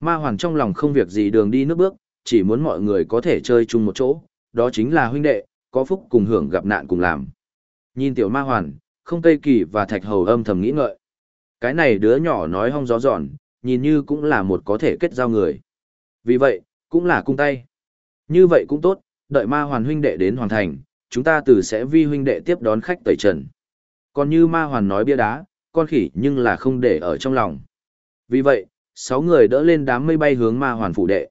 Ma hoàng trong lòng không việc gì đường đi nước bước, chỉ muốn mọi người có thể chơi chung một chỗ, đó chính là huynh đệ, có phúc cùng hưởng gặp nạn cùng làm. Nhìn tiểu ma hoàn, không tây kỳ và thạch hầu âm thầm nghĩ ngợi. Cái này đứa nhỏ nói hong gió giòn, nhìn như cũng là một có thể kết giao người. Vì vậy, cũng là cung tay. Như vậy cũng tốt, đợi ma hoàn huynh đệ đến hoàn thành, chúng ta từ sẽ vi huynh đệ tiếp đón khách tẩy trần. Còn như ma hoàn nói bia đá, con khỉ nhưng là không để ở trong lòng. Vì vậy, sáu người đỡ lên đám mây bay hướng ma hoàn phủ đệ.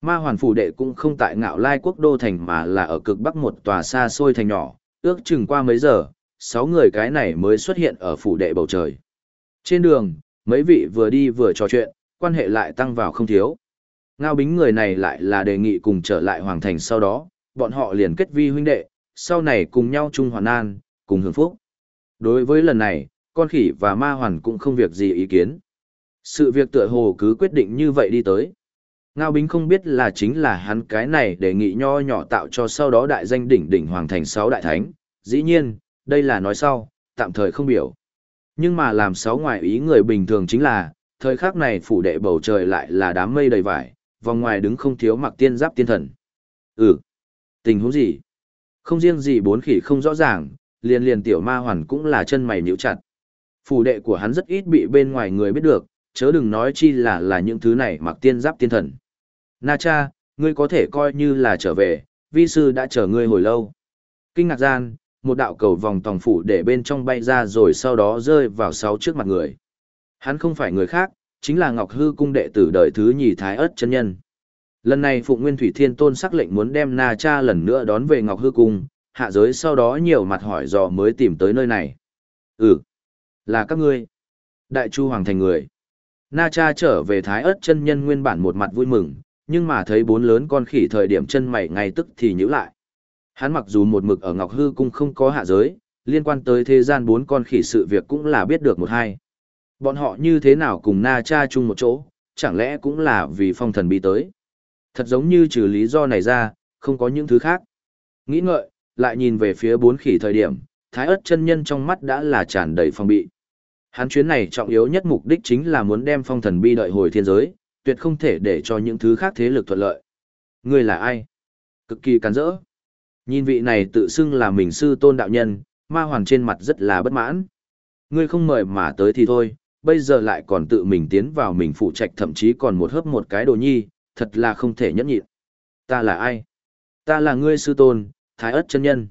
Ma hoàn phủ đệ cũng không tại ngạo lai quốc đô thành mà là ở cực bắc một tòa xa xôi thành nhỏ, ước chừng qua mấy giờ, sáu người cái này mới xuất hiện ở phủ đệ bầu trời. Trên đường, mấy vị vừa đi vừa trò chuyện, quan hệ lại tăng vào không thiếu. Ngao bính người này lại là đề nghị cùng trở lại hoàng thành sau đó, bọn họ liền kết vi huynh đệ, sau này cùng nhau chung hoàn an, cùng hưởng phúc. Đối với lần này, con khỉ và ma hoàn cũng không việc gì ý kiến. Sự việc tựa hồ cứ quyết định như vậy đi tới. Ngao Bính không biết là chính là hắn cái này đề nghị nho nhỏ tạo cho sau đó đại danh đỉnh đỉnh hoàng thành sáu đại thánh. Dĩ nhiên, đây là nói sau, tạm thời không biểu. Nhưng mà làm sáu ngoại ý người bình thường chính là, thời khắc này phủ đệ bầu trời lại là đám mây đầy vải, vòng ngoài đứng không thiếu mặc tiên giáp tiên thần. Ừ, tình huống gì? Không riêng gì bốn khỉ không rõ ràng, liền liền tiểu ma hoàn cũng là chân mày nhíu chặt. Phủ đệ của hắn rất ít bị bên ngoài người biết được, chớ đừng nói chi là là những thứ này mặc tiên giáp tiên thần. Na cha, ngươi có thể coi như là trở về, vi sư đã chờ ngươi hồi lâu. Kinh ngạc gian, một đạo cầu vòng tòng phủ để bên trong bay ra rồi sau đó rơi vào sáu trước mặt người. Hắn không phải người khác, chính là Ngọc Hư cung đệ tử đời thứ nhì Thái ất chân nhân. Lần này Phụng Nguyên Thủy Thiên Tôn sắc lệnh muốn đem Na Cha lần nữa đón về Ngọc Hư cung, hạ giới sau đó nhiều mặt hỏi dò mới tìm tới nơi này. Ừ, là các ngươi. Đại Chu Hoàng thành người. Na Cha trở về Thái ớt chân nhân nguyên bản một mặt vui mừng, nhưng mà thấy bốn lớn con khỉ thời điểm chân mày ngay tức thì nhữ lại. Hắn mặc dù một mực ở Ngọc Hư Cung không có hạ giới, liên quan tới thế gian bốn con khỉ sự việc cũng là biết được một hai. Bọn họ như thế nào cùng Na Cha chung một chỗ, chẳng lẽ cũng là vì phong thần bi tới. Thật giống như trừ lý do này ra, không có những thứ khác. Nghĩ ngợi, lại nhìn về phía bốn khỉ thời điểm, thái ớt chân nhân trong mắt đã là tràn đầy phong bị. Hắn chuyến này trọng yếu nhất mục đích chính là muốn đem phong thần bi đợi hồi thiên giới, tuyệt không thể để cho những thứ khác thế lực thuận lợi. Ngươi là ai? Cực kỳ cắn rỡ. Nhìn vị này tự xưng là mình sư tôn đạo nhân, ma hoàn trên mặt rất là bất mãn. Ngươi không mời mà tới thì thôi, bây giờ lại còn tự mình tiến vào mình phụ trạch thậm chí còn một hớp một cái đồ nhi, thật là không thể nhẫn nhịn. Ta là ai? Ta là ngươi sư tôn, thái ất chân nhân.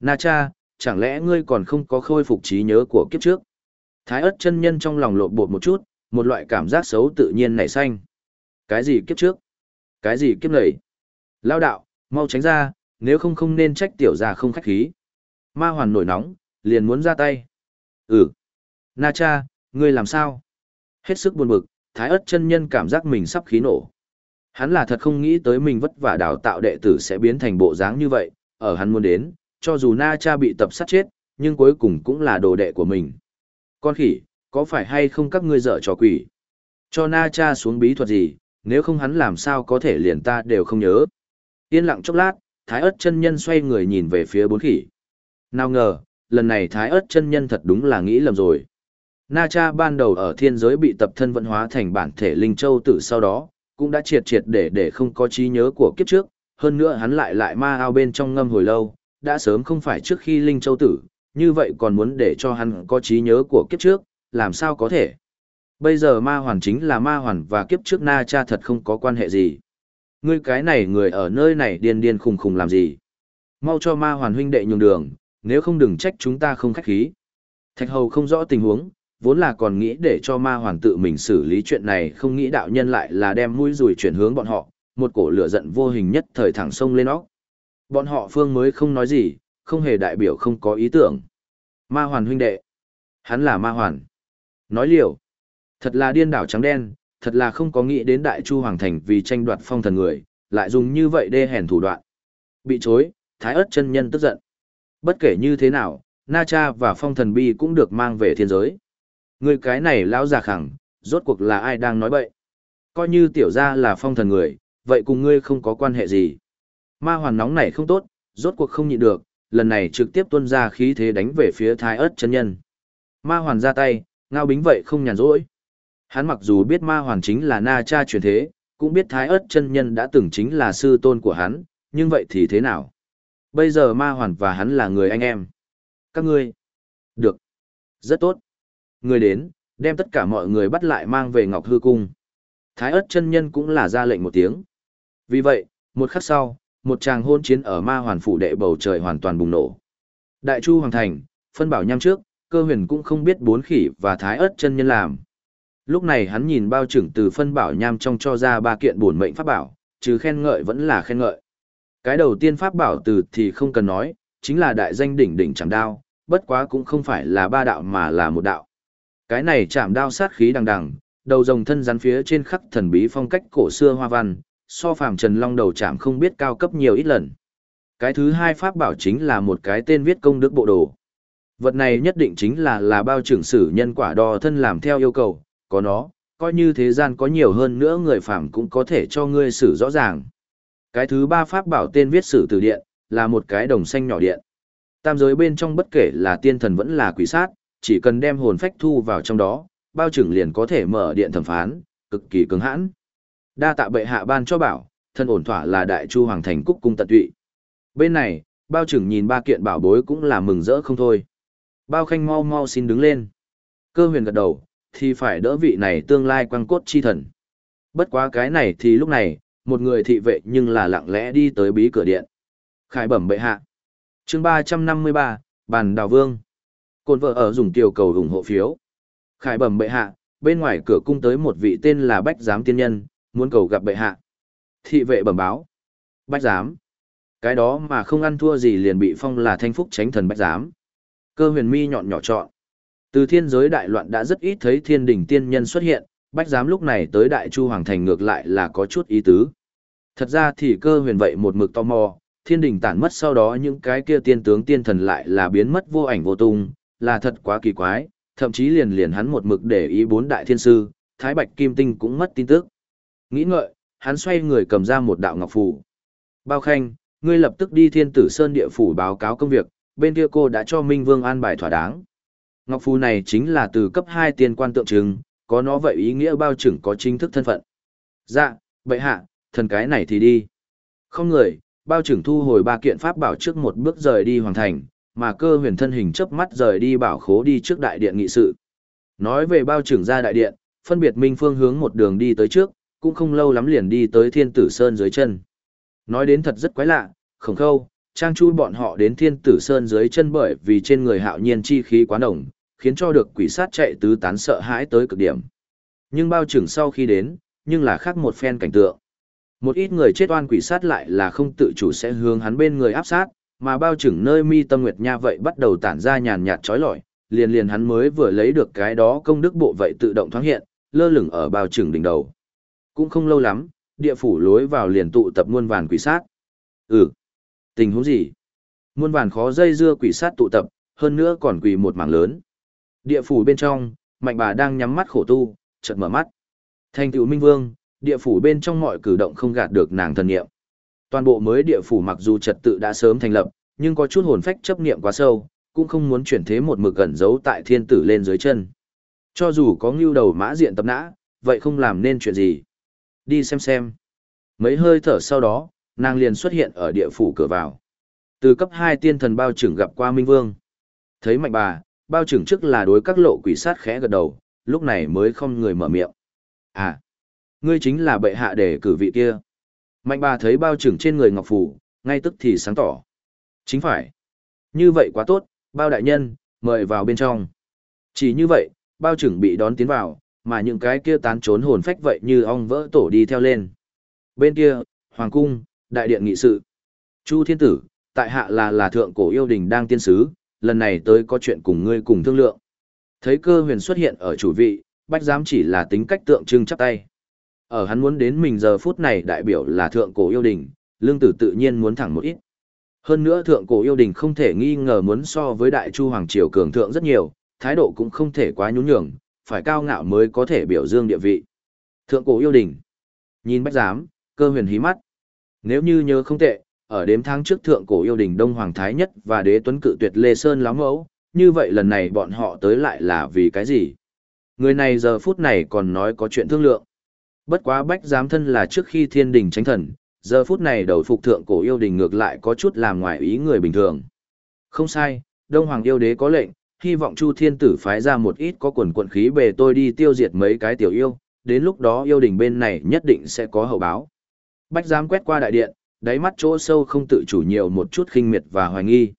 Na cha, chẳng lẽ ngươi còn không có khôi phục trí nhớ của kiếp trước? Thái ớt chân nhân trong lòng lộn bột một chút, một loại cảm giác xấu tự nhiên nảy sanh. Cái gì kiếp trước? Cái gì kiếp nảy? Lao đạo, mau tránh ra, nếu không không nên trách tiểu gia không khách khí. Ma hoàn nổi nóng, liền muốn ra tay. Ừ. Na cha, ngươi làm sao? Hết sức buồn bực, thái ớt chân nhân cảm giác mình sắp khí nổ. Hắn là thật không nghĩ tới mình vất vả đào tạo đệ tử sẽ biến thành bộ dáng như vậy, ở hắn muốn đến, cho dù Na cha bị tập sát chết, nhưng cuối cùng cũng là đồ đệ của mình. Con khỉ, có phải hay không các ngươi dở trò quỷ? Cho Na cha xuống bí thuật gì, nếu không hắn làm sao có thể liền ta đều không nhớ. Yên lặng chốc lát, thái ớt chân nhân xoay người nhìn về phía bốn khỉ. Nào ngờ, lần này thái ớt chân nhân thật đúng là nghĩ lầm rồi. Na cha ban đầu ở thiên giới bị tập thân vận hóa thành bản thể linh châu tử sau đó, cũng đã triệt triệt để để không có trí nhớ của kiếp trước, hơn nữa hắn lại lại ma ao bên trong ngâm hồi lâu, đã sớm không phải trước khi linh châu tử, như vậy còn muốn để cho hắn có trí nhớ của kiếp trước, làm sao có thể. Bây giờ ma hoàn chính là ma hoàn và kiếp trước na cha thật không có quan hệ gì ngươi cái này người ở nơi này điên điên khùng khùng làm gì? Mau cho ma hoàn huynh đệ nhường đường, nếu không đừng trách chúng ta không khách khí. Thạch hầu không rõ tình huống, vốn là còn nghĩ để cho ma hoàn tự mình xử lý chuyện này không nghĩ đạo nhân lại là đem mũi rùi chuyển hướng bọn họ, một cổ lửa giận vô hình nhất thời thẳng sông lên óc. Bọn họ phương mới không nói gì, không hề đại biểu không có ý tưởng. Ma hoàn huynh đệ. Hắn là ma hoàn. Nói liều. Thật là điên đảo trắng đen, thật là không có nghĩ đến đại chu hoàng thành vì tranh đoạt phong thần người, lại dùng như vậy đê hèn thủ đoạn. Bị chối, thái ớt chân nhân tức giận. Bất kể như thế nào, Na Cha và phong thần bi cũng được mang về thiên giới. Người cái này lão già khẳng, rốt cuộc là ai đang nói bậy. Coi như tiểu gia là phong thần người, vậy cùng ngươi không có quan hệ gì. Ma hoàn nóng này không tốt, rốt cuộc không nhịn được, lần này trực tiếp tuôn ra khí thế đánh về phía thái ớt chân nhân. Ma hoàn ra tay, ngao bính vậy không nhàn rỗi. Hắn mặc dù biết ma hoàn chính là na cha truyền thế, cũng biết thái ớt chân nhân đã từng chính là sư tôn của hắn, nhưng vậy thì thế nào? Bây giờ ma hoàn và hắn là người anh em. Các ngươi. Được. Rất tốt. Người đến, đem tất cả mọi người bắt lại mang về Ngọc Hư Cung. Thái ớt chân nhân cũng là ra lệnh một tiếng. Vì vậy, một khắc sau, một tràng hôn chiến ở ma hoàn phủ đệ bầu trời hoàn toàn bùng nổ. Đại Chu Hoàng Thành, phân bảo nhăm trước, cơ huyền cũng không biết bốn khỉ và thái ớt chân nhân làm. Lúc này hắn nhìn bao trưởng từ phân bảo nham trong cho ra ba kiện bổn mệnh pháp bảo, chứ khen ngợi vẫn là khen ngợi. Cái đầu tiên pháp bảo từ thì không cần nói, chính là đại danh đỉnh đỉnh chạm đao, bất quá cũng không phải là ba đạo mà là một đạo. Cái này chạm đao sát khí đằng đằng, đầu rồng thân rắn phía trên khắc thần bí phong cách cổ xưa hoa văn, so phàm trần long đầu chạm không biết cao cấp nhiều ít lần. Cái thứ hai pháp bảo chính là một cái tên viết công đức bộ đồ. Vật này nhất định chính là là bao trưởng sử nhân quả đo thân làm theo yêu cầu, có nó, coi như thế gian có nhiều hơn nữa người phàm cũng có thể cho ngươi xử rõ ràng. Cái thứ ba pháp bảo tên viết sử từ điện, là một cái đồng xanh nhỏ điện. Tam giới bên trong bất kể là tiên thần vẫn là quỷ sát, chỉ cần đem hồn phách thu vào trong đó, bao trưởng liền có thể mở điện thẩm phán, cực kỳ cứng hãn. Đa tạ bệ hạ ban cho bảo, thân ổn thỏa là đại chu hoàng thành cúc cung tận tụy. Bên này, bao trưởng nhìn ba kiện bảo bối cũng là mừng rỡ không thôi. Bao khanh mau mau xin đứng lên. Cơ huyền gật đầu, thì phải đỡ vị này tương lai quang cốt chi thần. Bất quá cái này thì lúc này, một người thị vệ nhưng là lặng lẽ đi tới bí cửa điện. Khải bẩm bệ hạ. chương ba trăm năm mươi ba bàn đào vương. Côn vợ ở dùng tiểu cầu ủng hộ phiếu. Khải bẩm bệ hạ, bên ngoài cửa cung tới một vị tên là Bách Giám Tiên Nhân, muốn cầu gặp bệ hạ. Thị vệ bẩm báo. Bách Giám. Cái đó mà không ăn thua gì liền bị phong là thanh phúc tránh thần Bách Giám. Cơ huyền mi nhọn nhỏ trọn. Từ thiên giới đại loạn đã rất ít thấy thiên đỉnh tiên nhân xuất hiện, bách giám lúc này tới đại chu hoàng thành ngược lại là có chút ý tứ. Thật ra thì cơ huyền vậy một mực tò mò, thiên đình tản mất sau đó những cái kia tiên tướng tiên thần lại là biến mất vô ảnh vô tung, là thật quá kỳ quái, thậm chí liền liền hắn một mực để ý bốn đại thiên sư, thái bạch kim tinh cũng mất tin tức. Nghĩ ngợi, hắn xoay người cầm ra một đạo ngọc phù. Bao khanh, ngươi lập tức đi thiên tử sơn địa phủ báo cáo công việc, bên kia cô đã cho Minh Vương an bài thỏa đáng. Ngọc phù này chính là từ cấp 2 tiên quan tượng trưng, có nó vậy ý nghĩa bao trưởng có chính thức thân phận. Dạ, vậy hạ, thần cái này thì đi. Không người, bao trưởng thu hồi ba kiện pháp bảo trước một bước rời đi hoàn thành, mà cơ huyền thân hình chớp mắt rời đi bảo khố đi trước đại điện nghị sự. Nói về bao trưởng ra đại điện, phân biệt minh phương hướng một đường đi tới trước, cũng không lâu lắm liền đi tới thiên tử sơn dưới chân. Nói đến thật rất quái lạ, khổng khâu, trang chu bọn họ đến thiên tử sơn dưới chân bởi vì trên người hạo nhiên chi khí quá nồng, khiến cho được quỷ sát chạy tứ tán sợ hãi tới cực điểm. Nhưng bao trưởng sau khi đến, nhưng là khác một phen cảnh tượng. Một ít người chết oan quỷ sát lại là không tự chủ sẽ hướng hắn bên người áp sát, mà bao trưởng nơi mi tâm nguyệt nha vậy bắt đầu tản ra nhàn nhạt trói lọi, liền liền hắn mới vừa lấy được cái đó công đức bộ vậy tự động thoáng hiện, lơ lửng ở bao trưởng đỉnh đầu. Cũng không lâu lắm, địa phủ lối vào liền tụ tập muôn vàn quỷ sát. Ừ, tình huống gì? Muôn vàn khó dây dưa quỷ sát tụ tập, hơn nữa còn quỷ một mảng lớn. Địa phủ bên trong, mạnh bà đang nhắm mắt khổ tu, chợt mở mắt. Thành tựu minh vương, địa phủ bên trong mọi cử động không gạt được nàng thần niệm. Toàn bộ mới địa phủ mặc dù trật tự đã sớm thành lập, nhưng có chút hồn phách chấp niệm quá sâu, cũng không muốn chuyển thế một mực gần giấu tại thiên tử lên dưới chân. Cho dù có ngưu đầu mã diện tập nã, vậy không làm nên chuyện gì. Đi xem xem. Mấy hơi thở sau đó, nàng liền xuất hiện ở địa phủ cửa vào. Từ cấp 2 tiên thần bao trưởng gặp qua Minh Vương. Thấy mạnh bà, bao trưởng trước là đối các lộ quỷ sát khẽ gật đầu, lúc này mới không người mở miệng. À, ngươi chính là bệ hạ để cử vị kia. Mạnh bà thấy bao trưởng trên người ngọc phủ, ngay tức thì sáng tỏ. Chính phải. Như vậy quá tốt, bao đại nhân, mời vào bên trong. Chỉ như vậy, bao trưởng bị đón tiến vào, mà những cái kia tán trốn hồn phách vậy như ong vỡ tổ đi theo lên. Bên kia, Hoàng cung, đại điện nghị sự. Chu thiên tử, tại hạ là là thượng cổ yêu đình đang tiên sứ, lần này tới có chuyện cùng ngươi cùng thương lượng. Thấy cơ huyền xuất hiện ở chủ vị, bách giám chỉ là tính cách tượng trưng chắp tay. Ở hắn muốn đến mình giờ phút này đại biểu là thượng cổ yêu đình, lương tử tự nhiên muốn thẳng một ít. Hơn nữa thượng cổ yêu đình không thể nghi ngờ muốn so với đại chu hoàng triều cường thượng rất nhiều, thái độ cũng không thể quá nhún nhường, phải cao ngạo mới có thể biểu dương địa vị. Thượng cổ yêu đình. Nhìn bách giám, cơ huyền hí mắt. Nếu như nhớ không tệ, ở đếm tháng trước thượng cổ yêu đình Đông Hoàng Thái Nhất và đế tuấn cự tuyệt Lê Sơn láo mẫu, như vậy lần này bọn họ tới lại là vì cái gì? Người này giờ phút này còn nói có chuyện thương lượng. Bất quá bách giám thân là trước khi thiên đình tránh thần, giờ phút này đầu phục thượng cổ yêu đình ngược lại có chút làm ngoài ý người bình thường. Không sai, Đông Hoàng yêu đế có lệnh, hy vọng Chu Thiên Tử phái ra một ít có quần quận khí bề tôi đi tiêu diệt mấy cái tiểu yêu, đến lúc đó yêu đình bên này nhất định sẽ có hậu báo. Bách giám quét qua đại điện, đáy mắt chỗ sâu không tự chủ nhiều một chút khinh miệt và hoài nghi.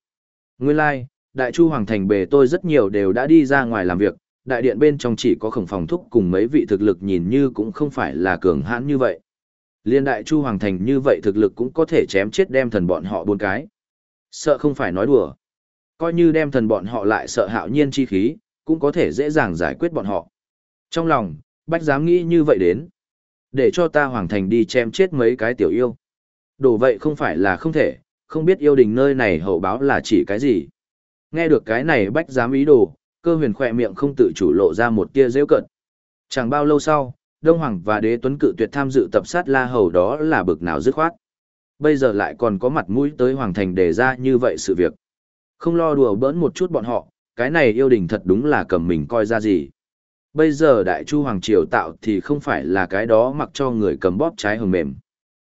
Nguyên lai, like, đại chu hoàng thành bề tôi rất nhiều đều đã đi ra ngoài làm việc, đại điện bên trong chỉ có khổng phòng thúc cùng mấy vị thực lực nhìn như cũng không phải là cường hãn như vậy. Liên đại chu hoàng thành như vậy thực lực cũng có thể chém chết đem thần bọn họ bốn cái. Sợ không phải nói đùa. Coi như đem thần bọn họ lại sợ hạo nhiên chi khí, cũng có thể dễ dàng giải quyết bọn họ. Trong lòng, bách dám nghĩ như vậy đến. Để cho ta hoàng thành đi chém chết mấy cái tiểu yêu. Đồ vậy không phải là không thể, không biết yêu đình nơi này hậu báo là chỉ cái gì. Nghe được cái này bách dám ý đồ, cơ huyền khỏe miệng không tự chủ lộ ra một tia rêu cận. Chẳng bao lâu sau, Đông Hoàng và Đế Tuấn cự tuyệt tham dự tập sát La Hầu đó là bực nào dứt khoát. Bây giờ lại còn có mặt mũi tới Hoàng Thành đề ra như vậy sự việc. Không lo đùa bỡn một chút bọn họ, cái này yêu đình thật đúng là cầm mình coi ra gì. Bây giờ Đại Chu Hoàng Triều tạo thì không phải là cái đó mặc cho người cầm bóp trái hồng mềm.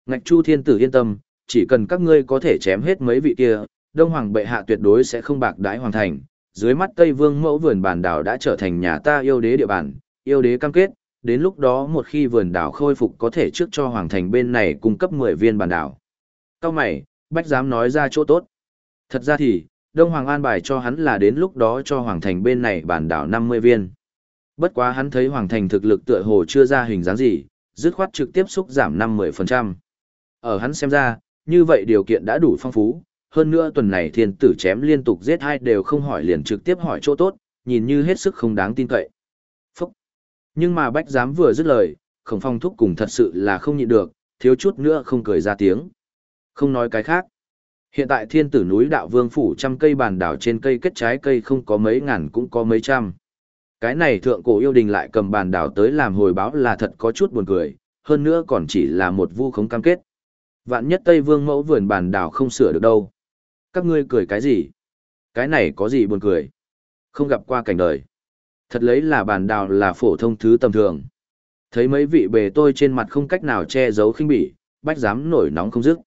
Ngạch Chu Thiên Tử yên tâm, chỉ cần các ngươi có thể chém hết mấy vị kia, Đông Hoàng bệ hạ tuyệt đối sẽ không bạc đái hoàn thành. Dưới mắt Tây Vương mẫu vườn bản đảo đã trở thành nhà ta yêu đế địa bàn, yêu đế cam kết, đến lúc đó một khi vườn đảo khôi phục có thể trước cho Hoàng thành bên này cung cấp 10 viên bản đảo. Cao mày, Bách dám nói ra chỗ tốt. Thật ra thì, Đông Hoàng an bài cho hắn là đến lúc đó cho Hoàng thành bên này bản đảo 50 viên. Bất quá hắn thấy Hoàng thành thực lực tựa hồ chưa ra hình dáng gì, dứt khoát trực tiếp xúc giảm 50%. Ở hắn xem ra, như vậy điều kiện đã đủ phong phú, hơn nữa tuần này thiên tử chém liên tục giết hai đều không hỏi liền trực tiếp hỏi chỗ tốt, nhìn như hết sức không đáng tin cậy. Phúc! Nhưng mà bách giám vừa dứt lời, khổng phong thúc cùng thật sự là không nhịn được, thiếu chút nữa không cười ra tiếng. Không nói cái khác. Hiện tại thiên tử núi đạo vương phủ trăm cây bàn đảo trên cây kết trái cây không có mấy ngàn cũng có mấy trăm. Cái này thượng cổ yêu đình lại cầm bàn đảo tới làm hồi báo là thật có chút buồn cười, hơn nữa còn chỉ là một vu khống cam kết. Vạn nhất Tây Vương mẫu vườn bàn đảo không sửa được đâu. Các ngươi cười cái gì? Cái này có gì buồn cười? Không gặp qua cảnh đời. Thật lấy là bàn đảo là phổ thông thứ tầm thường. Thấy mấy vị bề tôi trên mặt không cách nào che giấu khinh bỉ, bách dám nổi nóng không dứt.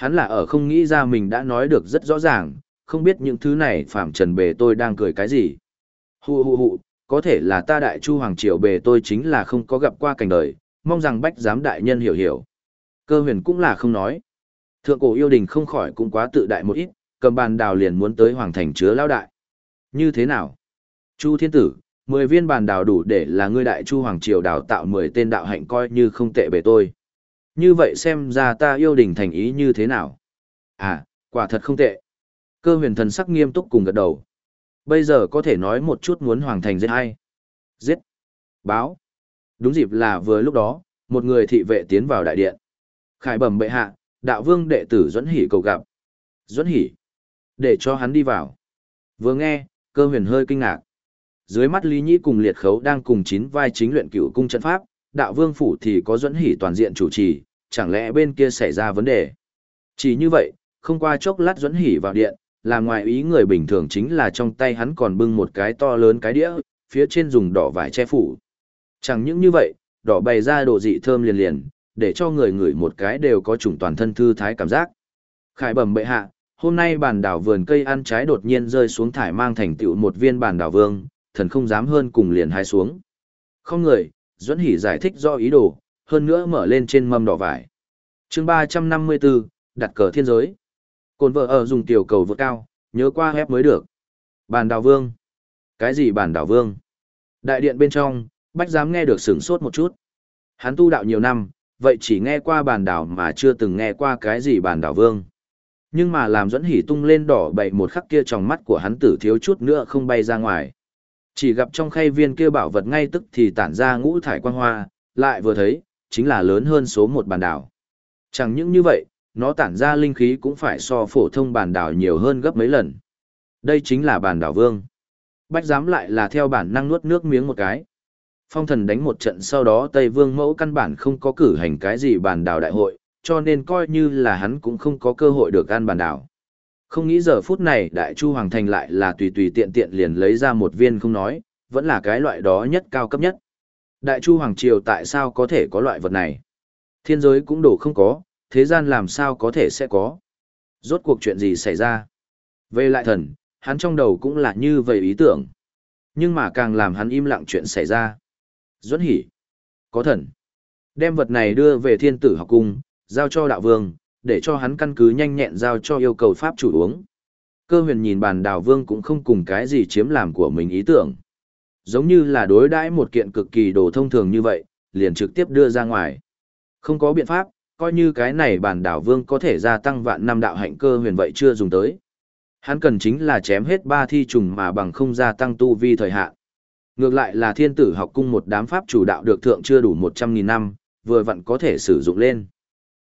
Hắn là ở không nghĩ ra mình đã nói được rất rõ ràng, không biết những thứ này phạm trần bề tôi đang cười cái gì. Hù hù hù, có thể là ta đại chu hoàng triều bề tôi chính là không có gặp qua cảnh đời, mong rằng bách giám đại nhân hiểu hiểu. Cơ huyền cũng là không nói. Thượng cổ yêu đình không khỏi cũng quá tự đại một ít, cầm bàn đào liền muốn tới hoàng thành chứa lao đại. Như thế nào? Chu thiên tử, mười viên bàn đào đủ để là ngươi đại chu hoàng triều đào tạo mười tên đạo hạnh coi như không tệ bề tôi. Như vậy xem ra ta yêu đình thành ý như thế nào? À, quả thật không tệ. Cơ huyền thần sắc nghiêm túc cùng gật đầu. Bây giờ có thể nói một chút muốn hoàng thành giết hay. Giết. Báo. Đúng dịp là vừa lúc đó, một người thị vệ tiến vào đại điện. Khải bẩm bệ hạ, đạo vương đệ tử Duẫn Hỷ cầu gặp. Duẫn Hỷ. Để cho hắn đi vào. Vừa nghe, cơ huyền hơi kinh ngạc. Dưới mắt Lý Nhĩ cùng liệt khấu đang cùng chín vai chính luyện cửu cung trận pháp, đạo vương phủ thì có Duẫn hỉ toàn diện chủ trì, chẳng lẽ bên kia xảy ra vấn đề. Chỉ như vậy, không qua chốc lát Duẫn hỉ vào điện, là ngoài ý người bình thường chính là trong tay hắn còn bưng một cái to lớn cái đĩa, phía trên dùng đỏ vải che phủ. Chẳng những như vậy, đỏ bày ra đồ dị thơm liền liền, để cho người ngửi một cái đều có chủng toàn thân thư thái cảm giác. Khải bẩm bệ hạ, hôm nay bản đảo vườn cây ăn trái đột nhiên rơi xuống thải mang thành tựu một viên bản đảo vương, thần không dám hơn cùng liền hai xuống. Không người, Duẫn Hỷ giải thích do ý đồ, hơn nữa mở lên trên mâm đỏ vải. chương 354, đặt cờ thiên giới. Cồn vợ ở dùng tiểu cầu vượt cao, nhớ qua hép mới được. Bản đảo vương. Cái gì bản đảo vương? Đại điện bên trong, bách dám nghe được sửng sốt một chút. Hắn tu đạo nhiều năm, vậy chỉ nghe qua bản đảo mà chưa từng nghe qua cái gì bản đảo vương. Nhưng mà làm dẫn hỉ tung lên đỏ bậy một khắc kia trong mắt của hắn tử thiếu chút nữa không bay ra ngoài. Chỉ gặp trong khay viên kia bảo vật ngay tức thì tản ra ngũ thải quang hoa, lại vừa thấy, chính là lớn hơn số một bản đảo. Chẳng những như vậy, nó tản ra linh khí cũng phải so phổ thông bản đảo nhiều hơn gấp mấy lần. Đây chính là bản đảo vương. Bách giám lại là theo bản năng nuốt nước miếng một cái. Phong thần đánh một trận sau đó Tây Vương mẫu căn bản không có cử hành cái gì bản đảo đại hội, cho nên coi như là hắn cũng không có cơ hội được ăn bản đảo. Không nghĩ giờ phút này Đại Chu Hoàng Thành lại là tùy tùy tiện tiện liền lấy ra một viên không nói, vẫn là cái loại đó nhất cao cấp nhất. Đại Chu Hoàng Triều tại sao có thể có loại vật này? Thiên giới cũng đổ không có, thế gian làm sao có thể sẽ có? Rốt cuộc chuyện gì xảy ra? Về lại thần, hắn trong đầu cũng là như vậy ý tưởng. Nhưng mà càng làm hắn im lặng chuyện xảy ra. Duẫn hỉ. Có thần. Đem vật này đưa về thiên tử học cung, giao cho đạo vương, để cho hắn căn cứ nhanh nhẹn giao cho yêu cầu pháp chủ uống. Cơ huyền nhìn bàn đào vương cũng không cùng cái gì chiếm làm của mình ý tưởng. Giống như là đối đãi một kiện cực kỳ đồ thông thường như vậy, liền trực tiếp đưa ra ngoài. Không có biện pháp, coi như cái này bàn đảo vương có thể gia tăng vạn năm đạo hạnh cơ huyền vậy chưa dùng tới. Hắn cần chính là chém hết ba thi trùng mà bằng không gia tăng tu vi thời hạn. Ngược lại là thiên tử học cung một đám pháp chủ đạo được thượng chưa đủ 100.000 năm, vừa vặn có thể sử dụng lên.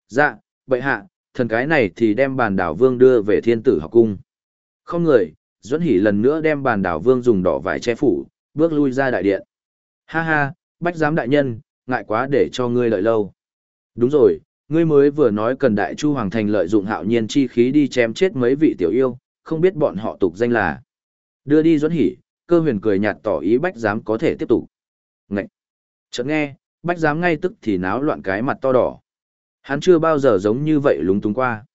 Dạ, bệ hạ, thần cái này thì đem bàn đảo vương đưa về thiên tử học cung. Không người, Duẫn Hỷ lần nữa đem bàn đảo vương dùng đỏ vải che phủ, bước lui ra đại điện. Ha ha, bách giám đại nhân, ngại quá để cho ngươi lợi lâu. Đúng rồi, ngươi mới vừa nói cần đại chu hoàng thành lợi dụng hạo nhiên chi khí đi chém chết mấy vị tiểu yêu, không biết bọn họ tục danh là. Đưa đi Duẫn Hỷ, cơ huyền cười nhạt tỏ ý bách giám có thể tiếp tục. Ngậy! Chợt nghe, bách giám ngay tức thì náo loạn cái mặt to đỏ. Hắn chưa bao giờ giống như vậy lúng túng qua.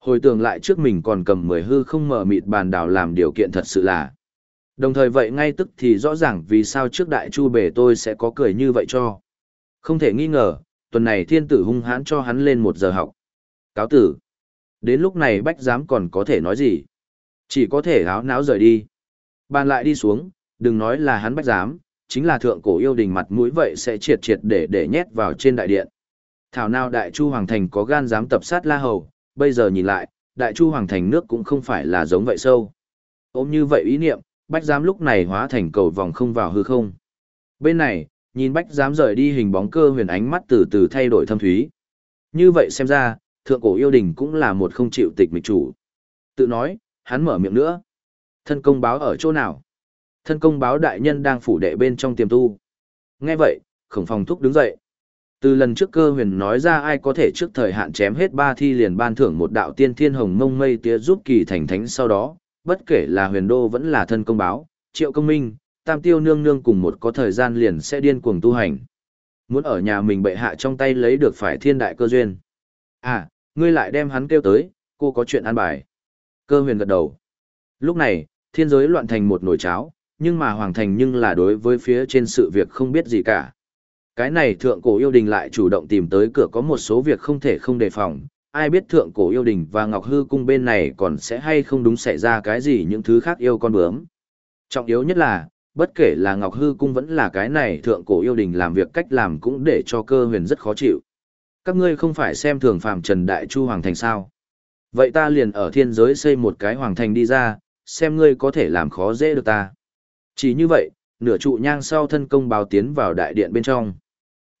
Hồi tưởng lại trước mình còn cầm mười hư không mở mịt bàn đảo làm điều kiện thật sự là. Đồng thời vậy ngay tức thì rõ ràng vì sao trước đại chu bể tôi sẽ có cười như vậy cho. Không thể nghi ngờ, tuần này thiên tử hung hãn cho hắn lên một giờ học. Cáo tử. Đến lúc này bách giám còn có thể nói gì. Chỉ có thể áo náo rời đi. Bàn lại đi xuống, đừng nói là hắn bách giám, chính là thượng cổ yêu đình mặt mũi vậy sẽ triệt triệt để để nhét vào trên đại điện. Thảo nào đại chu hoàng thành có gan dám tập sát la hầu, bây giờ nhìn lại, đại chu hoàng thành nước cũng không phải là giống vậy sâu. Ôm như vậy ý niệm, bách giám lúc này hóa thành cầu vòng không vào hư không. Bên này, nhìn bách giám rời đi hình bóng cơ huyền ánh mắt từ từ thay đổi thâm thúy. Như vậy xem ra, thượng cổ yêu đình cũng là một không chịu tịch mịch chủ. Tự nói, hắn mở miệng nữa. Thân công báo ở chỗ nào? Thân công báo đại nhân đang phủ đệ bên trong tiềm tu. Nghe vậy, khổng phòng thúc đứng dậy. Từ lần trước cơ huyền nói ra ai có thể trước thời hạn chém hết ba thi liền ban thưởng một đạo tiên thiên hồng mông mây tía giúp kỳ thành thánh sau đó, bất kể là huyền đô vẫn là thân công báo, triệu công minh, tam tiêu nương nương cùng một có thời gian liền sẽ điên cuồng tu hành. Muốn ở nhà mình bệ hạ trong tay lấy được phải thiên đại cơ duyên. À, ngươi lại đem hắn kêu tới, cô có chuyện ăn bài. Cơ huyền gật đầu. Lúc này, thiên giới loạn thành một nồi cháo, nhưng mà hoàng thành nhưng là đối với phía trên sự việc không biết gì cả. Cái này thượng cổ yêu đình lại chủ động tìm tới cửa có một số việc không thể không đề phòng, ai biết thượng cổ yêu đình và ngọc hư cung bên này còn sẽ hay không đúng xảy ra cái gì những thứ khác yêu con bướm. Trọng yếu nhất là, bất kể là ngọc hư cung vẫn là cái này thượng cổ yêu đình làm việc cách làm cũng để cho cơ huyền rất khó chịu. Các ngươi không phải xem thường phàm trần đại chu hoàng thành sao. Vậy ta liền ở thiên giới xây một cái hoàng thành đi ra, xem ngươi có thể làm khó dễ được ta. Chỉ như vậy, nửa trụ nhang sau thân công báo tiến vào đại điện bên trong.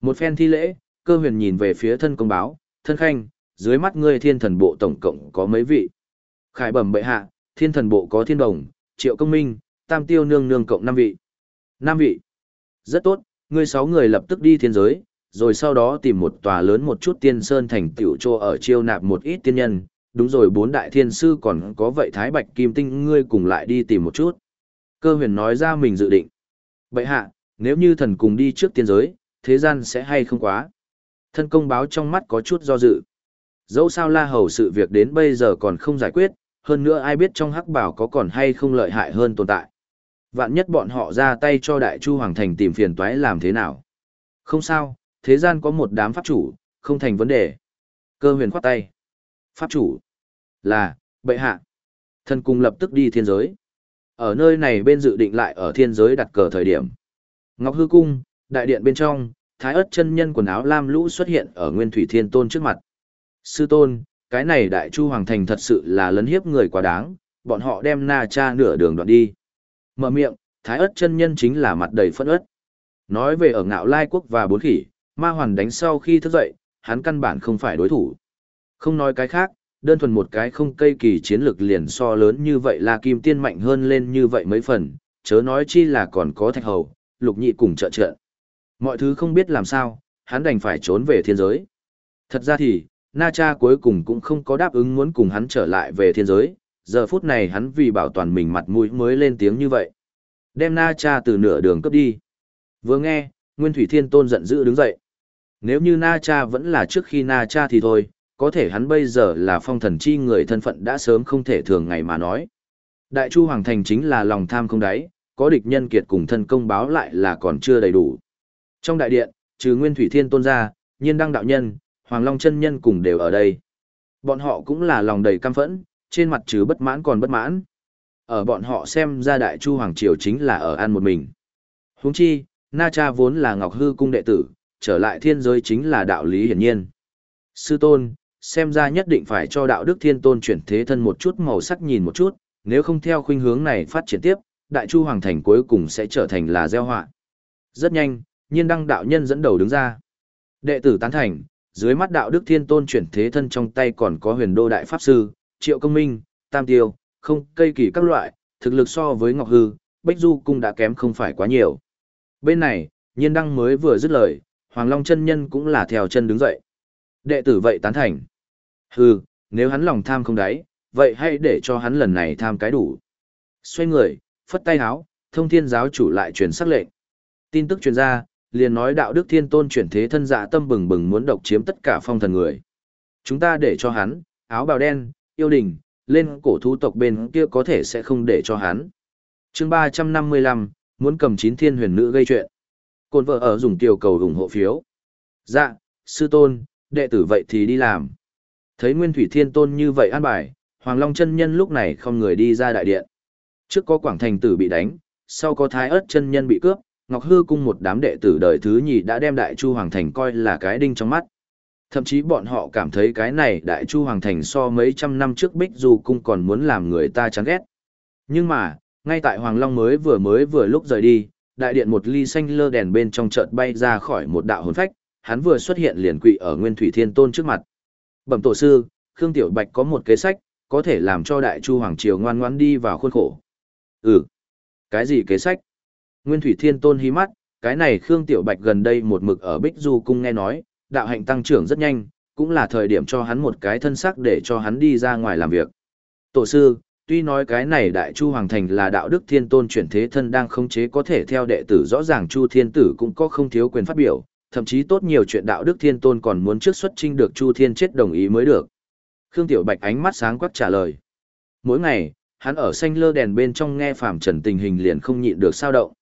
Một phen thi lễ, cơ huyền nhìn về phía thân công báo, thân khanh, dưới mắt ngươi thiên thần bộ tổng cộng có mấy vị. Khải bẩm bệ hạ, thiên thần bộ có thiên đồng, triệu công minh, tam tiêu nương nương cộng năm vị. năm vị. Rất tốt, ngươi sáu người lập tức đi thiên giới, rồi sau đó tìm một tòa lớn một chút tiên sơn thành tiểu trô ở chiêu nạp một ít tiên nhân. Đúng rồi bốn đại thiên sư còn có vậy thái bạch kim tinh ngươi cùng lại đi tìm một chút. Cơ huyền nói ra mình dự định. Bệ hạ, nếu như thần cùng đi trước tiên giới, thế gian sẽ hay không quá. Thân công báo trong mắt có chút do dự. Dẫu sao la hầu sự việc đến bây giờ còn không giải quyết, hơn nữa ai biết trong hắc bảo có còn hay không lợi hại hơn tồn tại. Vạn nhất bọn họ ra tay cho đại chu hoàng thành tìm phiền toái làm thế nào. Không sao, thế gian có một đám pháp chủ, không thành vấn đề. Cơ huyền khoát tay. Pháp chủ là, bệ hạ. Thân cung lập tức đi thiên giới. Ở nơi này bên dự định lại ở thiên giới đặt cờ thời điểm. Ngọc hư cung, đại điện bên trong, thái ớt chân nhân quần áo lam lũ xuất hiện ở nguyên thủy thiên tôn trước mặt. Sư tôn, cái này đại chu hoàng thành thật sự là lấn hiếp người quá đáng, bọn họ đem na cha nửa đường đoạn đi. Mở miệng, thái ớt chân nhân chính là mặt đầy phẫn ớt. Nói về ở ngạo lai quốc và bốn khỉ, ma hoàn đánh sau khi thức dậy, hắn căn bản không phải đối thủ. Không nói cái khác, đơn thuần một cái không cây kỳ chiến lược liền so lớn như vậy là kim tiên mạnh hơn lên như vậy mấy phần, chớ nói chi là còn có thạch hầu, lục nhị cùng trợ trợ. Mọi thứ không biết làm sao, hắn đành phải trốn về thiên giới. Thật ra thì, Na Cha cuối cùng cũng không có đáp ứng muốn cùng hắn trở lại về thiên giới, giờ phút này hắn vì bảo toàn mình mặt mũi mới lên tiếng như vậy. Đem Na Cha từ nửa đường cấp đi. Vừa nghe, Nguyên Thủy Thiên Tôn giận dữ đứng dậy. Nếu như Na Cha vẫn là trước khi Na Cha thì thôi, có thể hắn bây giờ là phong thần chi người thân phận đã sớm không thể thường ngày mà nói. Đại Chu Hoàng Thành chính là lòng tham không đáy, có địch nhân kiệt cùng thân công báo lại là còn chưa đầy đủ. Trong đại điện, trừ Nguyên Thủy Thiên Tôn ra, Nhiên Đăng Đạo Nhân, Hoàng Long chân Nhân cùng đều ở đây. Bọn họ cũng là lòng đầy căm phẫn, trên mặt trừ bất mãn còn bất mãn. Ở bọn họ xem ra Đại Chu Hoàng Triều chính là ở ăn một mình. Huống chi, Na Cha vốn là Ngọc Hư Cung đệ tử, trở lại thiên giới chính là đạo lý hiển nhiên. Sư tôn, xem ra nhất định phải cho đạo đức thiên tôn chuyển thế thân một chút màu sắc nhìn một chút, nếu không theo khuynh hướng này phát triển tiếp, Đại Chu Hoàng Thành cuối cùng sẽ trở thành là gieo họa. Rất nhanh, nhiên đăng đạo nhân dẫn đầu đứng ra. Đệ tử tán thành, dưới mắt đạo đức thiên tôn chuyển thế thân trong tay còn có huyền đô đại pháp sư, triệu công minh, tam tiêu, không cây kỳ các loại, thực lực so với Ngọc Hư, Bách Du cung đã kém không phải quá nhiều. Bên này, nhiên đăng mới vừa dứt lời, Hoàng Long chân nhân cũng là theo chân đứng dậy. Đệ tử vậy tán thành. Hừ, nếu hắn lòng tham không đáy, vậy hãy để cho hắn lần này tham cái đủ. Xoay người, phất tay háo, thông thiên giáo chủ lại truyền sắc lệnh. Tin tức truyền ra, liền nói đạo đức thiên tôn chuyển thế thân dạ tâm bừng bừng muốn độc chiếm tất cả phong thần người. Chúng ta để cho hắn, áo bào đen, yêu đình, lên cổ thú tộc bên kia có thể sẽ không để cho hắn. chương ba trăm năm mươi lăm muốn cầm chín thiên huyền nữ gây chuyện. Côn vợ ở dùng tiểu cầu ủng hộ phiếu. Dạ, sư tôn, đệ tử vậy thì đi làm. Thấy Nguyên Thủy Thiên Tôn như vậy an bài, Hoàng Long chân nhân lúc này không người đi ra đại điện. Trước có Quảng Thành tử bị đánh, sau có Thái ớt chân nhân bị cướp, Ngọc Hư cung một đám đệ tử đời thứ nhì đã đem Đại Chu Hoàng Thành coi là cái đinh trong mắt. Thậm chí bọn họ cảm thấy cái này Đại Chu Hoàng Thành so mấy trăm năm trước Bích Du cung còn muốn làm người ta chán ghét. Nhưng mà, ngay tại Hoàng Long mới vừa mới vừa lúc rời đi, đại điện một ly xanh lơ đèn bên trong chợt bay ra khỏi một đạo hồn phách, hắn vừa xuất hiện liền quỵ ở Nguyên Thủy Thiên Tôn trước mặt. Bẩm tổ sư, Khương Tiểu Bạch có một kế sách, có thể làm cho Đại Chu Hoàng Triều ngoan ngoãn đi vào khuôn khổ. Ừ. Cái gì kế sách? Nguyên Thủy Thiên Tôn hí mắt, cái này Khương Tiểu Bạch gần đây một mực ở Bích Du Cung nghe nói, đạo hạnh tăng trưởng rất nhanh, cũng là thời điểm cho hắn một cái thân sắc để cho hắn đi ra ngoài làm việc. Tổ sư, tuy nói cái này Đại Chu Hoàng Thành là đạo đức thiên tôn chuyển thế thân đang khống chế có thể theo đệ tử rõ ràng Chu Thiên Tử cũng có không thiếu quyền phát biểu, thậm chí tốt nhiều chuyện đạo đức thiên tôn còn muốn trước xuất trinh được Chu Thiên chết đồng ý mới được. Khương Tiểu Bạch ánh mắt sáng quắc trả lời. Mỗi ngày, hắn ở xanh lơ đèn bên trong nghe phàm trần tình hình liền không nhịn được sao động.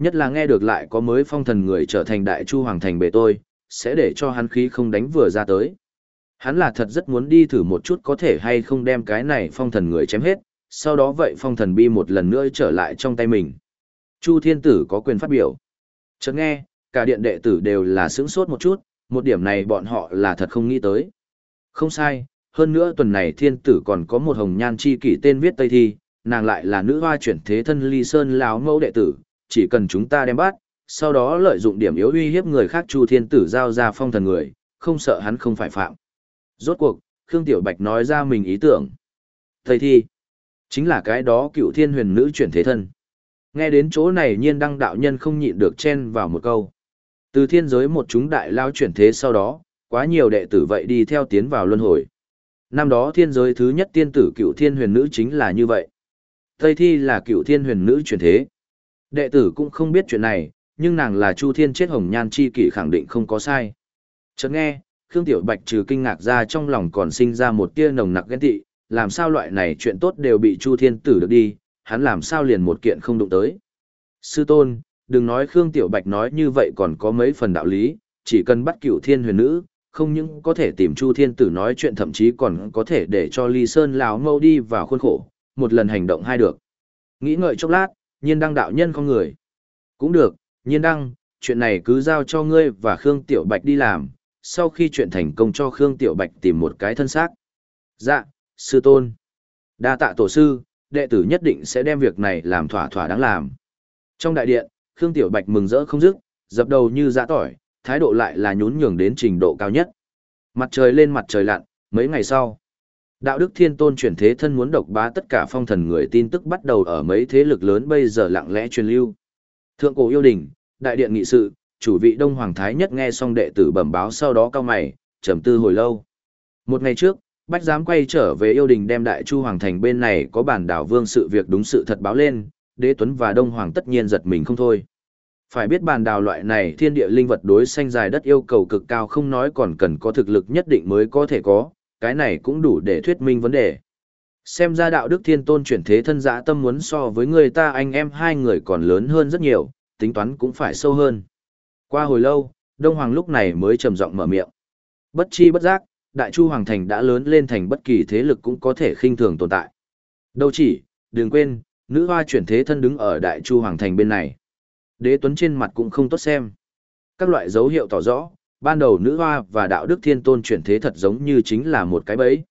Nhất là nghe được lại có mới phong thần người trở thành đại chu hoàng thành bề tôi, sẽ để cho hắn khí không đánh vừa ra tới. Hắn là thật rất muốn đi thử một chút có thể hay không đem cái này phong thần người chém hết, sau đó vậy phong thần bi một lần nữa trở lại trong tay mình. Chu thiên tử có quyền phát biểu. Chợt nghe, cả điện đệ tử đều là sướng sốt một chút, một điểm này bọn họ là thật không nghĩ tới. Không sai, hơn nữa tuần này thiên tử còn có một hồng nhan chi kỷ tên viết Tây Thi, nàng lại là nữ hoa chuyển thế thân ly sơn lão mẫu đệ tử, chỉ cần chúng ta đem bắt, sau đó lợi dụng điểm yếu uy hiếp người khác chu thiên tử giao ra phong thần người, không sợ hắn không phải phạm. Rốt cuộc, Khương Tiểu Bạch nói ra mình ý tưởng. thầy Thi, chính là cái đó cựu thiên huyền nữ chuyển thế thân. Nghe đến chỗ này nhiên đăng đạo nhân không nhịn được chen vào một câu. Từ thiên giới một chúng đại lao chuyển thế sau đó, quá nhiều đệ tử vậy đi theo tiến vào luân hồi. Năm đó thiên giới thứ nhất tiên tử cựu thiên huyền nữ chính là như vậy. Tây thi là cựu thiên huyền nữ chuyển thế. Đệ tử cũng không biết chuyện này, nhưng nàng là Chu Thiên chết hồng nhan chi kỷ khẳng định không có sai. Chợt nghe, Khương Tiểu Bạch trừ kinh ngạc ra trong lòng còn sinh ra một tia nồng nặc ghen tị, làm sao loại này chuyện tốt đều bị Chu Thiên tử được đi, hắn làm sao liền một kiện không đụng tới. Sư tôn, đừng nói Khương Tiểu Bạch nói như vậy còn có mấy phần đạo lý, chỉ cần bắt Cửu thiên huyền nữ, không những có thể tìm Chu Thiên Tử nói chuyện thậm chí còn có thể để cho Ly Sơn lão mâu đi vào khuôn khổ, một lần hành động hai được. Nghĩ ngợi chốc lát, nhiên đăng đạo nhân con người. Cũng được, nhiên đăng, chuyện này cứ giao cho ngươi và Khương Tiểu Bạch đi làm, sau khi chuyện thành công cho Khương Tiểu Bạch tìm một cái thân xác. Dạ, sư tôn. Đa tạ tổ sư, đệ tử nhất định sẽ đem việc này làm thỏa thỏa đáng làm. Trong đại điện, Khương Tiểu Bạch mừng rỡ không dứt, dập đầu như dã tỏi, thái độ lại là nhún nhường đến trình độ cao nhất. Mặt trời lên mặt trời lặn, mấy ngày sau, đạo đức thiên tôn chuyển thế thân muốn độc bá tất cả phong thần người tin tức bắt đầu ở mấy thế lực lớn bây giờ lặng lẽ truyền lưu. Thượng cổ yêu đình, đại điện nghị sự, chủ vị Đông Hoàng Thái nhất nghe xong đệ tử bẩm báo sau đó cao mày, trầm tư hồi lâu. Một ngày trước, Bách giám quay trở về yêu đình đem đại chu hoàng thành bên này có bản đảo vương sự việc đúng sự thật báo lên, đế tuấn và đông hoàng tất nhiên giật mình không thôi. Phải biết bàn đào loại này thiên địa linh vật đối xanh dài đất yêu cầu cực cao không nói còn cần có thực lực nhất định mới có thể có, cái này cũng đủ để thuyết minh vấn đề. Xem ra đạo đức thiên tôn chuyển thế thân dã tâm muốn so với người ta anh em hai người còn lớn hơn rất nhiều, tính toán cũng phải sâu hơn. Qua hồi lâu, Đông Hoàng lúc này mới trầm giọng mở miệng. Bất chi bất giác, Đại Chu Hoàng Thành đã lớn lên thành bất kỳ thế lực cũng có thể khinh thường tồn tại. Đâu chỉ, đừng quên, nữ hoa chuyển thế thân đứng ở Đại Chu Hoàng Thành bên này. Đế Tuấn trên mặt cũng không tốt xem. Các loại dấu hiệu tỏ rõ, ban đầu nữ hoa và đạo đức thiên tôn chuyển thế thật giống như chính là một cái bẫy.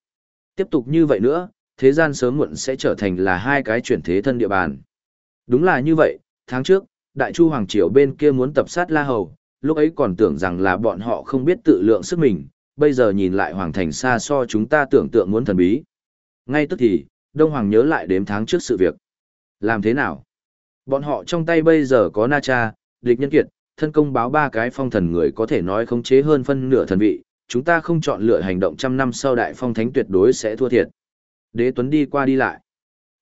Tiếp tục như vậy nữa, thế gian sớm muộn sẽ trở thành là hai cái chuyển thế thân địa bàn. Đúng là như vậy, tháng trước, Đại Chu Hoàng Triều bên kia muốn tập sát La Hầu, lúc ấy còn tưởng rằng là bọn họ không biết tự lượng sức mình, bây giờ nhìn lại Hoàng Thành xa so chúng ta tưởng tượng muốn thần bí. Ngay tức thì, Đông Hoàng nhớ lại đếm tháng trước sự việc. Làm thế nào? Bọn họ trong tay bây giờ có Na Cha, địch nhân kiệt, thân công báo ba cái phong thần người có thể nói khống chế hơn phân nửa thần vị, chúng ta không chọn lựa hành động trăm năm sau đại phong thánh tuyệt đối sẽ thua thiệt. Đế Tuấn đi qua đi lại.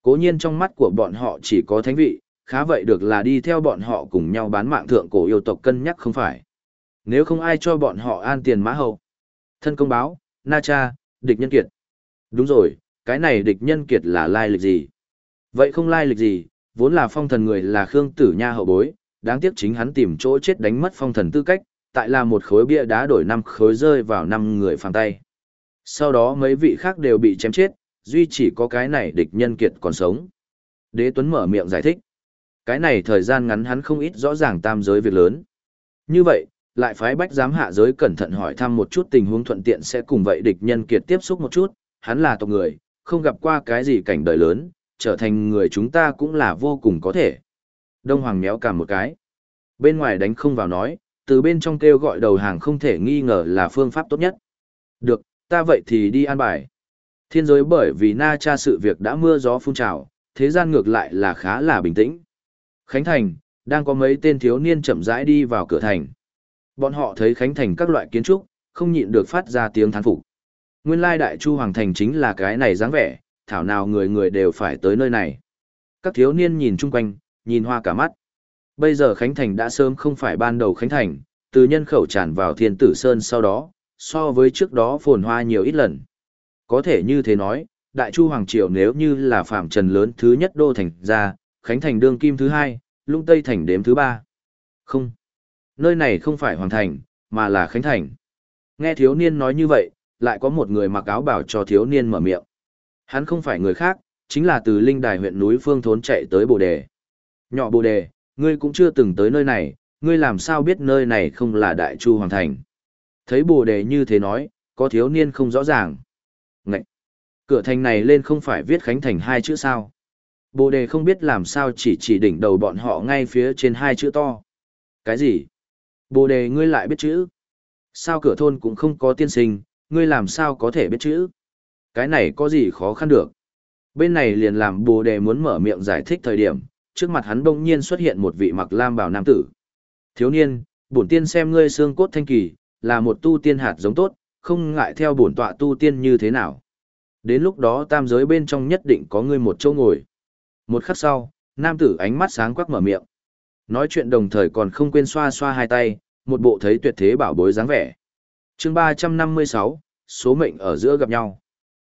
Cố nhiên trong mắt của bọn họ chỉ có thánh vị, khá vậy được là đi theo bọn họ cùng nhau bán mạng thượng cổ yêu tộc cân nhắc không phải. Nếu không ai cho bọn họ an tiền mã hậu. Thân công báo, Na Cha, địch nhân kiệt. Đúng rồi, cái này địch nhân kiệt là lai lịch gì? Vậy không lai lịch gì, vốn là phong thần người là Khương Tử Nha hậu bối, đáng tiếc chính hắn tìm chỗ chết đánh mất phong thần tư cách, tại là một khối bia đá đổi năm khối rơi vào năm người phàng tay. Sau đó mấy vị khác đều bị chém chết, duy chỉ có cái này địch nhân kiệt còn sống. Đế Tuấn mở miệng giải thích. Cái này thời gian ngắn hắn không ít rõ ràng tam giới việc lớn. Như vậy, lại phái bách giám hạ giới cẩn thận hỏi thăm một chút tình huống thuận tiện sẽ cùng vậy địch nhân kiệt tiếp xúc một chút, hắn là tộc người, không gặp qua cái gì cảnh đời lớn, trở thành người chúng ta cũng là vô cùng có thể. Đông Hoàng méo cả một cái. Bên ngoài đánh không vào nói, từ bên trong kêu gọi đầu hàng không thể nghi ngờ là phương pháp tốt nhất. Được, ta vậy thì đi an bài. Thiên giới bởi vì na cha sự việc đã mưa gió phun trào, thế gian ngược lại là khá là bình tĩnh. Khánh Thành, đang có mấy tên thiếu niên chậm rãi đi vào cửa thành. Bọn họ thấy Khánh Thành các loại kiến trúc, không nhịn được phát ra tiếng thán phục. Nguyên lai Đại Chu Hoàng Thành chính là cái này dáng vẻ, thảo nào người người đều phải tới nơi này. Các thiếu niên nhìn chung quanh, nhìn hoa cả mắt. Bây giờ Khánh Thành đã sớm không phải ban đầu Khánh Thành, từ nhân khẩu tràn vào Thiên Tử Sơn sau đó, so với trước đó phồn hoa nhiều ít lần. Có thể như thế nói, Đại Chu Hoàng Triều nếu như là phạm trần lớn thứ nhất đô thành ra, Khánh Thành đương kim thứ hai, lung Tây Thành đếm thứ ba. Không. Nơi này không phải Hoàng Thành, mà là Khánh Thành. Nghe thiếu niên nói như vậy, lại có một người mặc áo bảo cho thiếu niên mở miệng. Hắn không phải người khác, chính là từ linh đài huyện núi Phương Thốn chạy tới Bồ Đề. Nhỏ Bồ Đề, ngươi cũng chưa từng tới nơi này, ngươi làm sao biết nơi này không là Đại Chu Hoàng Thành. Thấy Bồ Đề như thế nói, có thiếu niên không rõ ràng. Ngậy! Cửa thành này lên không phải viết Khánh Thành hai chữ sao. Bồ Đề không biết làm sao chỉ chỉ đỉnh đầu bọn họ ngay phía trên hai chữ to. Cái gì? Bồ Đề ngươi lại biết chữ? Sao cửa thôn cũng không có tiên sinh, ngươi làm sao có thể biết chữ? Cái này có gì khó khăn được? Bên này liền làm Bồ Đề muốn mở miệng giải thích thời điểm, trước mặt hắn bỗng nhiên xuất hiện một vị mặc lam bào nam tử. Thiếu niên, bổn tiên xem ngươi xương cốt thanh kỳ, là một tu tiên hạt giống tốt, không ngại theo bổn tọa tu tiên như thế nào. Đến lúc đó tam giới bên trong nhất định có ngươi một chỗ ngồi. Một khắc sau, nam tử ánh mắt sáng quắc mở miệng. Nói chuyện đồng thời còn không quên xoa xoa hai tay, một bộ thấy tuyệt thế bảo bối dáng vẻ. chương ba trăm năm mươi sáu, số mệnh ở giữa gặp nhau.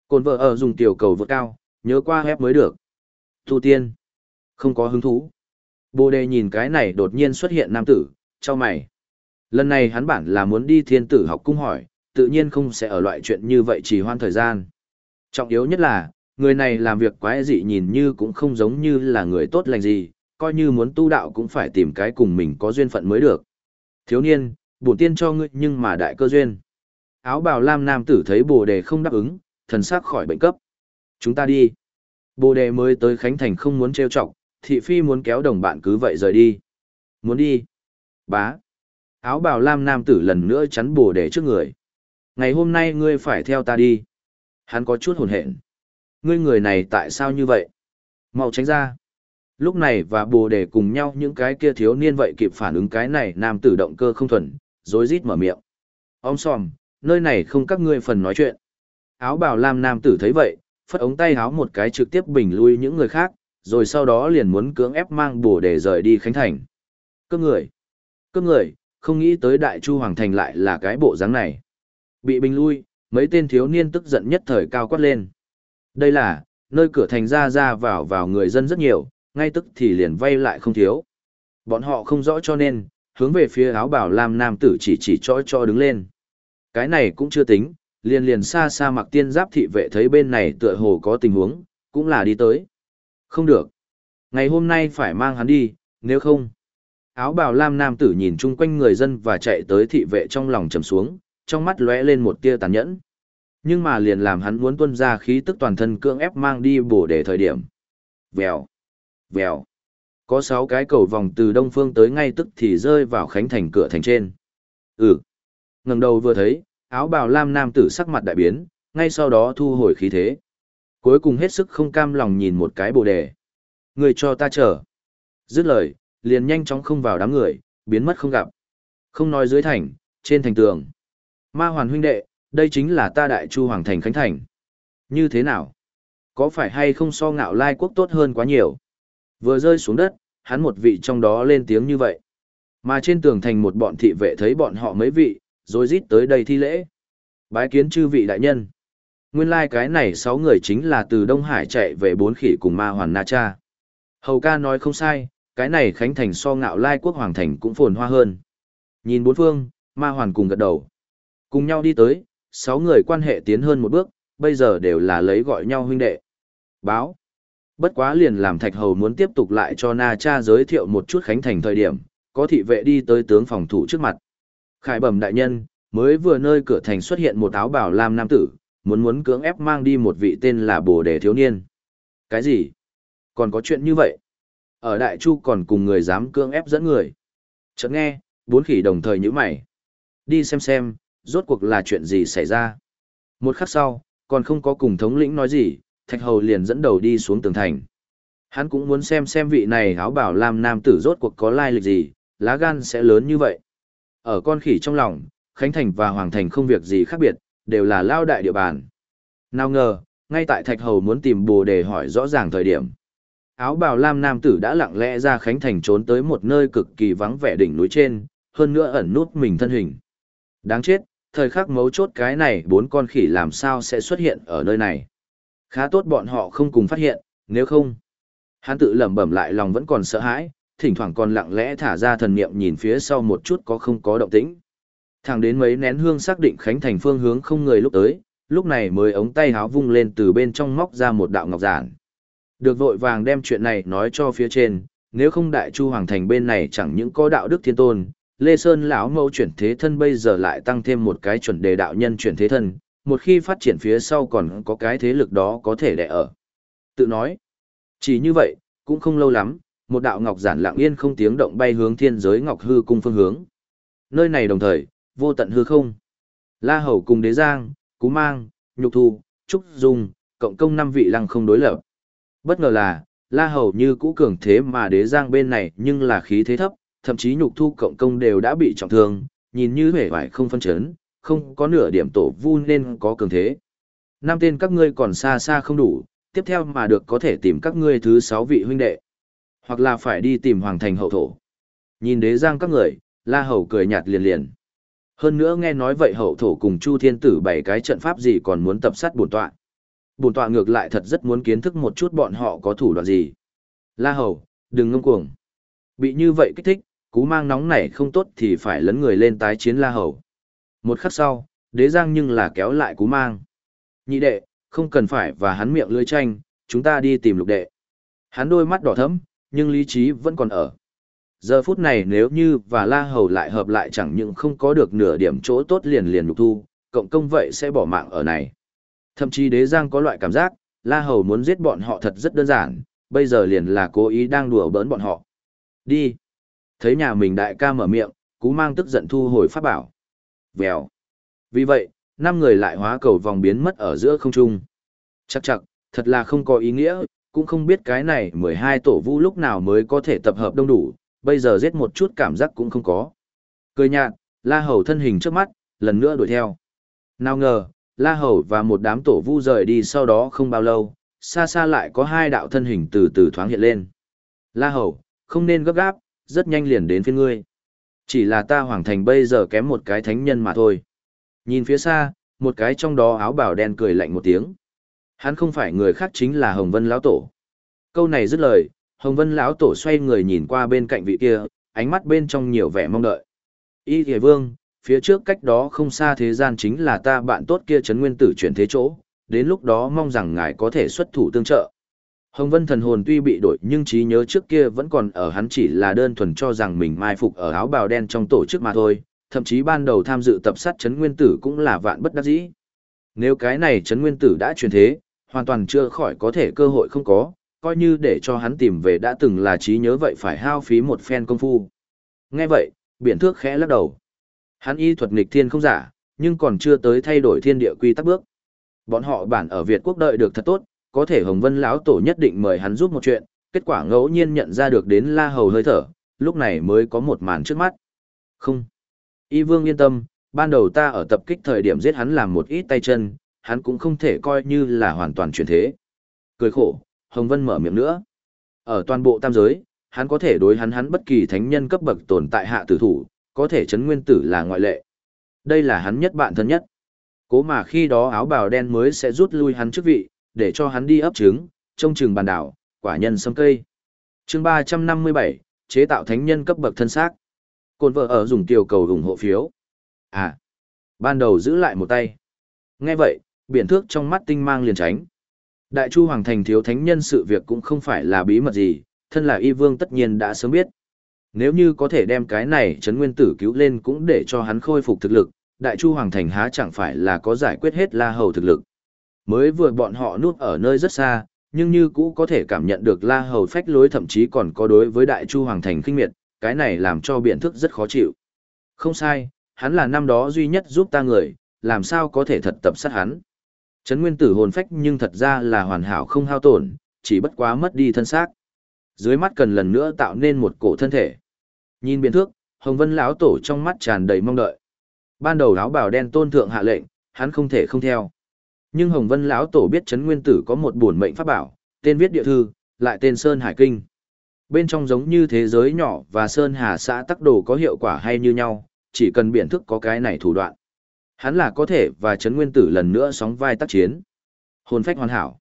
Cồn vợ ở dùng tiểu cầu vượt cao, nhớ qua hép mới được. Tu tiên. Không có hứng thú. Bồ đề nhìn cái này đột nhiên xuất hiện nam tử, cho mày. Lần này hắn bản là muốn đi thiên tử học cung hỏi, tự nhiên không sẽ ở loại chuyện như vậy chỉ hoan thời gian. Trọng yếu nhất là, người này làm việc quái dị nhìn như cũng không giống như là người tốt lành gì, coi như muốn tu đạo cũng phải tìm cái cùng mình có duyên phận mới được. Thiếu niên, bổn tiên cho ngươi nhưng mà đại cơ duyên. Áo bào lam nam tử thấy bồ đề không đáp ứng, thần sắc khỏi bệnh cấp. Chúng ta đi. Bồ đề mới tới Khánh Thành không muốn trêu chọc, thị phi muốn kéo đồng bạn cứ vậy rời đi. Muốn đi. Bá. Áo bào lam nam tử lần nữa chắn bồ đề trước người. Ngày hôm nay ngươi phải theo ta đi. Hắn có chút hồn hện. Ngươi người này tại sao như vậy? Mau tránh ra. Lúc này và bồ đề cùng nhau những cái kia thiếu niên vậy kịp phản ứng cái này nam tử động cơ không thuần, rối rít mở miệng. Ông xòm, nơi này không các ngươi phần nói chuyện. Áo bào lam nam tử thấy vậy, phất ống tay áo một cái trực tiếp bình lui những người khác, rồi sau đó liền muốn cưỡng ép mang bổ để rời đi Khánh Thành. Cướp người. Cướp người, không nghĩ tới Đại Chu Hoàng Thành lại là cái bộ dáng này. Bị bình lui, mấy tên thiếu niên tức giận nhất thời cao quát lên. Đây là, nơi cửa thành ra ra vào vào người dân rất nhiều, ngay tức thì liền vay lại không thiếu. Bọn họ không rõ cho nên, hướng về phía áo bảo lam nam tử chỉ chỉ cho cho đứng lên. Cái này cũng chưa tính, liền liền xa xa mặc tiên giáp thị vệ thấy bên này tựa hồ có tình huống, cũng là đi tới. Không được. Ngày hôm nay phải mang hắn đi, nếu không. Áo bào lam nam tử nhìn chung quanh người dân và chạy tới thị vệ trong lòng trầm xuống, trong mắt lóe lên một tia tàn nhẫn. Nhưng mà liền làm hắn muốn tuân ra khí tức toàn thân cưỡng ép mang đi bổ để thời điểm. Vèo, vèo. Có sáu cái cầu vòng từ đông phương tới ngay tức thì rơi vào khánh thành cửa thành trên. Ừ. ngẩng đầu vừa thấy, áo bào lam nam tử sắc mặt đại biến, ngay sau đó thu hồi khí thế. Cuối cùng hết sức không cam lòng nhìn một cái bồ đề. Người cho ta chờ. Dứt lời, liền nhanh chóng không vào đám người, biến mất không gặp. Không nói dưới thành, trên thành tường. Ma hoàn huynh đệ, đây chính là ta đại chu hoàng thành khánh thành. Như thế nào? Có phải hay không so ngạo lai quốc tốt hơn quá nhiều? Vừa rơi xuống đất, hắn một vị trong đó lên tiếng như vậy. Mà trên tường thành một bọn thị vệ thấy bọn họ mấy vị, rồi rít tới đây thi lễ. Bái kiến chư vị đại nhân. Nguyên lai like cái này sáu người chính là từ Đông Hải chạy về bốn khỉ cùng ma hoàn Na Cha. Hầu ca nói không sai, cái này khánh thành so ngạo lai quốc hoàng thành cũng phồn hoa hơn. Nhìn bốn phương, ma hoàn cùng gật đầu. Cùng nhau đi tới, sáu người quan hệ tiến hơn một bước, bây giờ đều là lấy gọi nhau huynh đệ. Báo. Bất quá liền làm thạch hầu muốn tiếp tục lại cho Na Cha giới thiệu một chút khánh thành thời điểm, có thị vệ đi tới tướng phòng thủ trước mặt. Khải bẩm đại nhân, mới vừa nơi cửa thành xuất hiện một áo bảo lam nam tử, muốn muốn cưỡng ép mang đi một vị tên là bồ đề thiếu niên. Cái gì? Còn có chuyện như vậy? Ở Đại Chu còn cùng người dám cưỡng ép dẫn người. Chợt nghe, bốn khỉ đồng thời nhíu mày. Đi xem xem, rốt cuộc là chuyện gì xảy ra. Một khắc sau, còn không có cùng thống lĩnh nói gì, Thạch Hầu liền dẫn đầu đi xuống tường thành. Hắn cũng muốn xem xem vị này áo bảo lam nam tử rốt cuộc có lai lịch gì, lá gan sẽ lớn như vậy. Ở con khỉ trong lòng, Khánh Thành và Hoàng Thành không việc gì khác biệt, đều là lao đại địa bàn. Nào ngờ, ngay tại Thạch Hầu muốn tìm bồ để hỏi rõ ràng thời điểm. Áo bào lam nam tử đã lặng lẽ ra Khánh Thành trốn tới một nơi cực kỳ vắng vẻ đỉnh núi trên, hơn nữa ẩn nút mình thân hình. Đáng chết, thời khắc mấu chốt cái này bốn con khỉ làm sao sẽ xuất hiện ở nơi này. Khá tốt bọn họ không cùng phát hiện, nếu không. Hắn tự lẩm bẩm lại lòng vẫn còn sợ hãi, thỉnh thoảng còn lặng lẽ thả ra thần niệm nhìn phía sau một chút có không có động tĩnh. Thẳng đến mấy nén hương xác định Khánh Thành phương hướng không người lúc tới, lúc này mới ống tay háo vung lên từ bên trong móc ra một đạo ngọc giản. Được vội vàng đem chuyện này nói cho phía trên, nếu không đại chu hoàng thành bên này chẳng những có đạo đức thiên tôn, Lê Sơn lão mẫu chuyển thế thân bây giờ lại tăng thêm một cái chuẩn đề đạo nhân chuyển thế thân, một khi phát triển phía sau còn có cái thế lực đó có thể đẻ ở. Tự nói, chỉ như vậy, cũng không lâu lắm, một đạo ngọc giản lặng yên không tiếng động bay hướng thiên giới ngọc hư cung phương hướng. Nơi này đồng thời, vô tận hư không. La Hầu cùng Đế Giang, Cú Mang, Nhục Thu, Trúc Dung, cộng công năm vị lăng không đối lập. Bất ngờ là, La Hầu như cũ cường thế mà Đế Giang bên này nhưng là khí thế thấp, thậm chí Nhục Thu cộng công đều đã bị trọng thương, nhìn như vẻ vải không phân chấn, không có nửa điểm tổ vu nên có cường thế. Năm tên các ngươi còn xa xa không đủ, tiếp theo mà được có thể tìm các ngươi thứ sáu vị huynh đệ. Hoặc là phải đi tìm hoàng thành hậu thổ. Nhìn đế giang các người, la hầu cười nhạt liền liền. Hơn nữa nghe nói vậy hậu thổ cùng Chu Thiên Tử bảy cái trận pháp gì còn muốn tập sát bổn tọa. Bổn tọa ngược lại thật rất muốn kiến thức một chút bọn họ có thủ đoạn gì. La hầu, đừng ngông cuồng. Bị như vậy kích thích, cú mang nóng này không tốt thì phải lấn người lên tái chiến La hầu. Một khắc sau, đế giang nhưng là kéo lại cú mang. Nhị đệ, không cần phải và hắn miệng lưỡi tranh, chúng ta đi tìm lục đệ. Hắn đôi mắt đỏ thẫm, nhưng lý trí vẫn còn ở. Giờ phút này nếu như và La Hầu lại hợp lại chẳng những không có được nửa điểm chỗ tốt liền liền nhục thu, cộng công vậy sẽ bỏ mạng ở này. Thậm chí đế giang có loại cảm giác, La Hầu muốn giết bọn họ thật rất đơn giản, bây giờ liền là cố ý đang đùa bỡn bọn họ. Đi. Thấy nhà mình đại ca mở miệng, cú mang tức giận thu hồi pháp bảo. Vèo. Vì vậy, năm người lại hóa cầu vòng biến mất ở giữa không trung. Chắc chắc, thật là không có ý nghĩa, cũng không biết cái này 12 tổ vũ lúc nào mới có thể tập hợp đông đủ, bây giờ giết một chút cảm giác cũng không có. Cười nhạt, La Hầu thân hình trước mắt, lần nữa đuổi theo. Nào ngờ, La Hầu và một đám tổ vu rời đi sau đó không bao lâu, xa xa lại có hai đạo thân hình từ từ thoáng hiện lên. La Hầu, không nên gấp gáp, rất nhanh liền đến phiên ngươi. Chỉ là ta hoàng thành bây giờ kém một cái thánh nhân mà thôi. Nhìn phía xa, một cái trong đó áo bào đen cười lạnh một tiếng. Hắn không phải người khác chính là Hồng Vân lão tổ. Câu này dứt lời, Hồng Vân lão tổ xoay người nhìn qua bên cạnh vị kia, ánh mắt bên trong nhiều vẻ mong đợi. Y Thề Vương, phía trước cách đó không xa thế gian chính là ta bạn tốt kia Trấn nguyên tử chuyển thế chỗ, đến lúc đó mong rằng ngài có thể xuất thủ tương trợ. Hồng Vân thần hồn tuy bị đổi nhưng trí nhớ trước kia vẫn còn ở hắn chỉ là đơn thuần cho rằng mình mai phục ở áo bào đen trong tổ chức mà thôi, thậm chí ban đầu tham dự tập sát Trấn nguyên tử cũng là vạn bất đắc dĩ. Nếu cái này Trấn nguyên tử đã chuyển thế, hoàn toàn chưa khỏi có thể cơ hội không có, coi như để cho hắn tìm về đã từng là trí nhớ vậy phải hao phí một phen công phu. Nghe vậy, biển thước khẽ lắc đầu. Hắn y thuật nghịch thiên không giả, nhưng còn chưa tới thay đổi thiên địa quy tắc bước. Bọn họ bản ở Việt quốc đợi được thật tốt, có thể Hồng Vân lão tổ nhất định mời hắn giúp một chuyện, kết quả ngẫu nhiên nhận ra được đến La Hầu hơi thở, lúc này mới có một màn trước mắt. Không. Y Vương yên tâm, ban đầu ta ở tập kích thời điểm giết hắn làm một ít tay chân, hắn cũng không thể coi như là hoàn toàn chuyển thế. Cười khổ, Hồng Vân mở miệng nữa. Ở toàn bộ tam giới, hắn có thể đối hắn hắn bất kỳ thánh nhân cấp bậc tồn tại hạ tử thủ, có thể chấn nguyên tử là ngoại lệ. Đây là hắn nhất bạn thân nhất. Cố mà khi đó áo bào đen mới sẽ rút lui hắn chức vị, để cho hắn đi ấp trứng, trông chừng bàn đảo, quả nhân sâm cây. chương 357, chế tạo thánh nhân cấp bậc thân xác. Côn vợ ở dùng tiểu cầu ủng hộ phiếu. À, ban đầu giữ lại một tay. Nghe vậy, biển thước trong mắt tinh mang liền tránh. Đại Chu Hoàng Thành thiếu thánh nhân sự việc cũng không phải là bí mật gì, thân là y vương tất nhiên đã sớm biết. Nếu như có thể đem cái này Trấn nguyên tử cứu lên cũng để cho hắn khôi phục thực lực, Đại Chu Hoàng Thành há chẳng phải là có giải quyết hết La Hầu thực lực. Mới vừa bọn họ nuốt ở nơi rất xa, nhưng như cũ có thể cảm nhận được La Hầu phách lối thậm chí còn có đối với Đại Chu Hoàng Thành khinh miệt, cái này làm cho biện thức rất khó chịu. Không sai, hắn là năm đó duy nhất giúp ta người, làm sao có thể thật tập sát hắn. Trấn nguyên tử hồn phách nhưng thật ra là hoàn hảo không hao tổn, chỉ bất quá mất đi thân xác. Dưới mắt cần lần nữa tạo nên một cổ thân thể. Nhìn biến thước, Hồng Vân lão tổ trong mắt tràn đầy mong đợi. Ban đầu áo bào đen tôn thượng hạ lệnh, hắn không thể không theo. Nhưng Hồng Vân lão tổ biết Trấn Nguyên Tử có một bổn mệnh pháp bảo, tên viết địa thư, lại tên Sơn Hải Kinh. Bên trong giống như thế giới nhỏ và Sơn Hà xã tắc đồ có hiệu quả hay như nhau, chỉ cần biển thức có cái này thủ đoạn. Hắn là có thể và Trấn Nguyên Tử lần nữa sóng vai tác chiến. Hồn phách hoàn hảo.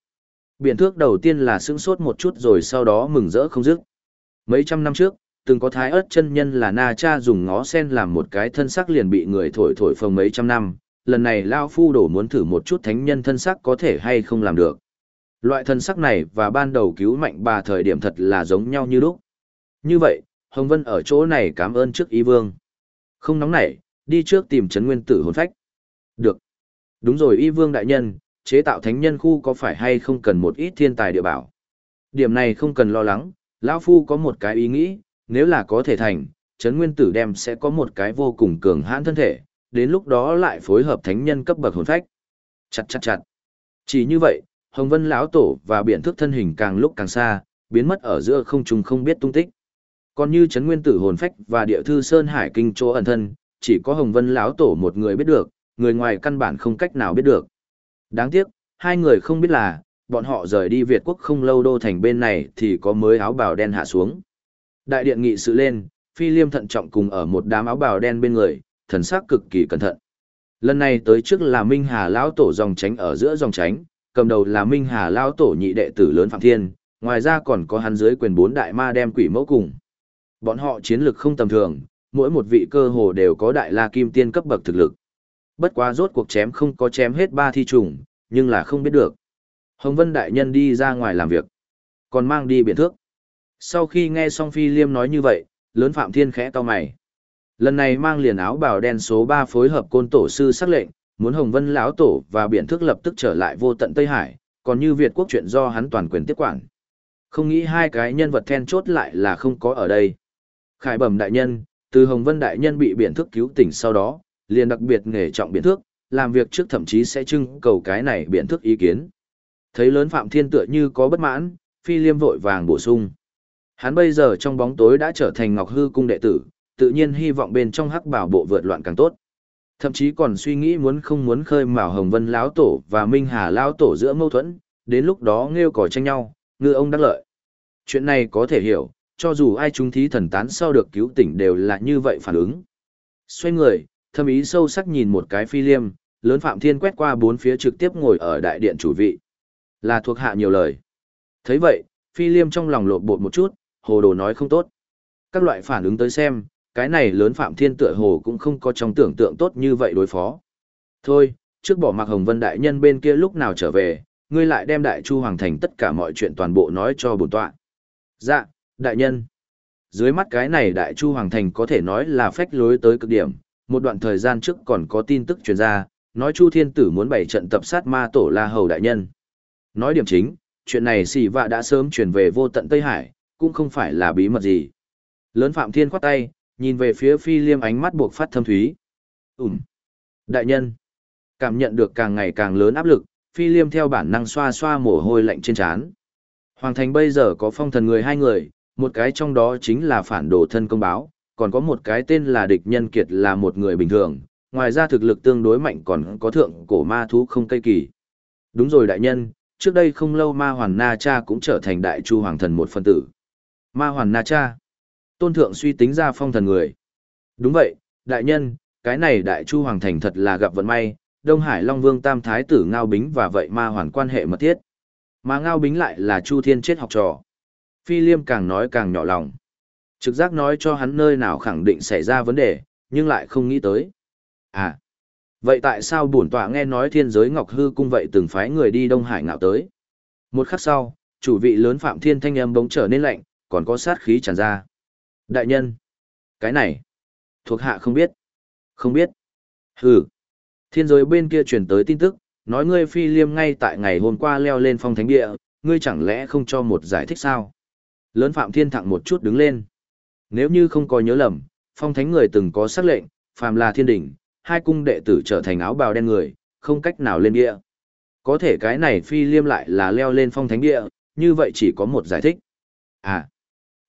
Biện thước đầu tiên là sững sốt một chút rồi sau đó mừng rỡ không dứt. Mấy trăm năm trước, từng có thái ớt chân nhân là na cha dùng ngó sen làm một cái thân sắc liền bị người thổi thổi phồng mấy trăm năm. Lần này Lao Phu đổ muốn thử một chút thánh nhân thân sắc có thể hay không làm được. Loại thân sắc này và ban đầu cứu mạnh bà thời điểm thật là giống nhau như lúc. Như vậy, Hồng Vân ở chỗ này cảm ơn trước Y vương. Không nóng nảy, đi trước tìm Trấn Nguyên Tử hồn phách. Được. Đúng rồi y vương đại nhân, chế tạo thánh nhân khu có phải hay không cần một ít thiên tài địa bảo. Điểm này không cần lo lắng, lão Phu có một cái ý nghĩ, nếu là có thể thành, Trấn Nguyên Tử đem sẽ có một cái vô cùng cường hãn thân thể, đến lúc đó lại phối hợp thánh nhân cấp bậc hồn phách. Chặt chặt chặt. Chỉ như vậy, Hồng Vân lão tổ và biển thức thân hình càng lúc càng xa, biến mất ở giữa không trung không biết tung tích. Còn như Trấn Nguyên Tử hồn phách và địa thư Sơn Hải kinh chỗ ẩn thân, chỉ có Hồng Vân lão tổ một người biết được, người ngoài căn bản không cách nào biết được. Đáng tiếc, hai người không biết là, bọn họ rời đi Việt quốc không lâu đô thành bên này thì có mới áo bào đen hạ xuống. Đại điện nghị sự lên, phi liêm thận trọng cùng ở một đám áo bào đen bên người, thần sắc cực kỳ cẩn thận. Lần này tới trước là Minh Hà lão tổ dòng tránh ở giữa dòng tránh, cầm đầu là Minh Hà lão tổ nhị đệ tử lớn Phạm Thiên, ngoài ra còn có hắn dưới quyền bốn đại ma đem quỷ mẫu cùng. Bọn họ chiến lực không tầm thường, mỗi một vị cơ hồ đều có đại la kim tiên cấp bậc thực lực. Bất quá rốt cuộc chém không có chém hết ba thi trùng, nhưng là không biết được. Hồng Vân Đại Nhân đi ra ngoài làm việc, còn mang đi biện thước. Sau khi nghe xong Phi Liêm nói như vậy, lớn Phạm Thiên khẽ to mày. Lần này mang liền áo bào đen số 3 phối hợp côn tổ sư sắc lệnh, muốn Hồng Vân lão tổ và biện thước lập tức trở lại vô tận Tây Hải, còn như Việt quốc chuyện do hắn toàn quyền tiếp quản. Không nghĩ hai cái nhân vật then chốt lại là không có ở đây. Khải bẩm đại nhân, từ Hồng Vân đại nhân bị biện thước cứu tỉnh sau đó, liền đặc biệt nghề trọng biện thước, làm việc trước thậm chí sẽ trưng cầu cái này biện thước ý kiến. Thấy lớn Phạm Thiên tựa như có bất mãn, Phi Liêm vội vàng bổ sung. Hắn bây giờ trong bóng tối đã trở thành Ngọc Hư cung đệ tử, tự nhiên hy vọng bên trong hắc bảo bộ vượt loạn càng tốt. Thậm chí còn suy nghĩ muốn không muốn khơi mào Hồng Vân lão tổ và Minh Hà lão tổ giữa mâu thuẫn, đến lúc đó nghêu cỏ tranh nhau, ngư ông đắc lợi. Chuyện này có thể hiểu, cho dù ai chúng thí thần tán sau được cứu tỉnh đều là như vậy phản ứng. Xoay người, thâm ý sâu sắc nhìn một cái phi liêm, lớn Phạm Thiên quét qua bốn phía trực tiếp ngồi ở đại điện chủ vị. Là thuộc hạ nhiều lời. thấy vậy, phi liêm trong lòng lộn bột một chút, hồ đồ nói không tốt. Các loại phản ứng tới xem, cái này lớn Phạm Thiên tựa hồ cũng không có trong tưởng tượng tốt như vậy đối phó. Thôi, trước bỏ mặc Hồng Vân Đại Nhân bên kia lúc nào trở về, ngươi lại đem Đại Chu Hoàng Thành tất cả mọi chuyện toàn bộ nói cho bổn tọa. Dạ, Đại Nhân. Dưới mắt cái này Đại Chu Hoàng Thành có thể nói là phách lối tới cực điểm, một đoạn thời gian trước còn có tin tức truyền ra, nói Chu Thiên Tử muốn bày trận tập sát ma tổ La Hầu Đại Nhân. Nói điểm chính, chuyện này xì vạ đã sớm truyền về vô tận Tây Hải, cũng không phải là bí mật gì. Lớn Phạm Thiên khoát tay, nhìn về phía phi liêm ánh mắt buộc phát thâm thúy. Ừm. Đại nhân. Cảm nhận được càng ngày càng lớn áp lực, phi liêm theo bản năng xoa xoa mồ hôi lạnh trên trán. Hoàng thành bây giờ có phong thần người hai người, một cái trong đó chính là phản đồ thân công báo, còn có một cái tên là địch nhân kiệt là một người bình thường, ngoài ra thực lực tương đối mạnh còn có thượng cổ ma thú không cây kỳ. Đúng rồi đại nhân, trước đây không lâu ma hoàn na cha cũng trở thành đại chu hoàng thần một phân tử. Ma hoàn na cha. Tôn thượng suy tính ra phong thần người. Đúng vậy, đại nhân, cái này đại chu hoàng thành thật là gặp vận may, Đông Hải Long Vương Tam Thái tử Ngao Bính và vậy ma hoàn quan hệ mật thiết. Mà Ngao Bính lại là Chu Thiên chết học trò. Phi Liêm càng nói càng nhỏ lòng. Trực giác nói cho hắn nơi nào khẳng định xảy ra vấn đề, nhưng lại không nghĩ tới. À, vậy tại sao bổn tọa nghe nói thiên giới Ngọc Hư cung vậy từng phái người đi Đông Hải ngạo tới? Một khắc sau, chủ vị lớn Phạm Thiên thanh âm bỗng trở nên lạnh, còn có sát khí tràn ra. Đại nhân, cái này, thuộc hạ không biết. Không biết. Hừ. Thiên giới bên kia truyền tới tin tức, nói ngươi phi liêm ngay tại ngày hôm qua leo lên phong thánh địa, ngươi chẳng lẽ không cho một giải thích sao? Lớn Phạm Thiên thẳng một chút đứng lên. Nếu như không có nhớ lầm, phong thánh người từng có sắc lệnh, phàm là thiên đỉnh, hai cung đệ tử trở thành áo bào đen người, không cách nào lên địa. Có thể cái này phi liêm lại là leo lên phong thánh địa, như vậy chỉ có một giải thích. À,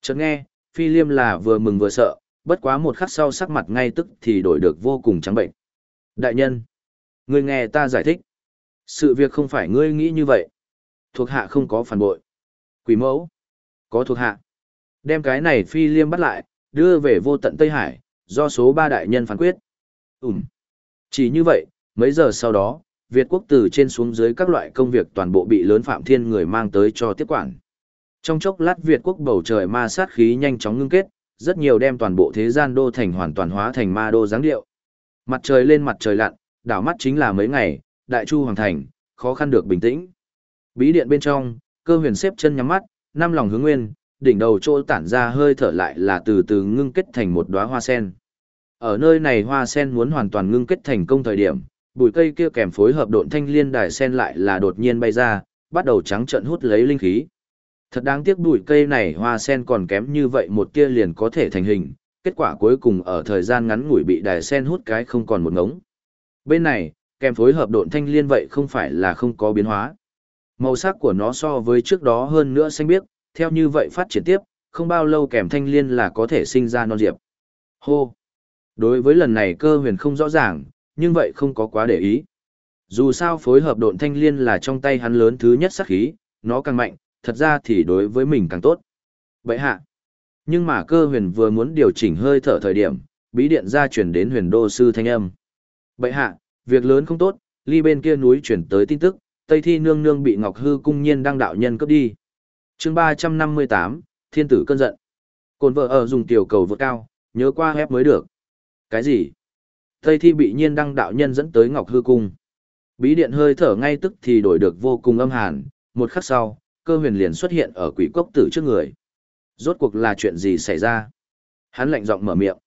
chợt nghe, phi liêm là vừa mừng vừa sợ, bất quá một khắc sau sắc mặt ngay tức thì đổi được vô cùng trắng bệnh. Đại nhân, người nghe ta giải thích. Sự việc không phải ngươi nghĩ như vậy. Thuộc hạ không có phản bội. Quỷ mẫu, có thuộc hạ. Đem cái này phi liêm bắt lại, đưa về vô tận Tây Hải, do số ba đại nhân phán quyết. Ừm. Chỉ như vậy, mấy giờ sau đó, Việt quốc từ trên xuống dưới các loại công việc toàn bộ bị lớn phạm thiên người mang tới cho tiếp quản. Trong chốc lát Việt quốc bầu trời ma sát khí nhanh chóng ngưng kết, rất nhiều đem toàn bộ thế gian đô thành hoàn toàn hóa thành ma đô dáng điệu. Mặt trời lên mặt trời lặn, đảo mắt chính là mấy ngày, đại chu hoàng thành, khó khăn được bình tĩnh. Bí điện bên trong, cơ huyền xếp chân nhắm mắt, năm lòng hướng nguyên, đỉnh đầu chỗ tản ra hơi thở lại là từ từ ngưng kết thành một đóa hoa sen. Ở nơi này hoa sen muốn hoàn toàn ngưng kết thành công thời điểm, bụi cây kia kèm phối hợp độn thanh liên đài sen lại là đột nhiên bay ra, bắt đầu trắng trận hút lấy linh khí. Thật đáng tiếc bụi cây này hoa sen còn kém như vậy một tia liền có thể thành hình, kết quả cuối cùng ở thời gian ngắn ngủi bị đài sen hút cái không còn một ngống. Bên này, kèm phối hợp độn thanh liên vậy không phải là không có biến hóa. Màu sắc của nó so với trước đó hơn nữa xanh biếc, theo như vậy phát triển tiếp, không bao lâu kèm thanh liên là có thể sinh ra non diệp. Hô! Đối với lần này cơ huyền không rõ ràng, nhưng vậy không có quá để ý. Dù sao phối hợp độn thanh liên là trong tay hắn lớn thứ nhất sắc khí, nó càng mạnh, thật ra thì đối với mình càng tốt. Vậy hạ. Nhưng mà cơ huyền vừa muốn điều chỉnh hơi thở thời điểm, bí điện ra chuyển đến huyền đô sư thanh âm. Vậy hạ, việc lớn không tốt, ly bên kia núi chuyển tới tin tức, Tây Thi nương nương bị Ngọc Hư cung nhiên đang đạo nhân cướp đi chương 358, Thiên tử cơn giận. Cồn vợ ở dùng tiểu cầu vượt cao, nhớ qua hép mới được. Cái gì? Tây Thi bị nhiên đăng đạo nhân dẫn tới Ngọc Hư cung. Bí điện hơi thở ngay tức thì đổi được vô cùng âm hàn, một khắc sau, cơ huyền liền xuất hiện ở quỷ cốc tử trước người. Rốt cuộc là chuyện gì xảy ra? Hắn lạnh giọng mở miệng.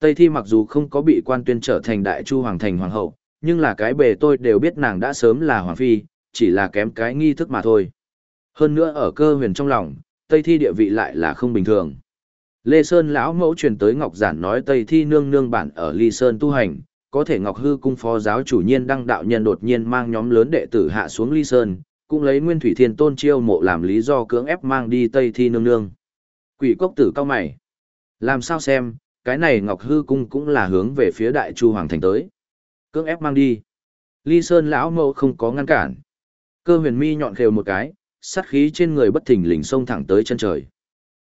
Tây Thi mặc dù không có bị quan tuyên trở thành đại chu hoàng thành hoàng hậu, nhưng là cái bề tôi đều biết nàng đã sớm là hoàng phi, chỉ là kém cái nghi thức mà thôi. Hơn nữa ở cơ huyền trong lòng, Tây Thi địa vị lại là không bình thường. Lê Sơn lão mẫu truyền tới Ngọc Giản nói Tây Thi nương nương bản ở Ly Sơn tu hành, có thể Ngọc Hư cung phó giáo chủ nhiên đăng đạo nhân đột nhiên mang nhóm lớn đệ tử hạ xuống Ly Sơn, cũng lấy Nguyên Thủy Thiên Tôn chiêu mộ làm lý do cưỡng ép mang đi Tây Thi nương nương. Quỷ cốc tử cao mày. Làm sao xem, cái này Ngọc Hư Cung cũng là hướng về phía Đại Chu Hoàng Thành tới. Cưỡng ép mang đi. Ly Sơn lão mẫu không có ngăn cản. Cơ huyền mi nhọn khều một cái, sát khí trên người bất thình lình xông thẳng tới chân trời.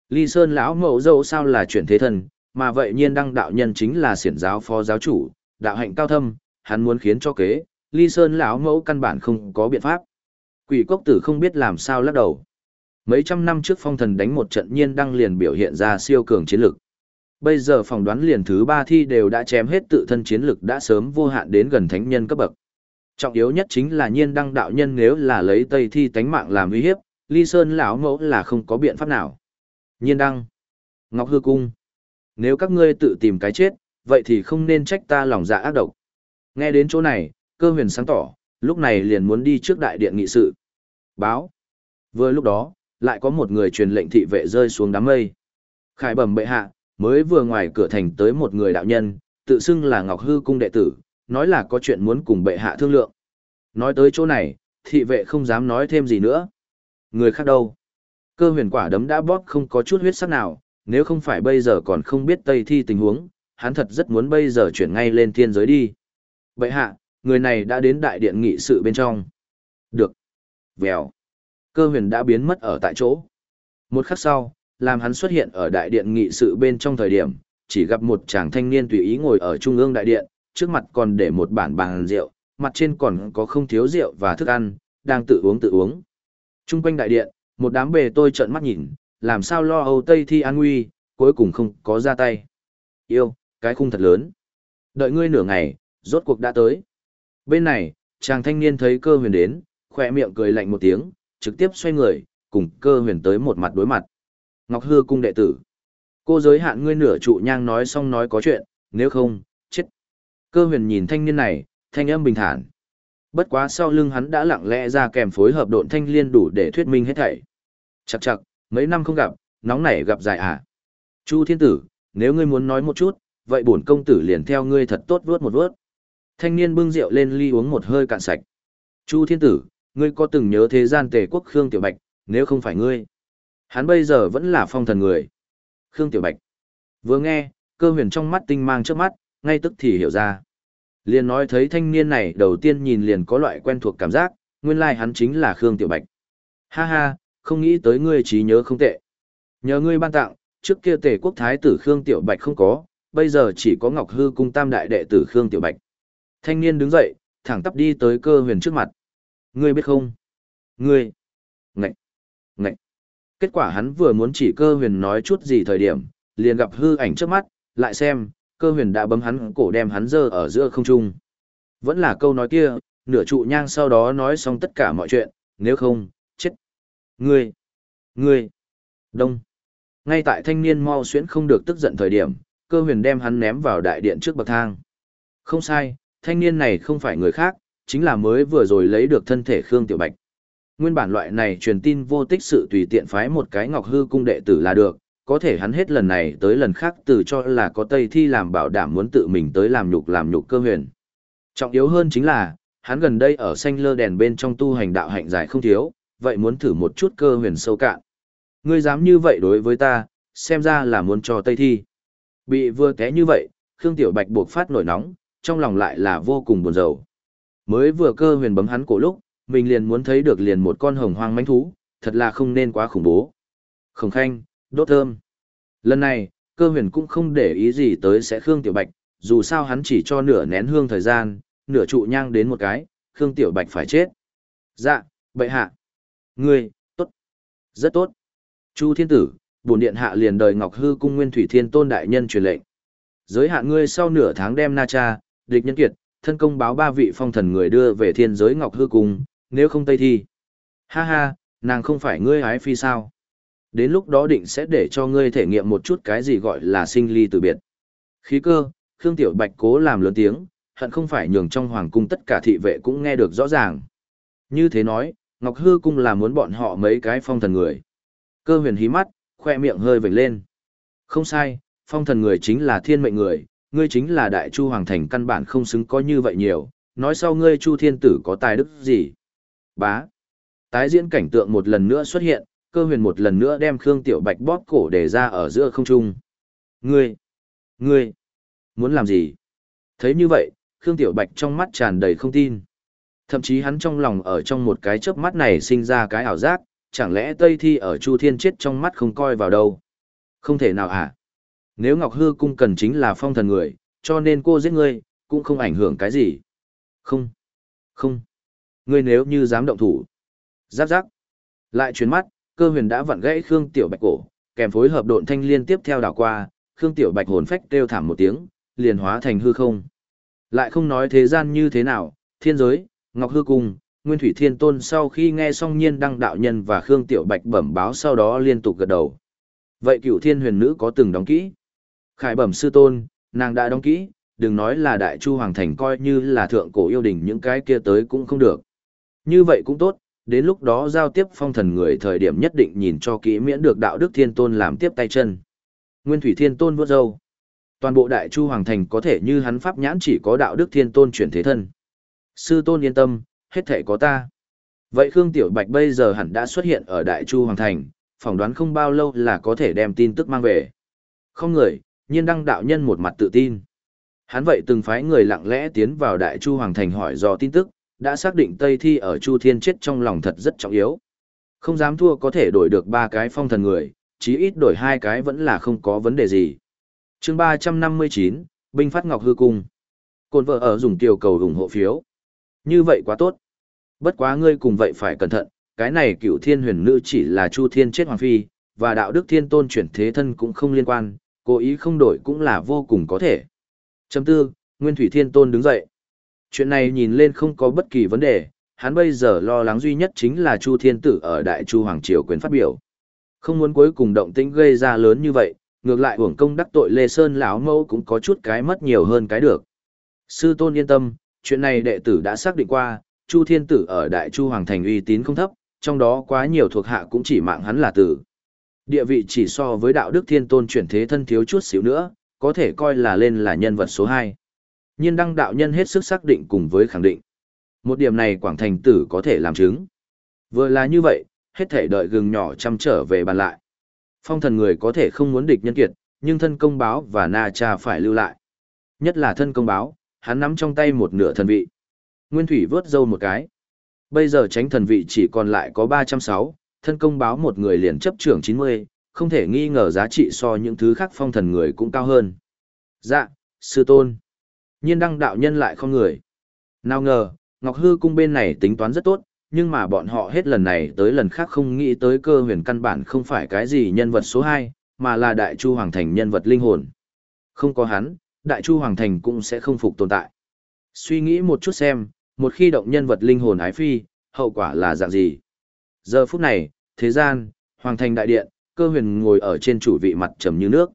Ly Sơn lão mẫu dâu sao là chuyển thế thần, mà vậy nhiên đăng đạo nhân chính là xiển giáo phó giáo chủ, đạo hạnh cao thâm, hắn muốn khiến cho kế, Ly Sơn lão mẫu căn bản không có biện pháp. Quỷ cốc tử không biết làm sao lắc đầu. Mấy trăm năm trước phong thần đánh một trận nhiên đăng liền biểu hiện ra siêu cường chiến lực. Bây giờ phỏng đoán liền thứ ba thi đều đã chém hết tự thân chiến lực đã sớm vô hạn đến gần thánh nhân cấp bậc. Trọng yếu nhất chính là nhiên đăng đạo nhân nếu là lấy tây thi tánh mạng làm uy hiếp, ly sơn lão mẫu là không có biện pháp nào. Nhiên đăng, Ngọc Hư Cung, nếu các ngươi tự tìm cái chết, vậy thì không nên trách ta lòng dạ ác độc. Nghe đến chỗ này, cơ huyền sáng tỏ, lúc này liền muốn đi trước đại điện nghị sự. Báo. Vừa lúc đó, lại có một người truyền lệnh thị vệ rơi xuống đám mây. Khải bẩm bệ hạ, mới vừa ngoài cửa thành tới một người đạo nhân, tự xưng là Ngọc Hư cung đệ tử, nói là có chuyện muốn cùng bệ hạ thương lượng. Nói tới chỗ này, thị vệ không dám nói thêm gì nữa. Người khác đâu? Cơ huyền quả đấm đã bóp không có chút huyết sắc nào, nếu không phải bây giờ còn không biết Tây Thi tình huống, hắn thật rất muốn bây giờ chuyển ngay lên thiên giới đi. Bệ hạ, người này đã đến đại điện nghị sự bên trong. Được. Vèo. Cơ huyền đã biến mất ở tại chỗ. Một khắc sau, làm hắn xuất hiện ở đại điện nghị sự bên trong thời điểm, chỉ gặp một chàng thanh niên tùy ý ngồi ở trung ương đại điện, trước mặt còn để một bản bàn rượu, mặt trên còn có không thiếu rượu và thức ăn, đang tự uống tự uống. Trung quanh đại điện, một đám bề tôi trợn mắt nhìn, làm sao lo âu Tây Thi an nguy, cuối cùng không có ra tay. Yêu, cái khung thật lớn. Đợi ngươi nửa ngày, rốt cuộc đã tới. Bên này, chàng thanh niên thấy cơ huyền đến, khỏe miệng cười lạnh một tiếng, trực tiếp xoay người, cùng cơ huyền tới một mặt đối mặt. Ngọc Hư cung đệ tử. Cô giới hạn ngươi nửa trụ nhang nói xong nói có chuyện, nếu không. Cơ huyền nhìn thanh niên này, thanh âm bình thản. Bất quá sau lưng hắn đã lặng lẽ ra kèm phối hợp độn thanh liên đủ để thuyết minh hết thảy. Chậc chậc, mấy năm không gặp, nóng nảy gặp dài à. Chu thiên tử, nếu ngươi muốn nói một chút, vậy bổn công tử liền theo ngươi thật tốt vuốt một vuốt. Thanh niên bưng rượu lên ly uống một hơi cạn sạch. Chu thiên tử, ngươi có từng nhớ thế gian tề quốc Khương Tiểu Bạch, nếu không phải ngươi. Hắn bây giờ vẫn là phong thần người. Khương Tiểu Bạch. Vừa nghe, cơ huyền trong mắt tinh mang trước mắt, ngay tức thì hiểu ra. Liền nói thấy thanh niên này đầu tiên nhìn liền có loại quen thuộc cảm giác, nguyên lai like hắn chính là Khương Tiểu Bạch. Ha ha, không nghĩ tới ngươi trí nhớ không tệ. Nhờ ngươi ban tặng, trước kia tề quốc thái tử Khương Tiểu Bạch không có, bây giờ chỉ có Ngọc Hư cung tam đại đệ tử Khương Tiểu Bạch. Thanh niên đứng dậy, thẳng tắp đi tới cơ huyền trước mặt. Ngươi biết không? Ngươi! Ngậy! Ngậy! Kết quả hắn vừa muốn chỉ cơ huyền nói chút gì thời điểm, liền gặp hư ảnh trước mắt, lại xem, cơ huyền đã bấm hắn cổ đem hắn dơ ở giữa không trung. Vẫn là câu nói kia, nửa trụ nhang sau đó nói xong tất cả mọi chuyện, nếu không, chết. Ngươi! Ngươi! Đông! Ngay tại thanh niên mau xuyễn không được tức giận thời điểm, cơ huyền đem hắn ném vào đại điện trước bậc thang. Không sai, thanh niên này không phải người khác, chính là mới vừa rồi lấy được thân thể Khương Tiểu Bạch. Nguyên bản loại này truyền tin vô tích sự tùy tiện phái một cái Ngọc Hư cung đệ tử là được, có thể hắn hết lần này tới lần khác từ cho là có Tây Thi làm bảo đảm muốn tự mình tới làm nhục làm nhục cơ huyền. Trọng yếu hơn chính là, hắn gần đây ở xanh lơ đèn bên trong tu hành đạo hạnh dài không thiếu, vậy muốn thử một chút cơ huyền sâu cạn. Ngươi dám như vậy đối với ta, xem ra là muốn cho Tây Thi. Bị vừa té như vậy, Khương Tiểu Bạch buộc phát nổi nóng, trong lòng lại là vô cùng buồn rầu. Mới vừa cơ huyền bấm hắn cổ lúc, mình liền muốn thấy được liền một con hồng hoang mãnh thú, thật là không nên quá khủng bố. Khổng khanh, đốt thơm. Lần này, cơ huyền cũng không để ý gì tới sẽ Khương Tiểu Bạch, dù sao hắn chỉ cho nửa nén hương thời gian, nửa trụ nhang đến một cái, Khương Tiểu Bạch phải chết. Dạ, bệ hạ. Ngươi, tốt. Rất tốt. Chu thiên tử, bổn điện hạ liền đời Ngọc Hư cung Nguyên Thủy Thiên Tôn đại nhân truyền lệnh. Giới hạn ngươi sau nửa tháng đem Na Cha, địch nhân kiệt, thân công báo ba vị phong thần người đưa về thiên giới Ngọc Hư cung, nếu không tây thi. Ha ha, nàng không phải ngươi hái phi sao? Đến lúc đó định sẽ để cho ngươi thể nghiệm một chút cái gì gọi là sinh ly từ biệt. Khí cơ, Khương Tiểu Bạch cố làm lớn tiếng, hận không phải nhường trong hoàng cung tất cả thị vệ cũng nghe được rõ ràng. Như thế nói, Ngọc Hư cung là muốn bọn họ mấy cái phong thần người. Cơ huyền hí mắt, khoe miệng hơi vểnh lên. Không sai, phong thần người chính là thiên mệnh người, ngươi chính là đại chu hoàng thành căn bản không xứng có như vậy nhiều, nói sau ngươi chu thiên tử có tài đức gì. Bá. Tái diễn cảnh tượng một lần nữa xuất hiện, cơ huyền một lần nữa đem Khương Tiểu Bạch bóp cổ để ra ở giữa không trung. Ngươi, ngươi, muốn làm gì? Thấy như vậy, Khương Tiểu Bạch trong mắt tràn đầy không tin. Thậm chí hắn trong lòng ở trong một cái chớp mắt này sinh ra cái ảo giác, chẳng lẽ Tây Thi ở Chu Thiên chết trong mắt không coi vào đâu. Không thể nào hả? Nếu Ngọc Hư cung cần chính là phong thần người, cho nên cô giết ngươi, cũng không ảnh hưởng cái gì. Không. Không. Ngươi nếu như dám động thủ. Giáp giáp. Lại chuyển mắt, cơ huyền đã vặn gãy Khương Tiểu Bạch cổ, kèm phối hợp độn thanh liên tiếp theo đảo qua, Khương Tiểu Bạch hồn phách kêu thảm một tiếng, liền hóa thành hư không. Lại không nói thế gian như thế nào, thiên giới, Ngọc Hư Cung, Nguyên Thủy Thiên Tôn sau khi nghe xong nhiên đăng đạo nhân và Khương Tiểu Bạch bẩm báo sau đó liên tục gật đầu. Vậy cựu thiên huyền nữ có từng đóng kỹ? Khải bẩm sư tôn, nàng đã đóng kỹ, đừng nói là đại chu hoàng thành coi như là thượng cổ yêu đình những cái kia tới cũng không được. Như vậy cũng tốt, đến lúc đó giao tiếp phong thần người thời điểm nhất định nhìn cho kỹ miễn được đạo đức thiên tôn làm tiếp tay chân. Nguyên thủy thiên tôn vuốt râu. Toàn bộ đại chu hoàng thành có thể như hắn pháp nhãn chỉ có đạo đức thiên tôn chuyển thế thân. Sư tôn yên tâm, hết thể có ta. Vậy Khương Tiểu Bạch bây giờ hẳn đã xuất hiện ở đại chu hoàng thành, phỏng đoán không bao lâu là có thể đem tin tức mang về. Không người, nhiên đăng đạo nhân một mặt tự tin. Hắn vậy từng phái người lặng lẽ tiến vào đại chu hoàng thành hỏi dò tin tức, đã xác định Tây Thi ở Chu Thiên chết trong lòng thật rất trọng yếu. Không dám thua có thể đổi được ba cái phong thần người, chí ít đổi hai cái vẫn là không có vấn đề gì. chương 359, Binh Phát Ngọc Hư Cung. Côn vợ ở dùng tiểu cầu ủng hộ phiếu. Như vậy quá tốt. Bất quá ngươi cùng vậy phải cẩn thận, cái này cựu thiên huyền nữ chỉ là Chu Thiên chết hoàng phi, và đạo đức thiên tôn chuyển thế thân cũng không liên quan, cố ý không đổi cũng là vô cùng có thể. Chấm tư, Nguyên Thủy Thiên Tôn đứng dậy. Chuyện này nhìn lên không có bất kỳ vấn đề, hắn bây giờ lo lắng duy nhất chính là Chu Thiên Tử ở Đại Chu Hoàng Triều quyền phát biểu. Không muốn cuối cùng động tĩnh gây ra lớn như vậy, ngược lại hưởng công đắc tội Lê Sơn lão mẫu cũng có chút cái mất nhiều hơn cái được. Sư tôn yên tâm, chuyện này đệ tử đã xác định qua, Chu Thiên Tử ở Đại Chu Hoàng Thành uy tín không thấp, trong đó quá nhiều thuộc hạ cũng chỉ mạng hắn là tử. Địa vị chỉ so với đạo đức thiên tôn chuyển thế thân thiếu chút xíu nữa, có thể coi là lên là nhân vật số 2. Nhiên đăng đạo nhân hết sức xác định cùng với khẳng định. Một điểm này Quảng Thành Tử có thể làm chứng. Vừa là như vậy, hết thể đợi gừng nhỏ chăm trở về bàn lại. Phong thần người có thể không muốn địch nhân kiệt, nhưng thân công báo và na cha phải lưu lại. Nhất là thân công báo, hắn nắm trong tay một nửa thần vị. Nguyên Thủy vớt dâu một cái. Bây giờ tránh thần vị chỉ còn lại có 306, thân công báo một người liền chấp trưởng 90, không thể nghi ngờ giá trị so những thứ khác phong thần người cũng cao hơn. Dạ, sư tôn. Nhiên đăng đạo nhân lại không người. Nào ngờ, Ngọc Hư cung bên này tính toán rất tốt, nhưng mà bọn họ hết lần này tới lần khác không nghĩ tới cơ huyền căn bản không phải cái gì nhân vật số 2, mà là Đại Chu Hoàng Thành nhân vật linh hồn. Không có hắn, Đại Chu Hoàng Thành cũng sẽ không phục tồn tại. Suy nghĩ một chút xem, một khi động nhân vật linh hồn ái phi, hậu quả là dạng gì? Giờ phút này, thế gian, Hoàng Thành Đại Điện, cơ huyền ngồi ở trên chủ vị mặt trầm như nước.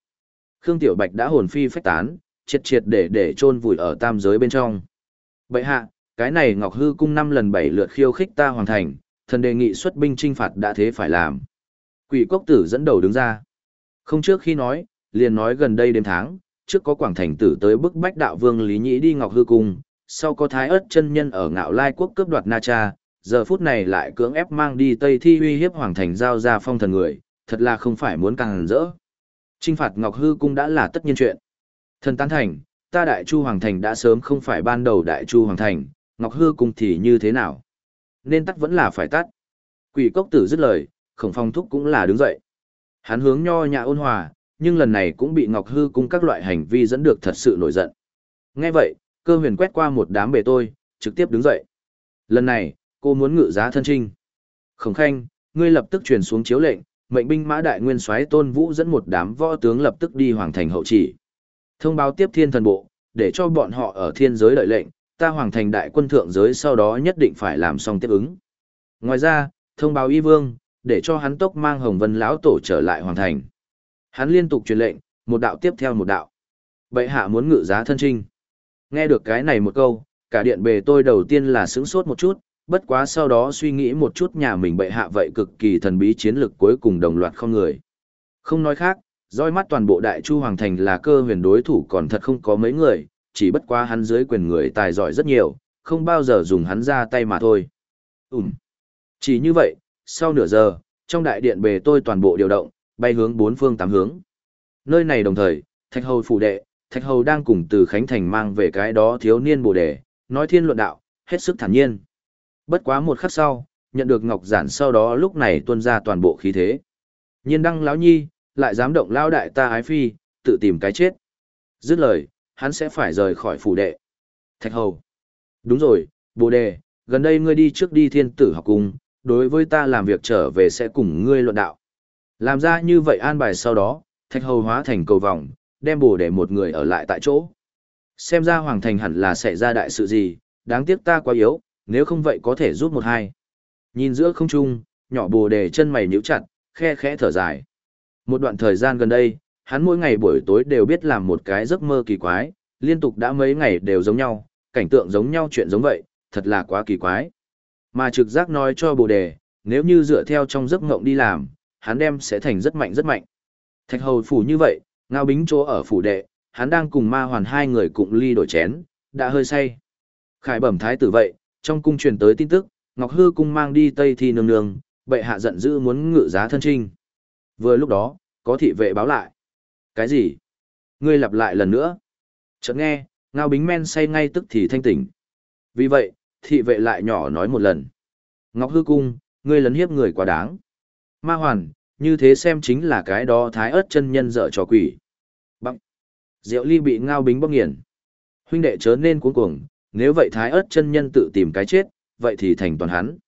Khương Tiểu Bạch đã hồn phi phách tán, triệt triệt để để chôn vùi ở tam giới bên trong. Bậy hạ, cái này Ngọc Hư cung năm lần bảy lượt khiêu khích ta hoàn thành, thần đề nghị xuất binh trinh phạt đã thế phải làm. Quỷ cốc tử dẫn đầu đứng ra. Không trước khi nói, liền nói gần đây đêm tháng, trước có quảng thành tử tới bức bách đạo vương Lý Nhĩ đi Ngọc Hư cung, sau có thái ớt chân nhân ở ngạo lai quốc cướp đoạt Na Cha, giờ phút này lại cưỡng ép mang đi Tây Thi uy hiếp hoàng thành giao ra phong thần người, thật là không phải muốn càng rỡ. Trinh phạt Ngọc Hư cung đã là tất nhiên chuyện. Thần tán thành, ta Đại Chu Hoàng Thành đã sớm không phải ban đầu Đại Chu Hoàng Thành, Ngọc Hư cung thì như thế nào? Nên tắt vẫn là phải tắt. Quỷ cốc tử dứt lời, khổng phong thúc cũng là đứng dậy. Hắn hướng nho nhã ôn hòa, nhưng lần này cũng bị Ngọc Hư cung các loại hành vi dẫn được thật sự nổi giận. Nghe vậy, cơ huyền quét qua một đám bề tôi, trực tiếp đứng dậy. Lần này, cô muốn ngự giá thân trinh. Khổng khanh, ngươi lập tức truyền xuống chiếu lệnh, mệnh binh mã đại nguyên soái tôn vũ dẫn một đám võ tướng lập tức đi hoàng thành hậu chỉ. Thông báo tiếp thiên thần bộ, để cho bọn họ ở thiên giới lợi lệnh, ta hoàng thành đại quân thượng giới sau đó nhất định phải làm xong tiếp ứng. Ngoài ra, thông báo y vương, để cho hắn tốc mang hồng vân lão tổ trở lại hoàng thành. Hắn liên tục truyền lệnh, một đạo tiếp theo một đạo. Bệ hạ muốn ngự giá thân trinh. Nghe được cái này một câu, cả điện bề tôi đầu tiên là sững sốt một chút, bất quá sau đó suy nghĩ một chút nhà mình bệ hạ vậy cực kỳ thần bí chiến lược cuối cùng đồng loạt không người. Không nói khác, roi mắt toàn bộ đại chu hoàng thành là cơ huyền đối thủ còn thật không có mấy người, chỉ bất quá hắn dưới quyền người tài giỏi rất nhiều, không bao giờ dùng hắn ra tay mà thôi. Ừm. Chỉ như vậy, sau nửa giờ, trong đại điện bề tôi toàn bộ điều động, bay hướng bốn phương tám hướng. Nơi này đồng thời, Thạch Hầu phủ đệ, Thạch Hầu đang cùng từ Khánh Thành mang về cái đó thiếu niên bồ đề, nói thiên luận đạo, hết sức thản nhiên. Bất quá một khắc sau, nhận được ngọc giản sau đó lúc này tuôn ra toàn bộ khí thế. Nhiên đăng lão nhi, lại dám động lao đại ta ái phi, tự tìm cái chết. Dứt lời, hắn sẽ phải rời khỏi phủ đệ. Thạch hầu. Đúng rồi, bồ đề, gần đây ngươi đi trước đi thiên tử học cung, đối với ta làm việc trở về sẽ cùng ngươi luận đạo. Làm ra như vậy an bài sau đó, thạch hầu hóa thành cầu vòng, đem bồ đề một người ở lại tại chỗ. Xem ra hoàng thành hẳn là xảy ra đại sự gì, đáng tiếc ta quá yếu, nếu không vậy có thể giúp một hai. Nhìn giữa không trung, nhỏ bồ đề chân mày nhíu chặt, khe khẽ thở dài. Một đoạn thời gian gần đây, hắn mỗi ngày buổi tối đều biết làm một cái giấc mơ kỳ quái, liên tục đã mấy ngày đều giống nhau, cảnh tượng giống nhau chuyện giống vậy, thật là quá kỳ quái. Mà trực giác nói cho bồ đề, nếu như dựa theo trong giấc mộng đi làm, hắn đem sẽ thành rất mạnh rất mạnh. Thạch hầu phủ như vậy, ngao bính chỗ ở phủ đệ, hắn đang cùng ma hoàn hai người cùng ly đổi chén, đã hơi say. Khải bẩm thái tử vậy, trong cung truyền tới tin tức, Ngọc Hư cung mang đi Tây Thi nương nương, bệ hạ giận dữ muốn ngự giá thân trinh. Vừa lúc đó, có thị vệ báo lại. Cái gì? Ngươi lặp lại lần nữa. Chợt nghe, ngao bính men say ngay tức thì thanh tỉnh. Vì vậy, thị vệ lại nhỏ nói một lần. Ngọc hư cung, ngươi lấn hiếp người quá đáng. Ma hoàn, như thế xem chính là cái đó thái ớt chân nhân dở trò quỷ. Bằng. Diệu ly bị ngao bính bóc nghiền. Huynh đệ chớ nên cuống cuồng, nếu vậy thái ớt chân nhân tự tìm cái chết, vậy thì thành toàn hắn.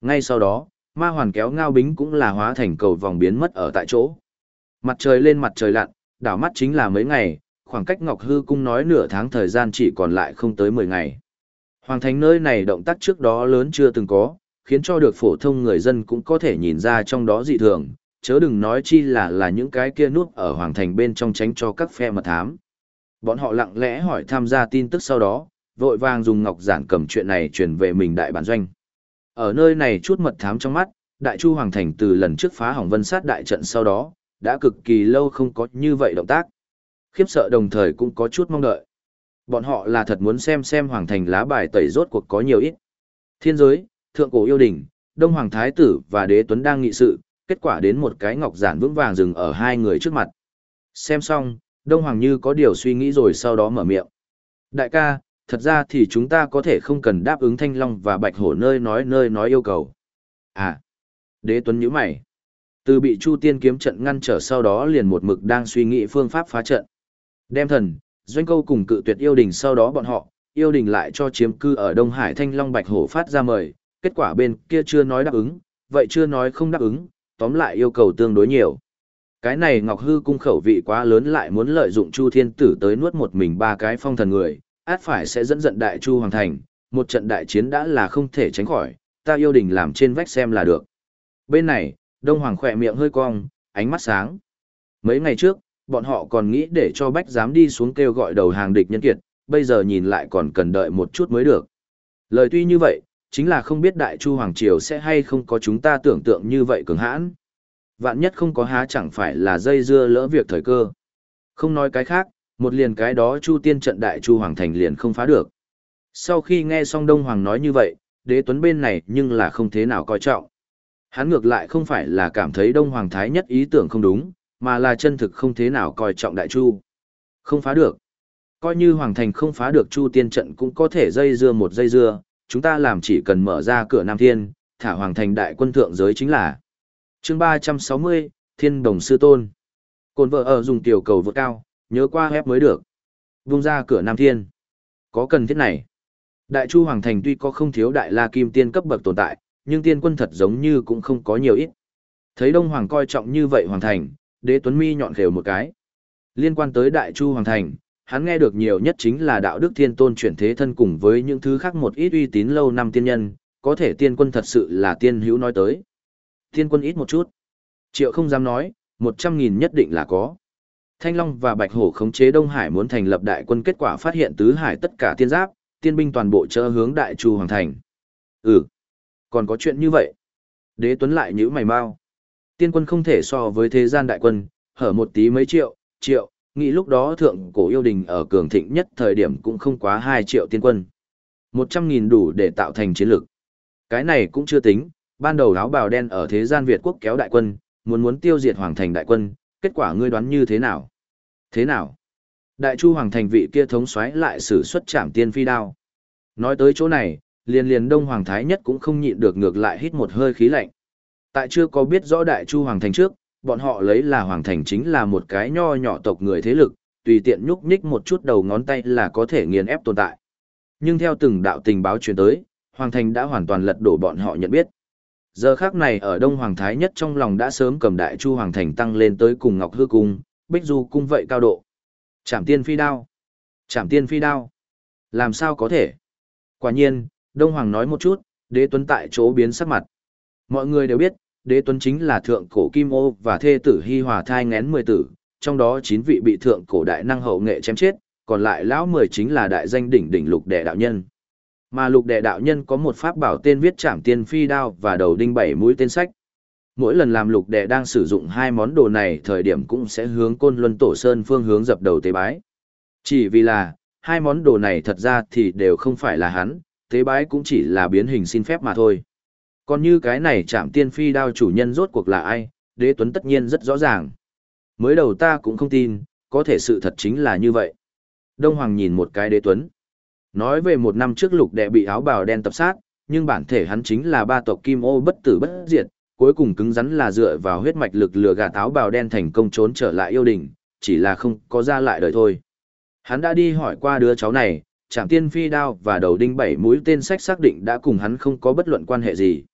Ngay sau đó, ma hoàn kéo ngao bính cũng là hóa thành cầu vòng biến mất ở tại chỗ. Mặt trời lên mặt trời lặn, đảo mắt chính là mấy ngày, khoảng cách Ngọc Hư Cung nói nửa tháng thời gian chỉ còn lại không tới 10 ngày. Hoàng thành nơi này động tác trước đó lớn chưa từng có, khiến cho được phổ thông người dân cũng có thể nhìn ra trong đó dị thường, chớ đừng nói chi là là những cái kia nuốt ở hoàng thành bên trong tránh cho các phe mật thám. Bọn họ lặng lẽ hỏi tham gia tin tức sau đó, vội vàng dùng ngọc giản cầm chuyện này truyền về mình đại bản doanh. Ở nơi này chút mật thám trong mắt, đại chu hoàng thành từ lần trước phá hỏng vân sát đại trận sau đó, đã cực kỳ lâu không có như vậy động tác. Khiếp sợ đồng thời cũng có chút mong đợi. Bọn họ là thật muốn xem xem hoàng thành lá bài tẩy rốt cuộc có nhiều ít. Thiên giới, thượng cổ yêu đình, đông hoàng thái tử và đế tuấn đang nghị sự, kết quả đến một cái ngọc giản vững vàng dừng ở hai người trước mặt. Xem xong, đông hoàng như có điều suy nghĩ rồi sau đó mở miệng. Đại ca, thật ra thì chúng ta có thể không cần đáp ứng thanh long và bạch hổ nơi nói nơi nói yêu cầu. À, đế tuấn nhíu mày. Từ bị Chu Tiên kiếm trận ngăn trở sau đó liền một mực đang suy nghĩ phương pháp phá trận. Đem thần, doanh câu cùng cự tuyệt yêu đình sau đó bọn họ, yêu đình lại cho chiếm cư ở Đông Hải Thanh Long Bạch Hổ phát ra mời, kết quả bên kia chưa nói đáp ứng, vậy chưa nói không đáp ứng, tóm lại yêu cầu tương đối nhiều. Cái này Ngọc Hư cung khẩu vị quá lớn lại muốn lợi dụng Chu Thiên Tử tới nuốt một mình ba cái phong thần người, át phải sẽ dẫn dận đại Chu Hoàng Thành, một trận đại chiến đã là không thể tránh khỏi, ta yêu đình làm trên vách xem là được. Bên này, Đông Hoàng khỏe miệng hơi cong, ánh mắt sáng. Mấy ngày trước, bọn họ còn nghĩ để cho Bách dám đi xuống kêu gọi đầu hàng địch nhân kiệt, bây giờ nhìn lại còn cần đợi một chút mới được. Lời tuy như vậy, chính là không biết Đại Chu Hoàng Triều sẽ hay không có chúng ta tưởng tượng như vậy cường hãn. Vạn nhất không có há chẳng phải là dây dưa lỡ việc thời cơ. Không nói cái khác, một liền cái đó Chu Tiên trận Đại Chu Hoàng Thành liền không phá được. Sau khi nghe xong Đông Hoàng nói như vậy, đế tuấn bên này nhưng là không thế nào coi trọng. Hắn ngược lại không phải là cảm thấy Đông Hoàng Thái nhất ý tưởng không đúng, mà là chân thực không thế nào coi trọng Đại Chu. Không phá được. Coi như Hoàng Thành không phá được Chu tiên trận cũng có thể dây dưa một dây dưa, chúng ta làm chỉ cần mở ra cửa Nam Thiên, thả Hoàng Thành đại quân thượng giới chính là. chương 360, Thiên Đồng Sư Tôn. Cồn vợ ở dùng tiểu cầu vượt cao, nhớ qua hép mới được. Vung ra cửa Nam Thiên. Có cần thiết này. Đại Chu Hoàng Thành tuy có không thiếu đại la kim tiên cấp bậc tồn tại, nhưng tiên quân thật giống như cũng không có nhiều ít. Thấy Đông Hoàng coi trọng như vậy Hoàng Thành, đế tuấn mi nhọn khều một cái. Liên quan tới Đại Chu Hoàng Thành, hắn nghe được nhiều nhất chính là đạo đức thiên tôn chuyển thế thân cùng với những thứ khác một ít uy tín lâu năm tiên nhân, có thể tiên quân thật sự là tiên hữu nói tới. Tiên quân ít một chút. Triệu không dám nói, một trăm nghìn nhất định là có. Thanh Long và Bạch Hổ khống chế Đông Hải muốn thành lập đại quân kết quả phát hiện tứ hải tất cả tiên giáp, tiên binh toàn bộ chớ hướng Đại Chu Hoàng Thành. Ừ, còn có chuyện như vậy. Đế Tuấn lại nhíu mày mau. Tiên quân không thể so với thế gian đại quân, hở một tí mấy triệu, triệu, nghĩ lúc đó thượng cổ yêu đình ở cường thịnh nhất thời điểm cũng không quá 2 triệu tiên quân. 100.000 đủ để tạo thành chiến lược. Cái này cũng chưa tính, ban đầu áo bào đen ở thế gian Việt quốc kéo đại quân, muốn muốn tiêu diệt hoàng thành đại quân, kết quả ngươi đoán như thế nào? Thế nào? Đại chu hoàng thành vị kia thống soái lại sử xuất trảm tiên phi đao. Nói tới chỗ này, liền liền Đông Hoàng Thái Nhất cũng không nhịn được ngược lại hít một hơi khí lạnh. Tại chưa có biết rõ Đại Chu Hoàng Thành trước, bọn họ lấy là Hoàng Thành chính là một cái nho nhỏ tộc người thế lực, tùy tiện nhúc nhích một chút đầu ngón tay là có thể nghiền ép tồn tại. Nhưng theo từng đạo tình báo truyền tới, Hoàng Thành đã hoàn toàn lật đổ bọn họ nhận biết. Giờ khác này ở Đông Hoàng Thái nhất trong lòng đã sớm cầm đại chu Hoàng Thành tăng lên tới cùng Ngọc Hư Cung, Bích Du Cung vậy cao độ. Chảm tiên phi đao. Chảm tiên phi đao. Làm sao có thể? Quả nhiên, Đông Hoàng nói một chút, đế tuấn tại chỗ biến sắc mặt. Mọi người đều biết, đế tuấn chính là thượng cổ kim ô và thê tử hy hòa thai ngén mười tử, trong đó chín vị bị thượng cổ đại năng hậu nghệ chém chết, còn lại lão mười chính là đại danh đỉnh đỉnh lục đệ đạo nhân. Mà lục đệ đạo nhân có một pháp bảo tên viết trảm tiên phi đao và đầu đinh bảy mũi tên sách. Mỗi lần làm lục đệ đang sử dụng hai món đồ này thời điểm cũng sẽ hướng côn luân tổ sơn phương hướng dập đầu tế bái. Chỉ vì là, hai món đồ này thật ra thì đều không phải là hắn, tế bái cũng chỉ là biến hình xin phép mà thôi. Còn như cái này chạm tiên phi đao chủ nhân rốt cuộc là ai, đế tuấn tất nhiên rất rõ ràng. Mới đầu ta cũng không tin, có thể sự thật chính là như vậy. Đông Hoàng nhìn một cái đế tuấn. Nói về một năm trước lục đệ bị áo bào đen tập sát, nhưng bản thể hắn chính là ba tộc kim ô bất tử bất diệt, cuối cùng cứng rắn là dựa vào huyết mạch lực lừa gạt áo bào đen thành công trốn trở lại yêu đình, chỉ là không có ra lại đời thôi. Hắn đã đi hỏi qua đứa cháu này, chạm tiên phi đao và đầu đinh bảy mũi tên sách xác định đã cùng hắn không có bất luận quan hệ gì.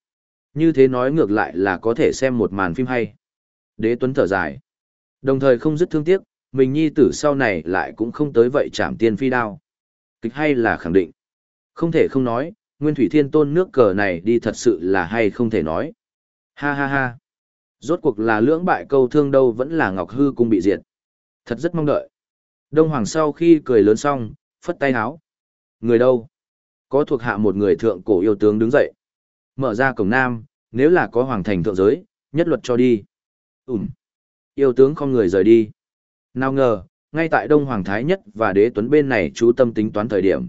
Như thế nói ngược lại là có thể xem một màn phim hay. Đế Tuấn thở dài. Đồng thời không dứt thương tiếc, mình nhi tử sau này lại cũng không tới vậy chạm tiên phi đao. Kịch hay là khẳng định. Không thể không nói, Nguyên Thủy Thiên Tôn nước cờ này đi thật sự là hay không thể nói. Ha ha ha. Rốt cuộc là lưỡng bại câu thương đâu vẫn là Ngọc Hư cung bị diệt. Thật rất mong đợi. Đông Hoàng sau khi cười lớn xong, phất tay háo. Người đâu? Có thuộc hạ một người thượng cổ yêu tướng đứng dậy. Mở ra cổng nam, nếu là có hoàng thành thượng giới, nhất luật cho đi. Ừm. Yêu tướng không người rời đi. Nào ngờ, ngay tại Đông Hoàng Thái Nhất và Đế Tuấn bên này chú tâm tính toán thời điểm.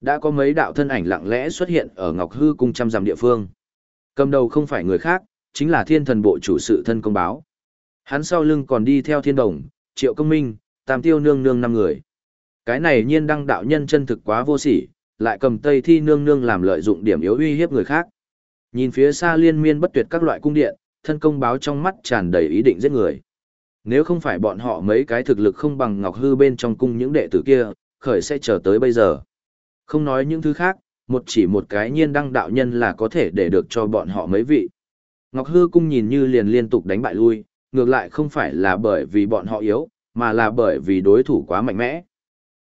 Đã có mấy đạo thân ảnh lặng lẽ xuất hiện ở Ngọc Hư cung trăm dặm địa phương. Cầm đầu không phải người khác, chính là thiên thần bộ chủ sự thân công báo. Hắn sau lưng còn đi theo thiên đồng, triệu công minh, tam tiêu nương nương năm người. Cái này nhiên đăng đạo nhân chân thực quá vô sỉ, lại cầm tây thi nương nương làm lợi dụng điểm yếu uy hiếp người khác. Nhìn phía xa liên miên bất tuyệt các loại cung điện, thân công báo trong mắt tràn đầy ý định giết người. Nếu không phải bọn họ mấy cái thực lực không bằng Ngọc Hư bên trong cung những đệ tử kia, khởi sẽ chờ tới bây giờ. Không nói những thứ khác, một chỉ một cái nhiên đăng đạo nhân là có thể để được cho bọn họ mấy vị. Ngọc Hư cung nhìn như liền liên tục đánh bại lui, ngược lại không phải là bởi vì bọn họ yếu, mà là bởi vì đối thủ quá mạnh mẽ.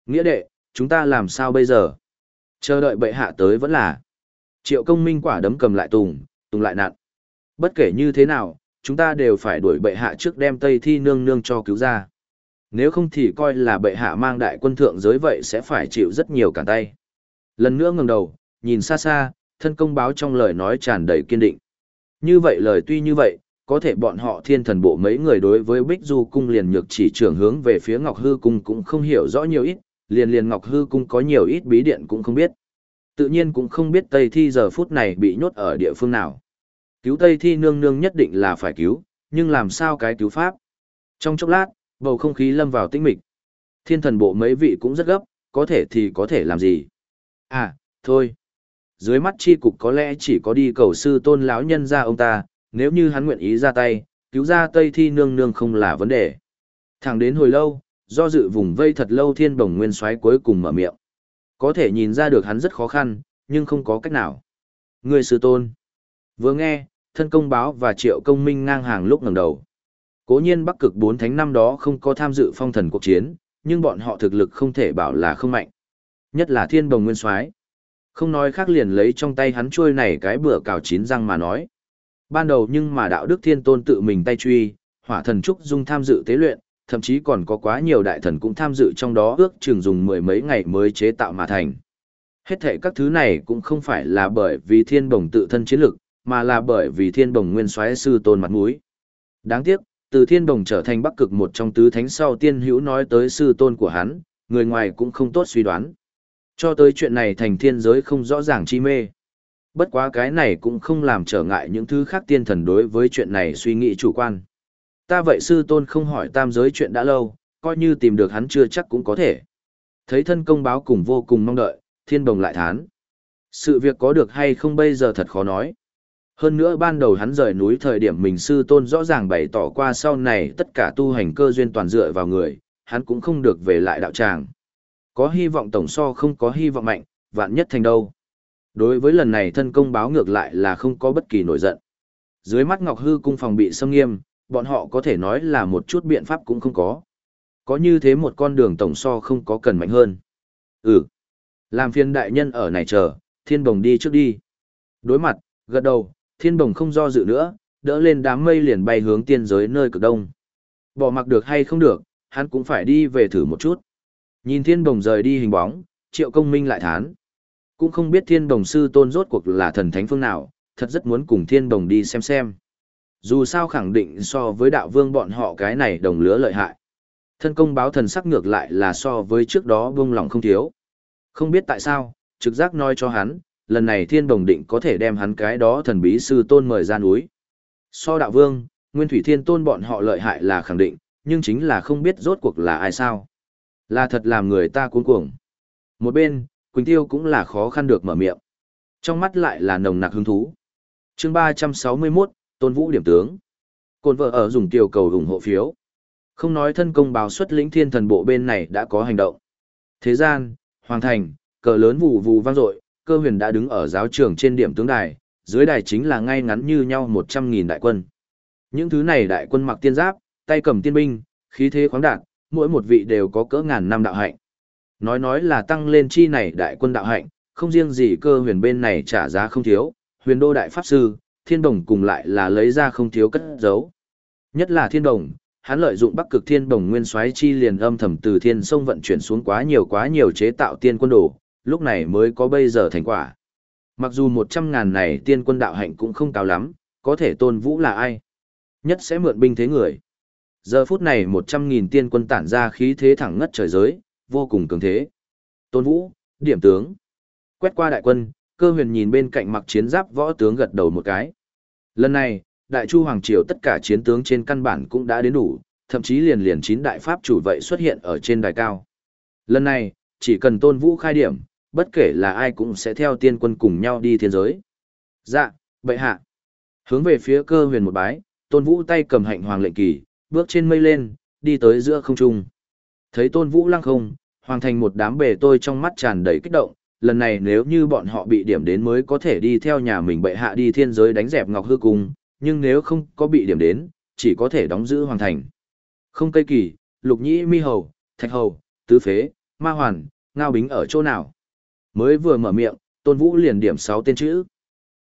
Nghĩa đệ, chúng ta làm sao bây giờ? Chờ đợi bệ hạ tới vẫn là. Triệu công minh quả đấm cầm lại tùng, tùng lại nặn. Bất kể như thế nào, chúng ta đều phải đuổi bệ hạ trước đem Tây Thi nương nương cho cứu ra. Nếu không thì coi là bệ hạ mang đại quân thượng giới vậy sẽ phải chịu rất nhiều cản tay. Lần nữa ngẩng đầu, nhìn xa xa, thân công báo trong lời nói tràn đầy kiên định. Như vậy lời tuy như vậy, có thể bọn họ thiên thần bộ mấy người đối với Bích Du cung liền nhược chỉ trưởng hướng về phía Ngọc Hư cung cũng không hiểu rõ nhiều ít, liền liền Ngọc Hư cung có nhiều ít bí điện cũng không biết. Tự nhiên cũng không biết Tây Thi giờ phút này bị nhốt ở địa phương nào. Cứu Tây Thi nương nương nhất định là phải cứu, nhưng làm sao cái cứu pháp? Trong chốc lát, bầu không khí lâm vào tĩnh mịch. Thiên thần bộ mấy vị cũng rất gấp, có thể thì có thể làm gì? À, thôi. Dưới mắt chi cục có lẽ chỉ có đi cầu sư tôn lão nhân ra ông ta, nếu như hắn nguyện ý ra tay, cứu ra Tây Thi nương nương không là vấn đề. Thẳng đến hồi lâu, do dự vùng vây thật lâu thiên bồng nguyên soái cuối cùng mở miệng. Có thể nhìn ra được hắn rất khó khăn, nhưng không có cách nào. Người sư tôn. Vừa nghe, thân công báo và triệu công minh ngang hàng lúc ngẩng đầu. Cố nhiên bắc cực bốn thánh năm đó không có tham dự phong thần cuộc chiến, nhưng bọn họ thực lực không thể bảo là không mạnh. Nhất là thiên bồng nguyên soái Không nói khác liền lấy trong tay hắn trôi này cái bữa cào chín răng mà nói. Ban đầu nhưng mà đạo đức thiên tôn tự mình tay truy, hỏa thần trúc dung tham dự tế luyện, thậm chí còn có quá nhiều đại thần cũng tham dự trong đó ước chừng dùng mười mấy ngày mới chế tạo mà thành. Hết thể các thứ này cũng không phải là bởi vì thiên bồng tự thân chiến lực, mà là bởi vì thiên bồng nguyên soái sư tôn mặt mũi. Đáng tiếc, từ thiên bồng trở thành bắc cực một trong tứ thánh sau tiên hữu nói tới sư tôn của hắn, người ngoài cũng không tốt suy đoán. Cho tới chuyện này thành thiên giới không rõ ràng chi mê. Bất quá cái này cũng không làm trở ngại những thứ khác tiên thần đối với chuyện này suy nghĩ chủ quan. Ta vậy sư tôn không hỏi tam giới chuyện đã lâu, coi như tìm được hắn chưa chắc cũng có thể. Thấy thân công báo cùng vô cùng mong đợi, thiên bồng lại thán. Sự việc có được hay không bây giờ thật khó nói. Hơn nữa ban đầu hắn rời núi thời điểm mình sư tôn rõ ràng bày tỏ qua sau này tất cả tu hành cơ duyên toàn dựa vào người, hắn cũng không được về lại đạo tràng. Có hy vọng tổng so không có hy vọng mạnh, vạn nhất thành đâu. Đối với lần này thân công báo ngược lại là không có bất kỳ nổi giận. Dưới mắt Ngọc Hư cung phòng bị xâm nghiêm, bọn họ có thể nói là một chút biện pháp cũng không có. Có như thế một con đường tổng so không có cần mạnh hơn. Ừ. Làm phiên đại nhân ở này chờ, thiên bồng đi trước đi. Đối mặt, gật đầu, thiên bồng không do dự nữa, đỡ lên đám mây liền bay hướng tiên giới nơi cực đông. Bỏ mặc được hay không được, hắn cũng phải đi về thử một chút. Nhìn thiên bồng rời đi hình bóng, triệu công minh lại thán. Cũng không biết thiên bồng sư tôn rốt cuộc là thần thánh phương nào, thật rất muốn cùng thiên bồng đi xem xem. Dù sao khẳng định so với đạo vương bọn họ cái này đồng lứa lợi hại. Thân công báo thần sắc ngược lại là so với trước đó bông lòng không thiếu. Không biết tại sao, trực giác nói cho hắn, lần này thiên đồng định có thể đem hắn cái đó thần bí sư tôn mời ra núi. So đạo vương, nguyên thủy thiên tôn bọn họ lợi hại là khẳng định, nhưng chính là không biết rốt cuộc là ai sao. Là thật làm người ta cuốn cuồng. Một bên, Quỳnh Tiêu cũng là khó khăn được mở miệng. Trong mắt lại là nồng nặc hứng thú. chương 361, Tôn Vũ điểm tướng. Côn vợ ở dùng tiểu cầu ủng hộ phiếu. Không nói thân công báo xuất lĩnh thiên thần bộ bên này đã có hành động. Thế gian, Hoàng Thành, cờ lớn vù vù vang dội cơ huyền đã đứng ở giáo trường trên điểm tướng đài, dưới đài chính là ngay ngắn như nhau một trăm nghìn đại quân. Những thứ này đại quân mặc tiên giáp, tay cầm tiên binh, khí thế khoáng đạt, mỗi một vị đều có cỡ ngàn năm đạo hạnh. Nói nói là tăng lên chi này đại quân đạo hạnh, không riêng gì cơ huyền bên này trả giá không thiếu, huyền đô đại pháp sư, thiên đồng cùng lại là lấy ra không thiếu cất giấu. Nhất là thiên đồng, hắn lợi dụng bắc cực thiên đồng nguyên soái chi liền âm thầm từ thiên sông vận chuyển xuống quá nhiều quá nhiều chế tạo tiên quân đồ, lúc này mới có bây giờ thành quả. Mặc dù một trăm ngàn này tiên quân đạo hạnh cũng không cao lắm, có thể tôn vũ là ai? Nhất sẽ mượn binh thế người. Giờ phút này một trăm nghìn tiên quân tản ra khí thế thẳng ngất trời giới, vô cùng cường thế. Tôn vũ, điểm tướng. Quét qua đại quân, cơ huyền nhìn bên cạnh mặc chiến giáp võ tướng gật đầu một cái. Lần này, đại chu hoàng triều tất cả chiến tướng trên căn bản cũng đã đến đủ, thậm chí liền liền chín đại pháp chủ vậy xuất hiện ở trên đài cao. Lần này, chỉ cần tôn vũ khai điểm, bất kể là ai cũng sẽ theo tiên quân cùng nhau đi thiên giới. Dạ, bệ hạ. Hướng về phía cơ huyền một bái, tôn vũ tay cầm hạnh hoàng lệnh kỳ, bước trên mây lên, đi tới giữa không trung. Thấy tôn vũ lăng không, hoàng thành một đám bề tôi trong mắt tràn đầy kích động, lần này nếu như bọn họ bị điểm đến mới có thể đi theo nhà mình bệ hạ đi thiên giới đánh dẹp ngọc hư cung, nhưng nếu không có bị điểm đến, chỉ có thể đóng giữ hoàng thành. Không cây kỳ, lục nhĩ mi hầu, thạch hầu, tứ phế, ma hoàn, ngao bính ở chỗ nào. Mới vừa mở miệng, tôn vũ liền điểm sáu tên chữ.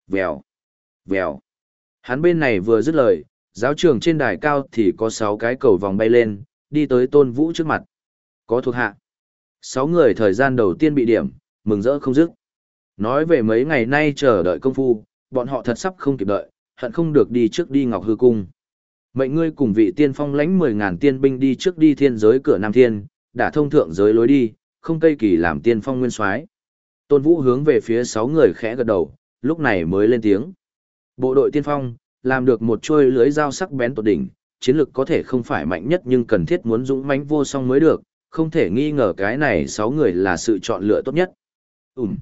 Vèo, vèo. Hắn bên này vừa dứt lời, giáo trường trên đài cao thì có sáu cái cầu vòng bay lên, đi tới tôn vũ trước mặt. Có thuộc hạ. Sáu người thời gian đầu tiên bị điểm, mừng rỡ không dứt. Nói về mấy ngày nay chờ đợi công phu, bọn họ thật sắp không kịp đợi, hận không được đi trước đi Ngọc Hư Cung. Mệnh ngươi cùng vị tiên phong lãnh 10.000 tiên binh đi trước đi thiên giới cửa Nam Thiên, đã thông thượng giới lối đi, không cây kỳ làm tiên phong nguyên soái. Tôn Vũ hướng về phía sáu người khẽ gật đầu, lúc này mới lên tiếng. Bộ đội tiên phong, làm được một chuôi lưới dao sắc bén tột đỉnh, chiến lực có thể không phải mạnh nhất nhưng cần thiết muốn dũng mãnh vô song mới được, không thể nghi ngờ cái này sáu người là sự chọn lựa tốt nhất. Ừm.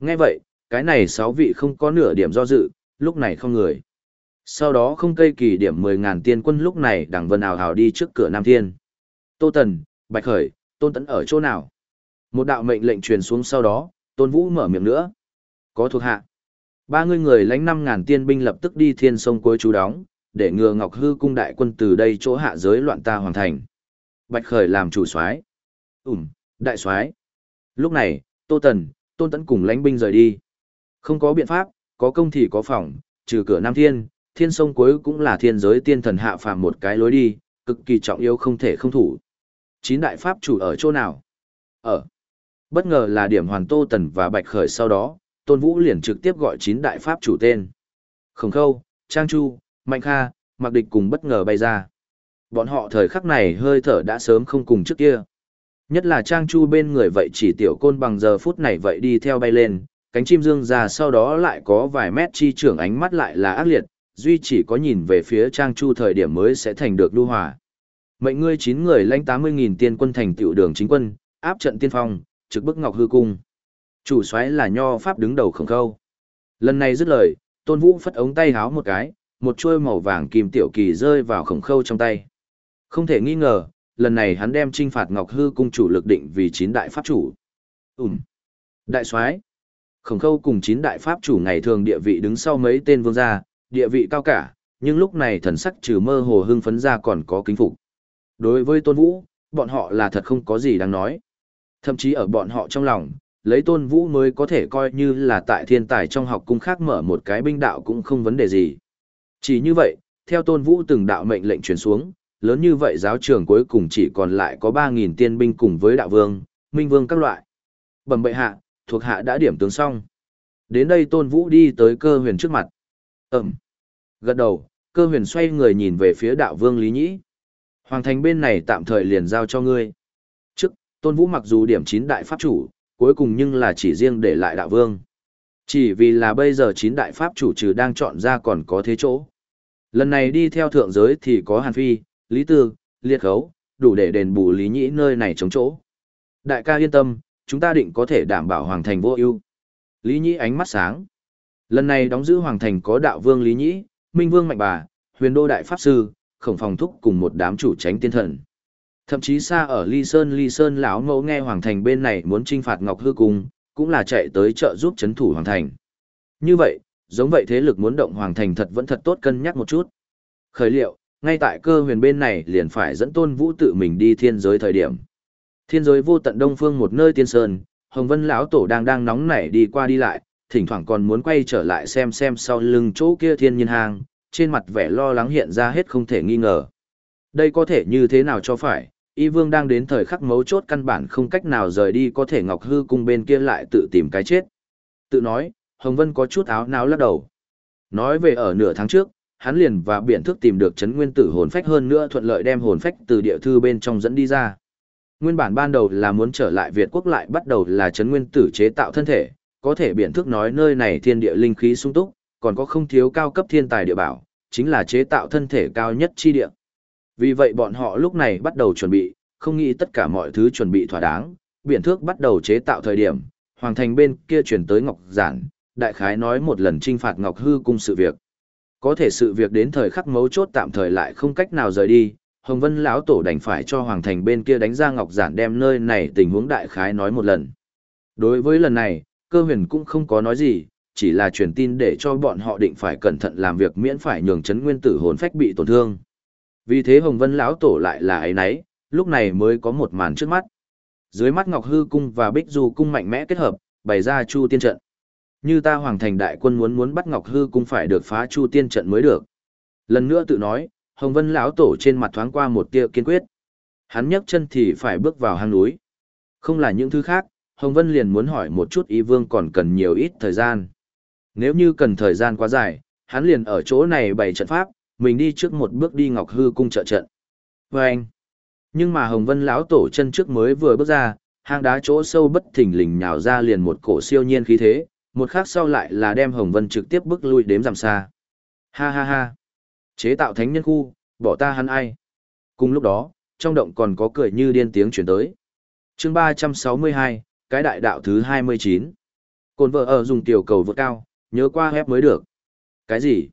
Nghe vậy, cái này sáu vị không có nửa điểm do dự, lúc này không người. Sau đó không cây kỳ điểm 10.000 tiên quân lúc này đằng vân ảo hào đi trước cửa Nam Thiên. Tô Tần, Bạch Khởi, Tôn Tấn ở chỗ nào? Một đạo mệnh lệnh truyền xuống sau đó, Tôn Vũ mở miệng nữa. Có thuộc hạ. Ba người người lãnh năm ngàn tiên binh lập tức đi thiên sông cuối chú đóng, để ngừa Ngọc Hư cung đại quân từ đây chỗ hạ giới loạn ta hoàn thành. Bạch Khởi làm chủ soái. Ừm, đại soái. Lúc này, Tô Tần, Tôn Tấn cùng lãnh binh rời đi. Không có biện pháp, có công thì có phòng, trừ cửa Nam Thiên, thiên sông cuối cũng là thiên giới tiên thần hạ phàm một cái lối đi, cực kỳ trọng yếu không thể không thủ. Chín đại pháp chủ ở chỗ nào? Ở. Bất ngờ là điểm hoàn Tô Tần và Bạch Khởi sau đó, Tôn Vũ liền trực tiếp gọi chín đại pháp chủ tên. Khổng Khâu, Trang Chu, Mạnh Kha, Mạc Địch cùng bất ngờ bay ra. Bọn họ thời khắc này hơi thở đã sớm không cùng trước kia. Nhất là Trang Chu bên người vậy chỉ tiểu côn bằng giờ phút này vậy đi theo bay lên, cánh chim dương ra sau đó lại có vài mét chi trưởng ánh mắt lại là ác liệt, duy chỉ có nhìn về phía Trang Chu thời điểm mới sẽ thành được đu hòa. Mệnh ngươi chín người lãnh 80.000 tiên quân thành tiểu đường chính quân, áp trận tiên phong, trực bức Ngọc Hư Cung. Chủ soái là nho pháp đứng đầu khổng khâu. Lần này dứt lời, Tôn Vũ phất ống tay háo một cái, một chuôi màu vàng kim tiểu kỳ rơi vào khổng khâu trong tay. Không thể nghi ngờ, lần này hắn đem trinh phạt Ngọc Hư cung chủ lực định vì chín đại pháp chủ. Ừm. Đại soái. Khổng khâu cùng chín đại pháp chủ ngày thường địa vị đứng sau mấy tên vương gia, địa vị cao cả, nhưng lúc này thần sắc trừ mơ hồ hưng phấn ra còn có kính phục. Đối với Tôn Vũ, bọn họ là thật không có gì đáng nói. Thậm chí ở bọn họ trong lòng, lấy Tôn Vũ mới có thể coi như là tại thiên tài trong học cung khác mở một cái binh đạo cũng không vấn đề gì. Chỉ như vậy, theo Tôn Vũ từng đạo mệnh lệnh truyền xuống, lớn như vậy giáo trường cuối cùng chỉ còn lại có 3.000 tiên binh cùng với đạo vương, minh vương các loại. Bẩm bệ hạ, thuộc hạ đã điểm tướng xong. Đến đây Tôn Vũ đi tới cơ huyền trước mặt. Ẩm. Gật đầu, cơ huyền xoay người nhìn về phía đạo vương Lý Nhĩ. Hoàng thành bên này tạm thời liền giao cho ngươi. Tôn Vũ mặc dù điểm chín đại pháp chủ, cuối cùng nhưng là chỉ riêng để lại đạo vương. Chỉ vì là bây giờ chín đại pháp chủ trừ đang chọn ra còn có thế chỗ. Lần này đi theo thượng giới thì có Hàn Phi, Lý Tư, Liệt Khấu, đủ để đền bù Lý Nhĩ nơi này chống chỗ. Đại ca yên tâm, chúng ta định có thể đảm bảo Hoàng thành vô ưu. Lý Nhĩ ánh mắt sáng. Lần này đóng giữ Hoàng thành có đạo vương Lý Nhĩ, Minh Vương Mạnh Bà, Huyền Đô Đại Pháp Sư, Khổng Phòng Thúc cùng một đám chủ tránh tiên thần. Thậm chí xa ở Ly Sơn Ly Sơn lão mẫu nghe Hoàng Thành bên này muốn trinh phạt Ngọc Hư Cung, cũng là chạy tới trợ giúp chấn thủ Hoàng Thành. Như vậy, giống vậy thế lực muốn động Hoàng Thành thật vẫn thật tốt cân nhắc một chút. Khởi liệu, ngay tại cơ huyền bên này liền phải dẫn tôn vũ tự mình đi thiên giới thời điểm. Thiên giới vô tận đông phương một nơi tiên sơn, Hồng Vân lão tổ đang đang nóng nảy đi qua đi lại, thỉnh thoảng còn muốn quay trở lại xem xem sau lưng chỗ kia thiên nhiên hang, trên mặt vẻ lo lắng hiện ra hết không thể nghi ngờ. Đây có thể như thế nào cho phải, y vương đang đến thời khắc mấu chốt căn bản không cách nào rời đi có thể ngọc hư cung bên kia lại tự tìm cái chết. Tự nói, Hồng Vân có chút áo náo lắc đầu. Nói về ở nửa tháng trước, hắn liền và biển thức tìm được chấn nguyên tử hồn phách hơn nữa thuận lợi đem hồn phách từ địa thư bên trong dẫn đi ra. Nguyên bản ban đầu là muốn trở lại Việt quốc lại bắt đầu là chấn nguyên tử chế tạo thân thể, có thể biển thức nói nơi này thiên địa linh khí sung túc, còn có không thiếu cao cấp thiên tài địa bảo, chính là chế tạo thân thể cao nhất chi địa. Vì vậy bọn họ lúc này bắt đầu chuẩn bị, không nghĩ tất cả mọi thứ chuẩn bị thỏa đáng, biển thước bắt đầu chế tạo thời điểm, hoàng thành bên kia chuyển tới Ngọc Giản, đại khái nói một lần trinh phạt Ngọc Hư cung sự việc. Có thể sự việc đến thời khắc mấu chốt tạm thời lại không cách nào rời đi, Hồng Vân lão tổ đành phải cho hoàng thành bên kia đánh ra Ngọc Giản đem nơi này tình huống đại khái nói một lần. Đối với lần này, cơ huyền cũng không có nói gì, chỉ là truyền tin để cho bọn họ định phải cẩn thận làm việc miễn phải nhường chấn nguyên tử hồn phách bị tổn thương. Vì thế Hồng Vân lão tổ lại là ấy nấy, lúc này mới có một màn trước mắt. Dưới mắt Ngọc Hư cung và Bích Du cung mạnh mẽ kết hợp, bày ra Chu Tiên trận. Như ta hoàng thành đại quân muốn muốn bắt Ngọc Hư cung phải được phá Chu Tiên trận mới được. Lần nữa tự nói, Hồng Vân lão tổ trên mặt thoáng qua một tia kiên quyết. Hắn nhấc chân thì phải bước vào hang núi. Không là những thứ khác, Hồng Vân liền muốn hỏi một chút ý vương còn cần nhiều ít thời gian. Nếu như cần thời gian quá dài, hắn liền ở chỗ này bày trận pháp, mình đi trước một bước đi Ngọc Hư cung trợ trận. vê anh, nhưng mà Hồng Vân lão tổ chân trước mới vừa bước ra, hang đá chỗ sâu bất thình lình nhào ra liền một cổ siêu nhiên khí thế, một khắc sau lại là đem Hồng Vân trực tiếp bước lui đếm giảm xa. Ha ha ha. Chế tạo thánh nhân khu, bỏ ta hắn ai. Cùng lúc đó, trong động còn có cười như điên tiếng chuyển tới. chương 362, cái đại đạo thứ 29. Cồn vợ ở dùng tiểu cầu vượt cao, nhớ qua hép mới được. Cái gì?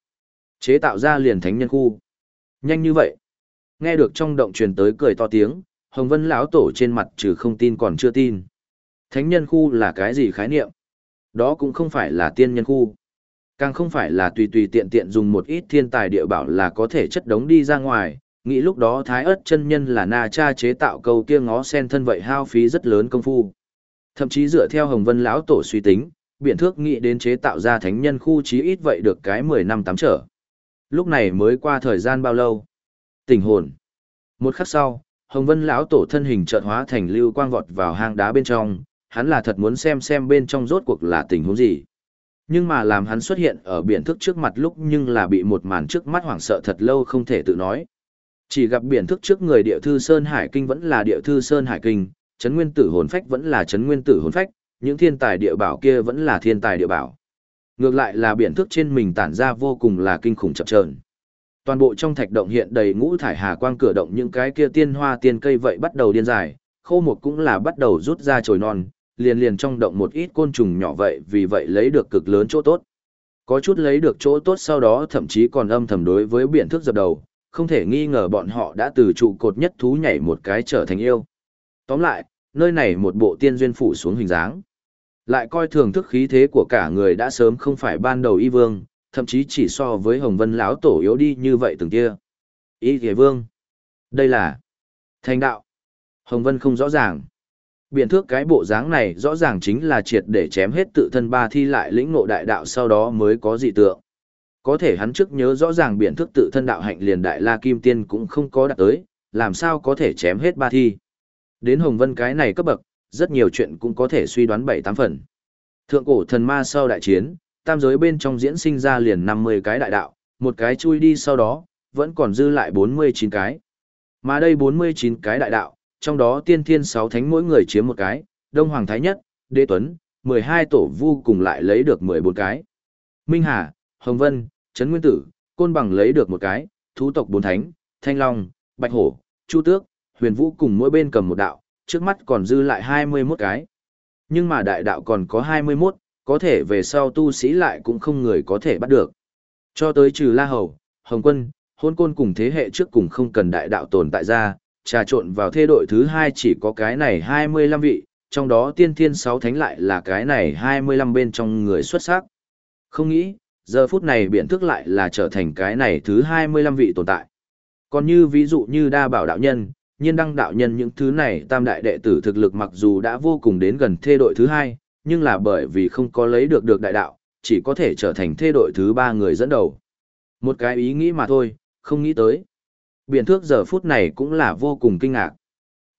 Chế tạo ra liền thánh nhân khu. Nhanh như vậy. Nghe được trong động truyền tới cười to tiếng, Hồng Vân lão tổ trên mặt trừ không tin còn chưa tin. Thánh nhân khu là cái gì khái niệm? Đó cũng không phải là tiên nhân khu. Càng không phải là tùy tùy tiện tiện dùng một ít thiên tài địa bảo là có thể chất đống đi ra ngoài. Nghĩ lúc đó thái ớt chân nhân là na cha chế tạo câu kia ngó sen thân vậy hao phí rất lớn công phu. Thậm chí dựa theo Hồng Vân lão tổ suy tính, biện thước nghĩ đến chế tạo ra thánh nhân khu chí ít vậy được cái 10 năm tám trở. Lúc này mới qua thời gian bao lâu? Tình hồn. Một khắc sau, Hồng Vân lão tổ thân hình chợt hóa thành lưu quang vọt vào hang đá bên trong, hắn là thật muốn xem xem bên trong rốt cuộc là tình huống gì. Nhưng mà làm hắn xuất hiện ở biển thức trước mặt lúc nhưng là bị một màn trước mắt hoảng sợ thật lâu không thể tự nói. Chỉ gặp biển thức trước người địa thư Sơn Hải Kinh vẫn là địa thư Sơn Hải Kinh, chấn nguyên tử hồn phách vẫn là chấn nguyên tử hồn phách, những thiên tài địa bảo kia vẫn là thiên tài địa bảo. Ngược lại là biển thức trên mình tản ra vô cùng là kinh khủng chập chờn. Toàn bộ trong thạch động hiện đầy ngũ thải hà quang cửa động những cái kia tiên hoa tiên cây vậy bắt đầu điên dài, khô một cũng là bắt đầu rút ra chồi non, liền liền trong động một ít côn trùng nhỏ vậy vì vậy lấy được cực lớn chỗ tốt. Có chút lấy được chỗ tốt sau đó thậm chí còn âm thầm đối với biển thức dập đầu, không thể nghi ngờ bọn họ đã từ trụ cột nhất thú nhảy một cái trở thành yêu. Tóm lại, nơi này một bộ tiên duyên phủ xuống hình dáng. Lại coi thường thức khí thế của cả người đã sớm không phải ban đầu y vương, thậm chí chỉ so với Hồng Vân lão tổ yếu đi như vậy từng kia. Y Thế Vương. Đây là thành đạo. Hồng Vân không rõ ràng. Biện thước cái bộ dáng này rõ ràng chính là triệt để chém hết tự thân ba thi lại lĩnh ngộ đại đạo sau đó mới có dị tượng. Có thể hắn trước nhớ rõ ràng biện thước tự thân đạo hạnh liền đại la kim tiên cũng không có đạt tới, làm sao có thể chém hết ba thi. Đến Hồng Vân cái này cấp bậc, rất nhiều chuyện cũng có thể suy đoán bảy tám phần. Thượng cổ thần ma sau đại chiến, tam giới bên trong diễn sinh ra liền 50 cái đại đạo, một cái chui đi sau đó, vẫn còn dư lại 49 cái. Mà đây 49 cái đại đạo, trong đó tiên thiên 6 thánh mỗi người chiếm một cái, Đông Hoàng Thái Nhất, Đế Tuấn, 12 tổ vu cùng lại lấy được 14 cái. Minh Hà, Hồng Vân, Trấn Nguyên Tử, Côn Bằng lấy được một cái, Thú tộc bốn thánh, Thanh Long, Bạch Hổ, Chu Tước, Huyền Vũ cùng mỗi bên cầm một đạo, trước mắt còn dư lại 21 cái. Nhưng mà đại đạo còn có 21, có thể về sau tu sĩ lại cũng không người có thể bắt được. Cho tới trừ La Hầu, Hồng Quân, hôn côn cùng thế hệ trước cùng không cần đại đạo tồn tại ra, trà trộn vào thế đội thứ hai chỉ có cái này 25 vị, trong đó tiên thiên 6 thánh lại là cái này 25 bên trong người xuất sắc. Không nghĩ, giờ phút này biện thức lại là trở thành cái này thứ 25 vị tồn tại. Còn như ví dụ như đa bảo đạo nhân, nhiên đăng đạo nhân những thứ này tam đại đệ tử thực lực mặc dù đã vô cùng đến gần thê đội thứ hai, nhưng là bởi vì không có lấy được được đại đạo, chỉ có thể trở thành thê đội thứ ba người dẫn đầu. Một cái ý nghĩ mà thôi, không nghĩ tới. Biển thước giờ phút này cũng là vô cùng kinh ngạc.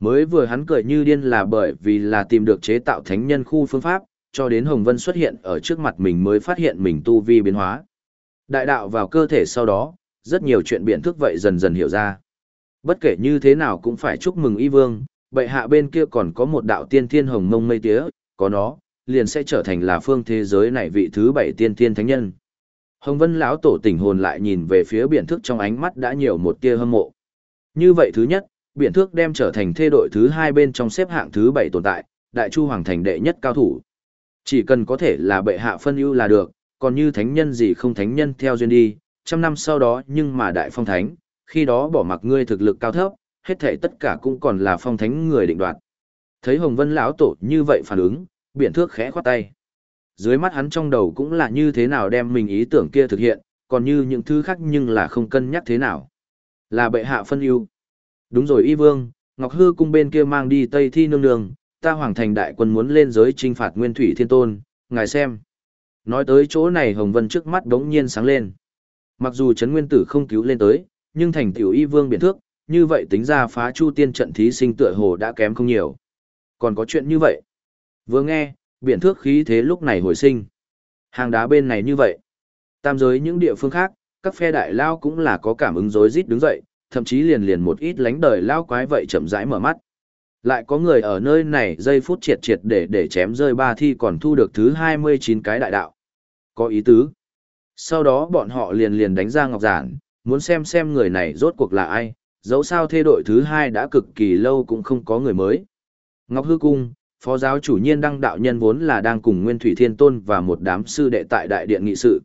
Mới vừa hắn cười như điên là bởi vì là tìm được chế tạo thánh nhân khu phương pháp, cho đến Hồng Vân xuất hiện ở trước mặt mình mới phát hiện mình tu vi biến hóa. Đại đạo vào cơ thể sau đó, rất nhiều chuyện biện thức vậy dần dần hiểu ra. Bất kể như thế nào cũng phải chúc mừng y vương, bệ hạ bên kia còn có một đạo tiên thiên hồng mông mây tía, có nó, liền sẽ trở thành là phương thế giới này vị thứ bảy tiên thiên thánh nhân. Hồng Vân lão tổ tỉnh hồn lại nhìn về phía biển thước trong ánh mắt đã nhiều một tia hâm mộ. Như vậy thứ nhất, biển thước đem trở thành thê đội thứ hai bên trong xếp hạng thứ bảy tồn tại, đại chu hoàng thành đệ nhất cao thủ. Chỉ cần có thể là bệ hạ phân ưu là được, còn như thánh nhân gì không thánh nhân theo duyên đi, trăm năm sau đó nhưng mà đại phong thánh, khi đó bỏ mặc ngươi thực lực cao thấp, hết thảy tất cả cũng còn là phong thánh người định đoạt. Thấy Hồng Vân lão tổ như vậy phản ứng, biển thước khẽ khoát tay. Dưới mắt hắn trong đầu cũng là như thế nào đem mình ý tưởng kia thực hiện, còn như những thứ khác nhưng là không cân nhắc thế nào. Là bệ hạ phân ưu. Đúng rồi y vương, Ngọc Hư cung bên kia mang đi Tây Thi nương nương, ta hoàng thành đại quân muốn lên giới trinh phạt Nguyên Thủy Thiên Tôn, ngài xem. Nói tới chỗ này Hồng Vân trước mắt đống nhiên sáng lên. Mặc dù Trấn Nguyên Tử không cứu lên tới, nhưng thành tiểu y vương biển thước, như vậy tính ra phá chu tiên trận thí sinh tựa hồ đã kém không nhiều. Còn có chuyện như vậy. Vừa nghe, biển thước khí thế lúc này hồi sinh. Hàng đá bên này như vậy. Tam giới những địa phương khác, các phe đại lao cũng là có cảm ứng rối rít đứng dậy, thậm chí liền liền một ít lánh đời lao quái vậy chậm rãi mở mắt. Lại có người ở nơi này giây phút triệt triệt để để chém rơi ba thi còn thu được thứ 29 cái đại đạo. Có ý tứ. Sau đó bọn họ liền liền đánh ra ngọc giản, muốn xem xem người này rốt cuộc là ai, dẫu sao thê đội thứ hai đã cực kỳ lâu cũng không có người mới. Ngọc Hư Cung, Phó giáo chủ nhiên đăng đạo nhân vốn là đang cùng Nguyên Thủy Thiên Tôn và một đám sư đệ tại đại điện nghị sự.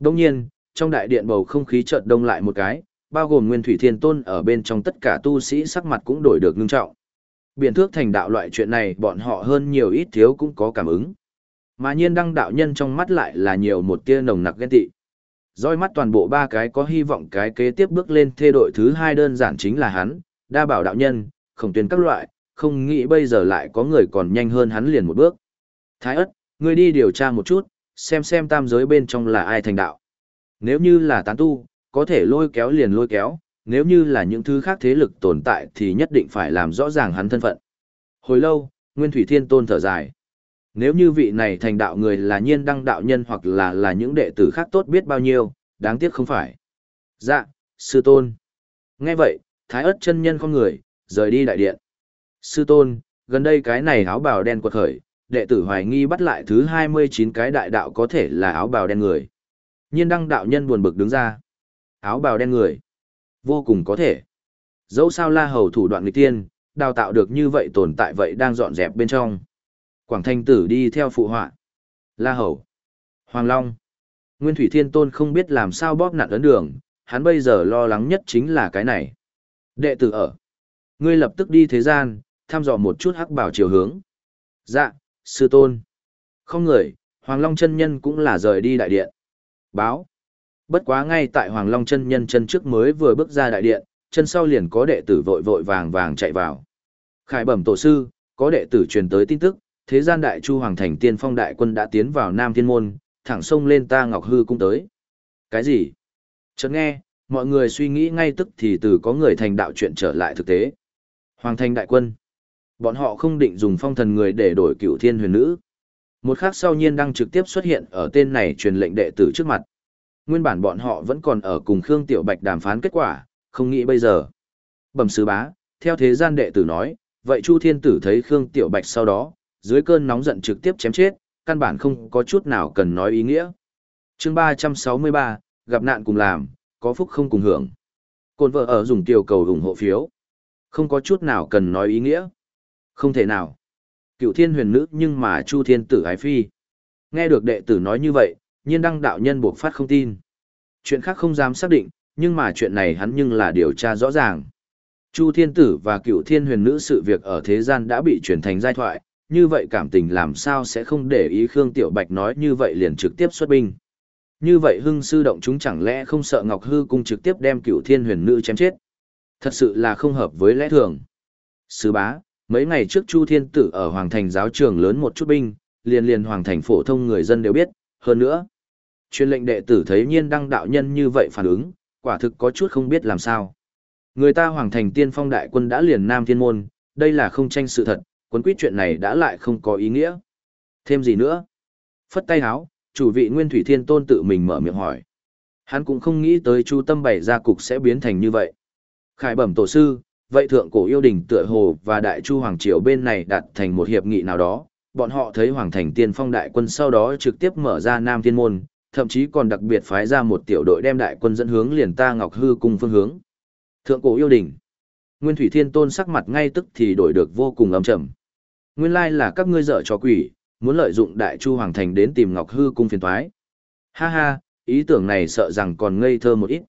Đông nhiên, trong đại điện bầu không khí chợt đông lại một cái, bao gồm Nguyên Thủy Thiên Tôn ở bên trong tất cả tu sĩ sắc mặt cũng đổi được ngưng trọng. Biện thước thành đạo loại chuyện này bọn họ hơn nhiều ít thiếu cũng có cảm ứng. Mà nhiên đăng đạo nhân trong mắt lại là nhiều một tia nồng nặc ghen tị. Roi mắt toàn bộ ba cái có hy vọng cái kế tiếp bước lên thê đội thứ hai đơn giản chính là hắn, đa bảo đạo nhân, khổng tuyến các loại, không nghĩ bây giờ lại có người còn nhanh hơn hắn liền một bước. Thái ất, ngươi đi điều tra một chút, xem xem tam giới bên trong là ai thành đạo. Nếu như là tán tu, có thể lôi kéo liền lôi kéo, nếu như là những thứ khác thế lực tồn tại thì nhất định phải làm rõ ràng hắn thân phận. Hồi lâu, Nguyên Thủy Thiên Tôn thở dài. Nếu như vị này thành đạo người là nhiên đăng đạo nhân hoặc là là những đệ tử khác tốt biết bao nhiêu, đáng tiếc không phải. Dạ, sư tôn. Nghe vậy, Thái ất chân nhân con người, rời đi đại điện. Sư tôn, gần đây cái này áo bào đen quật khởi, đệ tử hoài nghi bắt lại thứ 29 cái đại đạo có thể là áo bào đen người. Nhiên đăng đạo nhân buồn bực đứng ra. Áo bào đen người. Vô cùng có thể. Dẫu sao la hầu thủ đoạn nghịch tiên, đào tạo được như vậy tồn tại vậy đang dọn dẹp bên trong. Quảng Thanh tử đi theo phụ họa. La Hầu. Hoàng Long. Nguyên Thủy Thiên Tôn không biết làm sao bóp nặn ấn đường, hắn bây giờ lo lắng nhất chính là cái này. Đệ tử ở. Ngươi lập tức đi thế gian, thăm dò một chút hắc bảo chiều hướng. Dạ, sư tôn. Không người, Hoàng Long chân nhân cũng là rời đi đại điện. Báo. Bất quá ngay tại Hoàng Long chân nhân chân trước mới vừa bước ra đại điện, chân sau liền có đệ tử vội vội vàng vàng chạy vào. Khải bẩm tổ sư, có đệ tử truyền tới tin tức, thế gian đại chu hoàng thành tiên phong đại quân đã tiến vào Nam Thiên Môn, thẳng sông lên ta Ngọc Hư cung tới. Cái gì? Chợt nghe, mọi người suy nghĩ ngay tức thì từ có người thành đạo chuyện trở lại thực tế. Hoàng thành đại quân. Bọn họ không định dùng phong thần người để đổi cựu thiên huyền nữ. Một khắc sau nhiên đang trực tiếp xuất hiện ở tên này truyền lệnh đệ tử trước mặt. Nguyên bản bọn họ vẫn còn ở cùng Khương Tiểu Bạch đàm phán kết quả, không nghĩ bây giờ. Bẩm sứ bá, theo thế gian đệ tử nói, vậy Chu Thiên Tử thấy Khương Tiểu Bạch sau đó, dưới cơn nóng giận trực tiếp chém chết, căn bản không có chút nào cần nói ý nghĩa. chương 363, gặp nạn cùng làm, có phúc không cùng hưởng. Côn vợ ở dùng tiểu cầu ủng hộ phiếu. Không có chút nào cần nói ý nghĩa. Không thể nào. Cựu thiên huyền nữ nhưng mà Chu Thiên Tử ái phi. Nghe được đệ tử nói như vậy, nhiên đăng đạo nhân buộc phát không tin. Chuyện khác không dám xác định, nhưng mà chuyện này hắn nhưng là điều tra rõ ràng. Chu Thiên Tử và cựu thiên huyền nữ sự việc ở thế gian đã bị chuyển thành giai thoại, như vậy cảm tình làm sao sẽ không để ý Khương Tiểu Bạch nói như vậy liền trực tiếp xuất binh. Như vậy hưng sư động chúng chẳng lẽ không sợ Ngọc Hư cung trực tiếp đem cựu thiên huyền nữ chém chết. Thật sự là không hợp với lẽ thường. Sứ bá, mấy ngày trước Chu Thiên Tử ở Hoàng Thành giáo trường lớn một chút binh, liền liền Hoàng Thành phổ thông người dân đều biết, hơn nữa. Chuyên lệnh đệ tử thấy nhiên đăng đạo nhân như vậy phản ứng, quả thực có chút không biết làm sao. Người ta Hoàng Thành tiên phong đại quân đã liền Nam Thiên Môn, đây là không tranh sự thật, quấn quyết chuyện này đã lại không có ý nghĩa. Thêm gì nữa? Phất tay háo, chủ vị Nguyên Thủy Thiên Tôn tự mình mở miệng hỏi. Hắn cũng không nghĩ tới Chu Tâm bày ra cục sẽ biến thành như vậy. Khải bẩm tổ sư, vậy thượng cổ yêu đình tựa hồ và đại chu hoàng triều bên này đạt thành một hiệp nghị nào đó, bọn họ thấy hoàng thành tiên phong đại quân sau đó trực tiếp mở ra Nam Thiên Môn, thậm chí còn đặc biệt phái ra một tiểu đội đem đại quân dẫn hướng liền ta Ngọc Hư cùng phương hướng. Thượng cổ yêu đình. Nguyên Thủy Thiên Tôn sắc mặt ngay tức thì đổi được vô cùng âm trầm. Nguyên lai là các ngươi dở cho quỷ, muốn lợi dụng Đại Chu Hoàng Thành đến tìm Ngọc Hư cung phiền toái. Ha ha, ý tưởng này sợ rằng còn ngây thơ một ít.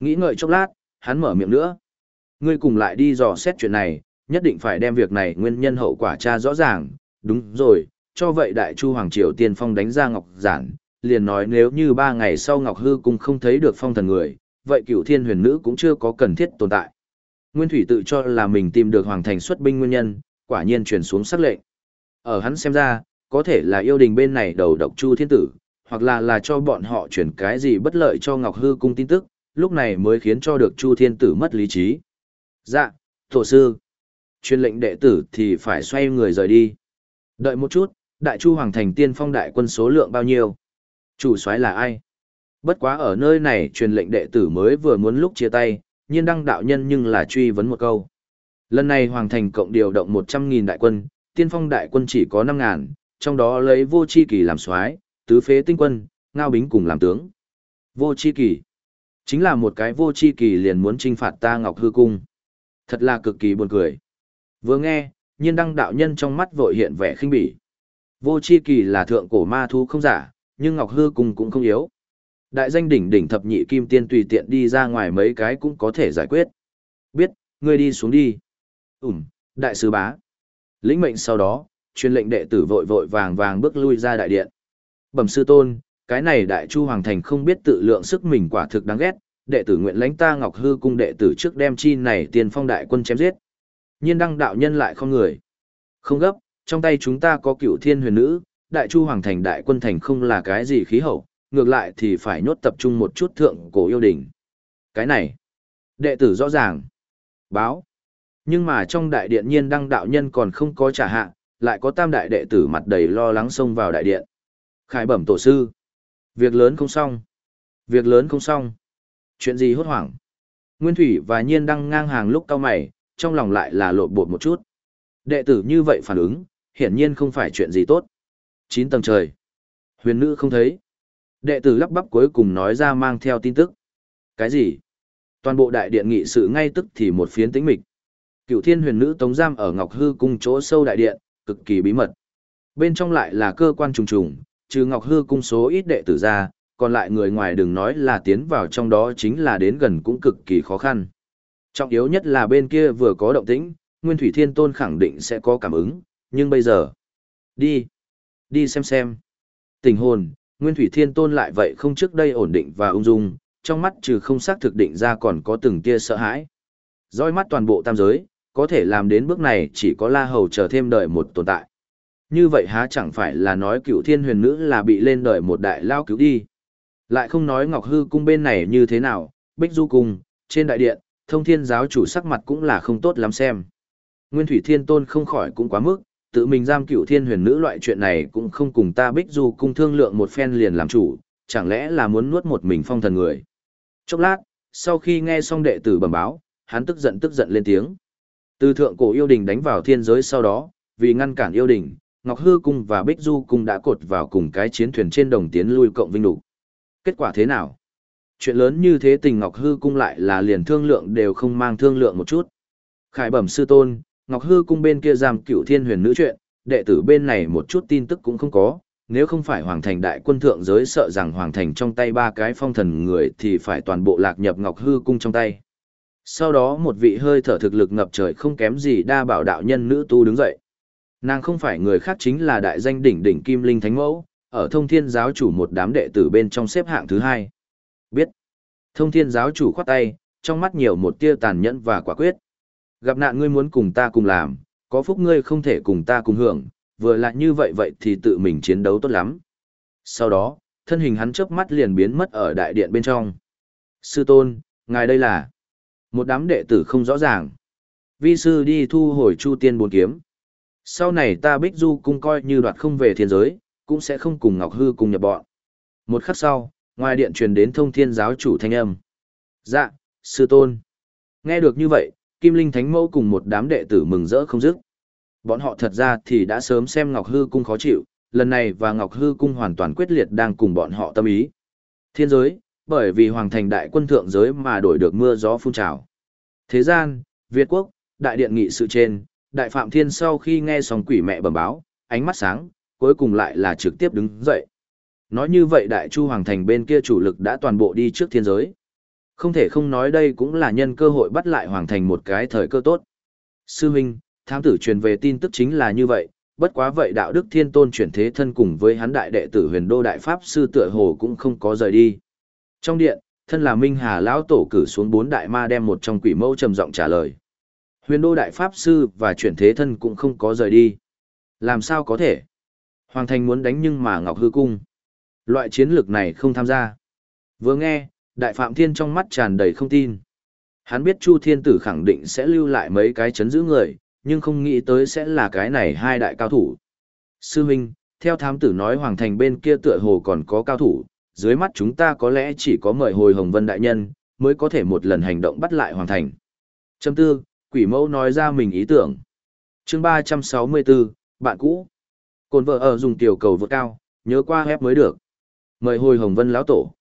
Nghĩ ngợi chốc lát, hắn mở miệng nữa. Ngươi cùng lại đi dò xét chuyện này, nhất định phải đem việc này nguyên nhân hậu quả tra rõ ràng. Đúng rồi, cho vậy Đại Chu Hoàng Triều tiên phong đánh ra Ngọc Giản, liền nói nếu như ba ngày sau Ngọc Hư cung không thấy được phong thần người, vậy cựu thiên huyền nữ cũng chưa có cần thiết tồn tại. Nguyên Thủy tự cho là mình tìm được Hoàng Thành xuất binh nguyên nhân, quả nhiên truyền xuống sắc lệnh. Ở hắn xem ra, có thể là yêu đình bên này đầu độc Chu Thiên Tử, hoặc là là cho bọn họ chuyển cái gì bất lợi cho Ngọc Hư cung tin tức, lúc này mới khiến cho được Chu Thiên Tử mất lý trí. Dạ, thổ sư. Truyền lệnh đệ tử thì phải xoay người rời đi. Đợi một chút, Đại Chu Hoàng Thành tiên phong đại quân số lượng bao nhiêu? Chủ soái là ai? Bất quá ở nơi này truyền lệnh đệ tử mới vừa muốn lúc chia tay, nhiên đăng đạo nhân nhưng là truy vấn một câu. Lần này Hoàng Thành cộng điều động 100.000 đại quân, tiên phong đại quân chỉ có 5.000, trong đó lấy vô chi kỳ làm soái tứ phế tinh quân, ngao bính cùng làm tướng. Vô chi kỳ. Chính là một cái vô chi kỳ liền muốn trinh phạt ta Ngọc Hư Cung. Thật là cực kỳ buồn cười. Vừa nghe, nhiên đăng đạo nhân trong mắt vội hiện vẻ khinh bỉ. Vô chi kỳ là thượng cổ ma thú không giả, nhưng Ngọc Hư Cung cũng không yếu. Đại danh đỉnh đỉnh thập nhị kim tiên tùy tiện đi ra ngoài mấy cái cũng có thể giải quyết. Biết, ngươi đi xuống đi. Ừm, đại sứ bá. Lĩnh mệnh sau đó, truyền lệnh đệ tử vội vội vàng vàng bước lui ra đại điện. Bẩm sư tôn, cái này đại chu hoàng thành không biết tự lượng sức mình quả thực đáng ghét, đệ tử nguyện lãnh ta Ngọc Hư cung đệ tử trước đem chi này tiền phong đại quân chém giết. Nhiên đăng đạo nhân lại không người. Không gấp, trong tay chúng ta có cựu thiên huyền nữ, đại chu hoàng thành đại quân thành không là cái gì khí hậu, ngược lại thì phải nhốt tập trung một chút thượng cổ yêu đình. Cái này, đệ tử rõ ràng. Báo. Nhưng mà trong đại điện nhiên đăng đạo nhân còn không có trả hạ, lại có tam đại đệ tử mặt đầy lo lắng xông vào đại điện. Khải bẩm tổ sư. Việc lớn không xong. Việc lớn không xong. Chuyện gì hốt hoảng. Nguyên Thủy và Nhiên đăng ngang hàng lúc cao mày, trong lòng lại là lộn bột một chút. Đệ tử như vậy phản ứng, hiển nhiên không phải chuyện gì tốt. Chín tầng trời. Huyền nữ không thấy. Đệ tử lắp bắp cuối cùng nói ra mang theo tin tức. Cái gì? Toàn bộ đại điện nghị sự ngay tức thì một phiến tĩnh mịch. Cựu thiên huyền nữ tống giam ở Ngọc Hư cung chỗ sâu đại điện, cực kỳ bí mật. Bên trong lại là cơ quan trùng trùng, trừ Ngọc Hư cung số ít đệ tử ra, còn lại người ngoài đừng nói là tiến vào trong đó chính là đến gần cũng cực kỳ khó khăn. Trọng yếu nhất là bên kia vừa có động tĩnh, Nguyên Thủy Thiên Tôn khẳng định sẽ có cảm ứng, nhưng bây giờ... Đi! Đi xem xem. Tình hồn, Nguyên Thủy Thiên Tôn lại vậy không trước đây ổn định và ung dung, trong mắt trừ không xác thực định ra còn có từng tia sợ hãi. roi mắt toàn bộ tam giới, có thể làm đến bước này chỉ có La Hầu chờ thêm đợi một tồn tại. Như vậy há chẳng phải là nói cựu thiên huyền nữ là bị lên đời một đại lao cứu đi. Lại không nói Ngọc Hư cung bên này như thế nào, Bích Du cung, trên đại điện, thông thiên giáo chủ sắc mặt cũng là không tốt lắm xem. Nguyên Thủy Thiên Tôn không khỏi cũng quá mức, tự mình giam cựu thiên huyền nữ loại chuyện này cũng không cùng ta Bích Du cung thương lượng một phen liền làm chủ, chẳng lẽ là muốn nuốt một mình phong thần người. Chốc lát, sau khi nghe xong đệ tử bẩm báo, hắn tức giận tức giận lên tiếng. Từ thượng cổ yêu đình đánh vào thiên giới sau đó, vì ngăn cản yêu đình, Ngọc Hư cung và Bích Du cung đã cột vào cùng cái chiến thuyền trên đồng tiến lui cộng vinh đủ. Kết quả thế nào? Chuyện lớn như thế tình Ngọc Hư cung lại là liền thương lượng đều không mang thương lượng một chút. Khải bẩm sư tôn, Ngọc Hư cung bên kia giam cựu thiên huyền nữ chuyện, đệ tử bên này một chút tin tức cũng không có, nếu không phải Hoàng Thành đại quân thượng giới sợ rằng Hoàng Thành trong tay ba cái phong thần người thì phải toàn bộ lạc nhập Ngọc Hư cung trong tay. Sau đó một vị hơi thở thực lực ngập trời không kém gì đa bảo đạo nhân nữ tu đứng dậy. Nàng không phải người khác chính là đại danh đỉnh đỉnh Kim Linh Thánh Mẫu, ở thông thiên giáo chủ một đám đệ tử bên trong xếp hạng thứ hai. Biết. Thông thiên giáo chủ khoát tay, trong mắt nhiều một tia tàn nhẫn và quả quyết. Gặp nạn ngươi muốn cùng ta cùng làm, có phúc ngươi không thể cùng ta cùng hưởng, vừa là như vậy vậy thì tự mình chiến đấu tốt lắm. Sau đó, thân hình hắn chớp mắt liền biến mất ở đại điện bên trong. Sư tôn, ngài đây là... Một đám đệ tử không rõ ràng. Vi sư đi thu hồi chu tiên bốn kiếm. Sau này ta bích du cung coi như đoạt không về thiên giới, cũng sẽ không cùng Ngọc Hư cùng nhập bọn. Một khắc sau, ngoài điện truyền đến thông thiên giáo chủ thanh âm. Dạ, sư tôn. Nghe được như vậy, Kim Linh Thánh Mẫu cùng một đám đệ tử mừng rỡ không dứt. Bọn họ thật ra thì đã sớm xem Ngọc Hư cung khó chịu, lần này và Ngọc Hư cung hoàn toàn quyết liệt đang cùng bọn họ tâm ý. Thiên giới, bởi vì hoàng thành đại quân thượng giới mà đổi được mưa gió phun trào. Thế gian, Việt quốc, đại điện nghị sự trên, đại phạm thiên sau khi nghe xong quỷ mẹ bẩm báo, ánh mắt sáng, cuối cùng lại là trực tiếp đứng dậy. Nói như vậy đại chu hoàng thành bên kia chủ lực đã toàn bộ đi trước thiên giới. Không thể không nói đây cũng là nhân cơ hội bắt lại hoàng thành một cái thời cơ tốt. Sư huynh, thám tử truyền về tin tức chính là như vậy, bất quá vậy đạo đức thiên tôn chuyển thế thân cùng với hắn đại đệ tử huyền đô đại pháp sư tựa hồ cũng không có rời đi. Trong điện, thân là Minh Hà lão tổ cử xuống bốn đại ma đem một trong quỷ mẫu trầm giọng trả lời. Huyền đô đại pháp sư và chuyển thế thân cũng không có rời đi. Làm sao có thể? Hoàng thành muốn đánh nhưng mà Ngọc hư cung. Loại chiến lược này không tham gia. Vừa nghe, đại phạm thiên trong mắt tràn đầy không tin. Hắn biết Chu Thiên Tử khẳng định sẽ lưu lại mấy cái chấn giữ người, nhưng không nghĩ tới sẽ là cái này hai đại cao thủ. Sư Minh, theo thám tử nói Hoàng Thành bên kia tựa hồ còn có cao thủ, dưới mắt chúng ta có lẽ chỉ có mời hồi Hồng Vân Đại Nhân, mới có thể một lần hành động bắt lại hoàn Thành. Châm tư, quỷ mẫu nói ra mình ý tưởng. chương 364, bạn cũ. Cồn vợ ở dùng tiểu cầu vượt cao, nhớ qua hép mới được. Mời hồi Hồng Vân lão tổ.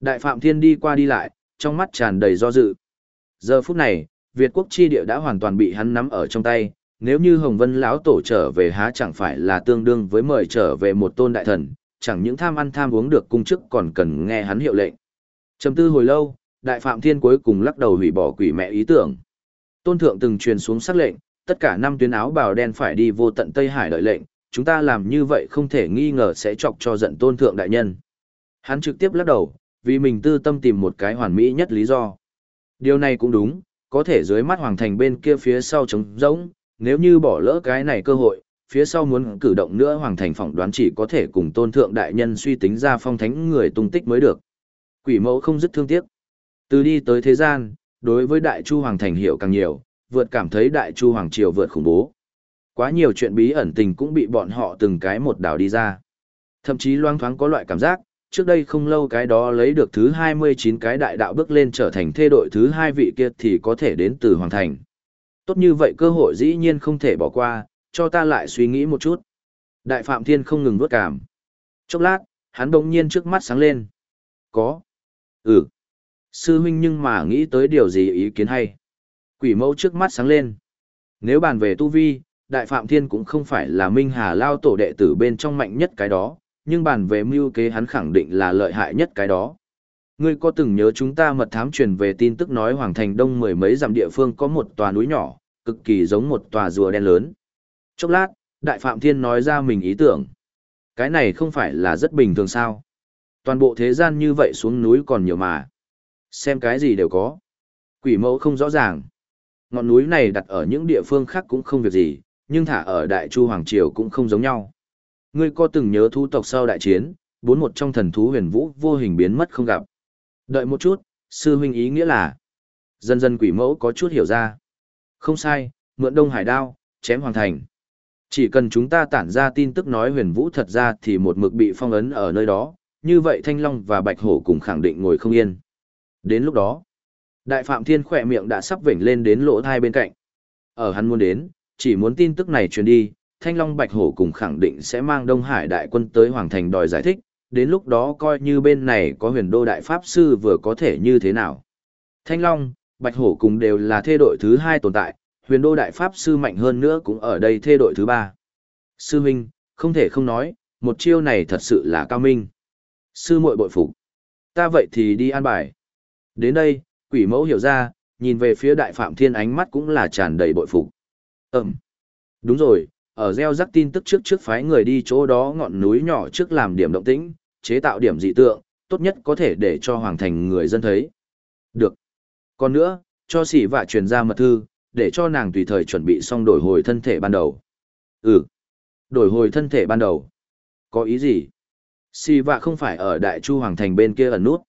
Đại Phạm Thiên đi qua đi lại, trong mắt tràn đầy do dự. Giờ phút này, Việt quốc chi địa đã hoàn toàn bị hắn nắm ở trong tay, nếu như Hồng Vân lão tổ trở về há chẳng phải là tương đương với mời trở về một tôn đại thần, chẳng những tham ăn tham uống được cung chức còn cần nghe hắn hiệu lệnh. Trầm tư hồi lâu, Đại Phạm Thiên cuối cùng lắc đầu hủy bỏ quỷ mẹ ý tưởng. Tôn thượng từng truyền xuống sắc lệnh, tất cả năm tuyến áo bào đen phải đi vô tận Tây Hải đợi lệnh, chúng ta làm như vậy không thể nghi ngờ sẽ chọc cho giận tôn thượng đại nhân. Hắn trực tiếp lắc đầu, vì mình tư tâm tìm một cái hoàn mỹ nhất lý do. Điều này cũng đúng, có thể dưới mắt hoàng thành bên kia phía sau trống rỗng, nếu như bỏ lỡ cái này cơ hội, phía sau muốn cử động nữa hoàng thành phỏng đoán chỉ có thể cùng tôn thượng đại nhân suy tính ra phong thánh người tung tích mới được. Quỷ mẫu không dứt thương tiếc. Từ đi tới thế gian, đối với đại chu hoàng thành hiểu càng nhiều, vượt cảm thấy đại chu hoàng triều vượt khủng bố. Quá nhiều chuyện bí ẩn tình cũng bị bọn họ từng cái một đào đi ra. Thậm chí loang thoáng có loại cảm giác, trước đây không lâu cái đó lấy được thứ 29 cái đại đạo bước lên trở thành thê đội thứ hai vị kia thì có thể đến từ Hoàng Thành. Tốt như vậy cơ hội dĩ nhiên không thể bỏ qua, cho ta lại suy nghĩ một chút. Đại Phạm Thiên không ngừng vuốt cảm. Chốc lát, hắn đồng nhiên trước mắt sáng lên. Có. Ừ. Sư huynh nhưng mà nghĩ tới điều gì ý kiến hay. Quỷ mẫu trước mắt sáng lên. Nếu bàn về tu vi, Đại Phạm Thiên cũng không phải là Minh Hà Lao tổ đệ tử bên trong mạnh nhất cái đó, nhưng bàn về mưu kế hắn khẳng định là lợi hại nhất cái đó. Ngươi có từng nhớ chúng ta mật thám truyền về tin tức nói Hoàng Thành Đông mười mấy dặm địa phương có một tòa núi nhỏ, cực kỳ giống một tòa rùa đen lớn. Chốc lát, Đại Phạm Thiên nói ra mình ý tưởng. Cái này không phải là rất bình thường sao? Toàn bộ thế gian như vậy xuống núi còn nhiều mà. Xem cái gì đều có. Quỷ mẫu không rõ ràng. Ngọn núi này đặt ở những địa phương khác cũng không việc gì, nhưng thả ở Đại Chu Hoàng Triều cũng không giống nhau. Ngươi có từng nhớ thu tộc sau đại chiến, bốn một trong thần thú huyền vũ vô hình biến mất không gặp. Đợi một chút, sư huynh ý nghĩa là. Dần dần quỷ mẫu có chút hiểu ra. Không sai, mượn Đông Hải đao, chém hoàng thành. Chỉ cần chúng ta tản ra tin tức nói huyền vũ thật ra thì một mực bị phong ấn ở nơi đó, như vậy Thanh Long và Bạch Hổ cùng khẳng định ngồi không yên. Đến lúc đó, Đại Phạm Thiên khỏe miệng đã sắp vểnh lên đến lỗ thai bên cạnh. Ở hắn muốn đến, chỉ muốn tin tức này truyền đi, Thanh Long Bạch Hổ cùng khẳng định sẽ mang Đông Hải đại quân tới Hoàng Thành đòi giải thích, đến lúc đó coi như bên này có huyền đô đại pháp sư vừa có thể như thế nào. Thanh Long, Bạch Hổ cùng đều là thê đội thứ hai tồn tại, huyền đô đại pháp sư mạnh hơn nữa cũng ở đây thê đội thứ ba. Sư Minh, không thể không nói, một chiêu này thật sự là cao minh. Sư muội bội phục. Ta vậy thì đi an bài. Đến đây, quỷ mẫu hiểu ra, nhìn về phía đại phạm thiên ánh mắt cũng là tràn đầy bội phục. Ừm. Đúng rồi, ở gieo rắc tin tức trước trước phái người đi chỗ đó ngọn núi nhỏ trước làm điểm động tĩnh, chế tạo điểm dị tượng, tốt nhất có thể để cho hoàng thành người dân thấy. Được. Còn nữa, cho xỉ vạ truyền ra mật thư, để cho nàng tùy thời chuẩn bị xong đổi hồi thân thể ban đầu. Ừ. Đổi hồi thân thể ban đầu. Có ý gì? Si vạ không phải ở đại chu hoàng thành bên kia ẩn nút.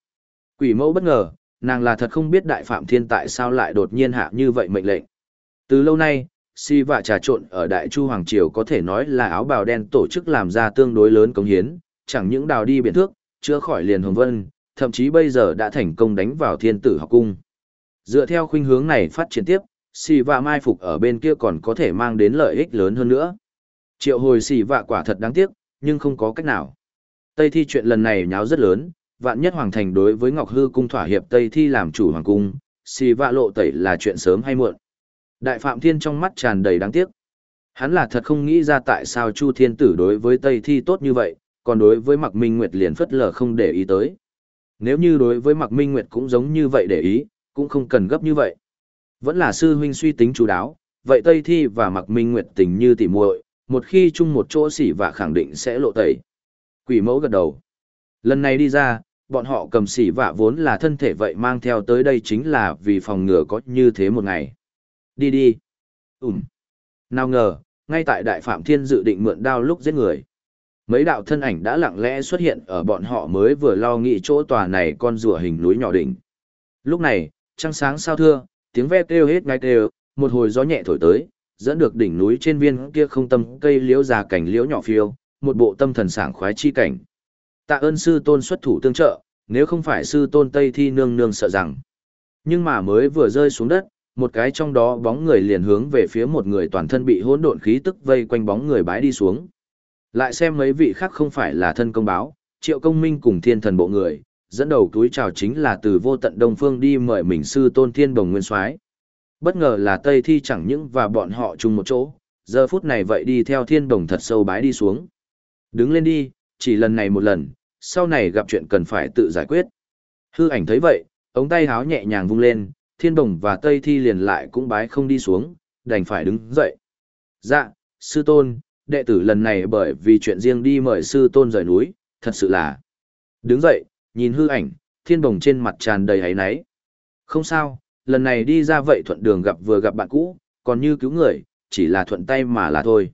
Quỷ mẫu bất ngờ, nàng là thật không biết đại phạm thiên tại sao lại đột nhiên hạ như vậy mệnh lệnh. Từ lâu nay, si vạ trà trộn ở đại chu hoàng triều có thể nói là áo bào đen tổ chức làm ra tương đối lớn công hiến chẳng những đào đi biển thước chữa khỏi liền hồng vân thậm chí bây giờ đã thành công đánh vào thiên tử học cung dựa theo khuynh hướng này phát triển tiếp xì vạ mai phục ở bên kia còn có thể mang đến lợi ích lớn hơn nữa triệu hồi xì vạ quả thật đáng tiếc nhưng không có cách nào tây thi chuyện lần này nháo rất lớn vạn nhất hoàng thành đối với ngọc hư cung thỏa hiệp tây thi làm chủ hoàng cung xì vạ lộ tẩy là chuyện sớm hay muộn Đại Phạm Thiên trong mắt tràn đầy đáng tiếc. Hắn là thật không nghĩ ra tại sao Chu Thiên Tử đối với Tây Thi tốt như vậy, còn đối với Mạc Minh Nguyệt liền phất lờ không để ý tới. Nếu như đối với Mạc Minh Nguyệt cũng giống như vậy để ý, cũng không cần gấp như vậy. Vẫn là sư huynh suy tính chú đáo, vậy Tây Thi và Mạc Minh Nguyệt tình như tỉ muội, một khi chung một chỗ xỉ và khẳng định sẽ lộ tẩy. Quỷ mẫu gật đầu. Lần này đi ra, bọn họ cầm xỉ vạ vốn là thân thể vậy mang theo tới đây chính là vì phòng ngừa có như thế một ngày. Đi đi. Ừm. Nào ngờ, ngay tại Đại Phạm Thiên dự định mượn đao lúc giết người. Mấy đạo thân ảnh đã lặng lẽ xuất hiện ở bọn họ mới vừa lo nghĩ chỗ tòa này con rùa hình núi nhỏ đỉnh. Lúc này, trăng sáng sao thưa, tiếng ve kêu hết ngay kêu, một hồi gió nhẹ thổi tới, dẫn được đỉnh núi trên viên kia không tâm cây liễu già cảnh liễu nhỏ phiêu, một bộ tâm thần sảng khoái chi cảnh. Tạ ơn sư tôn xuất thủ tương trợ, nếu không phải sư tôn Tây Thi nương nương sợ rằng. Nhưng mà mới vừa rơi xuống đất, một cái trong đó bóng người liền hướng về phía một người toàn thân bị hỗn độn khí tức vây quanh bóng người bái đi xuống. Lại xem mấy vị khác không phải là thân công báo, triệu công minh cùng thiên thần bộ người, dẫn đầu túi chào chính là từ vô tận đông phương đi mời mình sư tôn thiên bồng nguyên soái Bất ngờ là Tây Thi chẳng những và bọn họ chung một chỗ, giờ phút này vậy đi theo thiên bồng thật sâu bái đi xuống. Đứng lên đi, chỉ lần này một lần, sau này gặp chuyện cần phải tự giải quyết. Hư ảnh thấy vậy, ống tay háo nhẹ nhàng vung lên, thiên đồng và tây thi liền lại cũng bái không đi xuống, đành phải đứng dậy. Dạ, sư tôn, đệ tử lần này bởi vì chuyện riêng đi mời sư tôn rời núi, thật sự là. Đứng dậy, nhìn hư ảnh, thiên đồng trên mặt tràn đầy hấy náy. Không sao, lần này đi ra vậy thuận đường gặp vừa gặp bạn cũ, còn như cứu người, chỉ là thuận tay mà là thôi.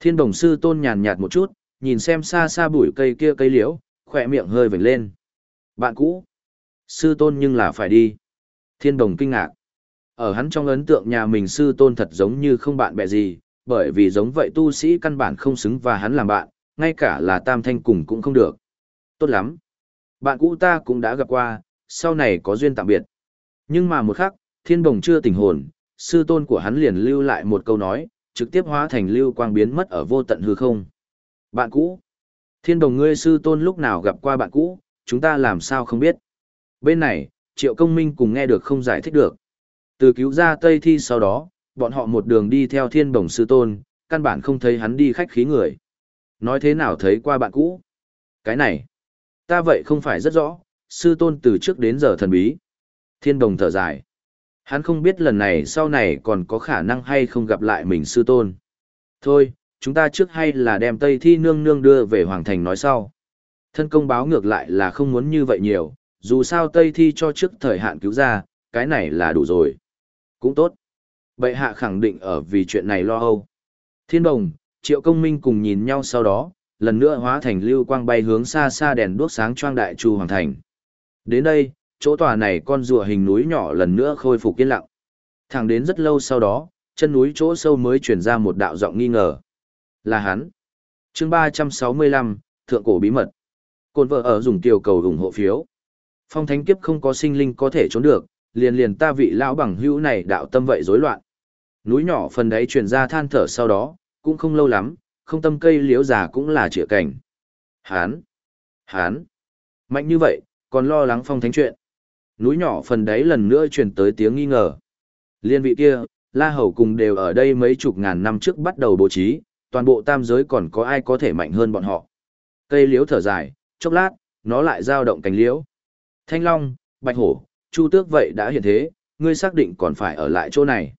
Thiên đồng sư tôn nhàn nhạt một chút, nhìn xem xa xa bụi cây kia cây liễu, khỏe miệng hơi vểnh lên. Bạn cũ, sư tôn nhưng là phải đi. Thiên đồng kinh ngạc. Ở hắn trong ấn tượng nhà mình sư tôn thật giống như không bạn bè gì, bởi vì giống vậy tu sĩ căn bản không xứng và hắn làm bạn, ngay cả là tam thanh cùng cũng không được. Tốt lắm. Bạn cũ ta cũng đã gặp qua, sau này có duyên tạm biệt. Nhưng mà một khắc, thiên đồng chưa tỉnh hồn, sư tôn của hắn liền lưu lại một câu nói, trực tiếp hóa thành lưu quang biến mất ở vô tận hư không. Bạn cũ. Thiên đồng ngươi sư tôn lúc nào gặp qua bạn cũ, chúng ta làm sao không biết. Bên này, triệu công minh cùng nghe được không giải thích được. Từ cứu ra Tây Thi sau đó, bọn họ một đường đi theo thiên đồng sư tôn, căn bản không thấy hắn đi khách khí người. Nói thế nào thấy qua bạn cũ? Cái này, ta vậy không phải rất rõ, sư tôn từ trước đến giờ thần bí. Thiên đồng thở dài. Hắn không biết lần này sau này còn có khả năng hay không gặp lại mình sư tôn. Thôi, chúng ta trước hay là đem Tây Thi nương nương đưa về Hoàng Thành nói sau. Thân công báo ngược lại là không muốn như vậy nhiều, dù sao Tây Thi cho trước thời hạn cứu ra, cái này là đủ rồi. Cũng tốt. Bệ hạ khẳng định ở vì chuyện này lo âu. Thiên đồng, triệu công minh cùng nhìn nhau sau đó, lần nữa hóa thành lưu quang bay hướng xa xa đèn đuốc sáng choang đại chu hoàng thành. Đến đây, chỗ tòa này con rùa hình núi nhỏ lần nữa khôi phục yên lặng. Thẳng đến rất lâu sau đó, chân núi chỗ sâu mới truyền ra một đạo giọng nghi ngờ. Là hắn. chương 365, Thượng cổ bí mật. Côn vợ ở dùng tiểu cầu ủng hộ phiếu. Phong thánh kiếp không có sinh linh có thể trốn được, liền liền ta vị lão bằng hữu này đạo tâm vậy rối loạn. Núi nhỏ phần đấy truyền ra than thở sau đó, cũng không lâu lắm, không tâm cây liễu già cũng là trịa cảnh. Hán! Hán! Mạnh như vậy, còn lo lắng phong thánh chuyện. Núi nhỏ phần đấy lần nữa truyền tới tiếng nghi ngờ. Liên vị kia, La Hầu cùng đều ở đây mấy chục ngàn năm trước bắt đầu bố trí, toàn bộ tam giới còn có ai có thể mạnh hơn bọn họ. Cây liễu thở dài, chốc lát, nó lại dao động cành liễu. Thanh Long, Bạch Hổ, Chu Tước vậy đã hiện thế, ngươi xác định còn phải ở lại chỗ này.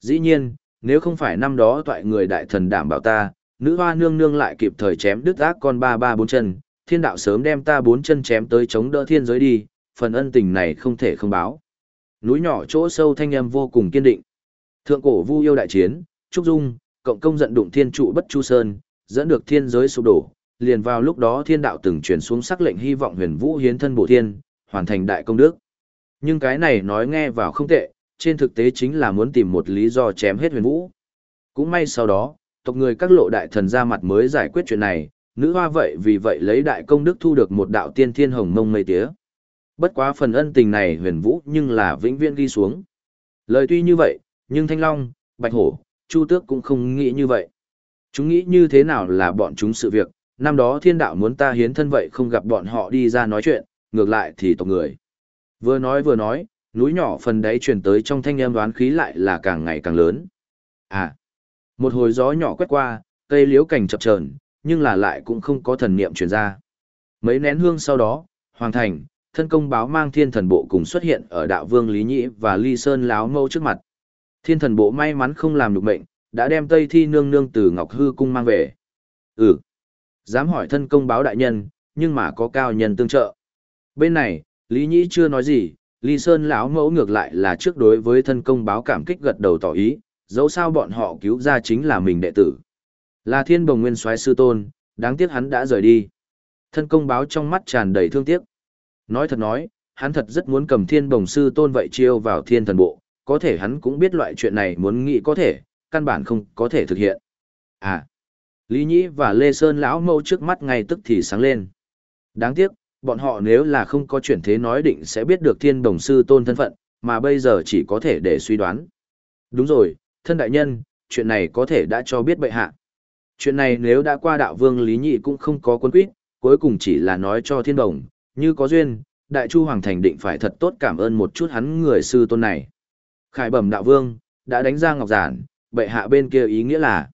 Dĩ nhiên, nếu không phải năm đó toại người đại thần đảm bảo ta, nữ hoa nương nương lại kịp thời chém đứt ác con ba ba bốn chân, thiên đạo sớm đem ta bốn chân chém tới chống đỡ thiên giới đi, phần ân tình này không thể không báo. Núi nhỏ chỗ sâu thanh âm vô cùng kiên định. Thượng cổ vu yêu đại chiến, trúc dung, cộng công giận đụng thiên trụ bất chu sơn, dẫn được thiên giới sụp đổ, liền vào lúc đó thiên đạo từng truyền xuống sắc lệnh hy vọng huyền vũ hiến thân bổ thiên, hoàn thành đại công đức. Nhưng cái này nói nghe vào không tệ, trên thực tế chính là muốn tìm một lý do chém hết huyền vũ. Cũng may sau đó, tộc người các lộ đại thần ra mặt mới giải quyết chuyện này, nữ hoa vậy vì vậy lấy đại công đức thu được một đạo tiên thiên hồng mông mây tía. Bất quá phần ân tình này huyền vũ nhưng là vĩnh viễn ghi xuống. Lời tuy như vậy, nhưng Thanh Long, Bạch Hổ, Chu Tước cũng không nghĩ như vậy. Chúng nghĩ như thế nào là bọn chúng sự việc, năm đó thiên đạo muốn ta hiến thân vậy không gặp bọn họ đi ra nói chuyện, ngược lại thì tộc người. Vừa nói vừa nói, núi nhỏ phần đáy truyền tới trong thanh âm đoán khí lại là càng ngày càng lớn. À, một hồi gió nhỏ quét qua, cây liếu cảnh chập chờn, nhưng là lại cũng không có thần niệm truyền ra. Mấy nén hương sau đó, Hoàng Thành, thân công báo mang thiên thần bộ cùng xuất hiện ở đạo vương Lý Nhĩ và Ly Sơn láo mâu trước mặt. Thiên thần bộ may mắn không làm được mệnh, đã đem Tây Thi nương nương từ Ngọc Hư cung mang về. Ừ, dám hỏi thân công báo đại nhân, nhưng mà có cao nhân tương trợ. Bên này, Lý Nhĩ chưa nói gì, Ly Sơn lão mẫu ngược lại là trước đối với thân công báo cảm kích gật đầu tỏ ý, dẫu sao bọn họ cứu ra chính là mình đệ tử. Là thiên bồng nguyên soái sư tôn, đáng tiếc hắn đã rời đi. Thân công báo trong mắt tràn đầy thương tiếc. Nói thật nói, hắn thật rất muốn cầm thiên bồng sư tôn vậy chiêu vào thiên thần bộ, có thể hắn cũng biết loại chuyện này muốn nghĩ có thể, căn bản không có thể thực hiện. À, Lý Nhĩ và Lê Sơn lão mẫu trước mắt ngay tức thì sáng lên. Đáng tiếc, bọn họ nếu là không có chuyển thế nói định sẽ biết được thiên đồng sư tôn thân phận, mà bây giờ chỉ có thể để suy đoán. Đúng rồi, thân đại nhân, chuyện này có thể đã cho biết bệ hạ. Chuyện này nếu đã qua đạo vương Lý Nhị cũng không có quân quyết, cuối cùng chỉ là nói cho thiên đồng, như có duyên, đại chu hoàng thành định phải thật tốt cảm ơn một chút hắn người sư tôn này. Khải bẩm đạo vương, đã đánh ra ngọc giản, bệ hạ bên kia ý nghĩa là.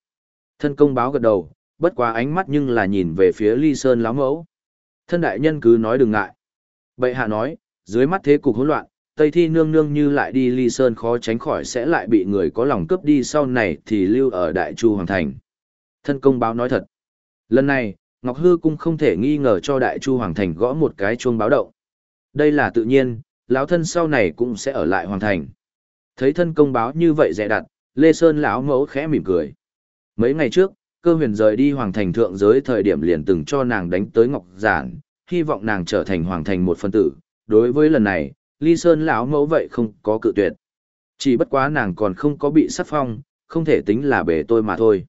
Thân công báo gật đầu, bất quá ánh mắt nhưng là nhìn về phía ly sơn láo mẫu. Thân đại nhân cứ nói đừng ngại. Bệ hạ nói, dưới mắt thế cục hỗn loạn, Tây Thi nương nương như lại đi ly sơn khó tránh khỏi sẽ lại bị người có lòng cướp đi sau này thì lưu ở Đại Chu Hoàng Thành. Thân công báo nói thật. Lần này, Ngọc Hư Cung không thể nghi ngờ cho Đại Chu Hoàng Thành gõ một cái chuông báo động. Đây là tự nhiên, lão thân sau này cũng sẽ ở lại Hoàng Thành. Thấy thân công báo như vậy dè đặt, Lê Sơn lão mẫu khẽ mỉm cười. Mấy ngày trước, cơ huyền rời đi Hoàng Thành thượng giới thời điểm liền từng cho nàng đánh tới Ngọc Giản, hy vọng nàng trở thành Hoàng Thành một phân tử. Đối với lần này, ly sơn lão mẫu vậy không có cự tuyệt. Chỉ bất quá nàng còn không có bị sắc phong, không thể tính là bể tôi mà thôi.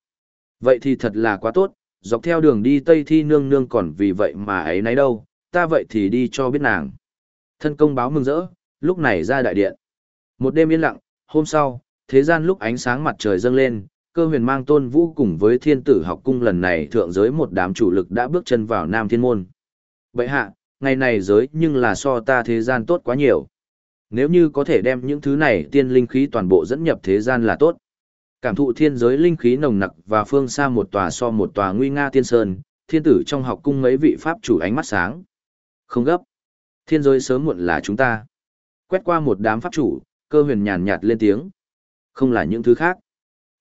Vậy thì thật là quá tốt, dọc theo đường đi tây thi nương nương còn vì vậy mà ấy nấy đâu, ta vậy thì đi cho biết nàng. Thân công báo mừng rỡ, lúc này ra đại điện. Một đêm yên lặng, hôm sau, thế gian lúc ánh sáng mặt trời dâng lên, cơ huyền mang tôn vũ cùng với thiên tử học cung lần này thượng giới một đám chủ lực đã bước chân vào nam thiên môn. Vậy hạ ngày này giới nhưng là so ta thế gian tốt quá nhiều. Nếu như có thể đem những thứ này tiên linh khí toàn bộ dẫn nhập thế gian là tốt. Cảm thụ thiên giới linh khí nồng nặc và phương xa một tòa so một tòa nguy nga tiên sơn, thiên tử trong học cung mấy vị pháp chủ ánh mắt sáng. Không gấp. Thiên giới sớm muộn là chúng ta. Quét qua một đám pháp chủ, cơ huyền nhàn nhạt lên tiếng. Không là những thứ khác.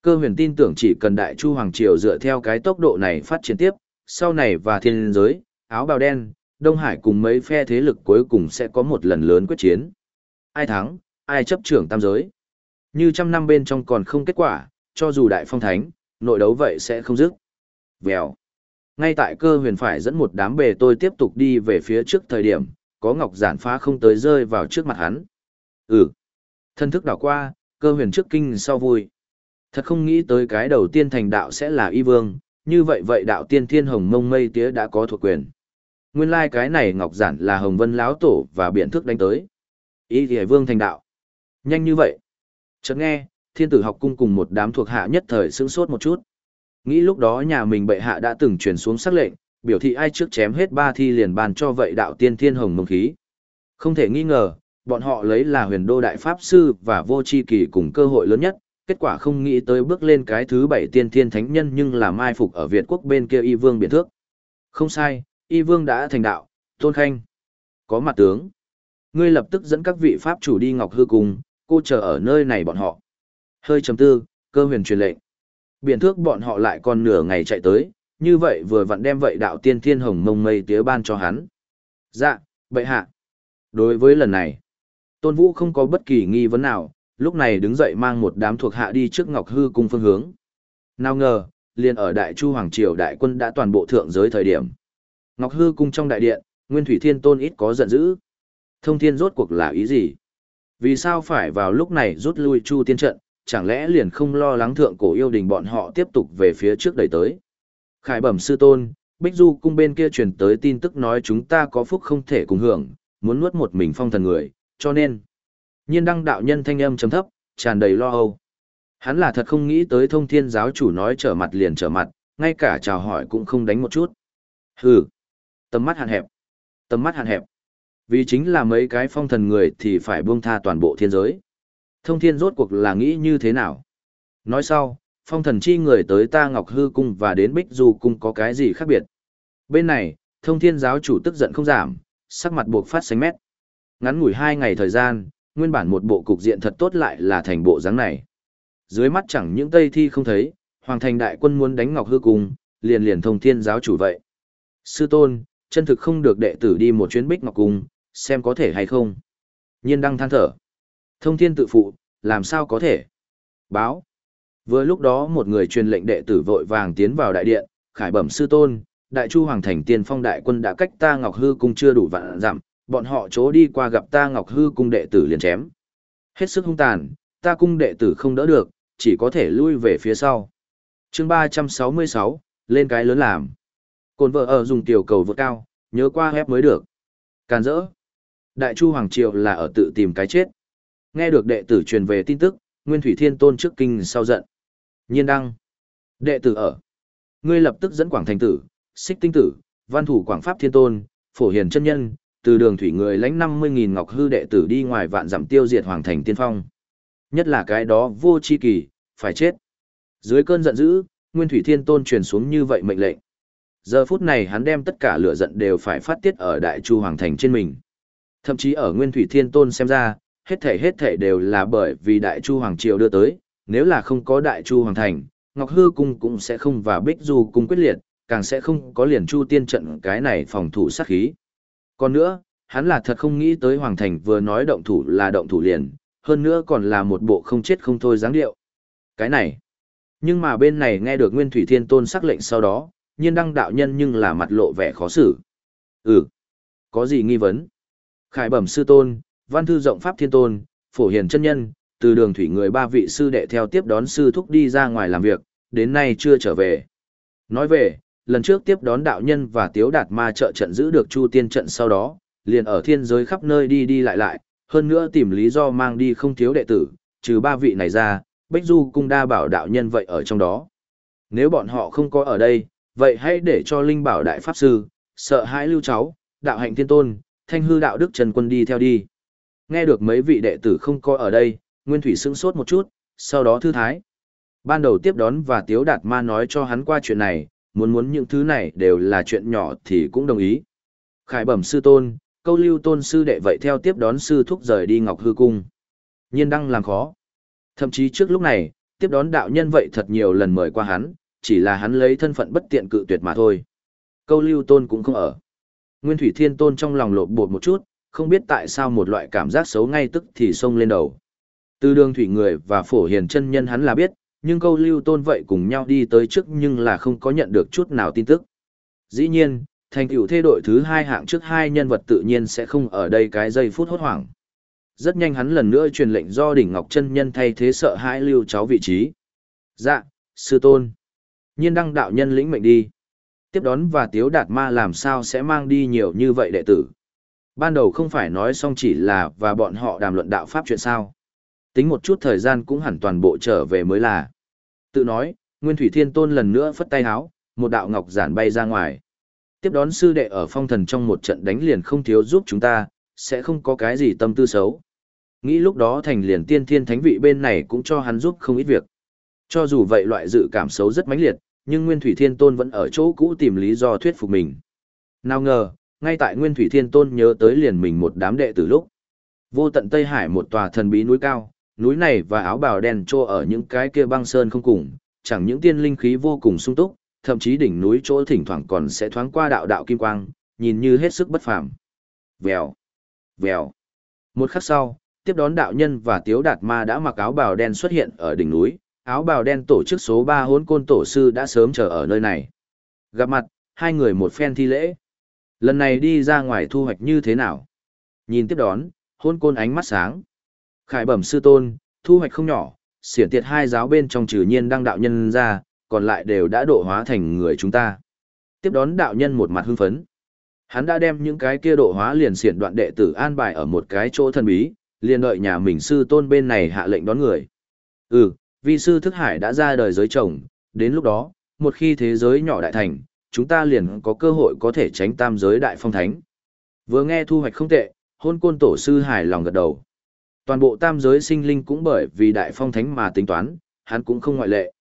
Cơ huyền tin tưởng chỉ cần đại chu hoàng triều dựa theo cái tốc độ này phát triển tiếp, sau này và thiên giới, áo bào đen, Đông Hải cùng mấy phe thế lực cuối cùng sẽ có một lần lớn quyết chiến. Ai thắng, ai chấp trưởng tam giới. Như trăm năm bên trong còn không kết quả, cho dù đại phong thánh, nội đấu vậy sẽ không dứt. Vèo. Ngay tại cơ huyền phải dẫn một đám bề tôi tiếp tục đi về phía trước thời điểm, có ngọc giản phá không tới rơi vào trước mặt hắn. Ừ. Thân thức đảo qua, cơ huyền trước kinh sau vui. Thật không nghĩ tới cái đầu tiên thành đạo sẽ là y vương, như vậy vậy đạo tiên thiên hồng mông mây tía đã có thuộc quyền. Nguyên lai like cái này ngọc giản là hồng vân lão tổ và biện thức đánh tới. ý thì vương thành đạo. Nhanh như vậy. Chợt nghe, thiên tử học cung cùng một đám thuộc hạ nhất thời sững sốt một chút. Nghĩ lúc đó nhà mình bệ hạ đã từng truyền xuống sắc lệnh, biểu thị ai trước chém hết ba thi liền bàn cho vậy đạo tiên thiên hồng mông khí. Không thể nghi ngờ, bọn họ lấy là huyền đô đại pháp sư và vô chi kỳ cùng cơ hội lớn nhất, kết quả không nghĩ tới bước lên cái thứ bảy tiên thiên thánh nhân nhưng là mai phục ở Việt quốc bên kia y vương biện thước. Không sai, y vương đã thành đạo, tôn khanh. Có mặt tướng. Ngươi lập tức dẫn các vị pháp chủ đi ngọc hư cùng, cô chờ ở nơi này bọn họ. Hơi chấm tư, cơ huyền truyền lệnh. Biện thước bọn họ lại còn nửa ngày chạy tới, như vậy vừa vặn đem vậy đạo tiên thiên hồng mông mây tía ban cho hắn. Dạ, bệ hạ. Đối với lần này, Tôn Vũ không có bất kỳ nghi vấn nào, lúc này đứng dậy mang một đám thuộc hạ đi trước Ngọc Hư cung phương hướng. Nào ngờ, liền ở Đại Chu Hoàng Triều đại quân đã toàn bộ thượng giới thời điểm. Ngọc Hư cung trong đại điện, Nguyên Thủy Thiên Tôn ít có giận dữ. Thông thiên rốt cuộc là ý gì? Vì sao phải vào lúc này rút lui Chu tiên trận, chẳng lẽ liền không lo lắng thượng cổ yêu đình bọn họ tiếp tục về phía trước đẩy tới? Khải bẩm sư tôn, Bích Du cung bên kia truyền tới tin tức nói chúng ta có phúc không thể cùng hưởng, muốn nuốt một mình phong thần người, cho nên. Nhiên đăng đạo nhân thanh âm trầm thấp, tràn đầy lo âu. Hắn là thật không nghĩ tới thông thiên giáo chủ nói trở mặt liền trở mặt, ngay cả chào hỏi cũng không đánh một chút. Hừ, tầm mắt hạn hẹp, tầm mắt hạn hẹp. Vì chính là mấy cái phong thần người thì phải buông tha toàn bộ thiên giới. Thông thiên rốt cuộc là nghĩ như thế nào? Nói sau, phong thần chi người tới ta Ngọc Hư Cung và đến Bích Du Cung có cái gì khác biệt? Bên này, thông thiên giáo chủ tức giận không giảm, sắc mặt buộc phát xanh mét. Ngắn ngủi hai ngày thời gian, nguyên bản một bộ cục diện thật tốt lại là thành bộ dáng này. Dưới mắt chẳng những Tây Thi không thấy, Hoàng thành đại quân muốn đánh Ngọc Hư Cung, liền liền thông thiên giáo chủ vậy. Sư tôn, chân thực không được đệ tử đi một chuyến Bích Ngọc Cung, xem có thể hay không. Nhiên đăng than thở. Thông thiên tự phụ, làm sao có thể? Báo. Vừa lúc đó một người truyền lệnh đệ tử vội vàng tiến vào đại điện, khải bẩm sư tôn, đại chu hoàng thành tiên phong đại quân đã cách ta Ngọc Hư cung chưa đủ vạn dặm, bọn họ chỗ đi qua gặp ta Ngọc Hư cung đệ tử liền chém. Hết sức hung tàn, ta cung đệ tử không đỡ được, chỉ có thể lui về phía sau. Chương ba trăm sáu mươi sáu lên cái lớn làm. Cồn vợ ở dùng tiểu cầu vượt cao, nhớ qua hép mới được. Càn rỡ. Đại chu hoàng triều là ở tự tìm cái chết. Nghe được đệ tử truyền về tin tức, Nguyên Thủy Thiên Tôn trước kinh sau giận. Nhiên đăng. Đệ tử ở. Ngươi lập tức dẫn Quảng Thành Tử, Xích Tinh Tử, Văn Thủ Quảng Pháp Thiên Tôn, Phổ Hiền chân Nhân, từ đường thủy người lãnh năm mươi nghìn ngọc hư đệ tử đi ngoài vạn dặm tiêu diệt Hoàng Thành Tiên Phong. Nhất là cái đó vô chi kỳ, phải chết. Dưới cơn giận dữ, Nguyên Thủy Thiên Tôn truyền xuống như vậy mệnh lệnh. Giờ phút này hắn đem tất cả lửa giận đều phải phát tiết ở Đại Chu Hoàng Thành trên mình. Thậm chí ở Nguyên Thủy Thiên Tôn xem ra, hết thể hết thể đều là bởi vì Đại Chu Hoàng Triều đưa tới, nếu là không có Đại Chu Hoàng Thành, Ngọc Hư Cung cũng sẽ không và Bích Du Cung quyết liệt, càng sẽ không có liền Chu Tiên trận cái này phòng thủ sát khí. Còn nữa, hắn là thật không nghĩ tới Hoàng Thành vừa nói động thủ là động thủ liền, hơn nữa còn là một bộ không chết không thôi dáng điệu. Cái này. Nhưng mà bên này nghe được Nguyên Thủy Thiên Tôn sắc lệnh sau đó, nhiên đăng đạo nhân nhưng là mặt lộ vẻ khó xử. Ừ. Có gì nghi vấn? Khải bẩm sư tôn, văn thư rộng pháp thiên tôn, phổ hiền chân nhân, từ đường thủy người ba vị sư đệ theo tiếp đón sư thúc đi ra ngoài làm việc, đến nay chưa trở về. Nói về, lần trước tiếp đón đạo nhân và tiếu đạt ma trợ trận giữ được chu tiên trận sau đó, liền ở thiên giới khắp nơi đi đi lại lại, hơn nữa tìm lý do mang đi không thiếu đệ tử, trừ ba vị này ra, bách Du cung đa bảo đạo nhân vậy ở trong đó. Nếu bọn họ không có ở đây, vậy hãy để cho Linh Bảo Đại Pháp Sư, sợ hãi lưu cháu, đạo hạnh thiên tôn, thanh hư đạo đức Trần Quân đi theo đi. Nghe được mấy vị đệ tử không có ở đây, Nguyên Thủy sững sốt một chút, sau đó thư thái. Ban đầu tiếp đón và Tiếu Đạt Ma nói cho hắn qua chuyện này, muốn muốn những thứ này đều là chuyện nhỏ thì cũng đồng ý. Khải bẩm sư tôn, câu lưu tôn sư đệ vậy theo tiếp đón sư thúc rời đi Ngọc Hư Cung. Nhiên đăng làm khó. Thậm chí trước lúc này, tiếp đón đạo nhân vậy thật nhiều lần mời qua hắn, chỉ là hắn lấy thân phận bất tiện cự tuyệt mà thôi. Câu lưu tôn cũng không ở. Nguyên Thủy Thiên Tôn trong lòng lộn bột một chút, không biết tại sao một loại cảm giác xấu ngay tức thì xông lên đầu. Từ đường thủy người và phổ hiền chân nhân hắn là biết, nhưng câu lưu tôn vậy cùng nhau đi tới trước nhưng là không có nhận được chút nào tin tức. Dĩ nhiên, thành tựu thê đội thứ hai hạng trước hai nhân vật tự nhiên sẽ không ở đây cái giây phút hốt hoảng. Rất nhanh hắn lần nữa truyền lệnh do đỉnh ngọc chân nhân thay thế sợ hãi lưu cháu vị trí. Dạ, sư tôn. Nhiên đăng đạo nhân lĩnh mệnh đi. Tiếp đón và tiếu đạt ma làm sao sẽ mang đi nhiều như vậy đệ tử. Ban đầu không phải nói xong chỉ là và bọn họ đàm luận đạo pháp chuyện sao. Tính một chút thời gian cũng hẳn toàn bộ trở về mới là. Tự nói, Nguyên Thủy Thiên Tôn lần nữa phất tay háo, một đạo ngọc giản bay ra ngoài. Tiếp đón sư đệ ở phong thần trong một trận đánh liền không thiếu giúp chúng ta, sẽ không có cái gì tâm tư xấu. Nghĩ lúc đó thành liền tiên thiên thánh vị bên này cũng cho hắn giúp không ít việc. Cho dù vậy loại dự cảm xấu rất mãnh liệt, nhưng Nguyên Thủy Thiên Tôn vẫn ở chỗ cũ tìm lý do thuyết phục mình. Nào ngờ, ngay tại Nguyên Thủy Thiên Tôn nhớ tới liền mình một đám đệ tử lúc. Vô tận Tây Hải một tòa thần bí núi cao, núi này và áo bào đen trô ở những cái kia băng sơn không cùng, chẳng những tiên linh khí vô cùng sung túc, thậm chí đỉnh núi chỗ thỉnh thoảng còn sẽ thoáng qua đạo đạo kim quang, nhìn như hết sức bất phàm. Vèo, vèo. Một khắc sau, tiếp đón đạo nhân và tiếu đạt ma đã mặc áo bào đen xuất hiện ở đỉnh núi, áo bào đen tổ chức số 3 hốn côn tổ sư đã sớm chờ ở nơi này. Gặp mặt, hai người một phen thi lễ. Lần này đi ra ngoài thu hoạch như thế nào? Nhìn tiếp đón, hôn côn ánh mắt sáng. Khải bẩm sư tôn, thu hoạch không nhỏ, xiển tiệt hai giáo bên trong trừ nhiên đăng đạo nhân ra, còn lại đều đã độ hóa thành người chúng ta. Tiếp đón đạo nhân một mặt hưng phấn. Hắn đã đem những cái kia độ hóa liền xiển đoạn đệ tử an bài ở một cái chỗ thần bí, liền đợi nhà mình sư tôn bên này hạ lệnh đón người. Ừ, vi sư thức hải đã ra đời giới chồng, đến lúc đó, một khi thế giới nhỏ đại thành, chúng ta liền có cơ hội có thể tránh tam giới đại phong thánh. Vừa nghe thu hoạch không tệ, hôn côn tổ sư hài lòng gật đầu. Toàn bộ tam giới sinh linh cũng bởi vì đại phong thánh mà tính toán, hắn cũng không ngoại lệ.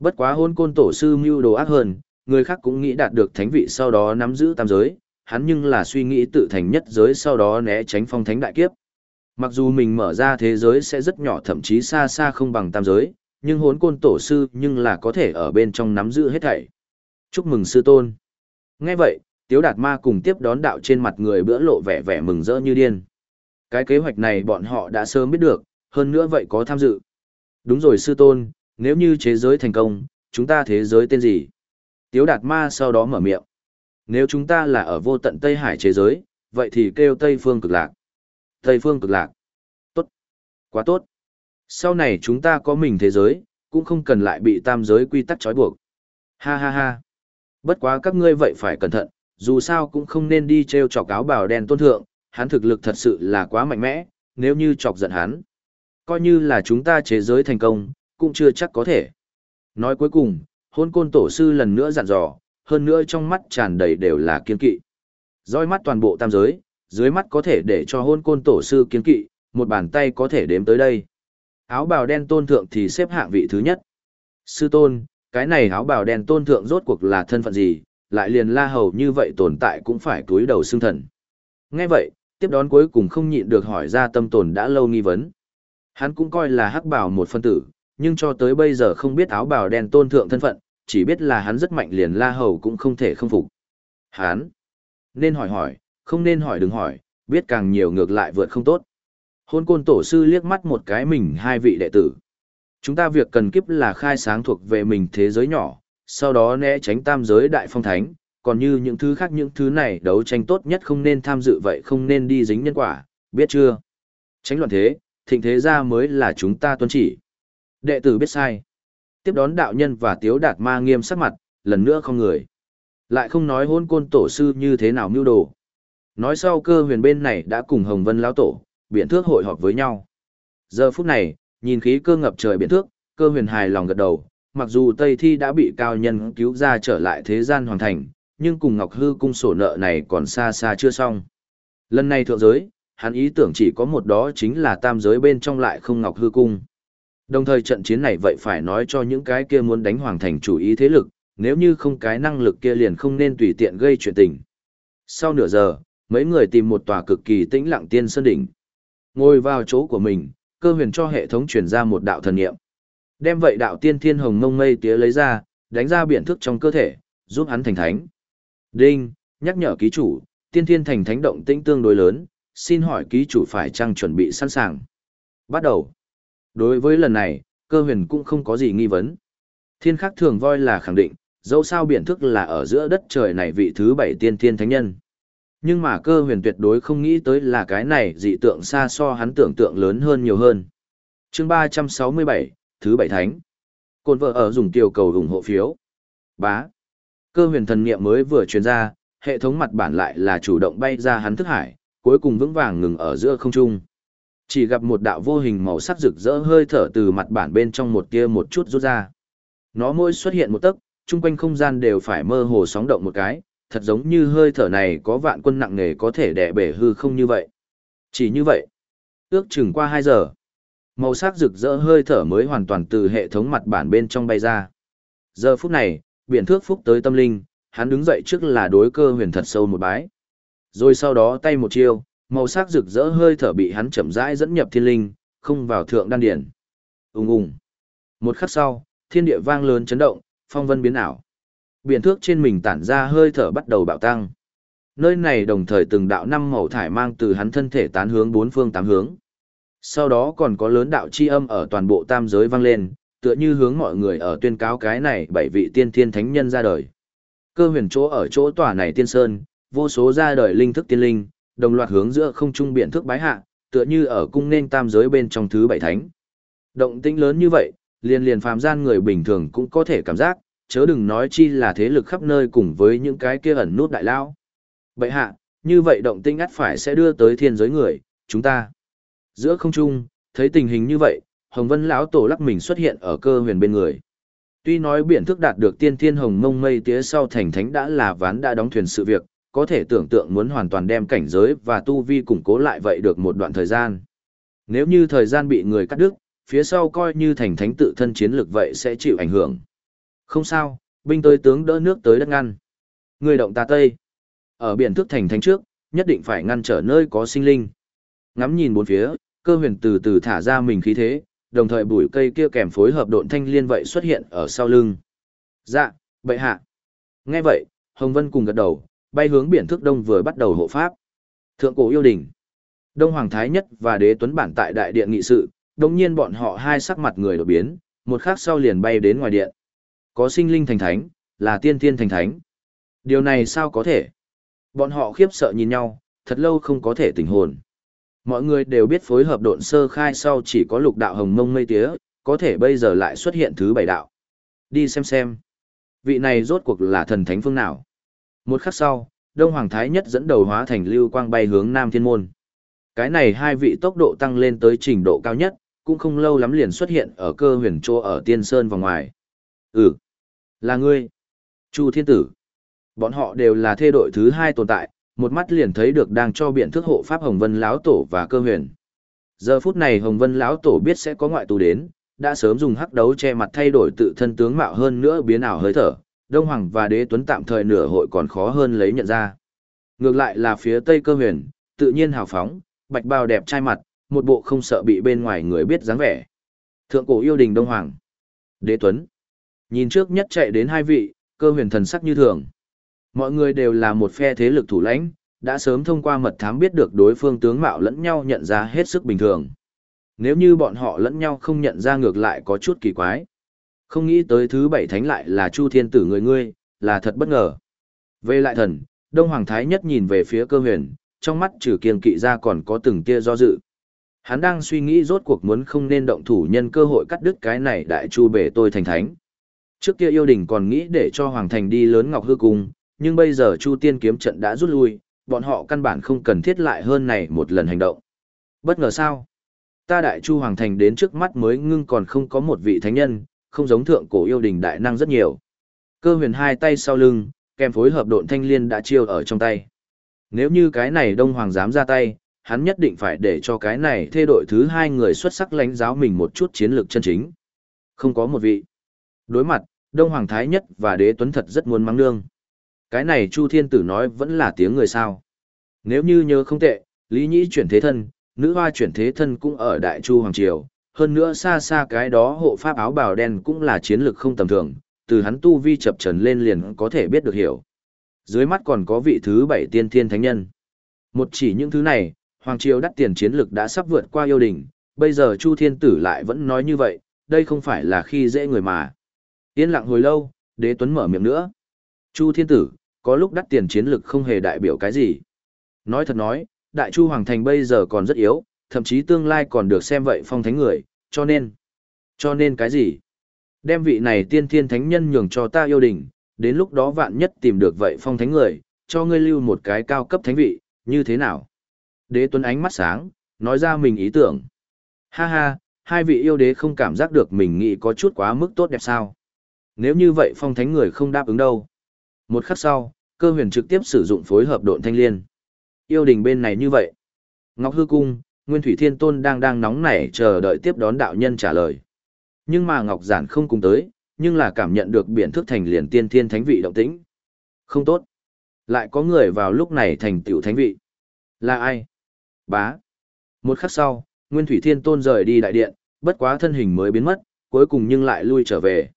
Bất quá hôn côn tổ sư mưu đồ ác hơn, người khác cũng nghĩ đạt được thánh vị sau đó nắm giữ tam giới, hắn nhưng là suy nghĩ tự thành nhất giới sau đó né tránh phong thánh đại kiếp. Mặc dù mình mở ra thế giới sẽ rất nhỏ thậm chí xa xa không bằng tam giới, nhưng hốn côn tổ sư nhưng là có thể ở bên trong nắm giữ hết thảy. Chúc mừng sư tôn. Nghe vậy, Tiếu Đạt Ma cùng tiếp đón đạo trên mặt người bữa lộ vẻ vẻ mừng rỡ như điên. Cái kế hoạch này bọn họ đã sớm biết được, hơn nữa vậy có tham dự. Đúng rồi sư tôn, nếu như chế giới thành công, chúng ta thế giới tên gì? Tiếu Đạt Ma sau đó mở miệng. Nếu chúng ta là ở vô tận Tây Hải chế giới, vậy thì kêu Tây Phương Cực Lạc. Tây Phương Cực Lạc. Tốt. Quá tốt. Sau này chúng ta có mình thế giới, cũng không cần lại bị tam giới quy tắc trói buộc. Ha ha ha. Bất quá các ngươi vậy phải cẩn thận, dù sao cũng không nên đi treo chọc áo bào đen tôn thượng, hắn thực lực thật sự là quá mạnh mẽ, nếu như chọc giận hắn. Coi như là chúng ta chế giới thành công, cũng chưa chắc có thể. Nói cuối cùng, hôn côn tổ sư lần nữa dặn dò, hơn nữa trong mắt tràn đầy đều là kiên kỵ. Rõi mắt toàn bộ tam giới, dưới mắt có thể để cho hôn côn tổ sư kiến kỵ, một bàn tay có thể đếm tới đây. Áo bào đen tôn thượng thì xếp hạng vị thứ nhất. Sư tôn, cái này áo bào đen tôn thượng rốt cuộc là thân phận gì, lại liền la hầu như vậy tồn tại cũng phải túi đầu xương thần. Nghe vậy, tiếp đón cuối cùng không nhịn được hỏi ra tâm tồn đã lâu nghi vấn. Hắn cũng coi là hắc bào một phân tử, nhưng cho tới bây giờ không biết áo bào đen tôn thượng thân phận, chỉ biết là hắn rất mạnh liền la hầu cũng không thể không phục. Hắn, nên hỏi hỏi, không nên hỏi đừng hỏi, biết càng nhiều ngược lại vượt không tốt. Hôn côn tổ sư liếc mắt một cái mình hai vị đệ tử. Chúng ta việc cần kiếp là khai sáng thuộc về mình thế giới nhỏ, sau đó né tránh tam giới đại phong thánh, còn như những thứ khác những thứ này đấu tranh tốt nhất không nên tham dự vậy không nên đi dính nhân quả, biết chưa? Tránh loạn thế, thịnh thế ra mới là chúng ta tuân chỉ. Đệ tử biết sai. Tiếp đón đạo nhân và tiếu đạt ma nghiêm sắc mặt, lần nữa không người. Lại không nói hôn côn tổ sư như thế nào mưu đồ. Nói sau cơ huyền bên này đã cùng Hồng Vân lão tổ, biện thước hội họp với nhau. Giờ phút này, nhìn khí cơ ngập trời biện thước, cơ huyền hài lòng gật đầu, mặc dù Tây Thi đã bị cao nhân cứu ra trở lại thế gian hoàn thành, nhưng cùng Ngọc Hư cung sổ nợ này còn xa xa chưa xong. Lần này thượng giới, hắn ý tưởng chỉ có một đó chính là tam giới bên trong lại không Ngọc Hư cung. Đồng thời trận chiến này vậy phải nói cho những cái kia muốn đánh hoàng thành chủ ý thế lực, nếu như không cái năng lực kia liền không nên tùy tiện gây chuyện tình. Sau nửa giờ, mấy người tìm một tòa cực kỳ tĩnh lặng tiên sơn đỉnh. Ngồi vào chỗ của mình, cơ huyền cho hệ thống truyền ra một đạo thần niệm. Đem vậy đạo tiên thiên hồng mông mây tía lấy ra, đánh ra biển thức trong cơ thể, giúp hắn thành thánh. Đinh, nhắc nhở ký chủ, tiên thiên thành thánh động tĩnh tương đối lớn, xin hỏi ký chủ phải chăng chuẩn bị sẵn sàng. Bắt đầu. Đối với lần này, cơ huyền cũng không có gì nghi vấn. Thiên khắc thường voi là khẳng định, dẫu sao biển thức là ở giữa đất trời này vị thứ bảy tiên thiên thánh nhân. Nhưng mà cơ huyền tuyệt đối không nghĩ tới là cái này dị tượng xa so hắn tưởng tượng lớn hơn nhiều hơn. chương ba trăm sáu mươi bảy thứ bảy thánh. Côn vợ ở dùng tiểu cầu ủng hộ phiếu. Bá. Cơ huyền thần niệm mới vừa truyền ra, hệ thống mặt bản lại là chủ động bay ra hắn thức hải, cuối cùng vững vàng ngừng ở giữa không trung. Chỉ gặp một đạo vô hình màu sắc rực rỡ hơi thở từ mặt bản bên trong một tia một chút rút ra. Nó mỗi xuất hiện một tấc, chung quanh không gian đều phải mơ hồ sóng động một cái, thật giống như hơi thở này có vạn quân nặng nề có thể đè bể hư không như vậy. Chỉ như vậy, ước chừng qua 2 giờ, màu sắc rực rỡ hơi thở mới hoàn toàn từ hệ thống mặt bản bên trong bay ra. Giờ phút này, biển thước phúc tới tâm linh, hắn đứng dậy trước là đối cơ huyền thật sâu một bái. Rồi sau đó tay một chiêu, màu sắc rực rỡ hơi thở bị hắn chậm rãi dẫn nhập thiên linh, không vào thượng đan điển. Ùng ùng. Một khắc sau, thiên địa vang lớn chấn động, phong vân biến ảo. Biển thước trên mình tản ra hơi thở bắt đầu bạo tăng. Nơi này đồng thời từng đạo năm màu thải mang từ hắn thân thể tán hướng bốn phương tám hướng. Sau đó còn có lớn đạo chi âm ở toàn bộ tam giới vang lên, tựa như hướng mọi người ở tuyên cáo cái này bảy vị tiên thiên thánh nhân ra đời. Cơ huyền chỗ ở chỗ tòa này tiên sơn, vô số ra đời linh thức tiên linh, đồng loạt hướng giữa không trung biển thước bái hạ, tựa như ở cung nên tam giới bên trong thứ bảy thánh. Động tĩnh lớn như vậy, liền liền phàm gian người bình thường cũng có thể cảm giác, chớ đừng nói chi là thế lực khắp nơi cùng với những cái kia ẩn nút đại lao. Bậy hạ, như vậy động tinh ắt phải sẽ đưa tới thiên giới người, chúng ta. Giữa không trung, thấy tình hình như vậy, Hồng Vân lão tổ lắc mình xuất hiện ở cơ huyền bên người. Tuy nói biển thức đạt được tiên thiên hồng mông mây tía sau thành thánh đã là ván đã đóng thuyền sự việc, có thể tưởng tượng muốn hoàn toàn đem cảnh giới và tu vi củng cố lại vậy được một đoạn thời gian. Nếu như thời gian bị người cắt đứt, phía sau coi như thành thánh tự thân chiến lực vậy sẽ chịu ảnh hưởng. Không sao, binh tới tướng đỡ nước tới đất ngăn. Người động ta tây. Ở biển thức thành thánh trước, nhất định phải ngăn trở nơi có sinh linh. Ngắm nhìn bốn phía, cơ huyền từ từ thả ra mình khí thế, đồng thời bụi cây kia kèm phối hợp độn thanh liên vậy xuất hiện ở sau lưng. Dạ, bệ hạ. Nghe vậy, Hồng Vân cùng gật đầu, bay hướng biển thức đông vừa bắt đầu hộ pháp. Thượng cổ yêu đình. Đông Hoàng Thái Nhất và Đế Tuấn Bản tại đại điện nghị sự, đồng nhiên bọn họ hai sắc mặt người đổi biến, một khắc sau liền bay đến ngoài điện. Có sinh linh thành thánh, là tiên tiên thành thánh. Điều này sao có thể? Bọn họ khiếp sợ nhìn nhau, thật lâu không có thể tỉnh hồn. Mọi người đều biết phối hợp độn sơ khai sau chỉ có lục đạo hồng mông mây tía, có thể bây giờ lại xuất hiện thứ bảy đạo. Đi xem xem. Vị này rốt cuộc là thần thánh phương nào? Một khắc sau, Đông Hoàng Thái Nhất dẫn đầu hóa thành lưu quang bay hướng Nam Thiên Môn. Cái này hai vị tốc độ tăng lên tới trình độ cao nhất, cũng không lâu lắm liền xuất hiện ở cơ huyền trô ở Tiên Sơn và ngoài. Ừ, là ngươi. Chu Thiên Tử. Bọn họ đều là thê đội thứ hai tồn tại, một mắt liền thấy được đang cho biện thức hộ pháp Hồng Vân lão tổ và cơ huyền. Giờ phút này Hồng Vân lão tổ biết sẽ có ngoại tù đến, đã sớm dùng hắc đấu che mặt thay đổi tự thân tướng mạo hơn nữa biến ảo hơi thở, Đông Hoàng và Đế Tuấn tạm thời nửa hội còn khó hơn lấy nhận ra. Ngược lại là phía Tây Cơ Huyền, tự nhiên hào phóng, bạch bào đẹp trai mặt, một bộ không sợ bị bên ngoài người biết dáng vẻ. Thượng cổ yêu đình Đông Hoàng, Đế Tuấn. Nhìn trước nhất chạy đến hai vị, Cơ Huyền thần sắc như thường. Mọi người đều là một phe thế lực thủ lãnh, đã sớm thông qua mật thám biết được đối phương tướng mạo lẫn nhau nhận ra hết sức bình thường. Nếu như bọn họ lẫn nhau không nhận ra ngược lại có chút kỳ quái. Không nghĩ tới thứ bảy thánh lại là Chu Thiên Tử người ngươi, là thật bất ngờ. Về lại thần, Đông Hoàng Thái nhất nhìn về phía cơ huyền, trong mắt trừ kiên kỵ ra còn có từng tia do dự. Hắn đang suy nghĩ rốt cuộc muốn không nên động thủ nhân cơ hội cắt đứt cái này đại chu bể tôi thành thánh. Trước kia yêu đình còn nghĩ để cho Hoàng Thành đi lớn Ngọc Hư Cung, nhưng bây giờ Chu Tiên kiếm trận đã rút lui, bọn họ căn bản không cần thiết lại hơn này một lần hành động. Bất ngờ sao? Ta đại chu Hoàng Thành đến trước mắt mới ngưng còn không có một vị thánh nhân, không giống thượng cổ yêu đình đại năng rất nhiều. Cơ huyền hai tay sau lưng, kèm phối hợp độn thanh liên đã chiêu ở trong tay. Nếu như cái này Đông Hoàng dám ra tay, hắn nhất định phải để cho cái này thê đội thứ hai người xuất sắc lãnh giáo mình một chút chiến lược chân chính. Không có một vị. Đối mặt, Đông Hoàng Thái Nhất và Đế Tuấn thật rất muốn mắng nương. Cái này Chu Thiên Tử nói vẫn là tiếng người sao. Nếu như nhớ không tệ, Lý Nhĩ chuyển thế thân, nữ hoa chuyển thế thân cũng ở Đại Chu Hoàng Triều. Hơn nữa xa xa cái đó hộ pháp áo bào đen cũng là chiến lược không tầm thường, từ hắn tu vi chập trần lên liền có thể biết được hiểu. Dưới mắt còn có vị thứ bảy tiên thiên thánh nhân. Một chỉ những thứ này, Hoàng Triều đắt tiền chiến lực đã sắp vượt qua yêu đình, bây giờ Chu Thiên Tử lại vẫn nói như vậy, đây không phải là khi dễ người mà. Yên lặng hồi lâu, đế tuấn mở miệng nữa. Chu Thiên Tử, có lúc đắt tiền chiến lực không hề đại biểu cái gì. Nói thật nói, Đại Chu Hoàng Thành bây giờ còn rất yếu, thậm chí tương lai còn được xem vậy phong thánh người, cho nên. Cho nên cái gì? Đem vị này tiên thiên thánh nhân nhường cho ta yêu đình, đến lúc đó vạn nhất tìm được vậy phong thánh người, cho ngươi lưu một cái cao cấp thánh vị, như thế nào? Đế Tuấn ánh mắt sáng, nói ra mình ý tưởng. Ha ha, hai vị yêu đế không cảm giác được mình nghĩ có chút quá mức tốt đẹp sao? Nếu như vậy phong thánh người không đáp ứng đâu. Một khắc sau, cơ huyền trực tiếp sử dụng phối hợp độn thanh liên. Yêu đình bên này như vậy. Ngọc Hư Cung, Nguyên Thủy Thiên Tôn đang đang nóng nảy chờ đợi tiếp đón đạo nhân trả lời. Nhưng mà Ngọc Giản không cùng tới, nhưng là cảm nhận được biển thức thành liền tiên thiên thánh vị động tĩnh. Không tốt. Lại có người vào lúc này thành tiểu thánh vị. Là ai? Bá. Một khắc sau, Nguyên Thủy Thiên Tôn rời đi đại điện, bất quá thân hình mới biến mất, cuối cùng nhưng lại lui trở về.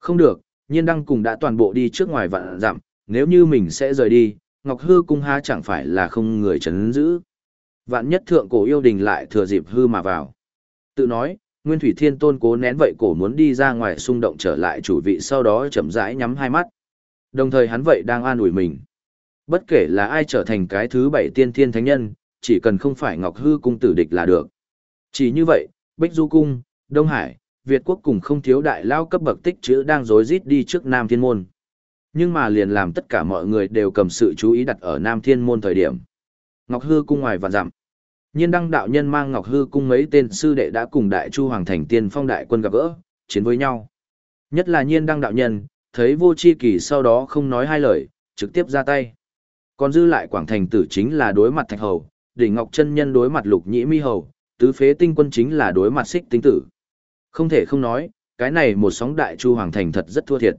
Không được, nhiên đăng cùng đã toàn bộ đi trước ngoài vạn dặm, nếu như mình sẽ rời đi, Ngọc Hư cung há chẳng phải là không người chấn giữ. Vạn nhất thượng cổ yêu đình lại thừa dịp hư mà vào. Tự nói, Nguyên Thủy Thiên Tôn cố nén vậy cổ muốn đi ra ngoài xung động trở lại chủ vị sau đó chậm rãi nhắm hai mắt. Đồng thời hắn vậy đang an ủi mình. Bất kể là ai trở thành cái thứ bảy tiên thiên thánh nhân, chỉ cần không phải Ngọc Hư cung tử địch là được. Chỉ như vậy, Bích Du cung, Đông Hải, Việt quốc cùng không thiếu đại lao cấp bậc tích chữ đang rối rít đi trước Nam Thiên môn. Nhưng mà liền làm tất cả mọi người đều cầm sự chú ý đặt ở Nam Thiên môn thời điểm. Ngọc Hư cung ngoài vạn dặm. Nhiên đăng đạo nhân mang Ngọc Hư cung mấy tên sư đệ đã cùng Đại Chu Hoàng thành tiên phong đại quân gặp gỡ, chiến với nhau. Nhất là nhiên đăng đạo nhân, thấy vô chi kỳ sau đó không nói hai lời, trực tiếp ra tay. Còn dư lại quảng thành tử chính là đối mặt thạch hầu, đỉnh ngọc chân nhân đối mặt lục nhĩ mi hầu, tứ phế tinh quân chính là đối mặt xích tinh tử. Không thể không nói, cái này một sóng đại chu hoàng thành thật rất thua thiệt.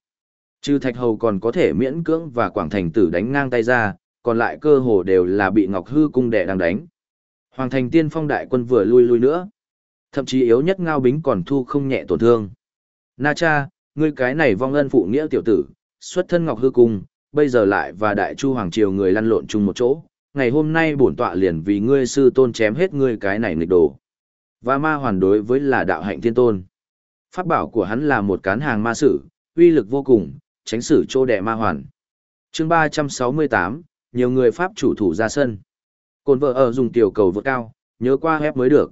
Trừ thạch hầu còn có thể miễn cưỡng và quảng thành tử đánh ngang tay ra, còn lại cơ hồ đều là bị ngọc hư cung đệ đang đánh. Hoàng thành tiên phong đại quân vừa lui lui nữa. Thậm chí yếu nhất ngao bính còn thu không nhẹ tổn thương. Na cha, ngươi cái này vong ân phụ nghĩa tiểu tử, xuất thân ngọc hư cung, bây giờ lại và đại chu hoàng triều người lăn lộn chung một chỗ. Ngày hôm nay bổn tọa liền vì ngươi sư tôn chém hết ngươi cái này nghịch đồ. Và ma hoàn đối với là đạo hạnh thiên tôn. Pháp bảo của hắn là một cán hàng ma sử, uy lực vô cùng, tránh sử trô đẻ ma hoàn. chương 368, nhiều người Pháp chủ thủ ra sân. Cồn vợ ở dùng tiểu cầu vượt cao, nhớ qua hép mới được.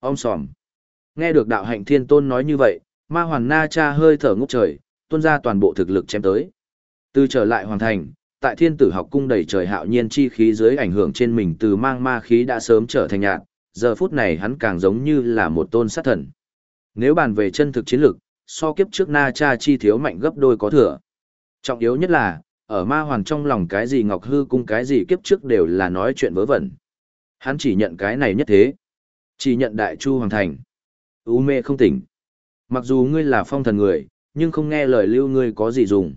Ông sòm. Nghe được đạo hạnh thiên tôn nói như vậy, ma hoàn na cha hơi thở ngút trời, tuôn ra toàn bộ thực lực chém tới. Từ trở lại hoàn thành, tại thiên tử học cung đầy trời hạo nhiên chi khí dưới ảnh hưởng trên mình từ mang ma khí đã sớm trở thành nhạt, giờ phút này hắn càng giống như là một tôn sát thần. Nếu bàn về chân thực chiến lực, so kiếp trước na cha chi thiếu mạnh gấp đôi có thừa. Trọng yếu nhất là, ở ma hoàn trong lòng cái gì ngọc hư cung cái gì kiếp trước đều là nói chuyện vớ vẩn. Hắn chỉ nhận cái này nhất thế. Chỉ nhận đại chu hoàng thành. U mê không tỉnh. Mặc dù ngươi là phong thần người, nhưng không nghe lời lưu ngươi có gì dùng.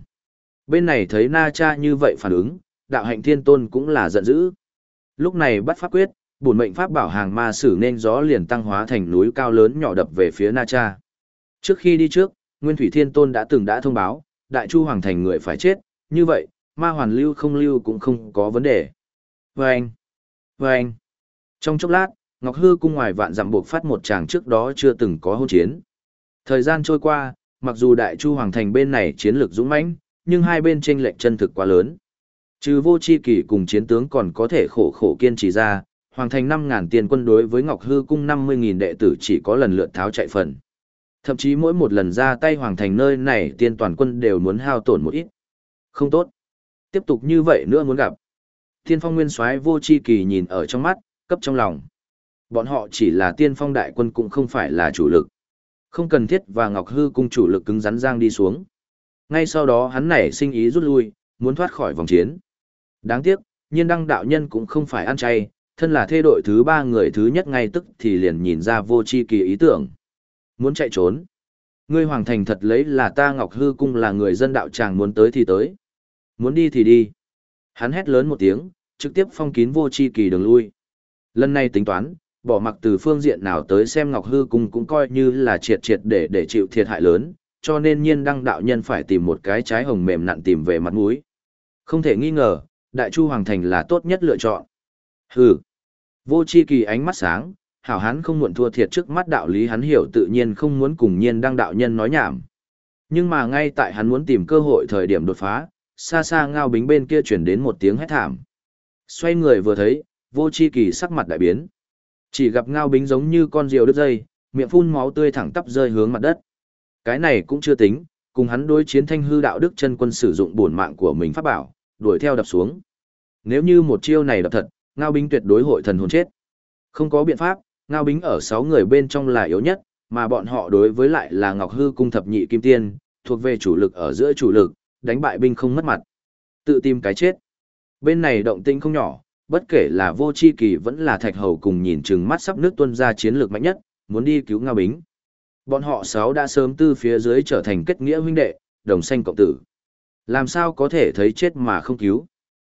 Bên này thấy na cha như vậy phản ứng, đạo hạnh thiên tôn cũng là giận dữ. Lúc này bắt pháp quyết, bổn mệnh pháp bảo hàng ma sử nên gió liền tăng hóa thành núi cao lớn nhỏ đập về phía Na Cha. Trước khi đi trước, Nguyên Thủy Thiên Tôn đã từng đã thông báo, Đại Chu Hoàng thành người phải chết, như vậy, ma hoàn lưu không lưu cũng không có vấn đề. Vâng! Vâng! Trong chốc lát, Ngọc Hư cung ngoài vạn dặm buộc phát một tràng trước đó chưa từng có hôn chiến. Thời gian trôi qua, mặc dù Đại Chu Hoàng thành bên này chiến lược dũng mãnh, nhưng hai bên chênh lệch chân thực quá lớn. Trừ vô chi kỳ cùng chiến tướng còn có thể khổ khổ kiên trì ra, hoàng thành năm ngàn tiền quân đối với Ngọc Hư cung năm mươi nghìn đệ tử chỉ có lần lượt tháo chạy phần. Thậm chí mỗi một lần ra tay hoàng thành nơi này tiên toàn quân đều muốn hao tổn một ít. Không tốt. Tiếp tục như vậy nữa muốn gặp. Tiên phong nguyên soái vô chi kỳ nhìn ở trong mắt, cấp trong lòng. Bọn họ chỉ là tiên phong đại quân cũng không phải là chủ lực. Không cần thiết và Ngọc Hư cung chủ lực cứng rắn giang đi xuống. Ngay sau đó hắn nảy sinh ý rút lui, muốn thoát khỏi vòng chiến. Đáng tiếc, nhiên đăng đạo nhân cũng không phải ăn chay, Thân là thê đội thứ ba người thứ nhất ngay tức thì liền nhìn ra vô chi kỳ ý tưởng. Muốn chạy trốn. Ngươi hoàng thành thật lấy là ta Ngọc Hư Cung là người dân đạo tràng muốn tới thì tới. Muốn đi thì đi. Hắn hét lớn một tiếng, trực tiếp phong kín vô chi kỳ đường lui. Lần này tính toán, bỏ mặc từ phương diện nào tới xem Ngọc Hư Cung cũng coi như là triệt triệt để để chịu thiệt hại lớn, cho nên nhiên đăng đạo nhân phải tìm một cái trái hồng mềm nặn tìm về mặt mũi. Không thể nghi ngờ, Đại Chu Hoàng Thành là tốt nhất lựa chọn. Hừ. Vô chi kỳ ánh mắt sáng, hảo hắn không muộn thua thiệt trước mắt đạo lý hắn hiểu tự nhiên không muốn cùng nhiên đăng đạo nhân nói nhảm. Nhưng mà ngay tại hắn muốn tìm cơ hội thời điểm đột phá, xa xa ngao bính bên kia chuyển đến một tiếng hét thảm. Xoay người vừa thấy, vô chi kỳ sắc mặt đại biến. Chỉ gặp ngao bính giống như con diều đứt dây, miệng phun máu tươi thẳng tắp rơi hướng mặt đất. Cái này cũng chưa tính, cùng hắn đối chiến thanh hư đạo đức chân quân sử dụng bổn mạng của mình pháp bảo, đuổi theo đập xuống. Nếu như một chiêu này đập thật, ngao bính tuyệt đối hội thần hồn chết. Không có biện pháp, ngao bính ở 6 người bên trong là yếu nhất, mà bọn họ đối với lại là Ngọc Hư cung thập nhị kim tiên, thuộc về chủ lực ở giữa chủ lực, đánh bại binh không mất mặt. Tự tìm cái chết. Bên này động tinh không nhỏ, bất kể là vô chi kỳ vẫn là thạch hầu cùng nhìn chừng mắt sắp nước tuân ra chiến lược mạnh nhất, muốn đi cứu Ngao Bính. Bọn họ sáu đã sớm từ phía dưới trở thành kết nghĩa huynh đệ, đồng sanh cộng tử. Làm sao có thể thấy chết mà không cứu?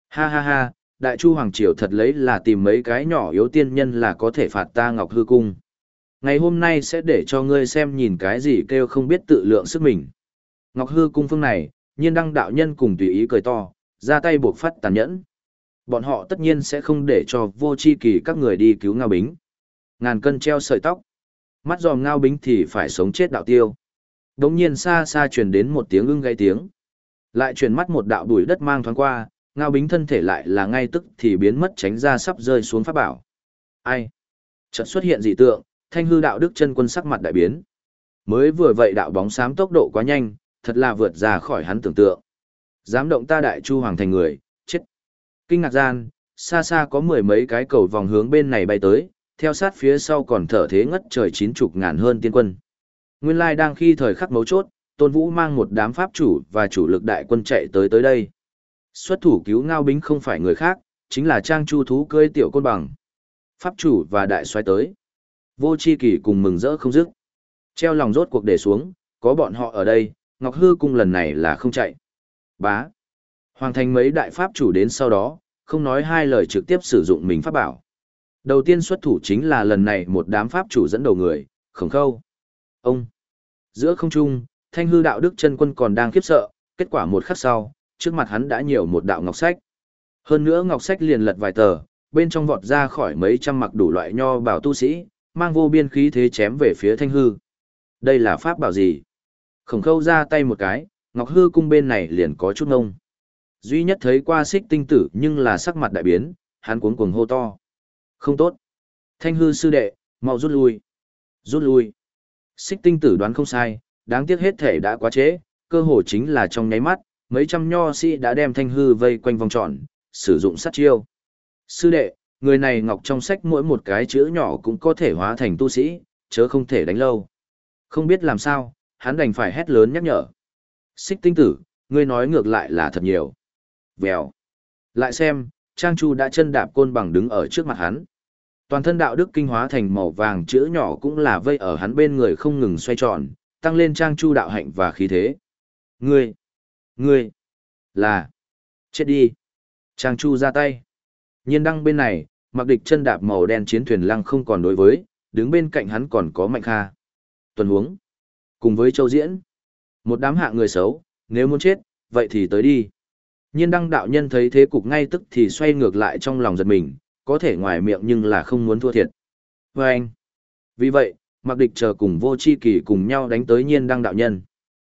Ha ha ha, đại chu hoàng triều thật lấy là tìm mấy cái nhỏ yếu tiên nhân là có thể phạt ta ngọc hư cung. Ngày hôm nay sẽ để cho ngươi xem nhìn cái gì kêu không biết tự lượng sức mình. Ngọc hư cung phương này, nhiên đăng đạo nhân cùng tùy ý cười to, ra tay buộc phát tàn nhẫn. Bọn họ tất nhiên sẽ không để cho vô chi kỳ các người đi cứu Ngao Bính. Ngàn cân treo sợi tóc. Mắt giòm Ngao Bính thì phải sống chết đạo tiêu. Đống nhiên xa xa truyền đến một tiếng ưng gây tiếng. Lại truyền mắt một đạo đùi đất mang thoáng qua, Ngao Bính thân thể lại là ngay tức thì biến mất tránh ra sắp rơi xuống pháp bảo. Ai? Chợt xuất hiện dị tượng, thanh hư đạo đức chân quân sắc mặt đại biến. Mới vừa vậy đạo bóng xám tốc độ quá nhanh, thật là vượt ra khỏi hắn tưởng tượng. Dám động ta đại chu hoàng thành người, chết. Kinh ngạc gian, xa xa có mười mấy cái cầu vòng hướng bên này bay tới, theo sát phía sau còn thở thế ngất trời chín chục ngàn hơn tiên quân. Nguyên lai đang khi thời khắc mấu chốt, Tôn Vũ mang một đám pháp chủ và chủ lực đại quân chạy tới tới đây. Xuất thủ cứu Ngao Bính không phải người khác, chính là Trang Chu thú cưỡi tiểu côn bằng. Pháp chủ và đại xoay tới. Vô chi kỳ cùng mừng rỡ không dứt. Treo lòng rốt cuộc để xuống, có bọn họ ở đây, Ngọc Hư cung lần này là không chạy. Bá. Hoàng thành mấy đại pháp chủ đến sau đó, không nói hai lời trực tiếp sử dụng mình pháp bảo. Đầu tiên xuất thủ chính là lần này một đám pháp chủ dẫn đầu người, khổng khâu. Ông. Giữa không trung, thanh hư đạo đức chân quân còn đang khiếp sợ, kết quả một khắc sau, trước mặt hắn đã nhiều một đạo ngọc sách. Hơn nữa ngọc sách liền lật vài tờ, bên trong vọt ra khỏi mấy trăm mặc đủ loại nho bảo tu sĩ, mang vô biên khí thế chém về phía thanh hư. Đây là pháp bảo gì? Khổng khâu ra tay một cái, ngọc hư cung bên này liền có chút ngông. Duy nhất thấy qua xích tinh tử nhưng là sắc mặt đại biến, hắn cuống cuồng hô to. Không tốt. Thanh hư sư đệ, mau rút lui. Rút lui. Xích tinh tử đoán không sai, đáng tiếc hết thể đã quá trễ, cơ hồ chính là trong nháy mắt, mấy trăm nho sĩ đã đem thanh hư vây quanh vòng tròn, sử dụng sát chiêu. Sư đệ, người này ngọc trong sách mỗi một cái chữ nhỏ cũng có thể hóa thành tu sĩ, chớ không thể đánh lâu. Không biết làm sao, hắn đành phải hét lớn nhắc nhở. Xích tinh tử, ngươi nói ngược lại là thật nhiều. Vèo. Lại xem, Trang Chu đã chân đạp côn bằng đứng ở trước mặt hắn. Toàn thân đạo đức kinh hóa thành màu vàng chữ nhỏ cũng là vây ở hắn bên người không ngừng xoay tròn, tăng lên Trang Chu đạo hạnh và khí thế. Ngươi, ngươi, là, chết đi. Trang Chu ra tay. Nhiên đăng bên này, mặc địch chân đạp màu đen chiến thuyền lăng không còn đối với, đứng bên cạnh hắn còn có Mạnh Kha. Tuần huống. Cùng với Châu Diễn. Một đám hạ người xấu, nếu muốn chết, vậy thì tới đi. Nhiên đăng đạo nhân thấy thế cục ngay tức thì xoay ngược lại trong lòng giật mình, có thể ngoài miệng nhưng là không muốn thua thiệt. Và anh. Vì vậy, mặc địch chờ cùng vô chi kỳ cùng nhau đánh tới nhiên đăng đạo nhân.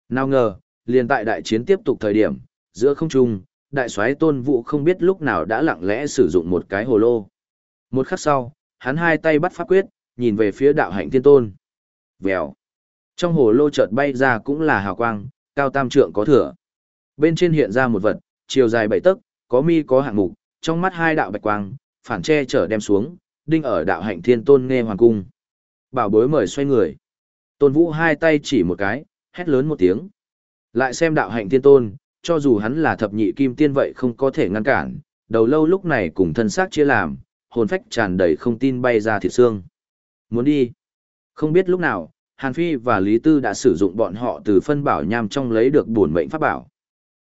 Nào ngờ, liền tại đại chiến tiếp tục thời điểm, giữa không trung, đại soái tôn vũ không biết lúc nào đã lặng lẽ sử dụng một cái hồ lô. Một khắc sau, hắn hai tay bắt pháp quyết, nhìn về phía đạo hạnh thiên tôn. Vèo. Trong hồ lô chợt bay ra cũng là hào quang, cao tam trượng có thừa. Bên trên hiện ra một vật, chiều dài bảy tấc, có mi có hạng mục, trong mắt hai đạo bạch quang, phản che chở đem xuống, đinh ở đạo hạnh thiên tôn nghe hoàng cung. Bảo bối mời xoay người. Tôn vũ hai tay chỉ một cái, hét lớn một tiếng. Lại xem đạo hạnh thiên tôn, cho dù hắn là thập nhị kim tiên vậy không có thể ngăn cản, đầu lâu lúc này cùng thân xác chia làm, hồn phách tràn đầy không tin bay ra thịt xương. Muốn đi. Không biết lúc nào, Hàn Phi và Lý Tư đã sử dụng bọn họ từ phân bảo nham trong lấy được bổn mệnh pháp bảo.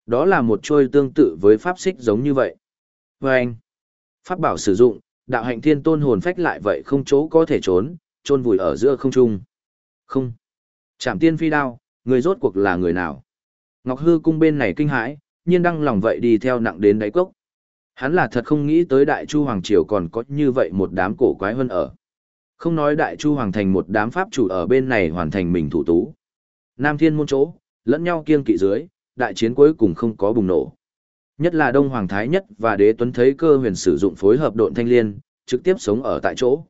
Đó là một trôi tương tự với pháp xích giống như vậy. Và anh, pháp bảo sử dụng, đạo hạnh thiên tôn hồn phách lại vậy không chỗ có thể trốn, trôn vùi ở giữa không trung. Không. Trảm tiên phi đao, người rốt cuộc là người nào? Ngọc Hư cung bên này kinh hãi, nhiên đăng lòng vậy đi theo nặng đến đáy cốc. Hắn là thật không nghĩ tới Đại Chu Hoàng Triều còn có như vậy một đám cổ quái hơn ở. Không nói Đại Chu Hoàng thành một đám pháp chủ ở bên này hoàn thành mình thủ tú. Nam Thiên môn chỗ, lẫn nhau kiêng kỵ dưới, đại chiến cuối cùng không có bùng nổ. Nhất là Đông Hoàng Thái Nhất và Đế Tuấn thấy cơ huyền sử dụng phối hợp độn thanh liên, trực tiếp sống ở tại chỗ.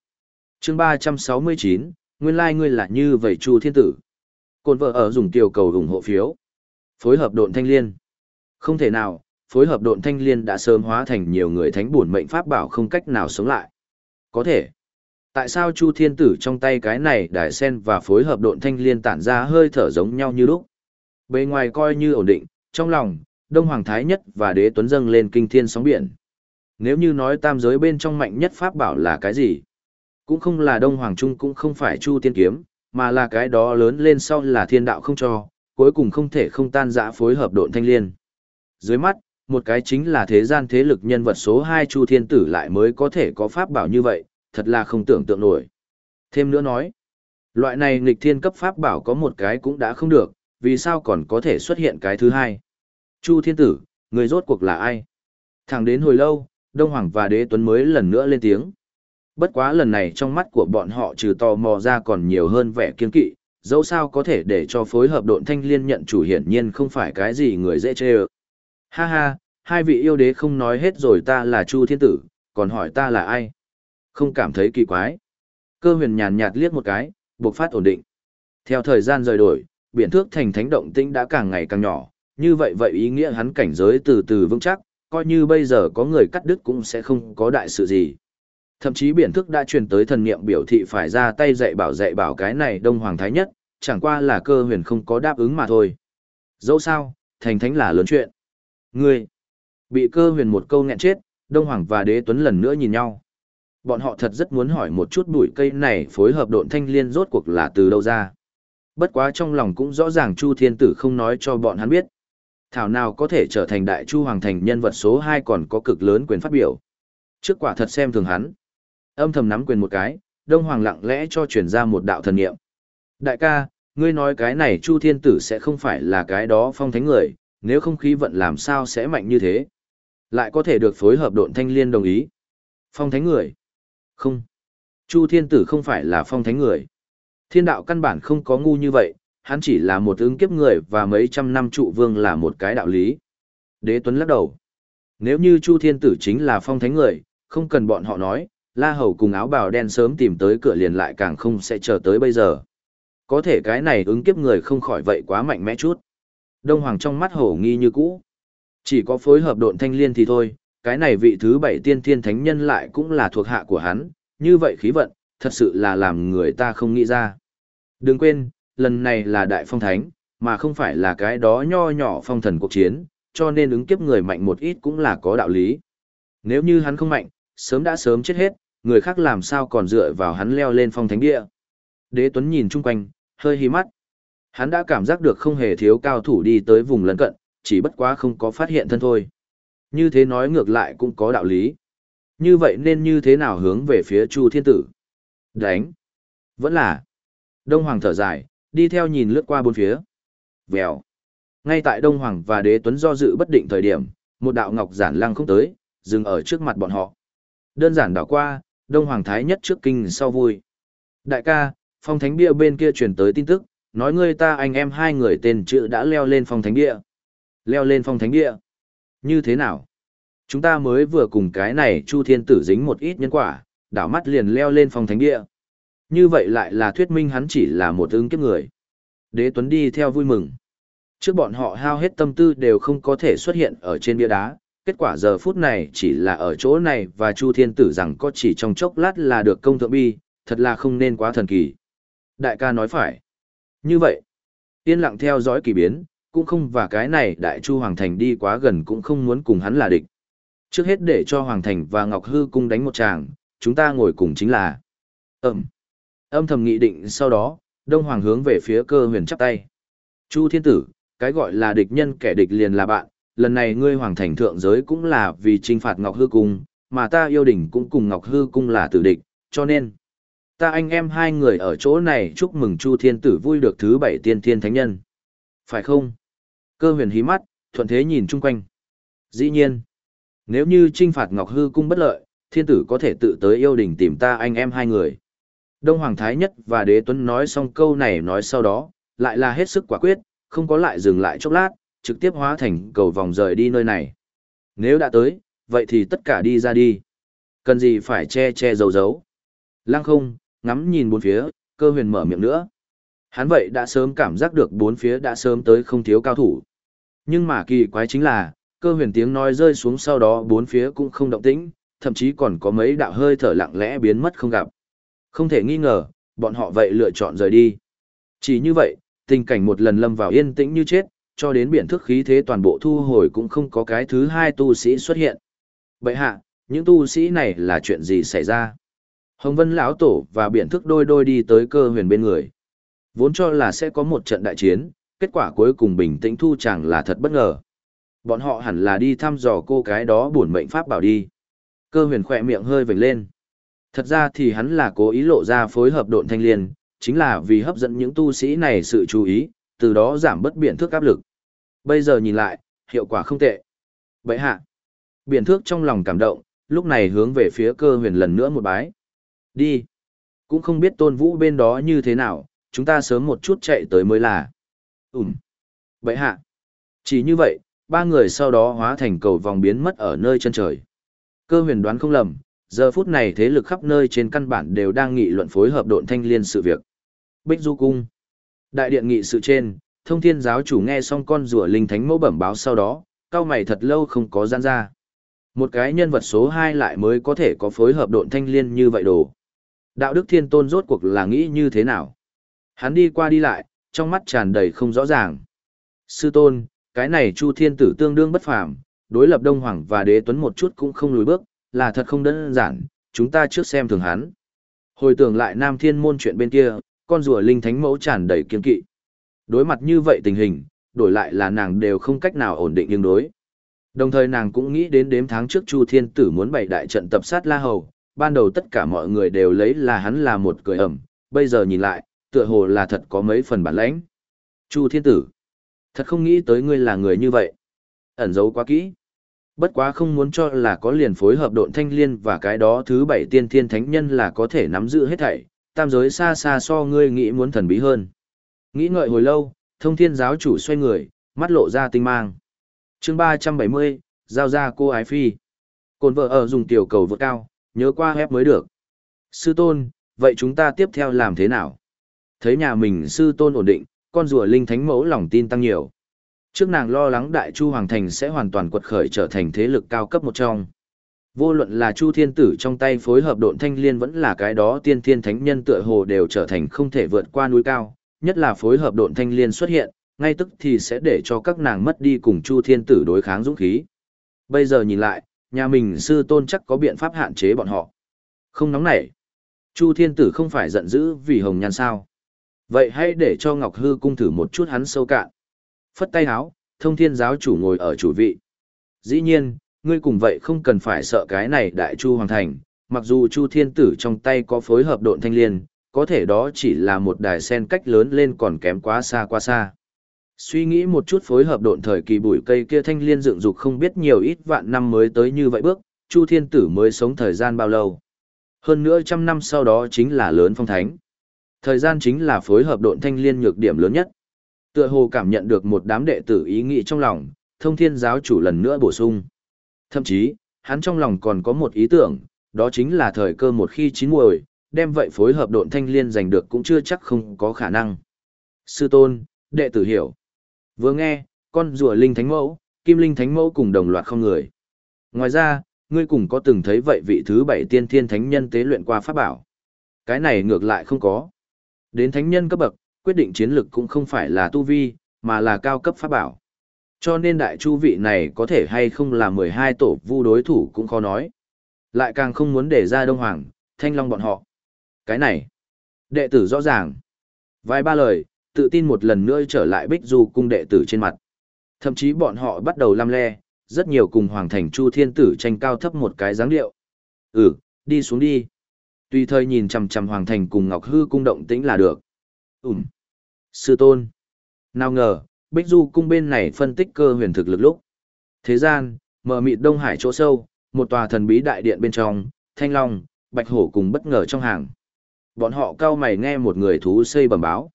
chương 369, nguyên lai ngươi là như vậy Chu Thiên Tử. Côn vợ ở dùng tiểu cầu ủng hộ phiếu. Phối hợp độn thanh liên. Không thể nào, phối hợp độn thanh liên đã sớm hóa thành nhiều người thánh bổn mệnh pháp bảo không cách nào sống lại. Có thể. Tại sao Chu Thiên Tử trong tay cái này đài sen và phối hợp độn thanh liên tản ra hơi thở giống nhau như lúc? Bề ngoài coi như ổn định, trong lòng, Đông Hoàng Thái Nhất và Đế Tuấn dâng lên kinh thiên sóng biển. Nếu như nói tam giới bên trong mạnh nhất pháp bảo là cái gì? Cũng không là Đông Hoàng Trung cũng không phải Chu Tiên Kiếm, mà là cái đó lớn lên sau là thiên đạo không cho, cuối cùng không thể không tan rã phối hợp độn thanh liên. Dưới mắt, một cái chính là thế gian thế lực nhân vật số 2 Chu Thiên Tử lại mới có thể có pháp bảo như vậy, thật là không tưởng tượng nổi. Thêm nữa nói, loại này nghịch thiên cấp pháp bảo có một cái cũng đã không được, vì sao còn có thể xuất hiện cái thứ hai. Chu Thiên Tử, người rốt cuộc là ai? Thẳng đến hồi lâu, Đông Hoàng và Đế Tuấn mới lần nữa lên tiếng. Bất quá lần này trong mắt của bọn họ trừ tò mò ra còn nhiều hơn vẻ kiên kỵ, dẫu sao có thể để cho phối hợp độn thanh liên nhận chủ hiển nhiên không phải cái gì người dễ chê ơ. Ha ha, hai vị yêu đế không nói hết rồi ta là Chu Thiên Tử, còn hỏi ta là ai? Không cảm thấy kỳ quái. Cơ huyền nhàn nhạt liếc một cái, buộc phát ổn định. Theo thời gian rời đổi, biển thước thành thánh động tĩnh đã càng ngày càng nhỏ, như vậy vậy ý nghĩa hắn cảnh giới từ từ vững chắc, coi như bây giờ có người cắt đứt cũng sẽ không có đại sự gì. Thậm chí biển thức đã truyền tới thần niệm biểu thị phải ra tay dạy bảo dạy bảo cái này đông hoàng thái nhất, chẳng qua là cơ huyền không có đáp ứng mà thôi. Dẫu sao, thành thánh là lớn chuyện. Ngươi, bị cơ huyền một câu nghẹn chết, đông hoàng và đế tuấn lần nữa nhìn nhau. Bọn họ thật rất muốn hỏi một chút bụi cây này phối hợp độn thanh liên rốt cuộc là từ đâu ra. Bất quá trong lòng cũng rõ ràng Chu Thiên Tử không nói cho bọn hắn biết. Thảo nào có thể trở thành đại Chu Hoàng Thành nhân vật số 2 còn có cực lớn quyền phát biểu. Trước quả thật xem thường hắn. Âm thầm nắm quyền một cái, Đông Hoàng lặng lẽ cho truyền ra một đạo thần niệm. Đại ca, ngươi nói cái này Chu Thiên Tử sẽ không phải là cái đó phong thánh người, nếu không khí vận làm sao sẽ mạnh như thế. Lại có thể được phối hợp độn thanh liên đồng ý. Phong thánh người. Không. Chu Thiên Tử không phải là phong thánh người. Thiên đạo căn bản không có ngu như vậy, hắn chỉ là một ứng kiếp người và mấy trăm năm trụ vương là một cái đạo lý. Đế Tuấn lắc đầu. Nếu như Chu Thiên Tử chính là phong thánh người, không cần bọn họ nói, La Hầu cùng áo bào đen sớm tìm tới cửa liền lại càng không sẽ chờ tới bây giờ. Có thể cái này ứng kiếp người không khỏi vậy quá mạnh mẽ chút. Đông Hoàng trong mắt hổ nghi như cũ. Chỉ có phối hợp độn thanh liên thì thôi, cái này vị thứ bảy tiên thiên thánh nhân lại cũng là thuộc hạ của hắn, như vậy khí vận, thật sự là làm người ta không nghĩ ra. Đừng quên, lần này là đại phong thánh, mà không phải là cái đó nho nhỏ phong thần cuộc chiến, cho nên ứng kiếp người mạnh một ít cũng là có đạo lý. Nếu như hắn không mạnh, sớm đã sớm chết hết, người khác làm sao còn dựa vào hắn leo lên phong thánh địa. Đế Tuấn nhìn chung quanh, hơi hí mắt. Hắn đã cảm giác được không hề thiếu cao thủ đi tới vùng lân cận, chỉ bất quá không có phát hiện thân thôi. Như thế nói ngược lại cũng có đạo lý. Như vậy nên như thế nào hướng về phía Chu Thiên Tử? Đánh. Vẫn là. Đông Hoàng thở dài, đi theo nhìn lướt qua bốn phía. Vèo. Ngay tại Đông Hoàng và Đế Tuấn do dự bất định thời điểm, một đạo ngọc giản lăng không tới, dừng ở trước mặt bọn họ. Đơn giản đảo qua, Đông Hoàng Thái nhất trước kinh sau vui. Đại ca, phong thánh bia bên kia truyền tới tin tức, nói ngươi ta anh em hai người tên chữ đã leo lên phong thánh bia. Leo lên phong thánh bia. Như thế nào? Chúng ta mới vừa cùng cái này Chu Thiên Tử dính một ít nhân quả, đảo mắt liền leo lên phong thánh bia. Như vậy lại là thuyết minh hắn chỉ là một ứng kiếp người. Đế Tuấn đi theo vui mừng. Trước bọn họ hao hết tâm tư đều không có thể xuất hiện ở trên bia đá, kết quả giờ phút này chỉ là ở chỗ này và Chu Thiên Tử rằng có chỉ trong chốc lát là được công thượng bi, thật là không nên quá thần kỳ. Đại ca nói phải. Như vậy, yên lặng theo dõi kỳ biến, cũng không và cái này đại chu Hoàng Thành đi quá gần cũng không muốn cùng hắn là địch. Trước hết để cho Hoàng Thành và Ngọc Hư cung đánh một tràng, chúng ta ngồi cùng chính là. Ừm. Âm thầm nghị định sau đó, Đông Hoàng hướng về phía cơ huyền chắp tay. Chu thiên tử, cái gọi là địch nhân kẻ địch liền là bạn, lần này ngươi hoàng thành thượng giới cũng là vì trinh phạt Ngọc Hư Cung, mà ta yêu đỉnh cũng cùng Ngọc Hư Cung là tử địch, cho nên, ta anh em hai người ở chỗ này chúc mừng Chu Thiên Tử vui được thứ bảy tiên thiên thánh nhân. Phải không? Cơ huyền hí mắt, thuận thế nhìn chung quanh. Dĩ nhiên, nếu như trinh phạt Ngọc Hư Cung bất lợi, Thiên Tử có thể tự tới yêu đình tìm ta anh em hai người. Đông Hoàng Thái Nhất và Đế Tuấn nói xong câu này nói sau đó, lại là hết sức quả quyết, không có lại dừng lại chốc lát, trực tiếp hóa thành cầu vòng rời đi nơi này. Nếu đã tới, vậy thì tất cả đi ra đi. Cần gì phải che che giấu giấu. Lăng không, ngắm nhìn bốn phía, cơ huyền mở miệng nữa. Hắn vậy đã sớm cảm giác được bốn phía đã sớm tới không thiếu cao thủ. Nhưng mà kỳ quái chính là, cơ huyền tiếng nói rơi xuống sau đó bốn phía cũng không động tĩnh, thậm chí còn có mấy đạo hơi thở lặng lẽ biến mất không gặp. Không thể nghi ngờ, bọn họ vậy lựa chọn rời đi. Chỉ như vậy, tình cảnh một lần lâm vào yên tĩnh như chết, cho đến biển thức khí thế toàn bộ thu hồi cũng không có cái thứ hai tu sĩ xuất hiện. Vậy hạ, những tu sĩ này là chuyện gì xảy ra? Hồng Vân lão tổ và biển thức đôi đôi đi tới cơ huyền bên người. Vốn cho là sẽ có một trận đại chiến, kết quả cuối cùng bình tĩnh thu chẳng là thật bất ngờ. Bọn họ hẳn là đi thăm dò cô cái đó buồn mệnh pháp bảo đi. Cơ huyền khỏe miệng hơi vểnh lên. Thật ra thì hắn là cố ý lộ ra phối hợp độn thanh liên, chính là vì hấp dẫn những tu sĩ này sự chú ý, từ đó giảm bất biển thước áp lực. Bây giờ nhìn lại, hiệu quả không tệ. Vậy hạ, biển thước trong lòng cảm động, lúc này hướng về phía cơ huyền lần nữa một bái. Đi. Cũng không biết tôn vũ bên đó như thế nào, chúng ta sớm một chút chạy tới mới là. Ừm. Vậy hạ. Chỉ như vậy, ba người sau đó hóa thành cầu vòng biến mất ở nơi chân trời. Cơ huyền đoán không lầm, giờ phút này thế lực khắp nơi trên căn bản đều đang nghị luận phối hợp độn thanh liên sự việc. Bích Du Cung. Đại điện nghị sự trên, thông thiên giáo chủ nghe xong con rùa linh thánh mẫu bẩm báo sau đó, cao mày thật lâu không có gian ra. Một cái nhân vật số 2 lại mới có thể có phối hợp độn thanh liên như vậy đồ. Đạo đức thiên tôn rốt cuộc là nghĩ như thế nào? Hắn đi qua đi lại, trong mắt tràn đầy không rõ ràng. Sư tôn, cái này chu thiên tử tương đương bất phàm, đối lập đông hoàng và đế tuấn một chút cũng không lùi bước, là thật không đơn giản, chúng ta trước xem thường hắn. Hồi tưởng lại nam thiên môn chuyện bên kia, con rùa linh thánh mẫu tràn đầy kiên kỵ. Đối mặt như vậy tình hình, đổi lại là nàng đều không cách nào ổn định nhưng đối. Đồng thời nàng cũng nghĩ đến đếm tháng trước Chu Thiên Tử muốn bày đại trận tập sát La Hầu, ban đầu tất cả mọi người đều lấy là hắn là một cười ẩm, bây giờ nhìn lại, tựa hồ là thật có mấy phần bản lãnh. Chu Thiên Tử, thật không nghĩ tới ngươi là người như vậy. Ẩn giấu quá kỹ. Bất quá không muốn cho là có liền phối hợp độn thanh liên và cái đó thứ bảy tiên thiên thánh nhân là có thể nắm giữ hết thảy, tam giới xa xa so ngươi nghĩ muốn thần bí hơn. Nghĩ ngợi hồi lâu, thông thiên giáo chủ xoay người, mắt lộ ra tinh mang. chương ba trăm bảy mươi giao ra cô ái phi. Cồn vợ ở dùng tiểu cầu vượt cao, nhớ qua hép mới được. Sư tôn, vậy chúng ta tiếp theo làm thế nào? Thấy nhà mình sư tôn ổn định, con rùa linh thánh mẫu lòng tin tăng nhiều. Trước nàng lo lắng đại chu hoàng thành sẽ hoàn toàn quật khởi trở thành thế lực cao cấp một trong. Vô luận là Chu Thiên Tử trong tay phối hợp độn thanh liên vẫn là cái đó tiên thiên thánh nhân tựa hồ đều trở thành không thể vượt qua núi cao, nhất là phối hợp độn thanh liên xuất hiện, ngay tức thì sẽ để cho các nàng mất đi cùng Chu Thiên Tử đối kháng dũng khí. Bây giờ nhìn lại, nhà mình sư tôn chắc có biện pháp hạn chế bọn họ. Không nóng nảy. Chu Thiên Tử không phải giận dữ vì hồng nhan sao. Vậy hãy để cho Ngọc Hư cung thử một chút hắn sâu cạn. Phất tay háo, thông thiên giáo chủ ngồi ở chủ vị. Dĩ nhiên, ngươi cùng vậy không cần phải sợ cái này đại chu hoàng thành, mặc dù chu thiên tử trong tay có phối hợp độn thanh liên, có thể đó chỉ là một đài sen cách lớn lên còn kém quá xa quá xa. Suy nghĩ một chút phối hợp độn thời kỳ bụi cây kia thanh liên dựng dục không biết nhiều ít vạn năm mới tới như vậy bước, Chu Thiên Tử mới sống thời gian bao lâu. Hơn nữa trăm năm sau đó chính là lớn phong thánh. Thời gian chính là phối hợp độn thanh liên nhược điểm lớn nhất. Tựa hồ cảm nhận được một đám đệ tử ý nghĩ trong lòng, thông thiên giáo chủ lần nữa bổ sung. Thậm chí, hắn trong lòng còn có một ý tưởng, đó chính là thời cơ một khi chín muồi, đem vậy phối hợp độn thanh liên giành được cũng chưa chắc không có khả năng. Sư tôn, đệ tử hiểu. Vừa nghe, con rùa linh thánh mẫu, kim linh thánh mẫu cùng đồng loạt không người. Ngoài ra, ngươi cùng có từng thấy vậy vị thứ bảy tiên thiên thánh nhân tế luyện qua pháp bảo. Cái này ngược lại không có. Đến thánh nhân cấp bậc, quyết định chiến lực cũng không phải là tu vi, mà là cao cấp pháp bảo. Cho nên đại chu vị này có thể hay không là 12 tổ vu đối thủ cũng khó nói. Lại càng không muốn để ra Đông Hoàng, Thanh Long bọn họ. Cái này, đệ tử rõ ràng. Vài ba lời, tự tin một lần nữa trở lại Bích Du cung đệ tử trên mặt. Thậm chí bọn họ bắt đầu lăm le, rất nhiều cùng Hoàng Thành Chu Thiên Tử tranh cao thấp một cái dáng điệu. Ừ, đi xuống đi. Tùy thời nhìn chằm chằm Hoàng Thành cùng Ngọc Hư cung động tĩnh là được. Ừm. Sư tôn. Nào ngờ, Bích Du cung bên này phân tích cơ huyền thực lực lúc. Thế gian, mở mịt Đông Hải chỗ sâu, một tòa thần bí đại điện bên trong, Thanh Long, Bạch Hổ cùng bất ngờ trong hàng. Bọn họ cao mày nghe một người thú xây bẩm báo.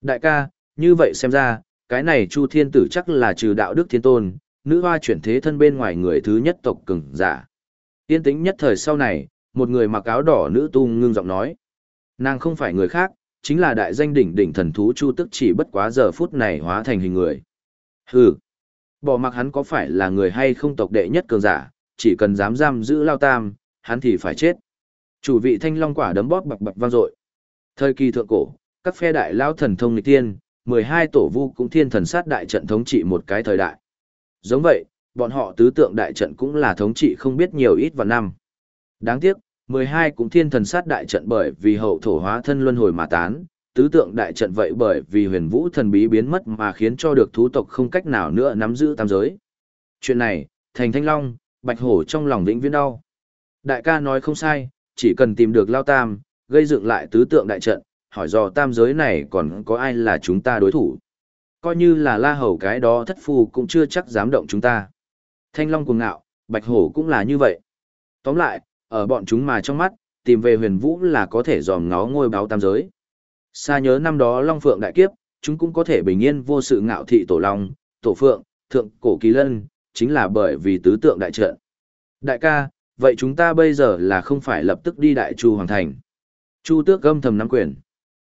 Đại ca, như vậy xem ra, cái này Chu Thiên Tử chắc là trừ đạo đức thiên tôn, nữ hoa chuyển thế thân bên ngoài người thứ nhất tộc cường giả. Tiên tĩnh nhất thời sau này, một người mặc áo đỏ nữ tu ngưng giọng nói. Nàng không phải người khác, chính là đại danh đỉnh đỉnh thần thú Chu Tức chỉ bất quá giờ phút này hóa thành hình người. Hừ, bỏ mặc hắn có phải là người hay không tộc đệ nhất cường giả, chỉ cần dám giam giữ Lao Tam, hắn thì phải chết. Chủ vị thanh long quả đấm bóp bập bập vang dội. Thời kỳ thượng cổ, các phe đại lao thần thông nghịch tiên, 12 tổ vu cũng thiên thần sát đại trận thống trị một cái thời đại. Giống vậy, bọn họ tứ tượng đại trận cũng là thống trị không biết nhiều ít vào năm. Đáng tiếc, 12 cũng thiên thần sát đại trận bởi vì hậu thổ hóa thân luân hồi mà tán, tứ tượng đại trận vậy bởi vì huyền vũ thần bí biến mất mà khiến cho được thú tộc không cách nào nữa nắm giữ tam giới. Chuyện này, thành thanh long, bạch hổ trong lòng vĩnh viễn đau. Đại ca nói không sai, chỉ cần tìm được lao tam, gây dựng lại tứ tượng đại trận, hỏi dò tam giới này còn có ai là chúng ta đối thủ. Coi như là la hầu cái đó thất phu cũng chưa chắc dám động chúng ta. Thanh long cuồng ngạo, bạch hổ cũng là như vậy. Tóm lại, ở bọn chúng mà trong mắt, tìm về huyền vũ là có thể dòm ngó ngôi báo tam giới. Xa nhớ năm đó Long Phượng đại kiếp, chúng cũng có thể bình yên vô sự ngạo thị tổ Long, tổ Phượng, thượng cổ kỳ lân, chính là bởi vì tứ tượng đại trận. Đại ca, vậy chúng ta bây giờ là không phải lập tức đi đại chu hoàng thành. Chu tước gâm thầm nắm quyền.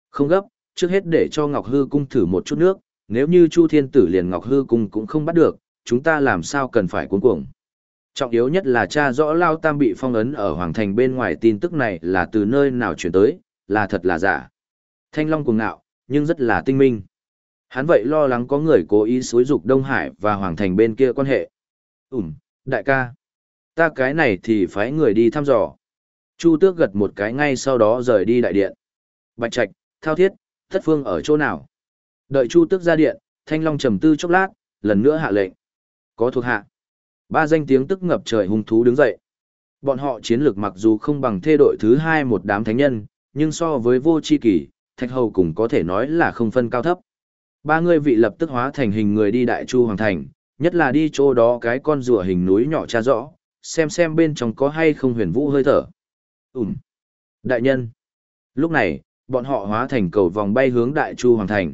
Không gấp, trước hết để cho Ngọc Hư cung thử một chút nước, nếu như Chu Thiên Tử liền Ngọc Hư cung cũng không bắt được, chúng ta làm sao cần phải cuốn cuồng. Trọng yếu nhất là cha rõ Lao Tam bị phong ấn ở Hoàng Thành bên ngoài tin tức này là từ nơi nào chuyển tới, là thật là giả. Thanh Long cuồng ngạo, nhưng rất là tinh minh. Hắn vậy lo lắng có người cố ý xúi dục Đông Hải và Hoàng Thành bên kia quan hệ. Ừm, đại ca. Ta cái này thì phái người đi thăm dò. Chu tước gật một cái ngay sau đó rời đi đại điện. Bạch Trạch, Thao Thiết, Thất Phương ở chỗ nào? Đợi Chu tước ra điện, Thanh Long trầm tư chốc lát, lần nữa hạ lệnh. Có thuộc hạ. Ba danh tiếng tức ngập trời hung thú đứng dậy. Bọn họ chiến lược mặc dù không bằng thê đội thứ hai một đám thánh nhân, nhưng so với vô chi kỷ, thạch hầu cũng có thể nói là không phân cao thấp. Ba người vị lập tức hóa thành hình người đi đại chu hoàng thành, nhất là đi chỗ đó cái con rùa hình núi nhỏ cha rõ, xem xem bên trong có hay không huyền vũ hơi thở. Ừm. Đại nhân. Lúc này, bọn họ hóa thành cầu vòng bay hướng đại chu hoàng thành.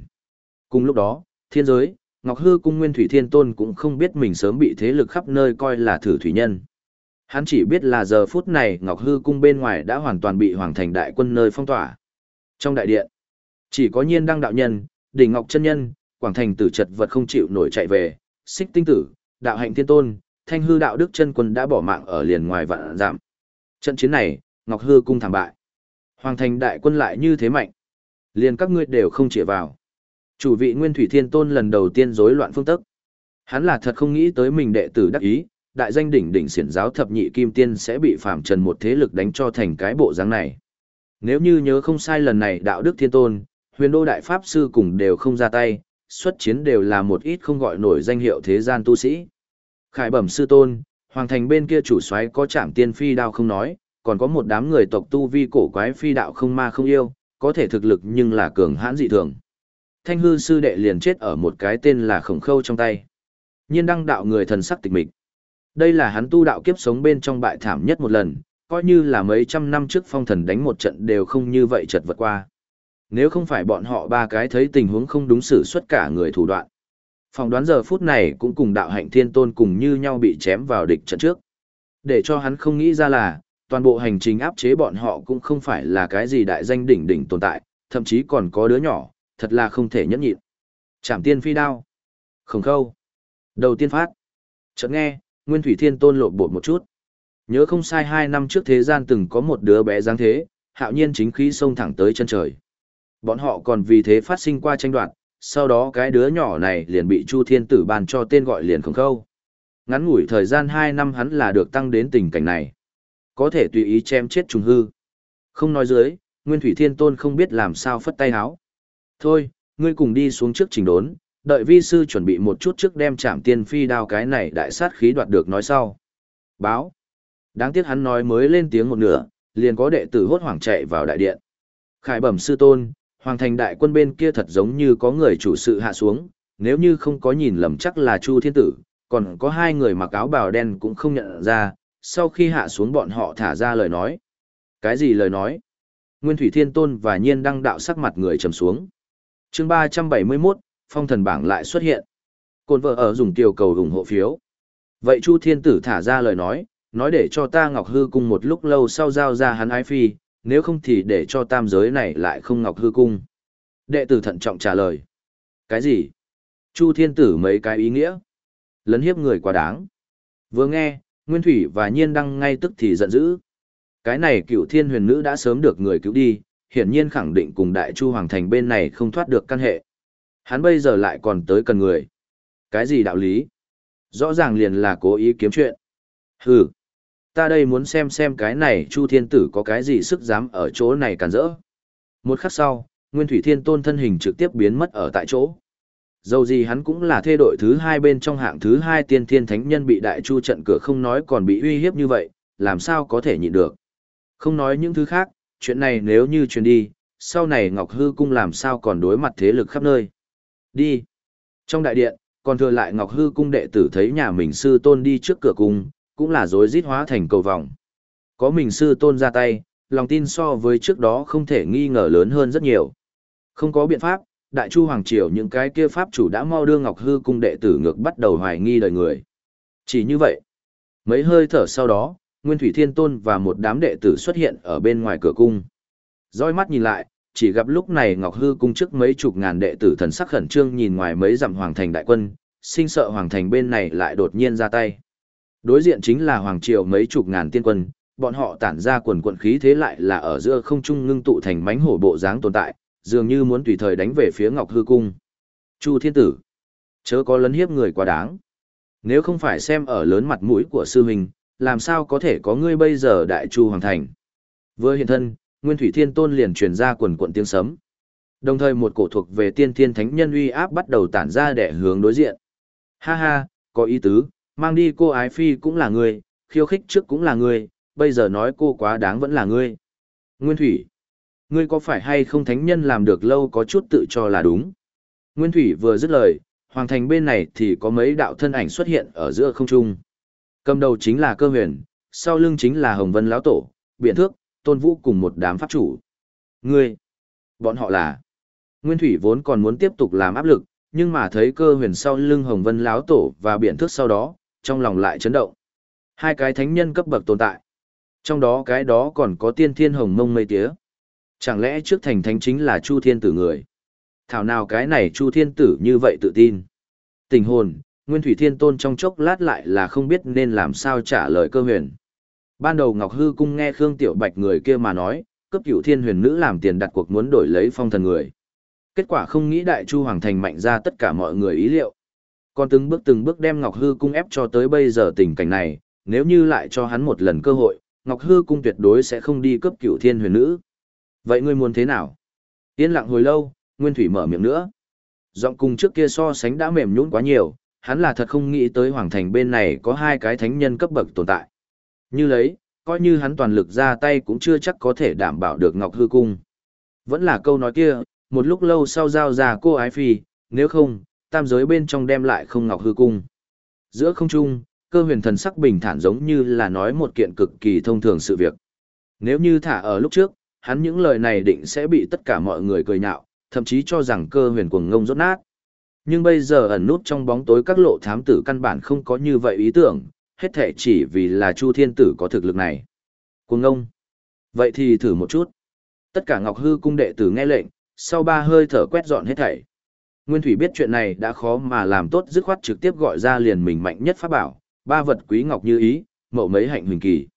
Cùng lúc đó, thiên giới, Ngọc Hư cung Nguyên Thủy Thiên Tôn cũng không biết mình sớm bị thế lực khắp nơi coi là thử thủy nhân. Hắn chỉ biết là giờ phút này Ngọc Hư cung bên ngoài đã hoàn toàn bị Hoàng Thành đại quân nơi phong tỏa. Trong đại điện, chỉ có nhiên đăng đạo nhân, đỉnh Ngọc chân nhân, Quảng Thành tử chật vật không chịu nổi chạy về, xích tinh tử, đạo hạnh thiên tôn, thanh hư đạo đức chân quân đã bỏ mạng ở liền ngoài vạn giảm. Trận chiến này, Ngọc Hư cung thảm bại. Hoàng Thành đại quân lại như thế mạnh. Liền các ngươi đều không chĩa vào. Chủ vị Nguyên Thủy Thiên Tôn lần đầu tiên rối loạn phương tức. Hắn là thật không nghĩ tới mình đệ tử đắc ý, đại danh đỉnh đỉnh xiển giáo thập nhị kim tiên sẽ bị phạm trần một thế lực đánh cho thành cái bộ dáng này. Nếu như nhớ không sai lần này đạo đức thiên tôn, huyền đô đại pháp sư cùng đều không ra tay, xuất chiến đều là một ít không gọi nổi danh hiệu thế gian tu sĩ. Khải bẩm sư tôn, hoàng thành bên kia chủ soái có chạm tiên phi đao không nói, còn có một đám người tộc tu vi cổ quái phi đạo không ma không yêu, có thể thực lực nhưng là cường hãn dị thường thanh hư sư đệ liền chết ở một cái tên là khổng khâu trong tay. Nhiên đăng đạo người thần sắc tịch mịch. Đây là hắn tu đạo kiếp sống bên trong bại thảm nhất một lần, coi như là mấy trăm năm trước phong thần đánh một trận đều không như vậy chật vật qua. Nếu không phải bọn họ ba cái thấy tình huống không đúng xử xuất cả người thủ đoạn. Phòng đoán giờ phút này cũng cùng đạo hạnh thiên tôn cùng như nhau bị chém vào địch trận trước. Để cho hắn không nghĩ ra là, toàn bộ hành trình áp chế bọn họ cũng không phải là cái gì đại danh đỉnh đỉnh tồn tại, thậm chí còn có đứa nhỏ, thật là không thể nhẫn nhịn. Trảm tiên phi đao. Khổng khâu. Đầu tiên phát. Chợt nghe, Nguyên Thủy Thiên Tôn lộn bột một chút. Nhớ không sai hai năm trước thế gian từng có một đứa bé dáng thế, hạo nhiên chính khí xông thẳng tới chân trời. Bọn họ còn vì thế phát sinh qua tranh đoạt, sau đó cái đứa nhỏ này liền bị Chu Thiên Tử ban cho tên gọi liền khổng khâu. Ngắn ngủi thời gian hai năm hắn là được tăng đến tình cảnh này. Có thể tùy ý chém chết trùng hư. Không nói dưới, Nguyên Thủy Thiên Tôn không biết làm sao phất tay háo. Thôi, ngươi cùng đi xuống trước trình đốn, đợi vi sư chuẩn bị một chút trước đem chạm tiên phi đao cái này đại sát khí đoạt được nói sau. Báo. Đáng tiếc hắn nói mới lên tiếng một nửa, liền có đệ tử hốt hoảng chạy vào đại điện. Khải bẩm sư tôn, hoàng thành đại quân bên kia thật giống như có người chủ sự hạ xuống, nếu như không có nhìn lầm chắc là Chu Thiên Tử, còn có hai người mặc áo bào đen cũng không nhận ra, sau khi hạ xuống bọn họ thả ra lời nói. Cái gì lời nói? Nguyên Thủy Thiên Tôn và Nhiên đăng đạo sắc mặt người trầm xuống. chương 371, phong thần bảng lại xuất hiện. Côn vợ ở dùng tiểu cầu ủng hộ phiếu. Vậy Chu Thiên Tử thả ra lời nói, nói để cho ta Ngọc Hư cùng một lúc lâu sau giao ra hắn ái phi, nếu không thì để cho tam giới này lại không Ngọc Hư Cung. Đệ tử thận trọng trả lời. Cái gì? Chu Thiên Tử mấy cái ý nghĩa? Lấn hiếp người quá đáng. Vừa nghe, Nguyên Thủy và Nhiên Đăng ngay tức thì giận dữ. Cái này cựu thiên huyền nữ đã sớm được người cứu đi, hiển nhiên khẳng định cùng đại chu hoàng thành bên này không thoát được căn hệ. Hắn bây giờ lại còn tới cần người. Cái gì đạo lý? Rõ ràng liền là cố ý kiếm chuyện. Hừ, ta đây muốn xem xem cái này Chu Thiên Tử có cái gì sức dám ở chỗ này cản rỡ. Một khắc sau, Nguyên Thủy Thiên Tôn thân hình trực tiếp biến mất ở tại chỗ. Dầu gì hắn cũng là thê đội thứ hai bên trong hạng thứ hai tiên thiên thánh nhân bị đại chu trận cửa không nói còn bị uy hiếp như vậy, làm sao có thể nhịn được. Không nói những thứ khác, chuyện này nếu như truyền đi, sau này Ngọc Hư Cung làm sao còn đối mặt thế lực khắp nơi. Đi. Trong đại điện, còn thừa lại Ngọc Hư Cung đệ tử thấy nhà mình sư tôn đi trước cửa cung, cũng là rối rít hóa thành cầu vòng. Có mình sư tôn ra tay, lòng tin so với trước đó không thể nghi ngờ lớn hơn rất nhiều. Không có biện pháp, Đại Chu Hoàng Triều những cái kia pháp chủ đã mau đưa Ngọc Hư Cung đệ tử ngược bắt đầu hoài nghi đời người. Chỉ như vậy. Mấy hơi thở sau đó, Nguyên Thủy Thiên Tôn và một đám đệ tử xuất hiện ở bên ngoài cửa cung. Roi mắt nhìn lại, chỉ gặp lúc này Ngọc Hư cung trước mấy chục ngàn đệ tử thần sắc khẩn trương nhìn ngoài mấy dặm hoàng thành đại quân, sinh sợ hoàng thành bên này lại đột nhiên ra tay. Đối diện chính là hoàng triều mấy chục ngàn tiên quân, bọn họ tản ra quần quận khí thế lại là ở giữa không trung ngưng tụ thành mánh hổ bộ dáng tồn tại, dường như muốn tùy thời đánh về phía Ngọc Hư cung. Chu Thiên Tử, chớ có lấn hiếp người quá đáng. Nếu không phải xem ở lớn mặt mũi của sư huynh, làm sao có thể có ngươi bây giờ đại chu hoàng thành. Vừa hiện thân, Nguyên Thủy Thiên Tôn liền truyền ra quần quận tiếng sấm. Đồng thời một cổ thuộc về tiên thiên thánh nhân uy áp bắt đầu tản ra để hướng đối diện. Ha ha, có ý tứ, mang đi cô ái phi cũng là ngươi, khiêu khích trước cũng là ngươi, bây giờ nói cô quá đáng vẫn là ngươi. Nguyên Thủy, ngươi có phải hay không thánh nhân làm được lâu có chút tự cho là đúng. Nguyên Thủy vừa dứt lời, hoàng thành bên này thì có mấy đạo thân ảnh xuất hiện ở giữa không trung. Cầm đầu chính là cơ huyền, sau lưng chính là Hồng Vân lão tổ, biện thước, tôn vũ cùng một đám pháp chủ. Ngươi, bọn họ là. Nguyên Thủy vốn còn muốn tiếp tục làm áp lực, nhưng mà thấy cơ huyền sau lưng Hồng Vân lão tổ và biện thước sau đó, trong lòng lại chấn động. Hai cái thánh nhân cấp bậc tồn tại. Trong đó cái đó còn có tiên thiên hồng mông mây tía. Chẳng lẽ trước thành thánh chính là Chu Thiên Tử người? Thảo nào cái này Chu Thiên Tử như vậy tự tin? Tình hồn, Nguyên Thủy Thiên Tôn trong chốc lát lại là không biết nên làm sao trả lời cơ huyền. Ban đầu Ngọc Hư Cung nghe Khương Tiểu Bạch người kia mà nói, cấp cửu thiên huyền nữ làm tiền đặt cuộc muốn đổi lấy phong thần người. Kết quả không nghĩ Đại Chu Hoàng Thành mạnh ra tất cả mọi người ý liệu. Còn từng bước từng bước đem Ngọc Hư Cung ép cho tới bây giờ tình cảnh này, nếu như lại cho hắn một lần cơ hội, Ngọc Hư Cung tuyệt đối sẽ không đi cấp cửu thiên huyền nữ. Vậy ngươi muốn thế nào? Yên lặng hồi lâu, Nguyên Thủy mở miệng nữa. Giọng cùng trước kia so sánh đã mềm nhũn quá nhiều, hắn là thật không nghĩ tới Hoàng Thành bên này có hai cái thánh nhân cấp bậc tồn tại. Như lấy, coi như hắn toàn lực ra tay cũng chưa chắc có thể đảm bảo được Ngọc Hư Cung. Vẫn là câu nói kia, một lúc lâu sau giao ra cô ái phi, nếu không, tam giới bên trong đem lại không Ngọc Hư Cung. Giữa không trung, cơ huyền thần sắc bình thản giống như là nói một kiện cực kỳ thông thường sự việc. Nếu như thả ở lúc trước, hắn những lời này định sẽ bị tất cả mọi người cười nhạo, thậm chí cho rằng cơ huyền cuồng ngông rốt nát. Nhưng bây giờ ẩn nút trong bóng tối các lộ thám tử căn bản không có như vậy ý tưởng, hết thể chỉ vì là Chu Thiên Tử có thực lực này. Cuồng ngông. Vậy thì thử một chút. Tất cả Ngọc Hư cung đệ tử nghe lệnh, sau ba hơi thở quét dọn hết thảy. Nguyên Thủy biết chuyện này đã khó mà làm tốt dứt khoát trực tiếp gọi ra liền mình mạnh nhất pháp bảo, ba vật quý ngọc như ý, mậu mấy hạnh huỳnh kỳ.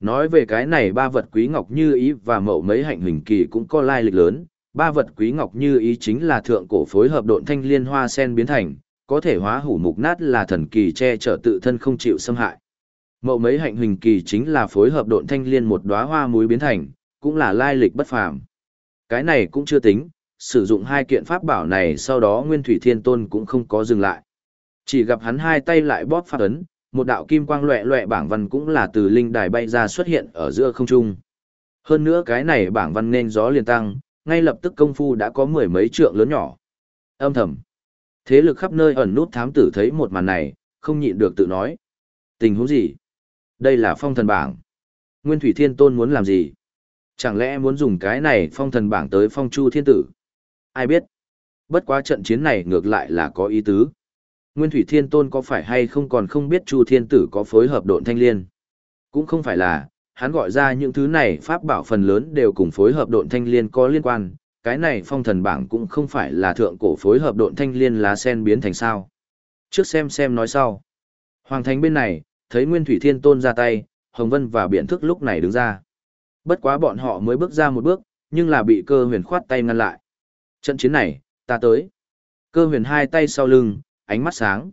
Nói về cái này ba vật quý ngọc như ý và mậu mấy hạnh huỳnh kỳ cũng có lai lịch lớn, ba vật quý ngọc như ý chính là thượng cổ phối hợp độn thanh liên hoa sen biến thành, có thể hóa hủ mục nát là thần kỳ che chở tự thân không chịu xâm hại. Mậu mấy hạnh huỳnh kỳ chính là phối hợp độn thanh liên một đóa hoa muối biến thành, cũng là lai lịch bất phàm. Cái này cũng chưa tính, sử dụng hai kiện pháp bảo này sau đó Nguyên Thủy Thiên Tôn cũng không có dừng lại. Chỉ gặp hắn hai tay lại bóp phát ấn, một đạo kim quang loẹ loẹ bảng văn cũng là từ linh đài bay ra xuất hiện ở giữa không trung. Hơn nữa cái này bảng văn nên gió liền tăng, ngay lập tức công phu đã có mười mấy trượng lớn nhỏ. Âm thầm. Thế lực khắp nơi ẩn nút thám tử thấy một màn này, không nhịn được tự nói. Tình huống gì? Đây là phong thần bảng. Nguyên Thủy Thiên Tôn muốn làm gì? Chẳng lẽ muốn dùng cái này phong thần bảng tới phong chu thiên tử? Ai biết? Bất quá trận chiến này ngược lại là có ý tứ. Nguyên Thủy Thiên Tôn có phải hay không còn không biết Chu Thiên Tử có phối hợp độn thanh liên? Cũng không phải là, hắn gọi ra những thứ này pháp bảo phần lớn đều cùng phối hợp độn thanh liên có liên quan, cái này phong thần bảng cũng không phải là thượng cổ phối hợp độn thanh liên lá sen biến thành sao. Trước xem xem nói sau. Hoàng thành bên này, thấy Nguyên Thủy Thiên Tôn ra tay, Hồng Vân và Biện Thức lúc này đứng ra. Bất quá bọn họ mới bước ra một bước, nhưng là bị cơ huyền khoát tay ngăn lại. Trận chiến này, ta tới. Cơ huyền hai tay sau lưng, ánh mắt sáng.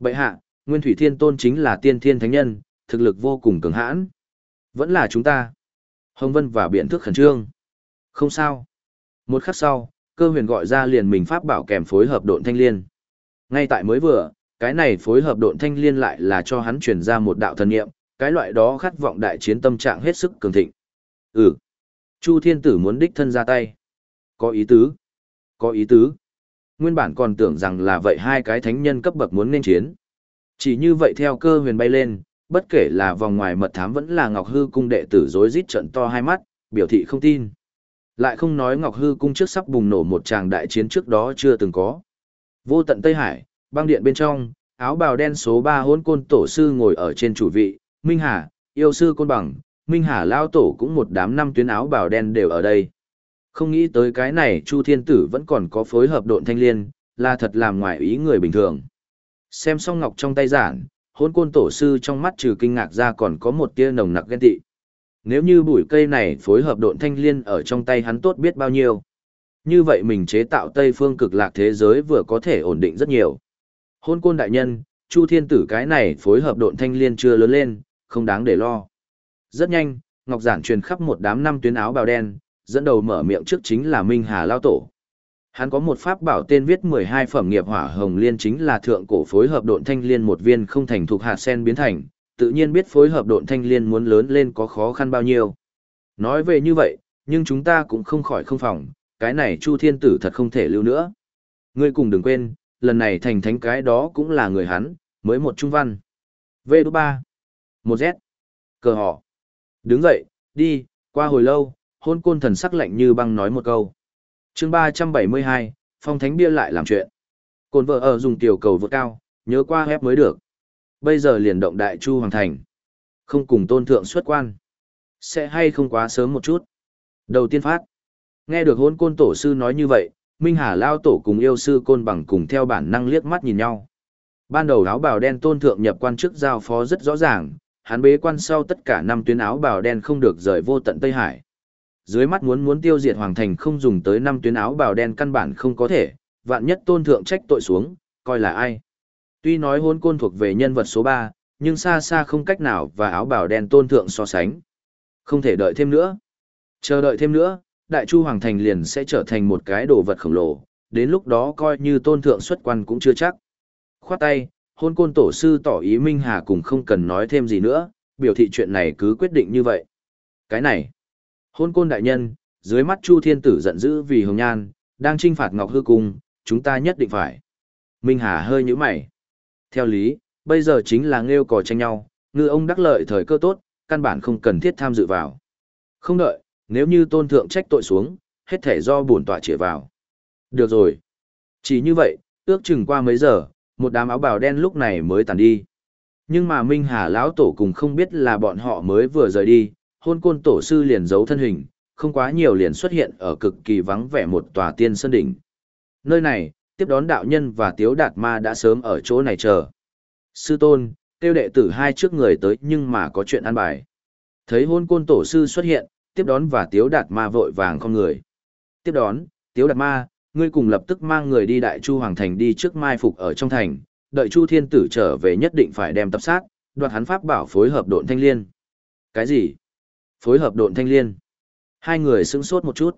Bệ hạ, Nguyên Thủy Thiên Tôn chính là tiên thiên thánh nhân, thực lực vô cùng cường hãn. Vẫn là chúng ta. Hồng Vân và Biện Thức khẩn trương. Không sao. Một khắc sau, cơ huyền gọi ra liền mình pháp bảo kèm phối hợp độn thanh liên. Ngay tại mới vừa, cái này phối hợp độn thanh liên lại là cho hắn truyền ra một đạo thần niệm, cái loại đó khát vọng đại chiến tâm trạng hết sức cường thịnh. Ừ. Chu Thiên Tử muốn đích thân ra tay. Có ý tứ. Có ý tứ. Nguyên bản còn tưởng rằng là vậy hai cái thánh nhân cấp bậc muốn nên chiến. Chỉ như vậy theo cơ huyền bay lên, bất kể là vòng ngoài mật thám vẫn là Ngọc Hư cung đệ tử rối rít trận to hai mắt, biểu thị không tin. Lại không nói Ngọc Hư cung trước sắp bùng nổ một tràng đại chiến trước đó chưa từng có. Vô tận Tây Hải, băng điện bên trong, áo bào đen số ba hôn côn tổ sư ngồi ở trên chủ vị, Minh Hà, yêu sư côn bằng, Minh Hà lao tổ cũng một đám năm tuyến áo bào đen đều ở đây. Không nghĩ tới cái này Chu Thiên Tử vẫn còn có phối hợp độn thanh liên, là thật làm ngoài ý người bình thường. Xem xong ngọc trong tay giản, hôn côn tổ sư trong mắt trừ kinh ngạc ra còn có một tia nồng nặc ghen tị. Nếu như bụi cây này phối hợp độn thanh liên ở trong tay hắn tốt biết bao nhiêu. Như vậy mình chế tạo Tây phương cực lạc thế giới vừa có thể ổn định rất nhiều. Hôn côn đại nhân, Chu Thiên Tử cái này phối hợp độn thanh liên chưa lớn lên, không đáng để lo. Rất nhanh, Ngọc Giản truyền khắp một đám năm tuyến áo bào đen, dẫn đầu mở miệng trước chính là Minh Hà Lao Tổ. Hắn có một pháp bảo tên viết 12 phẩm nghiệp hỏa hồng liên chính là thượng cổ phối hợp độn thanh liên một viên không thành thuộc hạt sen biến thành, tự nhiên biết phối hợp độn thanh liên muốn lớn lên có khó khăn bao nhiêu. Nói về như vậy, nhưng chúng ta cũng không khỏi không phòng, cái này Chu Thiên Tử thật không thể lưu nữa. Ngươi cùng đừng quên, lần này thành thánh cái đó cũng là người hắn, mới một trung văn. V đô ba. Một Z. Cờ họ. Đứng dậy, đi, qua hồi lâu, hôn côn thần sắc lạnh như băng nói một câu. chương ba trăm bảy mươi hai, phong thánh bia lại làm chuyện. Côn vợ ở dùng tiểu cầu vượt cao, nhớ qua hép mới được. Bây giờ liền động đại chu hoàng thành. Không cùng tôn thượng xuất quan. Sẽ hay không quá sớm một chút. Đầu tiên phát. Nghe được hôn côn tổ sư nói như vậy, Minh Hà Lao Tổ cùng yêu sư côn bằng cùng theo bản năng liếc mắt nhìn nhau. Ban đầu áo bào đen tôn thượng nhập quan chức giao phó rất rõ ràng, hắn bế quan sau tất cả năm tuyến áo bào đen không được rời vô tận Tây Hải. Dưới mắt muốn muốn tiêu diệt hoàng thành không dùng tới năm tuyến áo bào đen căn bản không có thể, vạn nhất tôn thượng trách tội xuống, coi là ai. Tuy nói hôn côn thuộc về nhân vật số 3, nhưng xa xa không cách nào và áo bào đen tôn thượng so sánh. Không thể đợi thêm nữa. Chờ đợi thêm nữa, đại chu hoàng thành liền sẽ trở thành một cái đồ vật khổng lồ, đến lúc đó coi như tôn thượng xuất quan cũng chưa chắc. Khoát tay, hôn côn tổ sư tỏ ý Minh Hà cùng không cần nói thêm gì nữa, biểu thị chuyện này cứ quyết định như vậy. Cái này, hôn côn đại nhân, dưới mắt Chu Thiên Tử giận dữ vì hồng nhan, đang trinh phạt Ngọc Hư Cung, chúng ta nhất định phải. Minh Hà hơi nhíu mày. Theo lý, bây giờ chính là nghêu cò tranh nhau, ngư ông đắc lợi thời cơ tốt, căn bản không cần thiết tham dự vào. Không đợi, nếu như tôn thượng trách tội xuống, hết thể do bổn tọa chĩa vào. Được rồi. Chỉ như vậy, ước chừng qua mấy giờ, một đám áo bào đen lúc này mới tàn đi. Nhưng mà Minh Hà lão tổ cùng không biết là bọn họ mới vừa rời đi, hôn côn tổ sư liền giấu thân hình, không quá nhiều liền xuất hiện ở cực kỳ vắng vẻ một tòa tiên sơn đỉnh. Nơi này, tiếp đón đạo nhân và tiếu đạt ma đã sớm ở chỗ này chờ. Sư tôn, tiêu đệ tử hai trước người tới nhưng mà có chuyện ăn bài. Thấy hôn côn tổ sư xuất hiện, tiếp đón và tiếu đạt ma vội vàng không người. Tiếp đón, tiếu đạt ma, ngươi cùng lập tức mang người đi đại chu hoàng thành đi trước mai phục ở trong thành, đợi chu thiên tử trở về nhất định phải đem tập sát, đoạt hắn pháp bảo phối hợp độn thanh liên. Cái gì? Phối hợp độn thanh liên. Hai người sững sốt một chút.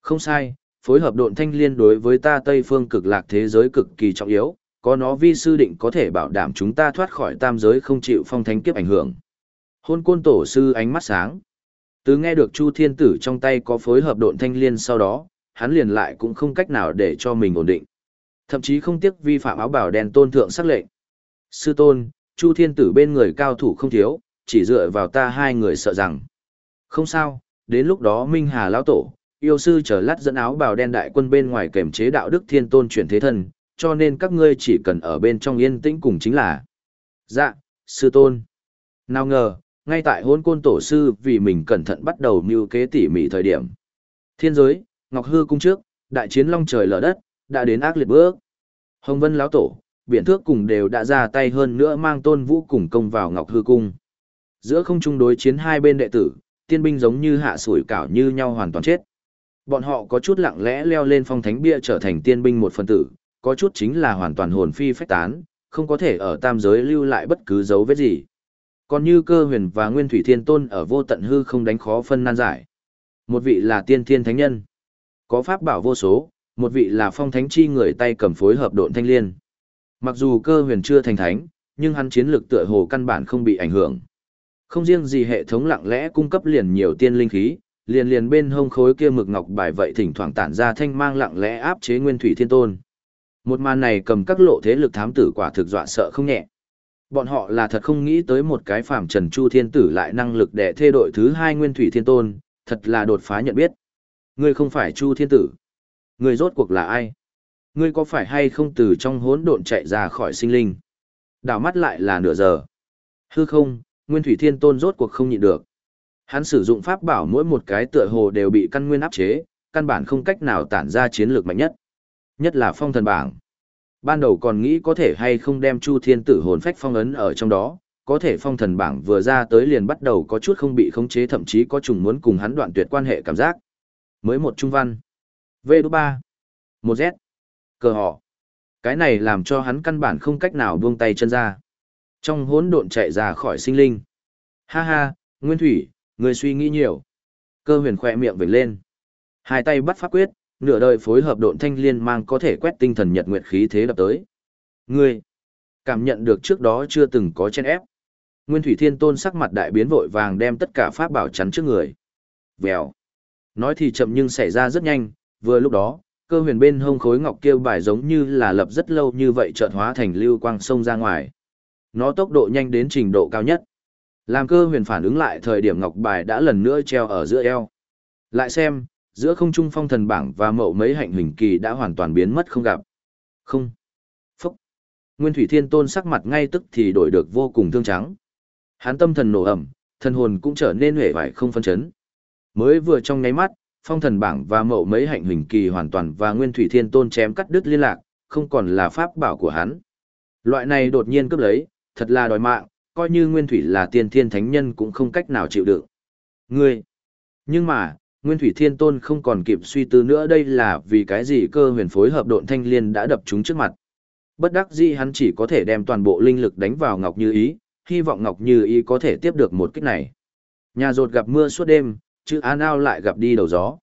Không sai, phối hợp độn thanh liên đối với ta Tây phương cực lạc thế giới cực kỳ trọng yếu, có nó vi sư định có thể bảo đảm chúng ta thoát khỏi tam giới không chịu phong thánh kiếp ảnh hưởng. Hôn côn tổ sư ánh mắt sáng. Từ nghe được Chu Thiên Tử trong tay có phối hợp độn thanh liên sau đó, hắn liền lại cũng không cách nào để cho mình ổn định. Thậm chí không tiếc vi phạm áo bảo đen tôn thượng sắc lệnh. Sư tôn, Chu Thiên Tử bên người cao thủ không thiếu, chỉ dựa vào ta hai người sợ rằng. Không sao, đến lúc đó Minh Hà lão tổ, yêu sư chờ lát dẫn áo bào đen đại quân bên ngoài kềm chế đạo đức thiên tôn chuyển thế thần, cho nên các ngươi chỉ cần ở bên trong yên tĩnh cùng chính là. Dạ, sư tôn. Nào ngờ, ngay tại hôn côn tổ sư vì mình cẩn thận bắt đầu mưu kế tỉ mỉ thời điểm. Thiên giới, Ngọc Hư cung trước, đại chiến long trời lở đất, đã đến ác liệt bước. Hồng Vân lão tổ, biện thước cùng đều đã ra tay hơn nữa mang tôn vũ cùng công vào Ngọc Hư cung. Giữa không trung đối chiến hai bên đệ tử, tiên binh giống như hạ sủi cảo như nhau hoàn toàn chết. Bọn họ có chút lặng lẽ leo lên phong thánh bia trở thành tiên binh một phần tử, có chút chính là hoàn toàn hồn phi phách tán, không có thể ở tam giới lưu lại bất cứ dấu vết gì. Còn như cơ huyền và nguyên thủy thiên tôn ở vô tận hư không đánh khó phân nan giải. Một vị là tiên thiên thánh nhân, có pháp bảo vô số, một vị là phong thánh chi người tay cầm phối hợp độn thanh liên. Mặc dù cơ huyền chưa thành thánh, nhưng hắn chiến lực tựa hồ căn bản không bị ảnh hưởng. Không riêng gì hệ thống lặng lẽ cung cấp liền nhiều tiên linh khí, liền liền bên hông khối kia mực ngọc bài vậy thỉnh thoảng tản ra thanh mang lặng lẽ áp chế nguyên thủy thiên tôn. Một màn này cầm các lộ thế lực thám tử quả thực dọa sợ không nhẹ. Bọn họ là thật không nghĩ tới một cái phàm trần chu thiên tử lại năng lực để thê đội thứ hai nguyên thủy thiên tôn, thật là đột phá nhận biết. Ngươi không phải chu thiên tử. Ngươi rốt cuộc là ai? Ngươi có phải hay không từ trong hỗn độn chạy ra khỏi sinh linh? Đảo mắt lại là nửa giờ. Hư không, nguyên thủy thiên tôn rốt cuộc không nhịn được. Hắn sử dụng pháp bảo mỗi một cái tựa hồ đều bị căn nguyên áp chế, căn bản không cách nào tản ra chiến lược mạnh nhất. Nhất là phong thần bảng. Ban đầu còn nghĩ có thể hay không đem Chu Thiên Tử hồn phách phong ấn ở trong đó, có thể phong thần bảng vừa ra tới liền bắt đầu có chút không bị khống chế thậm chí có trùng muốn cùng hắn đoạn tuyệt quan hệ cảm giác. Mới một trung văn. V ba. Một Z. Cờ họ. Cái này làm cho hắn căn bản không cách nào buông tay chân ra. Trong hỗn độn chạy ra khỏi sinh linh. Ha ha, Nguyên Thủy, người suy nghĩ nhiều. Cơ huyền khỏe miệng vểnh lên. Hai tay bắt pháp quyết, nửa đời phối hợp độn thanh liên mang có thể quét tinh thần nhật nguyệt khí thế đập tới. Ngươi, cảm nhận được trước đó chưa từng có chen ép. Nguyên Thủy Thiên Tôn sắc mặt đại biến vội vàng đem tất cả pháp bảo chắn trước người. Vèo. Nói thì chậm nhưng xảy ra rất nhanh, vừa lúc đó, cơ huyền bên hông khối ngọc kêu bài giống như là lập rất lâu như vậy chợt hóa thành lưu quang sông ra ngoài. Nó tốc độ nhanh đến trình độ cao nhất. Làm cơ huyền phản ứng lại thời điểm ngọc bài đã lần nữa treo ở giữa eo. Lại xem, giữa không trung phong thần bảng và mậu mấy hạnh hình kỳ đã hoàn toàn biến mất không gặp. Không. Phúc. Nguyên Thủy Thiên Tôn sắc mặt ngay tức thì đổi được vô cùng thương trắng. Hán tâm thần nổ ẩm, thần hồn cũng trở nên hề vải không phân chấn. Mới vừa trong nháy mắt, phong thần bảng và mậu mấy hạnh hình kỳ hoàn toàn và Nguyên Thủy Thiên Tôn chém cắt đứt liên lạc, không còn là pháp bảo của hắn. Loại này đột nhiên cướp lấy, thật là đòi mạng, coi như Nguyên Thủy là tiên thiên thánh nhân cũng không cách nào chịu đựng. Ngươi! Nhưng mà, Nguyên Thủy Thiên Tôn không còn kịp suy tư nữa đây là vì cái gì cơ huyền phối hợp độn thanh liên đã đập chúng trước mặt. Bất đắc dĩ hắn chỉ có thể đem toàn bộ linh lực đánh vào Ngọc Như Ý, hy vọng Ngọc Như Ý có thể tiếp được một kích này. Nhà rột gặp mưa suốt đêm, chữ An Ao lại gặp đi đầu gió.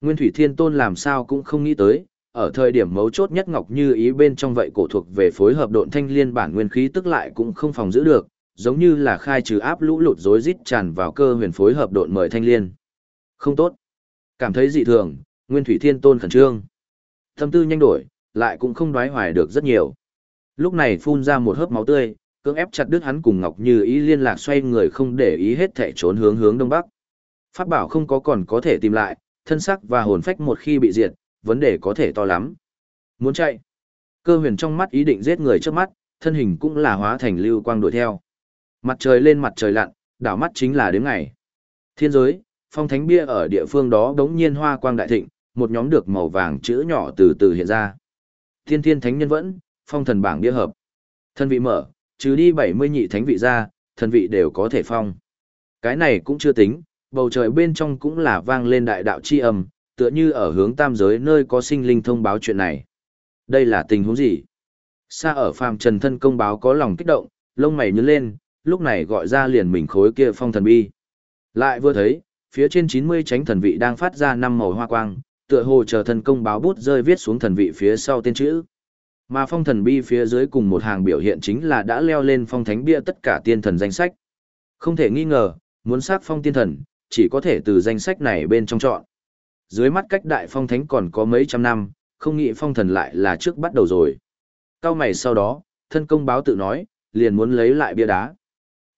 Nguyên Thủy Thiên Tôn làm sao cũng không nghĩ tới, ở thời điểm mấu chốt nhất Ngọc Như Ý bên trong vậy cổ thuộc về phối hợp độn thanh liên bản nguyên khí tức lại cũng không phòng giữ được, giống như là khai trừ áp lũ lụt rối rít tràn vào cơ huyền phối hợp độn mời thanh liên. Không tốt. Cảm thấy dị thường, Nguyên Thủy Thiên Tôn khẩn trương. Tâm tư nhanh đổi, lại cũng không đoái hoài được rất nhiều. Lúc này phun ra một hớp máu tươi, cưỡng ép chặt đứt hắn cùng Ngọc Như ý liên lạc xoay người không để ý hết thể trốn hướng hướng đông bắc. Pháp bảo không có còn có thể tìm lại, thân sắc và hồn phách một khi bị diệt, vấn đề có thể to lắm. Muốn chạy. Cơ huyền trong mắt ý định giết người trước mắt, thân hình cũng là hóa thành lưu quang đuổi theo. Mặt trời lên mặt trời lặn, đảo mắt chính là đến ngày. Thiên giới, phong thánh bia ở địa phương đó đống nhiên hoa quang đại thịnh, một nhóm được màu vàng chữ nhỏ từ từ hiện ra. Thiên thiên thánh nhân vẫn, phong thần bảng bia hợp. Thân vị mở, trừ đi 70 nhị thánh vị ra, thân vị đều có thể phong. Cái này cũng chưa tính, bầu trời bên trong cũng là vang lên đại đạo chi âm, tựa như ở hướng tam giới nơi có sinh linh thông báo chuyện này. Đây là tình huống gì? Xa ở phàm trần thân công báo có lòng kích động, lông mày nhướng lên, lúc này gọi ra liền mình khối kia phong thần bi. Lại vừa thấy, phía trên 90 tránh thần vị đang phát ra năm màu hoa quang, tựa hồ chờ thần công báo bút rơi viết xuống thần vị phía sau tên chữ. Mà phong thần bi phía dưới cùng một hàng biểu hiện chính là đã leo lên phong thánh bia tất cả tiên thần danh sách. Không thể nghi ngờ, muốn sát phong tiên thần, chỉ có thể từ danh sách này bên trong chọn. Dưới mắt cách đại phong thánh còn có mấy trăm năm, không nghĩ phong thần lại là trước bắt đầu rồi. Cao mày sau đó, thân công báo tự nói, liền muốn lấy lại bia đá.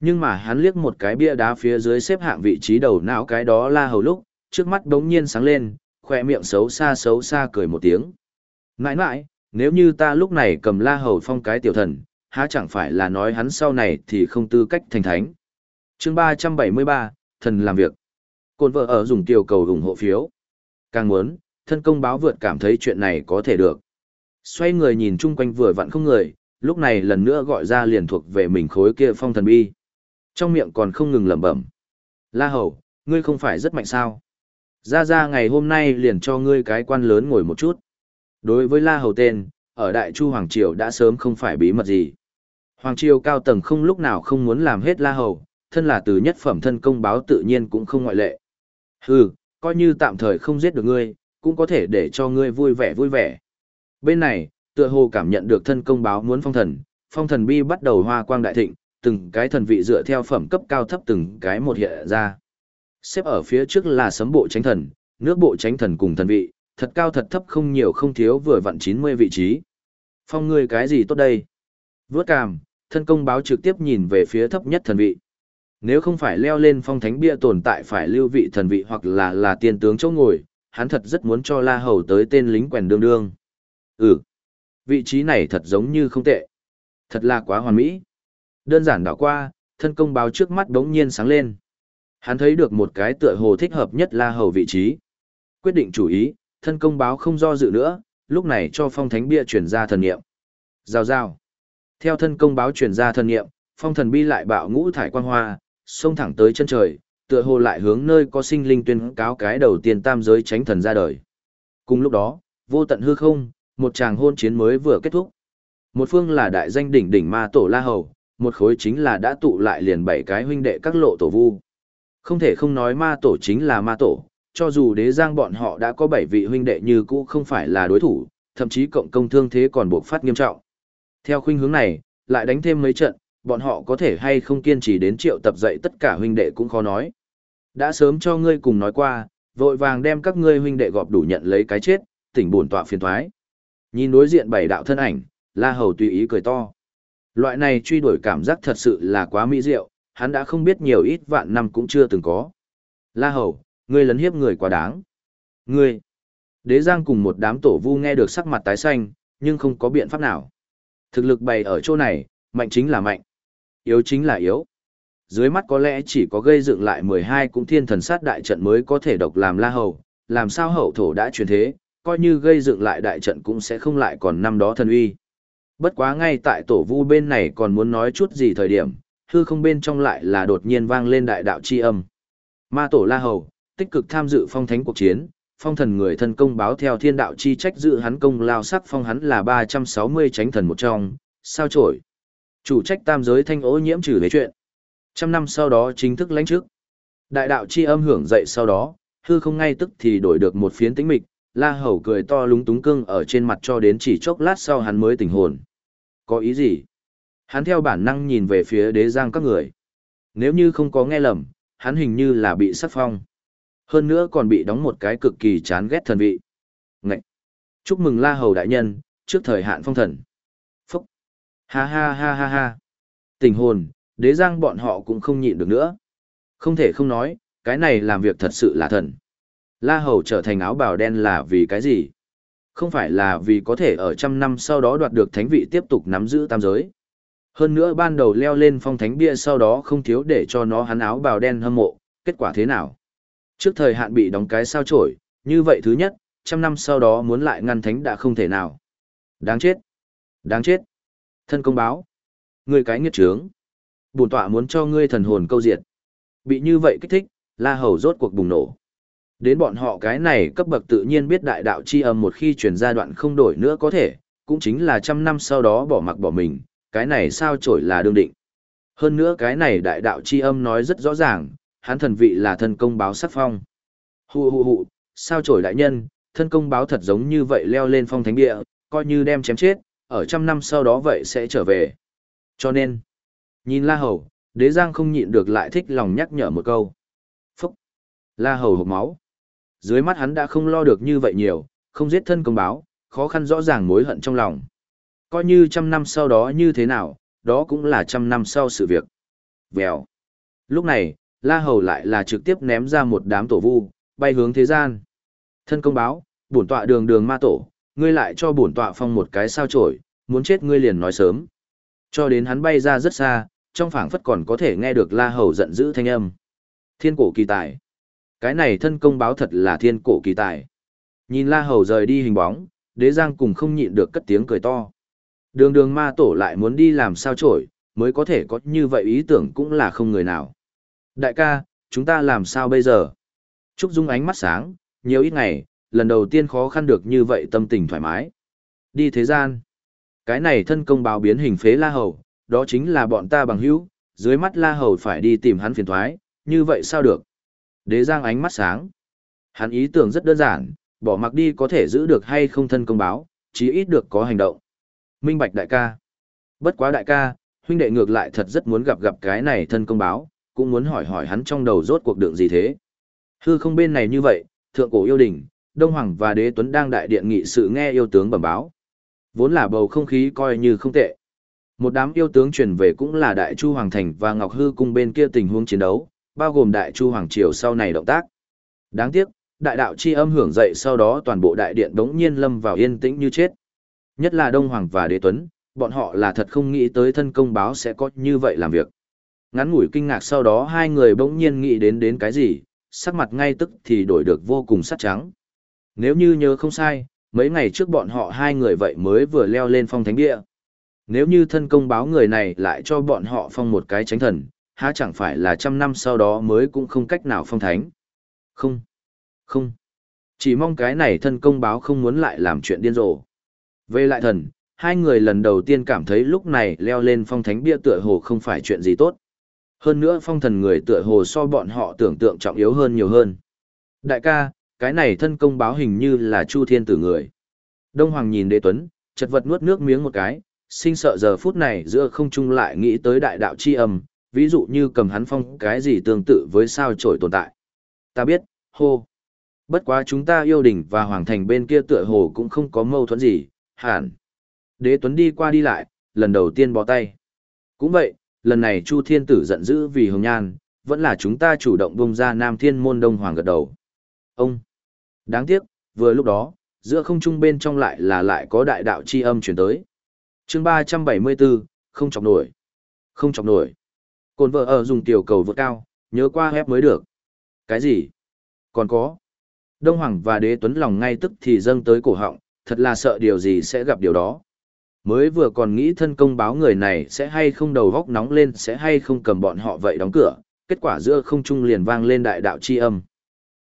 Nhưng mà hắn liếc một cái bia đá phía dưới xếp hạng vị trí đầu não cái đó la hầu lúc, trước mắt đống nhiên sáng lên, khỏe miệng xấu xa xấu xa cười một tiếng. Nãi nãi, nếu như ta lúc này cầm la hầu phong cái tiểu thần, há chẳng phải là nói hắn sau này thì không tư cách thành thánh. chương ba trăm bảy mươi ba thần làm việc. Côn vợ ở dùng tiểu cầu ủng hộ phiếu. Càng muốn, thân công báo vượt cảm thấy chuyện này có thể được. Xoay người nhìn chung quanh vừa vặn không người, lúc này lần nữa gọi ra liền thuộc về mình khối kia phong thần bi. Trong miệng còn không ngừng lẩm bẩm. La hầu, ngươi không phải rất mạnh sao? Ra ra ngày hôm nay liền cho ngươi cái quan lớn ngồi một chút. Đối với La hầu tên, ở Đại Chu Hoàng Triều đã sớm không phải bí mật gì. Hoàng Triều cao tầng không lúc nào không muốn làm hết La hầu, thân là từ nhất phẩm thân công báo tự nhiên cũng không ngoại lệ. Hừ, coi như tạm thời không giết được ngươi, cũng có thể để cho ngươi vui vẻ vui vẻ. Bên này, tựa hồ cảm nhận được thân công báo muốn phong thần, phong thần bi bắt đầu hoa quang đại thịnh, từng cái thần vị dựa theo phẩm cấp cao thấp từng cái một hiện ra. Xếp ở phía trước là sấm bộ tránh thần, nước bộ tránh thần cùng thần vị, thật cao thật thấp không nhiều không thiếu vừa vặn 90 vị trí. Phong ngươi cái gì tốt đây? Vốt cảm thân công báo trực tiếp nhìn về phía thấp nhất thần vị. Nếu không phải leo lên phong thánh bia tồn tại phải lưu vị thần vị hoặc là là tiên tướng chỗ ngồi, hắn thật rất muốn cho La Hầu tới tên lính quèn đương đương. Ừ, vị trí này thật giống như không tệ. Thật là quá hoàn mỹ. Đơn giản đảo qua, thân công báo trước mắt đống nhiên sáng lên. Hắn thấy được một cái tựa hồ thích hợp nhất La Hầu vị trí. Quyết định chủ ý, thân công báo không do dự nữa, lúc này cho phong thánh bia chuyển ra thần niệm. Rào rào. Theo thân công báo chuyển ra thần niệm, phong thần bi lại bạo ngũ thải quang hoa, xông thẳng tới chân trời, tựa hồ lại hướng nơi có sinh linh tuyên cáo cái đầu tiên tam giới tránh thần ra đời. Cùng lúc đó, vô tận hư không, một tràng hôn chiến mới vừa kết thúc. Một phương là đại danh đỉnh đỉnh ma tổ La Hầu, một khối chính là đã tụ lại liền bảy cái huynh đệ các lộ tổ vu. Không thể không nói ma tổ chính là ma tổ, cho dù đế giang bọn họ đã có bảy vị huynh đệ như cũ không phải là đối thủ, thậm chí cộng công thương thế còn buộc phát nghiêm trọng. Theo khuynh hướng này, lại đánh thêm mấy trận, bọn họ có thể hay không kiên trì đến triệu tập dậy tất cả huynh đệ cũng khó nói. Đã sớm cho ngươi cùng nói qua, vội vàng đem các ngươi huynh đệ gọp đủ nhận lấy cái chết, tỉnh buồn tọa phiền thoái. Nhìn đối diện bảy đạo thân ảnh, La Hầu tùy ý cười to. Loại này truy đuổi cảm giác thật sự là quá mỹ diệu, hắn đã không biết nhiều ít vạn năm cũng chưa từng có. La Hầu, ngươi lấn hiếp người quá đáng. Ngươi! Đế Giang cùng một đám tổ vu nghe được sắc mặt tái xanh, nhưng không có biện pháp nào. Thực lực bày ở chỗ này, mạnh chính là mạnh, yếu chính là yếu. Dưới mắt có lẽ chỉ có gây dựng lại 12 cũng thiên thần sát đại trận mới có thể độc làm La Hầu, làm sao hậu thổ đã truyền thế, coi như gây dựng lại đại trận cũng sẽ không lại còn năm đó thần uy. Bất quá ngay tại tổ vu bên này còn muốn nói chút gì thời điểm, hư không bên trong lại là đột nhiên vang lên đại đạo chi âm. Ma tổ La Hầu, tích cực tham dự phong thánh cuộc chiến, phong thần người thân công báo theo thiên đạo chi trách dự hắn công lao sắc phong hắn là 360 tránh thần một trong, sao trổi. Chủ trách tam giới thanh ô nhiễm trừ về chuyện. Trăm năm sau đó chính thức lãnh trước. Đại đạo chi âm hưởng dậy sau đó, hư không ngay tức thì đổi được một phiến tĩnh mịch, La Hầu cười to lúng túng cưng ở trên mặt cho đến chỉ chốc lát sau hắn mới tỉnh hồn. Có ý gì? Hắn theo bản năng nhìn về phía đế giang các người. Nếu như không có nghe lầm, hắn hình như là bị sắc phong. Hơn nữa còn bị đóng một cái cực kỳ chán ghét thần vị. Ngậy! Chúc mừng La Hầu đại nhân, trước thời hạn phong thần. Ha ha ha ha ha! Tình hồn, đế giang bọn họ cũng không nhịn được nữa. Không thể không nói, cái này làm việc thật sự là thần. La Hầu trở thành áo bào đen là vì cái gì? Không phải là vì có thể ở trăm năm sau đó đoạt được thánh vị tiếp tục nắm giữ tam giới. Hơn nữa ban đầu leo lên phong thánh bia sau đó không thiếu để cho nó hắn áo bào đen hâm mộ, kết quả thế nào? Trước thời hạn bị đóng cái sao trổi, như vậy thứ nhất, trăm năm sau đó muốn lại ngăn thánh đã không thể nào. Đáng chết! Đáng chết! Thân công báo! Ngươi cái nghiệt trướng! Bùn tọa muốn cho ngươi thần hồn câu diệt. Bị như vậy kích thích, la hầu rốt cuộc bùng nổ. Đến bọn họ cái này cấp bậc tự nhiên biết đại đạo chi âm một khi chuyển ra đoạn không đổi nữa có thể, cũng chính là trăm năm sau đó bỏ mặc bỏ mình, cái này sao trổi là đương định. Hơn nữa cái này đại đạo chi âm nói rất rõ ràng, hắn thần vị là thân công báo sắc phong. Hù hù hù, sao trổi đại nhân, thân công báo thật giống như vậy leo lên phong thánh địa, coi như đem chém chết, ở trăm năm sau đó vậy sẽ trở về. Cho nên, nhìn La Hầu, đế giang không nhịn được lại thích lòng nhắc nhở một câu. Phúc! La Hầu hộp máu. Dưới mắt hắn đã không lo được như vậy nhiều, không giết thân công báo, khó khăn rõ ràng mối hận trong lòng. Coi như trăm năm sau đó như thế nào, đó cũng là trăm năm sau sự việc. Vèo. Lúc này, La Hầu lại là trực tiếp ném ra một đám tổ vu, bay hướng thế gian. Thân công báo, bổn tọa đường đường ma tổ, ngươi lại cho bổn tọa phong một cái sao chổi, muốn chết ngươi liền nói sớm. Cho đến hắn bay ra rất xa, trong phảng phất còn có thể nghe được La Hầu giận dữ thanh âm. Thiên cổ kỳ tài. Cái này thân công báo thật là thiên cổ kỳ tài. Nhìn La Hầu rời đi hình bóng, đế giang cùng không nhịn được cất tiếng cười to. Đường đường ma tổ lại muốn đi làm sao trổi, mới có thể có như vậy ý tưởng cũng là không người nào. Đại ca, chúng ta làm sao bây giờ? Trúc Dung ánh mắt sáng, nhiều ít ngày, lần đầu tiên khó khăn được như vậy tâm tình thoải mái. Đi thế gian. Cái này thân công báo biến hình phế La Hầu, đó chính là bọn ta bằng hữu, dưới mắt La Hầu phải đi tìm hắn phiền thoái, như vậy sao được? Đế Giang ánh mắt sáng. Hắn ý tưởng rất đơn giản, bỏ mặc đi có thể giữ được hay không thân công báo, chí ít được có hành động. Minh Bạch đại ca. Bất quá đại ca, huynh đệ ngược lại thật rất muốn gặp gặp cái này thân công báo, cũng muốn hỏi hỏi hắn trong đầu rốt cuộc đường gì thế. Hư không bên này như vậy, thượng cổ yêu đình, Đông Hoàng và Đế Tuấn đang đại điện nghị sự nghe yêu tướng bẩm báo. Vốn là bầu không khí coi như không tệ. Một đám yêu tướng truyền về cũng là Đại Chu Hoàng Thành và Ngọc Hư cung bên kia tình huống chiến đấu, bao gồm Đại Chu Hoàng Triều sau này động tác. Đáng tiếc, đại đạo chi âm hưởng dậy sau đó toàn bộ đại điện đống nhiên lâm vào yên tĩnh như chết. Nhất là Đông Hoàng và Đế Tuấn, bọn họ là thật không nghĩ tới thân công báo sẽ có như vậy làm việc. Ngắn ngủi kinh ngạc sau đó hai người bỗng nhiên nghĩ đến đến cái gì, sắc mặt ngay tức thì đổi được vô cùng sắc trắng. Nếu như nhớ không sai, mấy ngày trước bọn họ hai người vậy mới vừa leo lên phong thánh địa. Nếu như thân công báo người này lại cho bọn họ phong một cái tránh thần, há chẳng phải là trăm năm sau đó mới cũng không cách nào phong thánh. Không, không. Chỉ mong cái này thân công báo không muốn lại làm chuyện điên rồ. Về lại thần, hai người lần đầu tiên cảm thấy lúc này leo lên phong thánh bia tựa hồ không phải chuyện gì tốt. Hơn nữa phong thần người tựa hồ so bọn họ tưởng tượng trọng yếu hơn nhiều hơn. Đại ca, cái này thân công báo hình như là Chu Thiên Tử người. Đông Hoàng nhìn đế tuấn, chật vật nuốt nước miếng một cái, sinh sợ giờ phút này giữa không trung lại nghĩ tới đại đạo chi âm, ví dụ như cầm hắn phong cái gì tương tự với sao trổi tồn tại. Ta biết, hô. Bất quá chúng ta yêu đỉnh và hoàng thành bên kia tựa hồ cũng không có mâu thuẫn gì, hẳn. Đế Tuấn đi qua đi lại, lần đầu tiên bó tay. Cũng vậy, lần này Chu Thiên Tử giận dữ vì hồng nhan, vẫn là chúng ta chủ động bông ra Nam Thiên Môn Đông Hoàng gật đầu. Ông! Đáng tiếc, vừa lúc đó, giữa không trung bên trong lại là lại có đại đạo chi âm chuyển tới. chương 374, không chọc nổi. Không chọc nổi. Cồn vợ ở dùng tiểu cầu vượt cao, nhớ qua hép mới được. Cái gì? Còn có. Đông Hoàng và Đế Tuấn lòng ngay tức thì dâng tới cổ họng, thật là sợ điều gì sẽ gặp điều đó. Mới vừa còn nghĩ thân công báo người này sẽ hay không đầu góc nóng lên sẽ hay không cầm bọn họ vậy đóng cửa, kết quả giữa không trung liền vang lên đại đạo chi âm.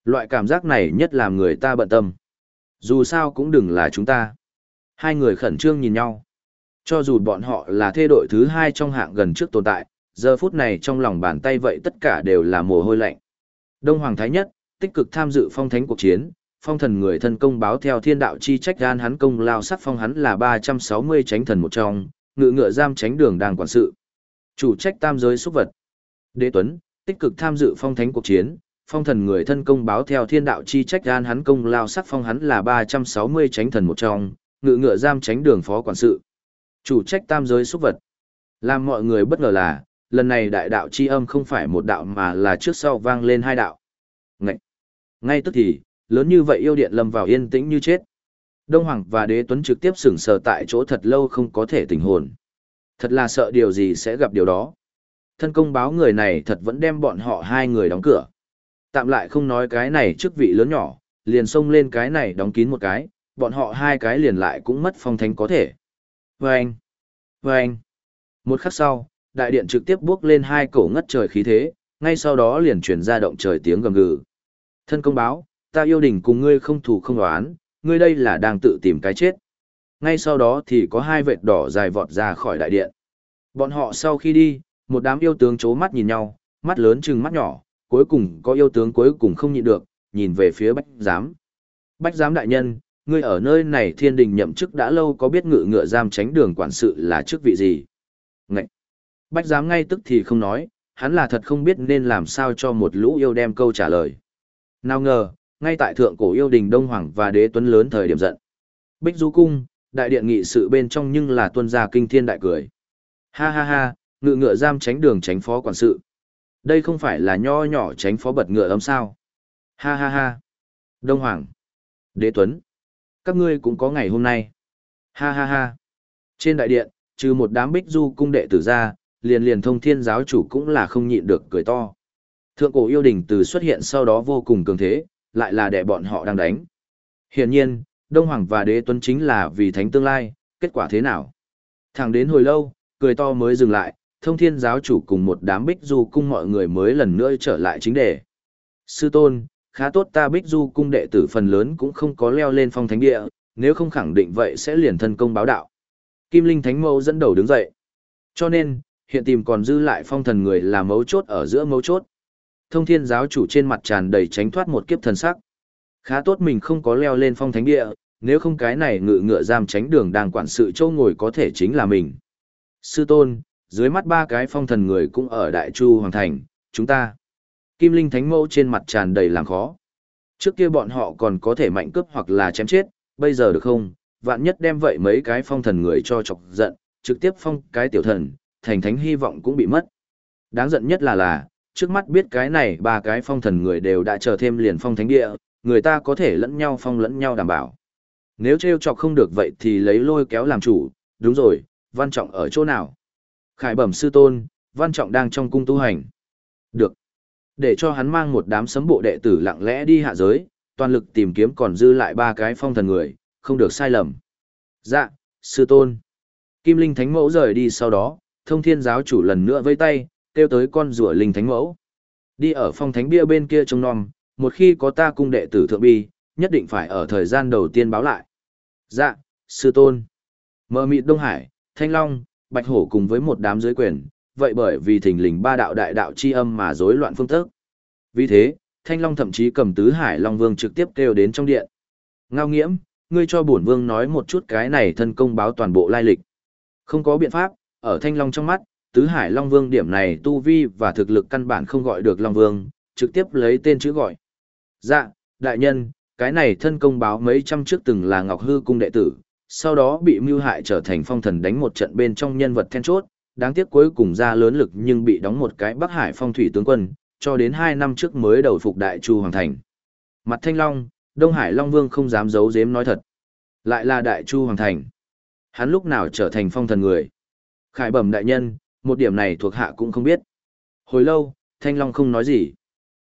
Loại cảm giác này nhất làm người ta bận tâm. Dù sao cũng đừng là chúng ta. Hai người khẩn trương nhìn nhau. Cho dù bọn họ là thê đội thứ hai trong hạng gần trước tồn tại, giờ phút này trong lòng bàn tay vậy tất cả đều là mồ hôi lạnh. Đông Hoàng Thái Nhất, tích cực tham dự phong thánh cuộc chiến, phong thần người thân công báo theo thiên đạo chi trách gan hắn công lao sắc phong hắn là 360 tránh thần một trong, ngự ngựa giam tránh đường đang quản sự. Chủ trách tam giới xúc vật. Đế Tuấn, tích cực tham dự phong thánh cuộc chiến, phong thần người thân công báo theo thiên đạo chi trách gan hắn công lao sắc phong hắn là 360 tránh thần một trong, ngự ngựa giam tránh đường phó quản sự. Chủ trách tam giới xúc vật. Làm mọi người bất ngờ là, lần này đại đạo chi âm không phải một đạo mà là trước sau vang lên hai đạo. Ngậy! Ngay tức thì, lớn như vậy yêu điện lâm vào yên tĩnh như chết. Đông Hoàng và Đế Tuấn trực tiếp sửng sờ tại chỗ thật lâu không có thể tỉnh hồn. Thật là sợ điều gì sẽ gặp điều đó. Thân công báo người này thật vẫn đem bọn họ hai người đóng cửa. Tạm lại không nói cái này trước vị lớn nhỏ, liền xông lên cái này đóng kín một cái, bọn họ hai cái liền lại cũng mất phong thánh có thể. Vâng! Vâng! Một khắc sau, đại điện trực tiếp bước lên hai cổ ngất trời khí thế, ngay sau đó liền chuyển ra động trời tiếng gầm gừ. Thân công báo, ta yêu đình cùng ngươi không thủ không đoán, ngươi đây là đang tự tìm cái chết. Ngay sau đó thì có hai vệt đỏ dài vọt ra khỏi đại điện. Bọn họ sau khi đi, một đám yêu tướng chố mắt nhìn nhau, mắt lớn chừng mắt nhỏ, cuối cùng có yêu tướng cuối cùng không nhịn được, nhìn về phía bách giám. Bách giám đại nhân, ngươi ở nơi này thiên đình nhậm chức đã lâu có biết ngự ngựa giam tránh đường quản sự là chức vị gì? Ngậy! Bách giám ngay tức thì không nói, hắn là thật không biết nên làm sao cho một lũ yêu đem câu trả lời. Nào ngờ, ngay tại thượng cổ yêu đình Đông Hoàng và đế tuấn lớn thời điểm giận. Bích Du Cung, đại điện nghị sự bên trong nhưng là tuân gia kinh thiên đại cười. Ha ha ha, ngự ngựa giam tránh đường tránh phó quản sự. Đây không phải là nho nhỏ tránh phó bật ngựa ấm sao. Ha ha ha. Đông Hoàng. Đế Tuấn. Các ngươi cũng có ngày hôm nay. Ha ha ha. Trên đại điện, trừ một đám bích du cung đệ tử ra, liền liền thông thiên giáo chủ cũng là không nhịn được cười to. Thượng cổ yêu đình từ xuất hiện sau đó vô cùng cường thế, lại là đệ bọn họ đang đánh. Hiển nhiên, Đông Hoàng và Đế Tuấn chính là vì thánh tương lai, kết quả thế nào? Thẳng đến hồi lâu, cười to mới dừng lại, thông thiên giáo chủ cùng một đám bích du cung mọi người mới lần nữa trở lại chính đề. Sư tôn, khá tốt ta bích du cung đệ tử phần lớn cũng không có leo lên phong thánh địa, nếu không khẳng định vậy sẽ liền thân công báo đạo. Kim Linh Thánh Mẫu dẫn đầu đứng dậy. Cho nên, hiện tìm còn dư lại phong thần người là mấu chốt ở giữa mấu chốt. Thông thiên giáo chủ trên mặt tràn đầy tránh thoát một kiếp thần sắc. Khá tốt mình không có leo lên phong thánh địa, nếu không cái này ngự ngựa giam tránh đường đang quản sự châu ngồi có thể chính là mình. Sư tôn, dưới mắt ba cái phong thần người cũng ở Đại Chu Hoàng Thành, chúng ta. Kim Linh Thánh Mẫu trên mặt tràn đầy làm khó. Trước kia bọn họ còn có thể mạnh cướp hoặc là chém chết, bây giờ được không? Vạn nhất đem vậy mấy cái phong thần người cho chọc giận, trực tiếp phong cái tiểu thần, thành thánh hy vọng cũng bị mất. Đáng giận nhất là là, trước mắt biết cái này ba cái phong thần người đều đã chờ thêm liền phong thánh địa, người ta có thể lẫn nhau phong lẫn nhau đảm bảo. Nếu trêu chọc không được vậy thì lấy lôi kéo làm chủ, đúng rồi, văn trọng ở chỗ nào? Khải bẩm sư tôn, văn trọng đang trong cung tu hành. Được. Để cho hắn mang một đám sấm bộ đệ tử lặng lẽ đi hạ giới, toàn lực tìm kiếm còn dư lại ba cái phong thần người, không được sai lầm. Dạ, sư tôn. Kim Linh Thánh Mẫu rời đi sau đó, thông thiên giáo chủ lần nữa vây tay, kêu tới con rùa Linh Thánh Mẫu. Đi ở phong thánh bia bên kia trông non, một khi có ta cung đệ tử thượng bi, nhất định phải ở thời gian đầu tiên báo lại. Dạ, sư tôn. Mờ mịt Đông Hải, Thanh Long, Bạch Hổ cùng với một đám giới quyền, vậy bởi vì thình lình ba đạo đại đạo chi âm mà rối loạn phương thức. Vì thế, Thanh Long thậm chí cầm tứ Hải Long Vương trực tiếp kêu đến trong điện. Ngao nghiễm, ngươi cho bổn vương nói một chút cái này thân công báo toàn bộ lai lịch. Không có biện pháp, ở Thanh Long trong mắt, tứ Hải Long Vương điểm này tu vi và thực lực căn bản không gọi được Long Vương, trực tiếp lấy tên chữ gọi. Dạ, đại nhân, cái này thân công báo mấy trăm trước từng là Ngọc Hư cung đệ tử, sau đó bị mưu hại trở thành phong thần đánh một trận bên trong nhân vật then chốt, đáng tiếc cuối cùng ra lớn lực nhưng bị đóng một cái Bắc Hải phong thủy tướng quân, cho đến 2 năm trước mới đầu phục đại chu hoàng thành. Mặt thanh long, Đông Hải Long Vương không dám giấu giếm nói thật. Lại là đại chu hoàng thành. Hắn lúc nào trở thành phong thần người. Khải bẩm đại nhân, một điểm này thuộc hạ cũng không biết. Hồi lâu, thanh long không nói gì.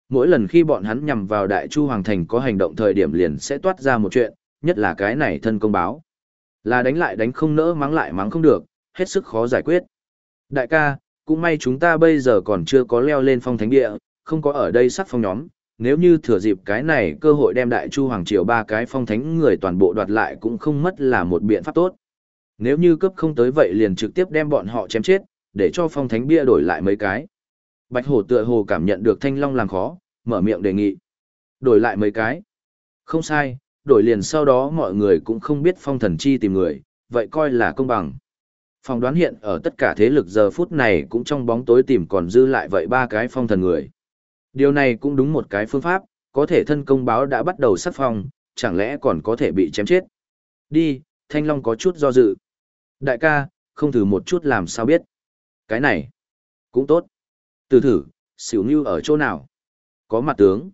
Mỗi lần khi bọn hắn nhằm vào đại chu hoàng thành có hành động thời điểm liền sẽ toát ra một chuyện, nhất là cái này thân công báo. Là đánh lại đánh không nỡ mắng lại mắng không được, hết sức khó giải quyết. Đại ca, cũng may chúng ta bây giờ còn chưa có leo lên phong thánh địa, không có ở đây sắc phong nhóm, nếu như thừa dịp cái này cơ hội đem đại chu hoàng triều ba cái phong thánh người toàn bộ đoạt lại cũng không mất là một biện pháp tốt. Nếu như cấp không tới vậy liền trực tiếp đem bọn họ chém chết, để cho phong thánh bia đổi lại mấy cái. Bạch hổ tựa hồ cảm nhận được thanh long làm khó, mở miệng đề nghị. Đổi lại mấy cái. Không sai, đổi liền sau đó mọi người cũng không biết phong thần chi tìm người, vậy coi là công bằng. Phòng đoán hiện ở tất cả thế lực giờ phút này cũng trong bóng tối tìm còn dư lại vậy ba cái phong thần người. Điều này cũng đúng một cái phương pháp, có thể thân công báo đã bắt đầu sắc phong, chẳng lẽ còn có thể bị chém chết. Đi, Thanh Long có chút do dự. Đại ca, không thử một chút làm sao biết. Cái này, cũng tốt. Từ thử, xỉu như ở chỗ nào? Có mặt tướng.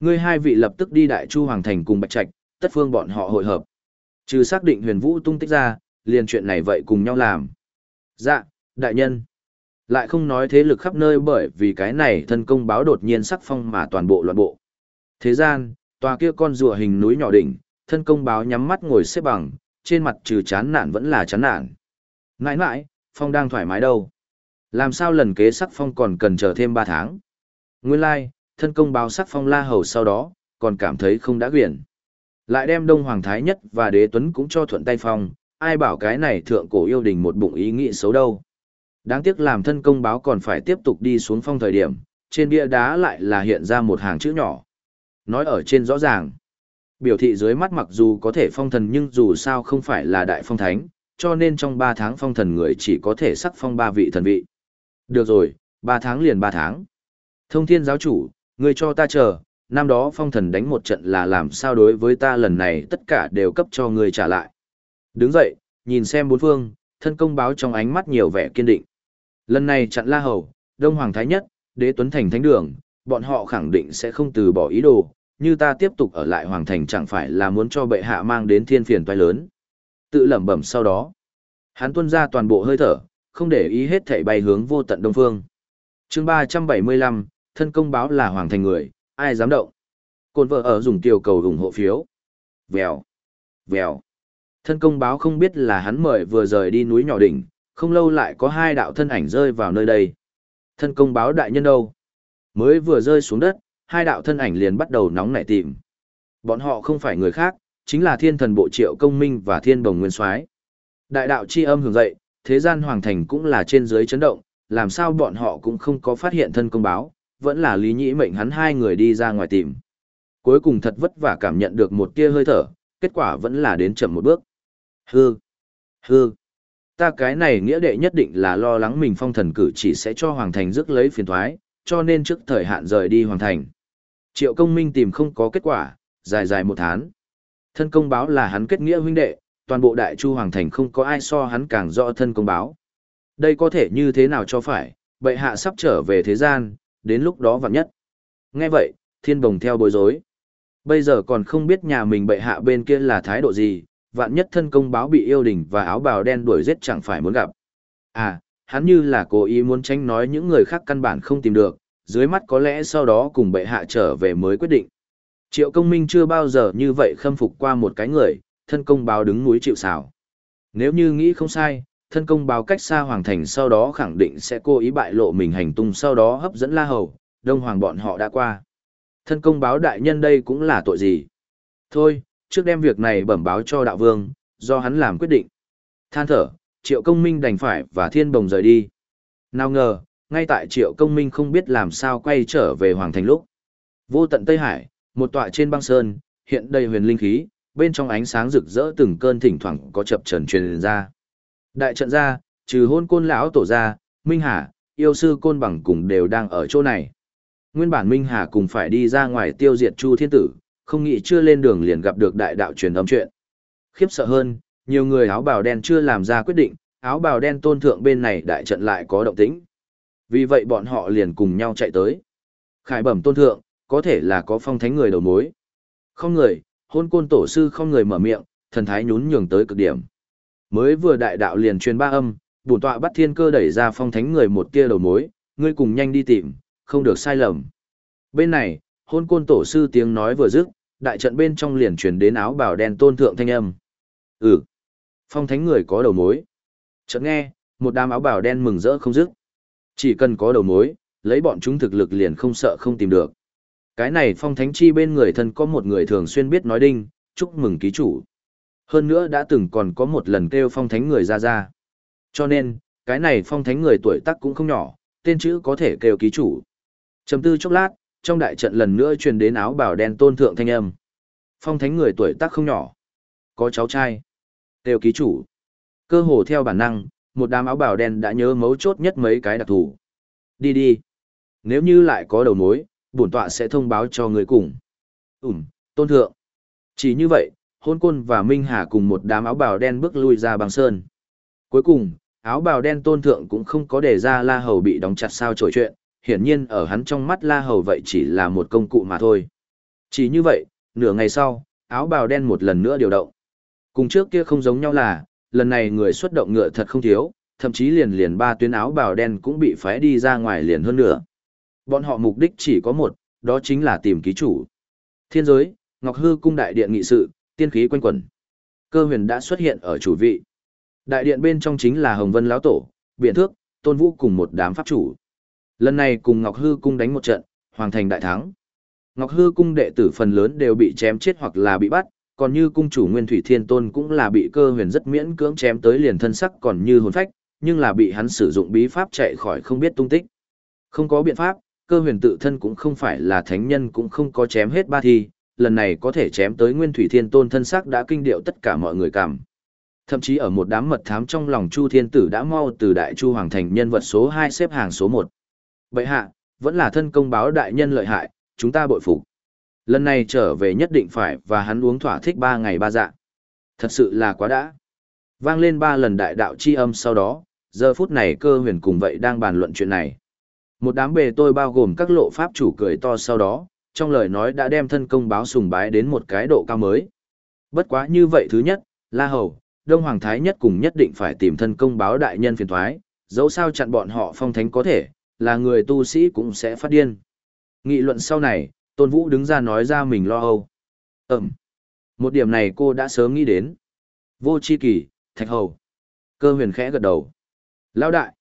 Ngươi hai vị lập tức đi đại chu hoàng thành cùng bạch trạch, tất phương bọn họ hội hợp. Trừ xác định huyền vũ tung tích ra, liền chuyện này vậy cùng nhau làm. Dạ, đại nhân. Lại không nói thế lực khắp nơi bởi vì cái này thân công báo đột nhiên sắc phong mà toàn bộ loạn bộ. Thế gian, tòa kia con rùa hình núi nhỏ đỉnh, thân công báo nhắm mắt ngồi xếp bằng, trên mặt trừ chán nản vẫn là chán nản. Ngãi ngãi, phong đang thoải mái đâu. Làm sao lần kế sắc phong còn cần chờ thêm 3 tháng. Nguyên lai, like, thân công báo sắc phong la hầu sau đó, còn cảm thấy không đã quyển. Lại đem Đông Hoàng Thái Nhất và Đế Tuấn cũng cho thuận tay phong, ai bảo cái này thượng cổ yêu đình một bụng ý nghĩ xấu đâu. Đáng tiếc làm thân công báo còn phải tiếp tục đi xuống phong thời điểm, trên bia đá lại là hiện ra một hàng chữ nhỏ. Nói ở trên rõ ràng, biểu thị dưới mắt mặc dù có thể phong thần nhưng dù sao không phải là đại phong thánh, cho nên trong 3 tháng phong thần người chỉ có thể sắc phong ba vị thần vị. Được rồi, 3 tháng liền 3 tháng. Thông thiên giáo chủ, người cho ta chờ, năm đó phong thần đánh một trận là làm sao đối với ta lần này tất cả đều cấp cho người trả lại. Đứng dậy, nhìn xem bốn phương, thân công báo trong ánh mắt nhiều vẻ kiên định. Lần này chặn La Hầu, Đông Hoàng Thái Nhất, Đế Tuấn Thành Thánh Đường, bọn họ khẳng định sẽ không từ bỏ ý đồ, như ta tiếp tục ở lại Hoàng Thành chẳng phải là muốn cho bệ hạ mang đến thiên phiền toái lớn. Tự lẩm bẩm sau đó. Hắn tuôn ra toàn bộ hơi thở, không để ý hết thảy bay hướng vô tận đông phương. chương 375, thân công báo là Hoàng Thành người, ai dám động. Côn vợ ở dùng tiểu cầu ủng hộ phiếu. Vèo, vèo. Thân công báo không biết là hắn mời vừa rời đi núi nhỏ đỉnh, không lâu lại có hai đạo thân ảnh rơi vào nơi đây. Thân công báo đại nhân đâu? Mới vừa rơi xuống đất, hai đạo thân ảnh liền bắt đầu nóng nảy tìm. Bọn họ không phải người khác, chính là thiên thần bộ triệu công minh và thiên bồng nguyên soái Đại đạo chi âm hưởng dậy, thế gian hoàng thành cũng là trên dưới chấn động, làm sao bọn họ cũng không có phát hiện thân công báo, vẫn là lý nhĩ mệnh hắn hai người đi ra ngoài tìm. Cuối cùng thật vất vả cảm nhận được một tia hơi thở, kết quả vẫn là đến chậm một bước. Hư, hư, ta cái này nghĩa đệ nhất định là lo lắng mình phong thần cử chỉ sẽ cho hoàng thành rước lấy phiền thoái, cho nên trước thời hạn rời đi hoàng thành. Triệu công minh tìm không có kết quả, dài dài một tháng. Thân công báo là hắn kết nghĩa huynh đệ, toàn bộ đại chu hoàng thành không có ai so hắn càng rõ thân công báo. Đây có thể như thế nào cho phải, bệ hạ sắp trở về thế gian, đến lúc đó vặn nhất. Nghe vậy, thiên bồng theo bối rối. Bây giờ còn không biết nhà mình bệ hạ bên kia là thái độ gì, vạn nhất thân công báo bị yêu đình và áo bào đen đuổi giết chẳng phải muốn gặp. À, hắn như là cố ý muốn tránh nói những người khác căn bản không tìm được, dưới mắt có lẽ sau đó cùng bệ hạ trở về mới quyết định. Triệu công minh chưa bao giờ như vậy khâm phục qua một cái người, thân công báo đứng núi chịu xào. Nếu như nghĩ không sai, thân công báo cách xa hoàng thành sau đó khẳng định sẽ cố ý bại lộ mình hành tung sau đó hấp dẫn la hầu, đông hoàng bọn họ đã qua. Thân công báo đại nhân đây cũng là tội gì? Thôi, trước đem việc này bẩm báo cho đạo vương, do hắn làm quyết định. Than thở, triệu công minh đành phải và thiên bồng rời đi. Nào ngờ, ngay tại triệu công minh không biết làm sao quay trở về hoàng thành lúc. Vô tận Tây Hải, một tọa trên băng sơn, hiện đầy huyền linh khí, bên trong ánh sáng rực rỡ từng cơn thỉnh thoảng có chập trần truyền ra. Đại trận ra, trừ hôn côn lão tổ ra, Minh Hà, yêu sư côn bằng cùng đều đang ở chỗ này. Nguyên bản Minh Hà cùng phải đi ra ngoài tiêu diệt Chu Thiên Tử, không nghĩ chưa lên đường liền gặp được đại đạo truyền âm chuyện. Khiếp sợ hơn, nhiều người áo bào đen chưa làm ra quyết định, áo bào đen tôn thượng bên này đại trận lại có động tĩnh. Vì vậy bọn họ liền cùng nhau chạy tới. Khải bẩm tôn thượng, có thể là có phong thánh người đầu mối. Không người, hôn côn tổ sư không người mở miệng, thần thái nhún nhường tới cực điểm. Mới vừa đại đạo liền truyền ba âm, bổn tọa bắt thiên cơ đẩy ra phong thánh người một tia đầu mối, ngươi cùng nhanh đi tìm, không được sai lầm. Bên này, hôn côn tổ sư tiếng nói vừa dứt, đại trận bên trong liền truyền đến áo bào đen tôn thượng thanh âm. Ừ, phong thánh người có đầu mối. Chợt nghe, một đám áo bào đen mừng rỡ không dứt. Chỉ cần có đầu mối, lấy bọn chúng thực lực liền không sợ không tìm được. Cái này phong thánh chi bên người thân có một người thường xuyên biết nói đinh, chúc mừng ký chủ. Hơn nữa đã từng còn có một lần kêu phong thánh người ra ra. Cho nên, cái này phong thánh người tuổi tác cũng không nhỏ, tên chữ có thể kêu ký chủ. Chầm tư chốc lát, trong đại trận lần nữa truyền đến áo bào đen tôn thượng thanh âm. Phong thánh người tuổi tác không nhỏ. Có cháu trai. Kêu ký chủ. Cơ hồ theo bản năng, một đám áo bào đen đã nhớ mấu chốt nhất mấy cái đặc thù. Đi đi. Nếu như lại có đầu mối, bổn tọa sẽ thông báo cho người cùng. Ừm, tôn thượng. Chỉ như vậy, hôn côn và Minh Hà cùng một đám áo bào đen bước lui ra băng sơn. Cuối cùng, áo bào đen tôn thượng cũng không có để ra la hầu bị đóng chặt sao trổi chuyện, hiển nhiên ở hắn trong mắt la hầu vậy chỉ là một công cụ mà thôi. Chỉ như vậy, nửa ngày sau, áo bào đen một lần nữa điều động. Cùng trước kia không giống nhau là, lần này người xuất động ngựa thật không thiếu, thậm chí liền liền ba tuyến áo bào đen cũng bị phái đi ra ngoài liền hơn nữa. Bọn họ mục đích chỉ có một, đó chính là tìm ký chủ. Thiên giới, Ngọc Hư cung đại điện nghị sự, tiên khí quanh quẩn. Cơ huyền đã xuất hiện ở chủ vị. Đại điện bên trong chính là Hồng Vân lão tổ, Biện Thước, Tôn Vũ cùng một đám pháp chủ. Lần này cùng Ngọc Hư cung đánh một trận, hoàng thành đại thắng. Ngọc Hư cung đệ tử phần lớn đều bị chém chết hoặc là bị bắt, còn như cung chủ Nguyên Thủy Thiên Tôn cũng là bị cơ huyền rất miễn cưỡng chém tới liền thân sắc còn như hồn phách, nhưng là bị hắn sử dụng bí pháp chạy khỏi không biết tung tích. Không có biện pháp, cơ huyền tự thân cũng không phải là thánh nhân cũng không có chém hết ba thi, lần này có thể chém tới nguyên thủy thiên tôn thân xác đã kinh điệu tất cả mọi người cảm. Thậm chí ở một đám mật thám trong lòng Chu Thiên Tử đã mau từ Đại Chu Hoàng Thành nhân vật số 2 xếp hàng số 1. Vậy hạ, vẫn là thân công báo đại nhân lợi hại, chúng ta bội phục. Lần này trở về nhất định phải và hắn uống thỏa thích 3 ngày ba dạ. Thật sự là quá đã. Vang lên 3 lần đại đạo chi âm sau đó, giờ phút này cơ huyền cùng vậy đang bàn luận chuyện này. Một đám bề tôi bao gồm các lộ pháp chủ cười to sau đó, trong lời nói đã đem thân công báo sùng bái đến một cái độ cao mới. Bất quá như vậy thứ nhất, La Hầu, Đông Hoàng Thái nhất cùng nhất định phải tìm thân công báo đại nhân phiền thoái, dẫu sao chặn bọn họ phong thánh có thể, là người tu sĩ cũng sẽ phát điên. Nghị luận sau này, Tôn Vũ đứng ra nói ra mình lo âu. Ừm. Một điểm này cô đã sớm nghĩ đến. Vô chi kỳ, thạch hầu. Cơ huyền khẽ gật đầu. Lão đại.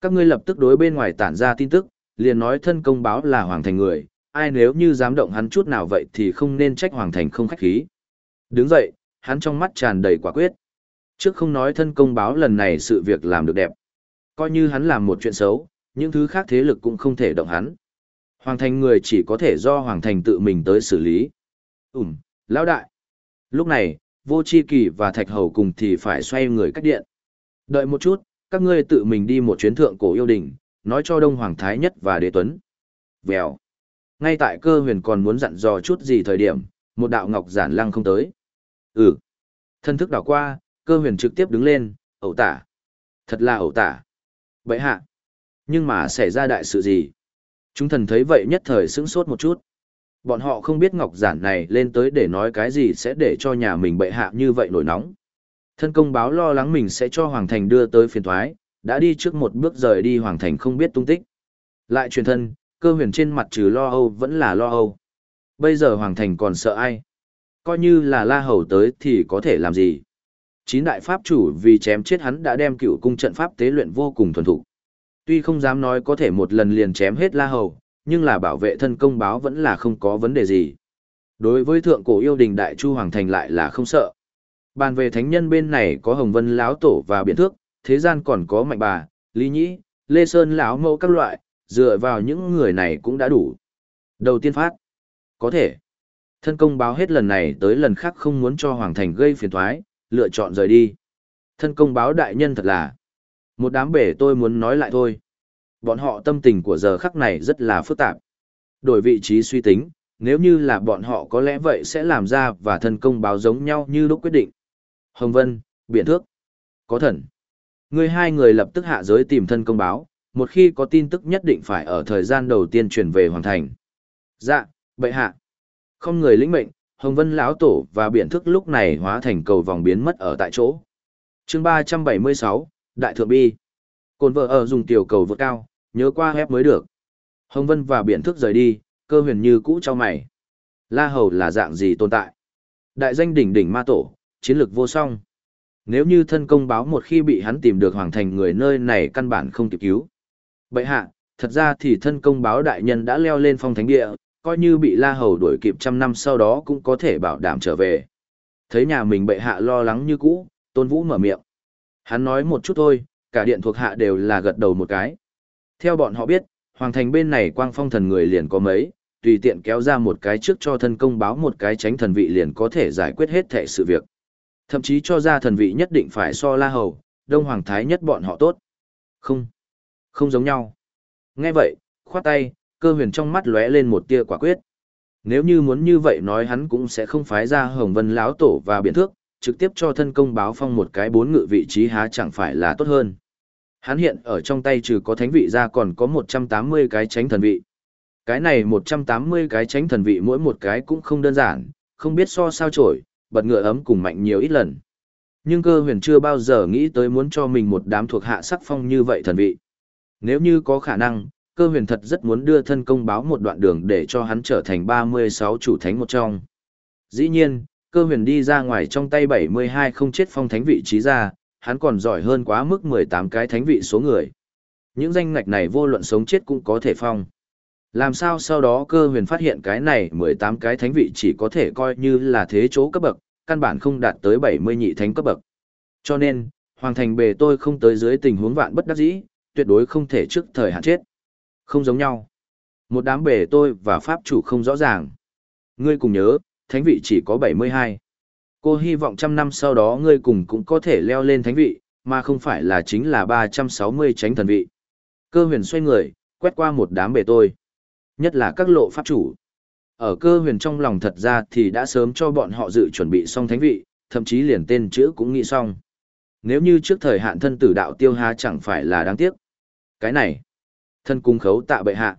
Các ngươi lập tức đối bên ngoài tản ra tin tức, liền nói thân công báo là hoàng thành người, ai nếu như dám động hắn chút nào vậy thì không nên trách hoàng thành không khách khí. Đứng dậy, hắn trong mắt tràn đầy quả quyết. Trước không nói thân công báo lần này sự việc làm được đẹp. Coi như hắn làm một chuyện xấu, những thứ khác thế lực cũng không thể động hắn. Hoàng thành người chỉ có thể do hoàng thành tự mình tới xử lý. Ừm, lão đại. Lúc này, vô chi kỳ và thạch hầu cùng thì phải xoay người cách điện. Đợi một chút, các ngươi tự mình đi một chuyến thượng cổ yêu đình, nói cho Đông Hoàng Thái Nhất và Đế Tuấn. Vèo. Ngay tại cơ huyền còn muốn dặn dò chút gì thời điểm, một đạo ngọc giản lăng không tới. Ừ. Thân thức đảo qua, cơ huyền trực tiếp đứng lên, ẩu tả. Thật là ẩu tả. Vậy hạ. Nhưng mà xảy ra đại sự gì? Chúng thần thấy vậy nhất thời sững sốt một chút. Bọn họ không biết ngọc giản này lên tới để nói cái gì sẽ để cho nhà mình bệ hạ như vậy nổi nóng. Thân công báo lo lắng mình sẽ cho Hoàng Thành đưa tới phiền thoái, đã đi trước một bước rời đi Hoàng Thành không biết tung tích. Lại truyền thân, cơ huyền trên mặt trừ lo âu vẫn là lo âu. Bây giờ Hoàng Thành còn sợ ai? Coi như là la hầu tới thì có thể làm gì? Chín đại pháp chủ vì chém chết hắn đã đem cựu cung trận pháp tế luyện vô cùng thuần thục. Tuy không dám nói có thể một lần liền chém hết la hầu, nhưng là bảo vệ thân công báo vẫn là không có vấn đề gì. Đối với thượng cổ yêu đình đại chu hoàng thành lại là không sợ. Bàn về thánh nhân bên này có Hồng Vân lão tổ và Biện Thước, thế gian còn có Mạnh Bà, Lý Nhĩ, Lê Sơn lão mẫu các loại, dựa vào những người này cũng đã đủ. Đầu tiên phát, có thể. Thân công báo hết lần này tới lần khác không muốn cho Hoàng Thành gây phiền toái, lựa chọn rời đi. Thân công báo đại nhân thật là một đám bể tôi muốn nói lại thôi. Bọn họ tâm tình của giờ khắc này rất là phức tạp. Đổi vị trí suy tính, nếu như là bọn họ có lẽ vậy sẽ làm ra và thân công báo giống nhau như lúc quyết định. Hồng Vân, Biện Thước, có thần. Người hai người lập tức hạ giới tìm thân công báo, một khi có tin tức nhất định phải ở thời gian đầu tiên chuyển về hoàn thành. Dạ, bệ hạ. Không người lĩnh mệnh, Hồng Vân lão tổ và biển thức lúc này hóa thành cầu vòng biến mất ở tại chỗ. Chương ba trăm bảy mươi sáu, Đại Thượng Bi. Cồn vợ ở dùng tiểu cầu vượt cao, nhớ qua hép mới được. Hồng Vân và biển thức rời đi, cơ huyền như cũ cho mày. La Hầu là dạng gì tồn tại? Đại danh đỉnh đỉnh ma tổ, chiến lược vô song. Nếu như thân công báo một khi bị hắn tìm được hoàng thành người nơi này căn bản không kịp cứu. Bệ hạ, thật ra thì thân công báo đại nhân đã leo lên phong thánh địa, coi như bị la hầu đuổi kịp trăm năm sau đó cũng có thể bảo đảm trở về. Thấy nhà mình bệ hạ lo lắng như cũ, tôn vũ mở miệng. Hắn nói một chút thôi, cả điện thuộc hạ đều là gật đầu một cái. Theo bọn họ biết, hoàng thành bên này quang phong thần người liền có mấy, tùy tiện kéo ra một cái trước cho thân công báo một cái tránh thần vị liền có thể giải quyết hết thệ sự việc. Thậm chí cho ra thần vị nhất định phải so la hầu, đông hoàng thái nhất bọn họ tốt. Không, không giống nhau. Nghe vậy, khoát tay, cơ huyền trong mắt lóe lên một tia quả quyết. Nếu như muốn như vậy nói hắn cũng sẽ không phái ra hồng vân lão tổ và biện thước, trực tiếp cho thân công báo phong một cái bốn ngự vị trí há chẳng phải là tốt hơn. Hắn hiện ở trong tay trừ có thánh vị ra còn có 180 cái tránh thần vị. Cái này 180 cái tránh thần vị mỗi một cái cũng không đơn giản, không biết so sao trổi, bật ngựa ấm cùng mạnh nhiều ít lần. Nhưng cơ huyền chưa bao giờ nghĩ tới muốn cho mình một đám thuộc hạ sắc phong như vậy thần vị. Nếu như có khả năng, cơ huyền thật rất muốn đưa thân công báo một đoạn đường để cho hắn trở thành 36 chủ thánh một trong. Dĩ nhiên, cơ huyền đi ra ngoài trong tay 72 không chết phong thánh vị trí ra, hắn còn giỏi hơn quá mức 18 cái thánh vị số người. Những danh ngạch này vô luận sống chết cũng có thể phong. Làm sao sau đó cơ huyền phát hiện cái này 18 cái thánh vị chỉ có thể coi như là thế chỗ cấp bậc, căn bản không đạt tới 70 nhị thánh cấp bậc. Cho nên, hoàng thành bề tôi không tới dưới tình huống vạn bất đắc dĩ, tuyệt đối không thể trước thời hạn chết. Không giống nhau. Một đám bề tôi và pháp chủ không rõ ràng. Ngươi cùng nhớ, thánh vị chỉ có 72. Cô hy vọng trăm năm sau đó ngươi cùng cũng có thể leo lên thánh vị, mà không phải là chính là 360 tránh thần vị. Cơ huyền xoay người, quét qua một đám bề tôi. Nhất là các lộ pháp chủ. Ở cơ huyền trong lòng thật ra thì đã sớm cho bọn họ dự chuẩn bị xong thánh vị, thậm chí liền tên chữ cũng nghĩ xong. Nếu như trước thời hạn thân tử đạo tiêu há chẳng phải là đáng tiếc. Cái này, thân cung khấu tạ bệ hạ.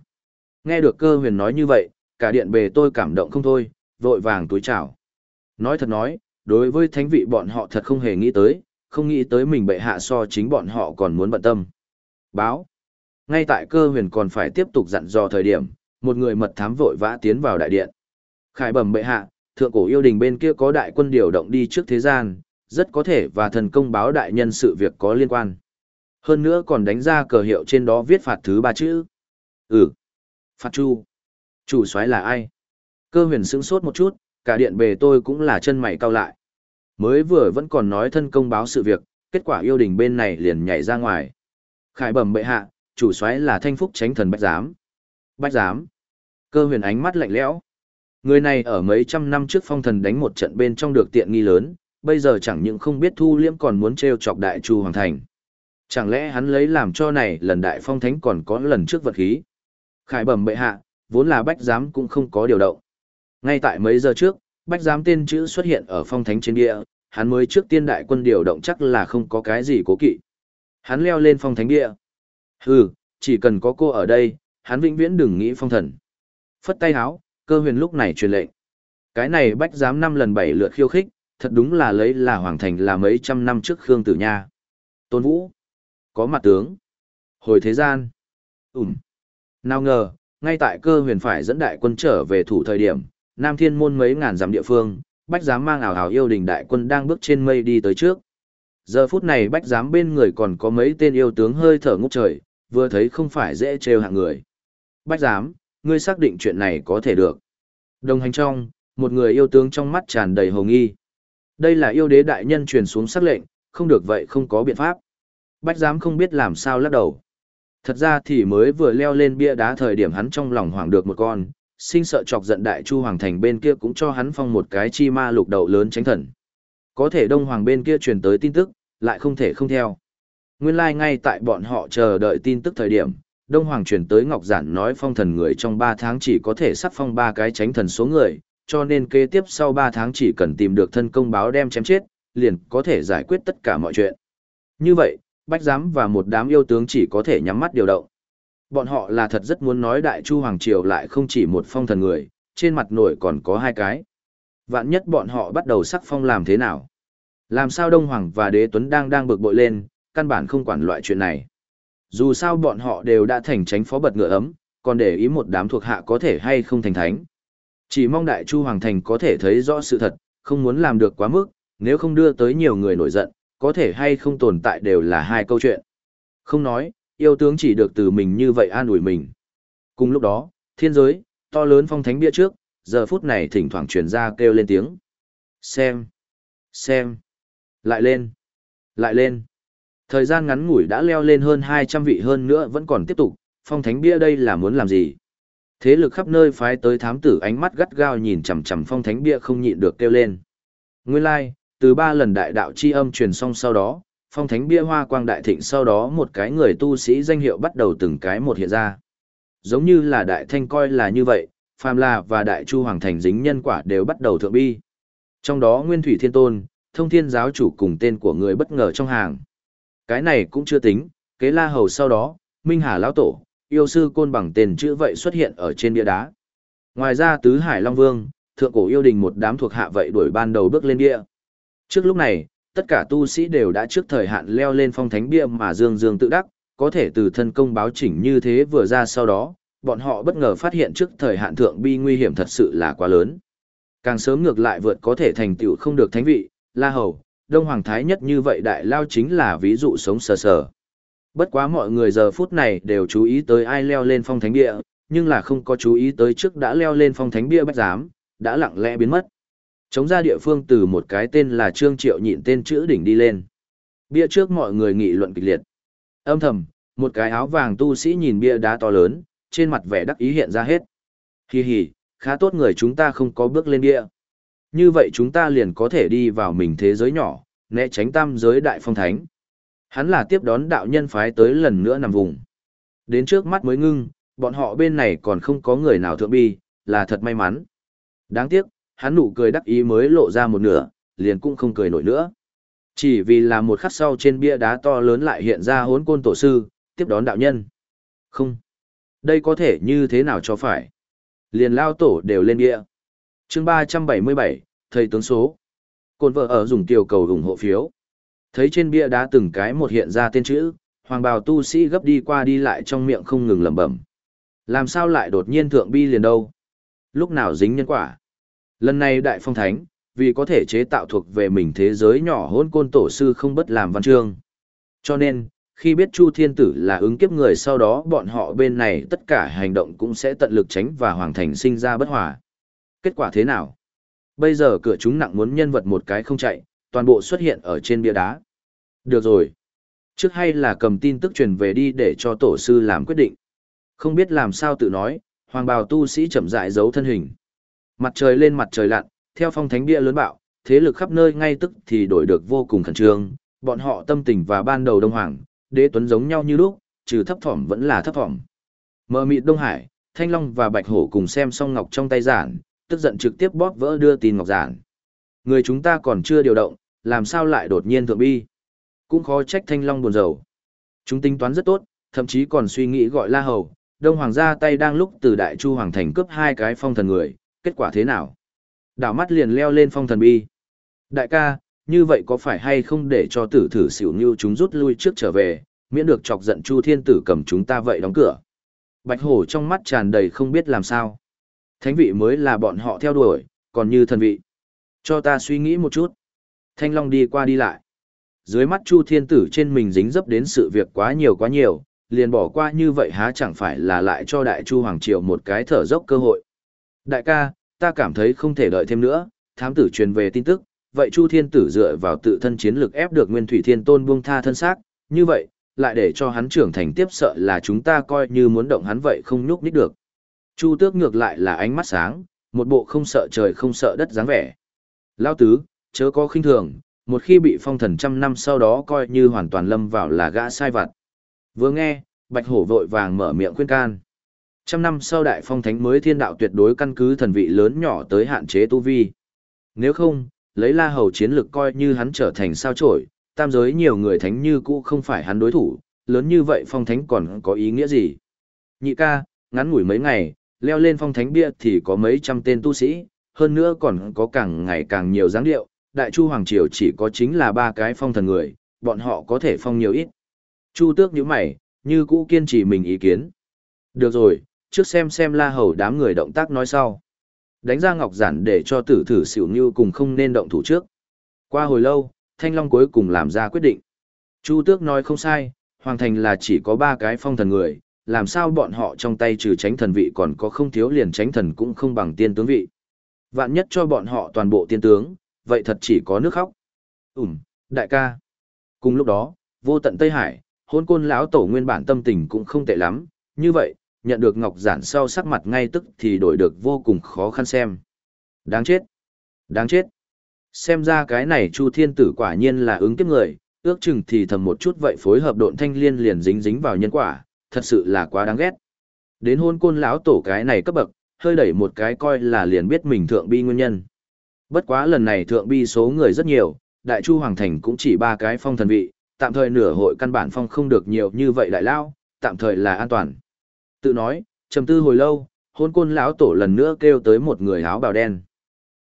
Nghe được cơ huyền nói như vậy, cả điện bề tôi cảm động không thôi, vội vàng túi chào. Nói thật nói, đối với thánh vị bọn họ thật không hề nghĩ tới, không nghĩ tới mình bệ hạ so chính bọn họ còn muốn bận tâm. Báo. Ngay tại cơ huyền còn phải tiếp tục dặn dò thời điểm, một người mật thám vội vã tiến vào đại điện. Khải bẩm bệ hạ, thượng cổ yêu đình bên kia có đại quân điều động đi trước thế gian, rất có thể và thần công báo đại nhân sự việc có liên quan. Hơn nữa còn đánh ra cờ hiệu trên đó viết phạt thứ ba chữ. Ừ. Phạt chu. Chủ soái là ai? Cơ huyền sững sốt một chút, cả điện bề tôi cũng là chân mày cau lại. Mới vừa vẫn còn nói thân công báo sự việc, kết quả yêu đình bên này liền nhảy ra ngoài. Khải bẩm bệ hạ, chủ soái là thanh phúc tránh thần bách giám. Bách giám. Cơ huyền ánh mắt lạnh lẽo. Người này ở mấy trăm năm trước phong thần đánh một trận bên trong được tiện nghi lớn, bây giờ chẳng những không biết thu liễm còn muốn treo chọc đại chu hoàng thành. Chẳng lẽ hắn lấy làm cho này lần đại phong thánh còn có lần trước vật khí. Khải bẩm bệ hạ, vốn là bách giám cũng không có điều động. Ngay tại mấy giờ trước, bách giám tên chữ xuất hiện ở phong thánh trên địa, hắn mới trước tiên đại quân điều động chắc là không có cái gì cố kỵ. Hắn leo lên phong thánh địa. Hừ, chỉ cần có cô ở đây, hắn vĩnh viễn đừng nghĩ phong thần. Phất tay háo, cơ huyền lúc này truyền lệnh. Cái này bách giám năm lần bảy lượt khiêu khích, thật đúng là lấy là hoàng thành là mấy trăm năm trước Khương Tử Nha. Tôn Vũ, có mặt tướng. Hồi thế gian. Ừm. Nào ngờ, ngay tại cơ huyền phải dẫn đại quân trở về thủ thời điểm, Nam Thiên môn mấy ngàn dặm địa phương, Bách Giám mang ảo ảo yêu đình đại quân đang bước trên mây đi tới trước. Giờ phút này Bách Giám bên người còn có mấy tên yêu tướng hơi thở ngút trời, vừa thấy không phải dễ trêu hạng người. Bách Giám, ngươi xác định chuyện này có thể được. Đồng hành trong, một người yêu tướng trong mắt tràn đầy hồng nghi. Đây là yêu đế đại nhân truyền xuống sắc lệnh, không được vậy không có biện pháp. Bách giám không biết làm sao lắc đầu. Thật ra thì mới vừa leo lên bia đá thời điểm hắn trong lòng hoảng được một con, sinh sợ chọc giận đại chu hoàng thành bên kia cũng cho hắn phong một cái chi ma lục đầu lớn tránh thần. Có thể đông hoàng bên kia truyền tới tin tức, lại không thể không theo. Nguyên lai like ngay tại bọn họ chờ đợi tin tức thời điểm, Đông Hoàng truyền tới Ngọc Giản nói phong thần người trong ba tháng chỉ có thể sắp phong ba cái tránh thần số người, cho nên kế tiếp sau ba tháng chỉ cần tìm được thân công báo đem chém chết, liền có thể giải quyết tất cả mọi chuyện. Như vậy, Bách Giám và một đám yêu tướng chỉ có thể nhắm mắt điều động. Bọn họ là thật rất muốn nói Đại Chu Hoàng Triều lại không chỉ một phong thần người, trên mặt nổi còn có hai cái. Vạn nhất bọn họ bắt đầu sắc phong làm thế nào? Làm sao Đông Hoàng và Đế Tuấn đang đang bực bội lên, căn bản không quản loại chuyện này. Dù sao bọn họ đều đã thành tránh phó bật ngựa ấm, còn để ý một đám thuộc hạ có thể hay không thành thánh. Chỉ mong Đại Chu Hoàng Thành có thể thấy rõ sự thật, không muốn làm được quá mức, nếu không đưa tới nhiều người nổi giận, có thể hay không tồn tại đều là hai câu chuyện. Không nói, yêu tướng chỉ được từ mình như vậy an ủi mình. Cùng lúc đó, thiên giới, to lớn phong thánh bia trước, giờ phút này thỉnh thoảng truyền ra kêu lên tiếng. Xem, xem, lại lên, lại lên. Thời gian ngắn ngủi đã leo lên hơn 200 vị hơn nữa vẫn còn tiếp tục, phong thánh bia đây là muốn làm gì? Thế lực khắp nơi phái tới thám tử ánh mắt gắt gao nhìn chằm chằm phong thánh bia không nhịn được kêu lên. Nguyên lai, like, từ ba lần đại đạo chi âm truyền xong sau đó, phong thánh bia hoa quang đại thịnh sau đó một cái người tu sĩ danh hiệu bắt đầu từng cái một hiện ra. Giống như là đại thanh coi là như vậy, phàm la và đại chu hoàng thành dính nhân quả đều bắt đầu thượng bi. Trong đó Nguyên Thủy Thiên Tôn, thông thiên giáo chủ cùng tên của người bất ngờ trong hàng. Cái này cũng chưa tính, kế la hầu sau đó, Minh Hà Lão Tổ, yêu sư côn bằng tên chữ vậy xuất hiện ở trên bia đá. Ngoài ra Tứ Hải Long Vương, thượng cổ yêu đình một đám thuộc hạ vậy đuổi ban đầu bước lên bia. Trước lúc này, tất cả tu sĩ đều đã trước thời hạn leo lên phong thánh bia mà dương dương tự đắc, có thể từ thân công báo chỉnh như thế vừa ra sau đó, bọn họ bất ngờ phát hiện trước thời hạn thượng bi nguy hiểm thật sự là quá lớn. Càng sớm ngược lại vượt có thể thành tựu không được thánh vị, La Hầu, Đông Hoàng Thái nhất như vậy đại lao chính là ví dụ sống sờ sờ. Bất quá mọi người giờ phút này đều chú ý tới ai leo lên phong thánh địa, nhưng là không có chú ý tới trước đã leo lên phong thánh bia bách giám, đã lặng lẽ biến mất. Chống ra địa phương từ một cái tên là Trương Triệu nhịn tên chữ đỉnh đi lên. Bia trước mọi người nghị luận kịch liệt. Âm thầm, một cái áo vàng tu sĩ nhìn bia đá to lớn, trên mặt vẻ đắc ý hiện ra hết. Hi hi, khá tốt người chúng ta không có bước lên bia. Như vậy chúng ta liền có thể đi vào mình thế giới nhỏ, né tránh tam giới đại phong thánh. Hắn là tiếp đón đạo nhân phái tới lần nữa nằm vùng. Đến trước mắt mới ngưng, bọn họ bên này còn không có người nào thượng bi, là thật may mắn. Đáng tiếc, hắn nụ cười đắc ý mới lộ ra một nửa, liền cũng không cười nổi nữa. Chỉ vì là một khắc sau trên bia đá to lớn lại hiện ra hốn côn tổ sư, tiếp đón đạo nhân. Không. Đây có thể như thế nào cho phải. Liền lao tổ đều lên bia. chương 377, thầy tướng số. Côn vợ ở dùng tiểu cầu ủng hộ phiếu. Thấy trên bia đá từng cái một hiện ra tên chữ, hoàng bào tu sĩ gấp đi qua đi lại trong miệng không ngừng lẩm bẩm. Làm sao lại đột nhiên thượng bi liền đâu? Lúc nào dính nhân quả? Lần này đại phong thánh, vì có thể chế tạo thuộc về mình thế giới nhỏ hôn côn tổ sư không bất làm văn chương. Cho nên, khi biết Chu Thiên Tử là ứng kiếp người sau đó bọn họ bên này tất cả hành động cũng sẽ tận lực tránh và hoàng thành sinh ra bất hòa. Kết quả thế nào? Bây giờ cửa chúng nặng muốn nhân vật một cái không chạy, toàn bộ xuất hiện ở trên bia đá. Được rồi. Trước hay là cầm tin tức truyền về đi để cho tổ sư làm quyết định. Không biết làm sao tự nói, hoàng bào tu sĩ chậm rãi giấu thân hình. Mặt trời lên mặt trời lặn, theo phong thánh bia lớn bạo, thế lực khắp nơi ngay tức thì đổi được vô cùng khẩn trương, bọn họ tâm tình và ban đầu đông hoàng, đế tuấn giống nhau như lúc, trừ thấp thỏm vẫn là thấp thỏm. Mờ mịt Đông Hải, Thanh Long và Bạch Hổ cùng xem song ngọc trong tay giản, tức giận trực tiếp bóp vỡ đưa tin ngọc giản. Người chúng ta còn chưa điều động, làm sao lại đột nhiên thượng bi? Cũng khó trách Thanh Long buồn rầu. Chúng tính toán rất tốt, thậm chí còn suy nghĩ gọi La Hầu, Đông Hoàng ra tay đang lúc từ Đại Chu Hoàng Thành cướp hai cái phong thần người, kết quả thế nào? Đảo mắt liền leo lên phong thần bi. Đại ca, như vậy có phải hay không để cho tử thử xỉu như chúng rút lui trước trở về, miễn được chọc giận Chu Thiên Tử cầm chúng ta vậy đóng cửa. Bạch hổ trong mắt tràn đầy không biết làm sao. Thánh vị mới là bọn họ theo đuổi, còn như thần vị. Cho ta suy nghĩ một chút. Thanh Long đi qua đi lại. Dưới mắt Chu Thiên Tử trên mình dính dấp đến sự việc quá nhiều quá nhiều, liền bỏ qua như vậy há chẳng phải là lại cho Đại Chu Hoàng Triều một cái thở dốc cơ hội. Đại ca, ta cảm thấy không thể đợi thêm nữa, thám tử truyền về tin tức, vậy Chu Thiên Tử dựa vào tự thân chiến lực ép được Nguyên Thủy Thiên Tôn buông tha thân xác, như vậy, lại để cho hắn trưởng thành tiếp sợ là chúng ta coi như muốn động hắn vậy không nhúc nhích được. Chu Tước ngược lại là ánh mắt sáng, một bộ không sợ trời không sợ đất dáng vẻ. Lao tứ, chớ có khinh thường, một khi bị phong thần trăm năm sau đó coi như hoàn toàn lâm vào là gã sai vặt. Vừa nghe, Bạch Hổ vội vàng mở miệng khuyên can. Trăm năm sau đại phong thánh mới thiên đạo tuyệt đối căn cứ thần vị lớn nhỏ tới hạn chế tu vi. Nếu không, lấy la hầu chiến lực coi như hắn trở thành sao trổi, tam giới nhiều người thánh như cũ không phải hắn đối thủ, lớn như vậy phong thánh còn có ý nghĩa gì? Nhị ca, ngắn ngủi mấy ngày, leo lên phong thánh bia thì có mấy trăm tên tu sĩ, hơn nữa còn có càng ngày càng nhiều dáng điệu, đại chu hoàng triều chỉ có chính là ba cái phong thần người, bọn họ có thể phong nhiều ít. Chu tước như mày, như cũ kiên trì mình ý kiến. Được rồi, trước xem xem la hầu đám người động tác nói sau. Đánh ra ngọc giản để cho tử thử xỉu như cùng không nên động thủ trước. Qua hồi lâu, Thanh Long cuối cùng làm ra quyết định. Chu Tước nói không sai, Hoàng Thành là chỉ có ba cái phong thần người, làm sao bọn họ trong tay trừ tránh thần vị còn có không thiếu liền tránh thần cũng không bằng tiên tướng vị. Vạn nhất cho bọn họ toàn bộ tiên tướng, vậy thật chỉ có nước khóc. Ừm, đại ca. Cùng lúc đó, vô tận Tây Hải, hôn côn lão tổ nguyên bản tâm tình cũng không tệ lắm, như vậy, nhận được ngọc giản sau sắc mặt ngay tức thì đổi được vô cùng khó khăn xem. Đáng chết! Đáng chết! Xem ra cái này Chu Thiên Tử quả nhiên là ứng kiếp người, ước chừng thì thầm một chút vậy phối hợp độn thanh liên liền dính dính vào nhân quả, thật sự là quá đáng ghét. Đến hôn côn lão tổ cái này cấp bậc, hơi đẩy một cái coi là liền biết mình thượng bi nguyên nhân. Bất quá lần này thượng bi số người rất nhiều, đại chu hoàng thành cũng chỉ ba cái phong thần vị, tạm thời nửa hội căn bản phong không được nhiều như vậy đại lao, tạm thời là an toàn. Tự nói, trầm tư hồi lâu, hôn côn lão tổ lần nữa kêu tới một người áo bào đen.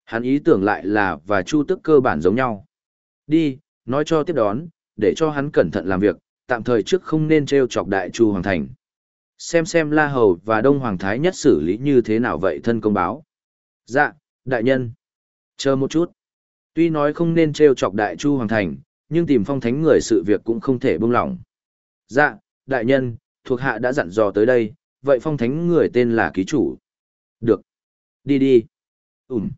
Hắn ý tưởng lại là và chu tức cơ bản giống nhau. Đi, nói cho tiếp đón, để cho hắn cẩn thận làm việc, tạm thời trước không nên treo chọc đại chu hoàng thành. Xem xem La Hầu và Đông Hoàng Thái nhất xử lý như thế nào vậy thân công báo. Dạ, đại nhân. Chờ một chút. Tuy nói không nên treo chọc đại chu hoàng thành, nhưng tìm phong thánh người sự việc cũng không thể buông lỏng. Dạ, đại nhân, thuộc hạ đã dặn dò tới đây, vậy phong thánh người tên là ký chủ. Được. Đi đi. Ừm.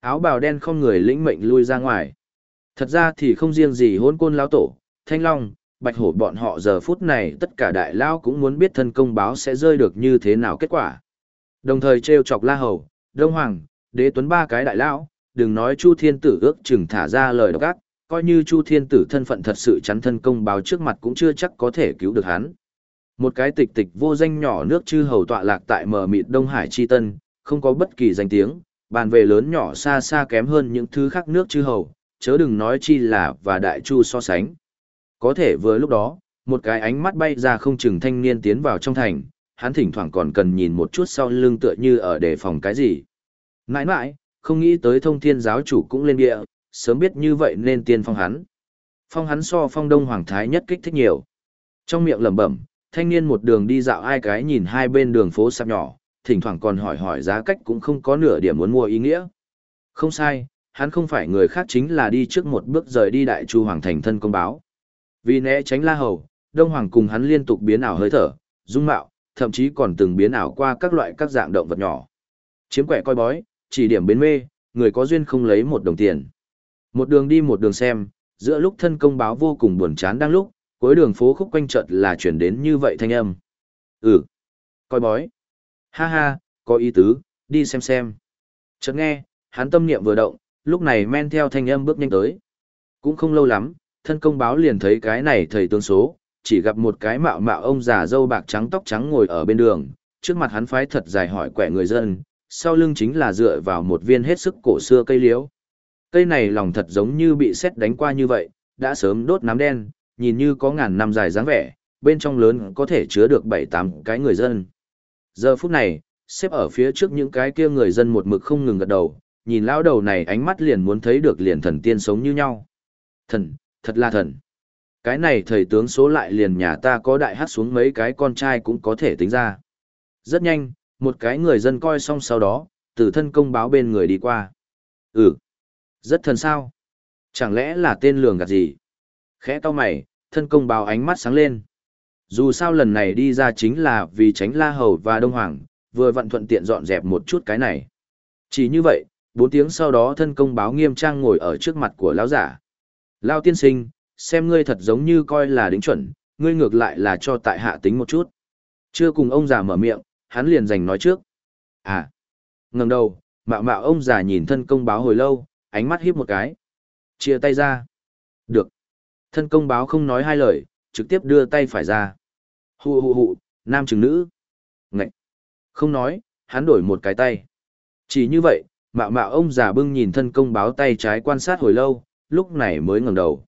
Áo bào đen không người lĩnh mệnh lui ra ngoài. Thật ra thì không riêng gì hôn côn lão tổ, Thanh Long, Bạch Hổ bọn họ giờ phút này tất cả đại lao cũng muốn biết thân công báo sẽ rơi được như thế nào kết quả. Đồng thời treo chọc La Hầu, Đông Hoàng, Đế Tuấn ba cái đại lao, đừng nói Chu Thiên Tử ước chừng thả ra lời độc ác, coi như Chu Thiên Tử thân phận thật sự chắn thân công báo trước mặt cũng chưa chắc có thể cứu được hắn. Một cái tịch tịch vô danh nhỏ nước chư hầu tọa lạc tại mờ mịt Đông Hải chi tân, không có bất kỳ danh tiếng, bàn về lớn nhỏ xa xa kém hơn những thứ khác nước chư hầu, chớ đừng nói chi là và đại chu so sánh. Có thể vừa lúc đó, một cái ánh mắt bay ra không chừng thanh niên tiến vào trong thành, hắn thỉnh thoảng còn cần nhìn một chút sau lưng tựa như ở đề phòng cái gì. Nãi nãi, không nghĩ tới thông thiên giáo chủ cũng lên địa, sớm biết như vậy nên tiên phong hắn. Phong hắn so phong đông hoàng thái nhất kích thích nhiều. Trong miệng lẩm bẩm, thanh niên một đường đi dạo ai cái nhìn hai bên đường phố sạp nhỏ, thỉnh thoảng còn hỏi hỏi giá cách cũng không có nửa điểm muốn mua ý nghĩa. Không sai, hắn không phải người khác chính là đi trước một bước rời đi đại chu hoàng thành thân công báo. Vì né tránh la hầu, đông hoàng cùng hắn liên tục biến ảo hơi thở, dung mạo, thậm chí còn từng biến ảo qua các loại các dạng động vật nhỏ. Chiếm quẻ coi bói, chỉ điểm bến mê, người có duyên không lấy một đồng tiền. Một đường đi một đường xem, giữa lúc thân công báo vô cùng buồn chán đang lúc, cuối đường phố khúc quanh chợt là chuyển đến như vậy thanh âm. Ừ, coi bói. Ha ha, có ý tứ, đi xem xem. Chợt nghe, hắn tâm niệm vừa động, lúc này men theo thanh âm bước nhanh tới. Cũng không lâu lắm, thân công báo liền thấy cái này thầy tướng số, chỉ gặp một cái mạo mạo ông già dâu bạc trắng tóc trắng ngồi ở bên đường, trước mặt hắn phái thật dài hỏi quẻ người dân, sau lưng chính là dựa vào một viên hết sức cổ xưa cây liễu. Cây này lòng thật giống như bị sét đánh qua như vậy, đã sớm đốt nám đen, nhìn như có ngàn năm dài dáng vẻ, bên trong lớn có thể chứa được bảy tám cái người dân. Giờ phút này, xếp ở phía trước những cái kia người dân một mực không ngừng gật đầu, nhìn lão đầu này ánh mắt liền muốn thấy được liền thần tiên sống như nhau. Thần, thật là thần. Cái này thầy tướng số lại liền nhà ta có đại hát xuống mấy cái con trai cũng có thể tính ra. Rất nhanh, một cái người dân coi xong sau đó, từ thân công báo bên người đi qua. Ừ, rất thần sao. Chẳng lẽ là tên lường gạt gì? Khẽ to mày, thân công báo ánh mắt sáng lên. Dù sao lần này đi ra chính là vì tránh La Hầu và Đông Hoàng, vừa vận thuận tiện dọn dẹp một chút cái này. Chỉ như vậy, bốn tiếng sau đó thân công báo nghiêm trang ngồi ở trước mặt của lão giả. Lao tiên sinh, xem ngươi thật giống như coi là đính chuẩn, ngươi ngược lại là cho tại hạ tính một chút. Chưa cùng ông già mở miệng, hắn liền giành nói trước. À, ngẩng đầu, mạo mạo ông già nhìn thân công báo hồi lâu, ánh mắt híp một cái. Chia tay ra. Được. Thân công báo không nói hai lời, trực tiếp đưa tay phải ra. Hù hù hù, nam chừng nữ. Ngậy. Không nói, hắn đổi một cái tay. Chỉ như vậy, mạo mạo ông già bưng nhìn thân công báo tay trái quan sát hồi lâu, lúc này mới ngẩng đầu.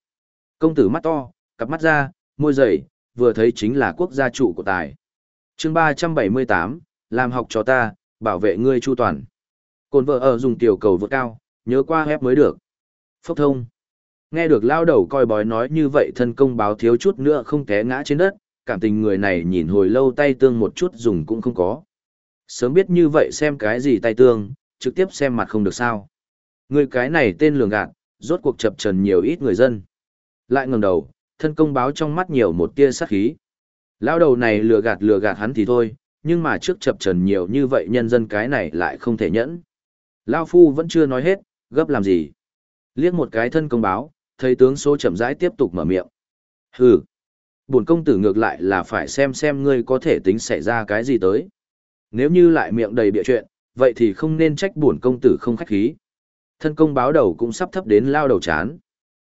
Công tử mắt to, cặp mắt ra, môi dày, vừa thấy chính là quốc gia chủ của tài. chương 378, làm học cho ta, bảo vệ ngươi chu toàn. Cồn vợ ở dùng tiểu cầu vượt cao, nhớ qua hép mới được. Phốc thông. Nghe được lao đầu coi bói nói như vậy thân công báo thiếu chút nữa không té ngã trên đất, cảm tình người này nhìn hồi lâu tay tương một chút dùng cũng không có. Sớm biết như vậy xem cái gì tay tương, trực tiếp xem mặt không được sao. Người cái này tên lường gạt, rốt cuộc chập trần nhiều ít người dân. Lại ngẩng đầu, thân công báo trong mắt nhiều một tia sát khí. Lao đầu này lừa gạt lừa gạt hắn thì thôi, nhưng mà trước chập trần nhiều như vậy nhân dân cái này lại không thể nhẫn. Lao phu vẫn chưa nói hết, gấp làm gì. Liếc một cái thân công báo, thấy tướng số chậm rãi tiếp tục mở miệng. Hừ, bổn công tử ngược lại là phải xem xem ngươi có thể tính xảy ra cái gì tới. Nếu như lại miệng đầy bịa chuyện, vậy thì không nên trách bổn công tử không khách khí. Thân công báo đầu cũng sắp thấp đến lao đầu chán.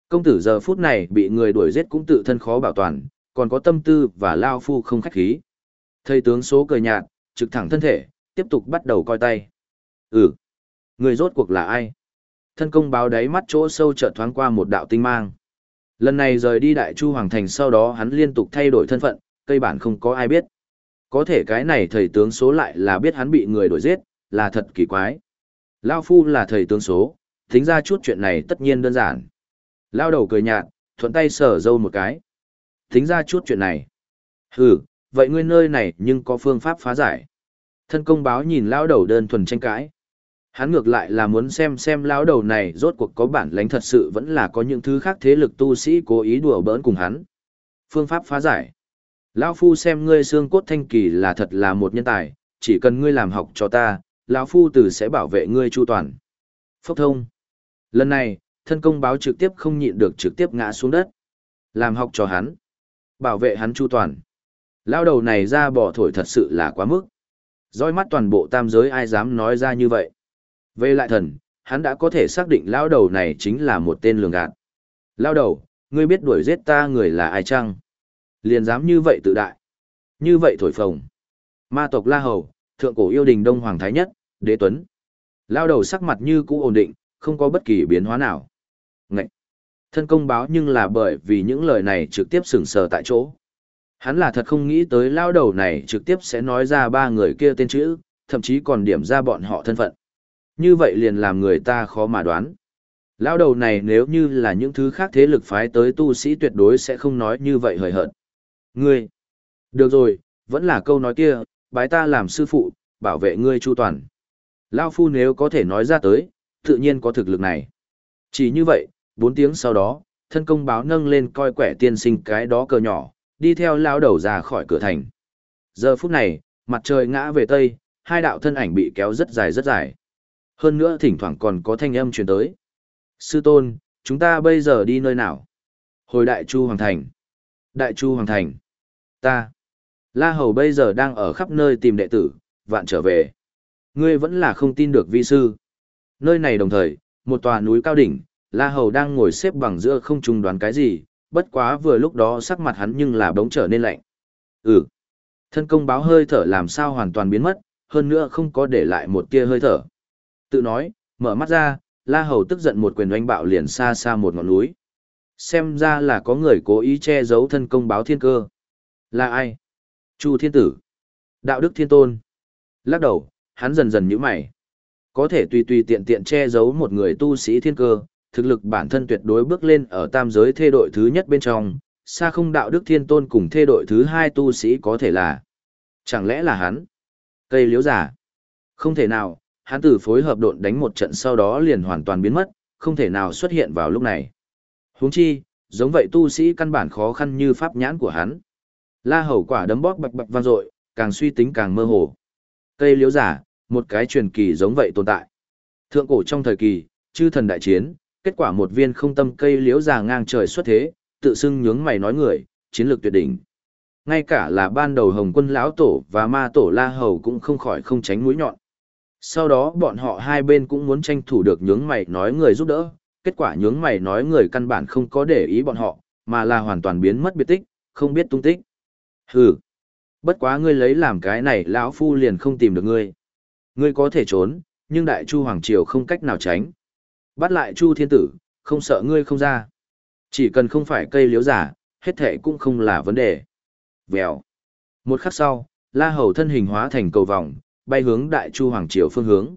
Công tử giờ phút này bị người đuổi giết cũng tự thân khó bảo toàn, còn có tâm tư và lao phu không khách khí. Thầy tướng số cười nhạt, trực thẳng thân thể, tiếp tục bắt đầu coi tay. Ừ, người rốt cuộc là ai? Thân công báo đáy mắt chỗ sâu chợt thoáng qua một đạo tinh mang. Lần này rời đi Đại Chu Hoàng Thành sau đó hắn liên tục thay đổi thân phận, cây bản không có ai biết. Có thể cái này thầy tướng số lại là biết hắn bị người đổi giết, là thật kỳ quái. Lao Phu là thầy tướng số, tính ra chút chuyện này tất nhiên đơn giản. Lao đầu cười nhạt, thuận tay sờ dâu một cái. Tính ra chút chuyện này. Hừ, vậy ngươi nơi này nhưng có phương pháp phá giải. Thân công báo nhìn lao đầu đơn thuần tranh cãi. Hắn ngược lại là muốn xem xem lão đầu này rốt cuộc có bản lãnh thật sự vẫn là có những thứ khác thế lực tu sĩ cố ý đùa bỡn cùng hắn. Phương pháp phá giải. Lão phu xem ngươi xương cốt thanh kỳ là thật là một nhân tài, chỉ cần ngươi làm học cho ta, lão phu tử sẽ bảo vệ ngươi chu toàn. Phốc thông. Lần này, thân công báo trực tiếp không nhịn được trực tiếp ngã xuống đất. Làm học cho hắn. Bảo vệ hắn chu toàn. Lao đầu này ra bỏ thổi thật sự là quá mức. Rõi mắt toàn bộ tam giới ai dám nói ra như vậy. Về lại thần, hắn đã có thể xác định lao đầu này chính là một tên lường gạt. Lao đầu, ngươi biết đuổi giết ta người là ai chăng? Liền dám như vậy tự đại. Như vậy thổi phồng. Ma tộc La Hầu, thượng cổ yêu đình Đông Hoàng Thái Nhất, Đế Tuấn. Lao đầu sắc mặt như cũ ổn định, không có bất kỳ biến hóa nào. Ngậy! Thân công báo nhưng là bởi vì những lời này trực tiếp sừng sờ tại chỗ. Hắn là thật không nghĩ tới lao đầu này trực tiếp sẽ nói ra ba người kia tên chữ, thậm chí còn điểm ra bọn họ thân phận. Như vậy liền làm người ta khó mà đoán. Lao đầu này nếu như là những thứ khác thế lực phái tới tu sĩ tuyệt đối sẽ không nói như vậy hời hợt. Ngươi! Được rồi, vẫn là câu nói kia, bái ta làm sư phụ, bảo vệ ngươi chu toàn. Lao phu nếu có thể nói ra tới, tự nhiên có thực lực này. Chỉ như vậy, bốn tiếng sau đó, thân công báo nâng lên coi quẻ tiên sinh cái đó cờ nhỏ, đi theo lao đầu ra khỏi cửa thành. Giờ phút này, mặt trời ngã về tây, hai đạo thân ảnh bị kéo rất dài rất dài. Hơn nữa thỉnh thoảng còn có thanh âm truyền tới. Sư tôn, chúng ta bây giờ đi nơi nào? Hồi Đại Chu Hoàng Thành. Đại Chu Hoàng Thành. Ta. La Hầu bây giờ đang ở khắp nơi tìm đệ tử, vạn trở về. Ngươi vẫn là không tin được vi sư. Nơi này đồng thời, một tòa núi cao đỉnh, La Hầu đang ngồi xếp bằng giữa không trung đoán cái gì, bất quá vừa lúc đó sắc mặt hắn nhưng là bỗng trở nên lạnh. Ừ. Thân công báo hơi thở làm sao hoàn toàn biến mất, hơn nữa không có để lại một tia hơi thở. Tự nói, mở mắt ra, La Hầu tức giận một quyền oanh bạo liền xa xa một ngọn núi. Xem ra là có người cố ý che giấu thân công báo thiên cơ. Là ai? Chu Thiên Tử. Đạo Đức Thiên Tôn. Lắc đầu, hắn dần dần nhíu mày. Có thể tùy tùy tiện tiện che giấu một người tu sĩ thiên cơ, thực lực bản thân tuyệt đối bước lên ở tam giới thê đội thứ nhất bên trong, xa không đạo đức thiên tôn cùng thê đội thứ hai tu sĩ có thể là. Chẳng lẽ là hắn? Cây liếu giả. Không thể nào, hắn tử phối hợp độn đánh một trận sau đó liền hoàn toàn biến mất, không thể nào xuất hiện vào lúc này. Huống chi, giống vậy tu sĩ căn bản khó khăn như pháp nhãn của hắn. La hầu quả đấm bóp bạch bạch vang dội, càng suy tính càng mơ hồ. Cây liễu giả, một cái truyền kỳ giống vậy tồn tại. Thượng cổ trong thời kỳ, chư thần đại chiến, kết quả một viên không tâm cây liễu già ngang trời xuất thế, tự xưng nhướng mày nói người, chiến lược tuyệt đỉnh. Ngay cả là ban đầu Hồng Quân lão tổ và Ma tổ La Hầu cũng không khỏi không tránh mũi nhọn. Sau đó bọn họ hai bên cũng muốn tranh thủ được nhướng mày nói người giúp đỡ, kết quả nhướng mày nói người căn bản không có để ý bọn họ, mà là hoàn toàn biến mất biệt tích, không biết tung tích. Hừ, bất quá ngươi lấy làm cái này lão phu liền không tìm được ngươi. Ngươi có thể trốn, nhưng đại chu hoàng triều không cách nào tránh. Bắt lại Chu Thiên Tử, không sợ ngươi không ra. Chỉ cần không phải cây liếu giả, hết thệ cũng không là vấn đề. Vèo. Một khắc sau, La Hầu thân hình hóa thành cầu vòng, bay hướng Đại Chu Hoàng Triều phương hướng.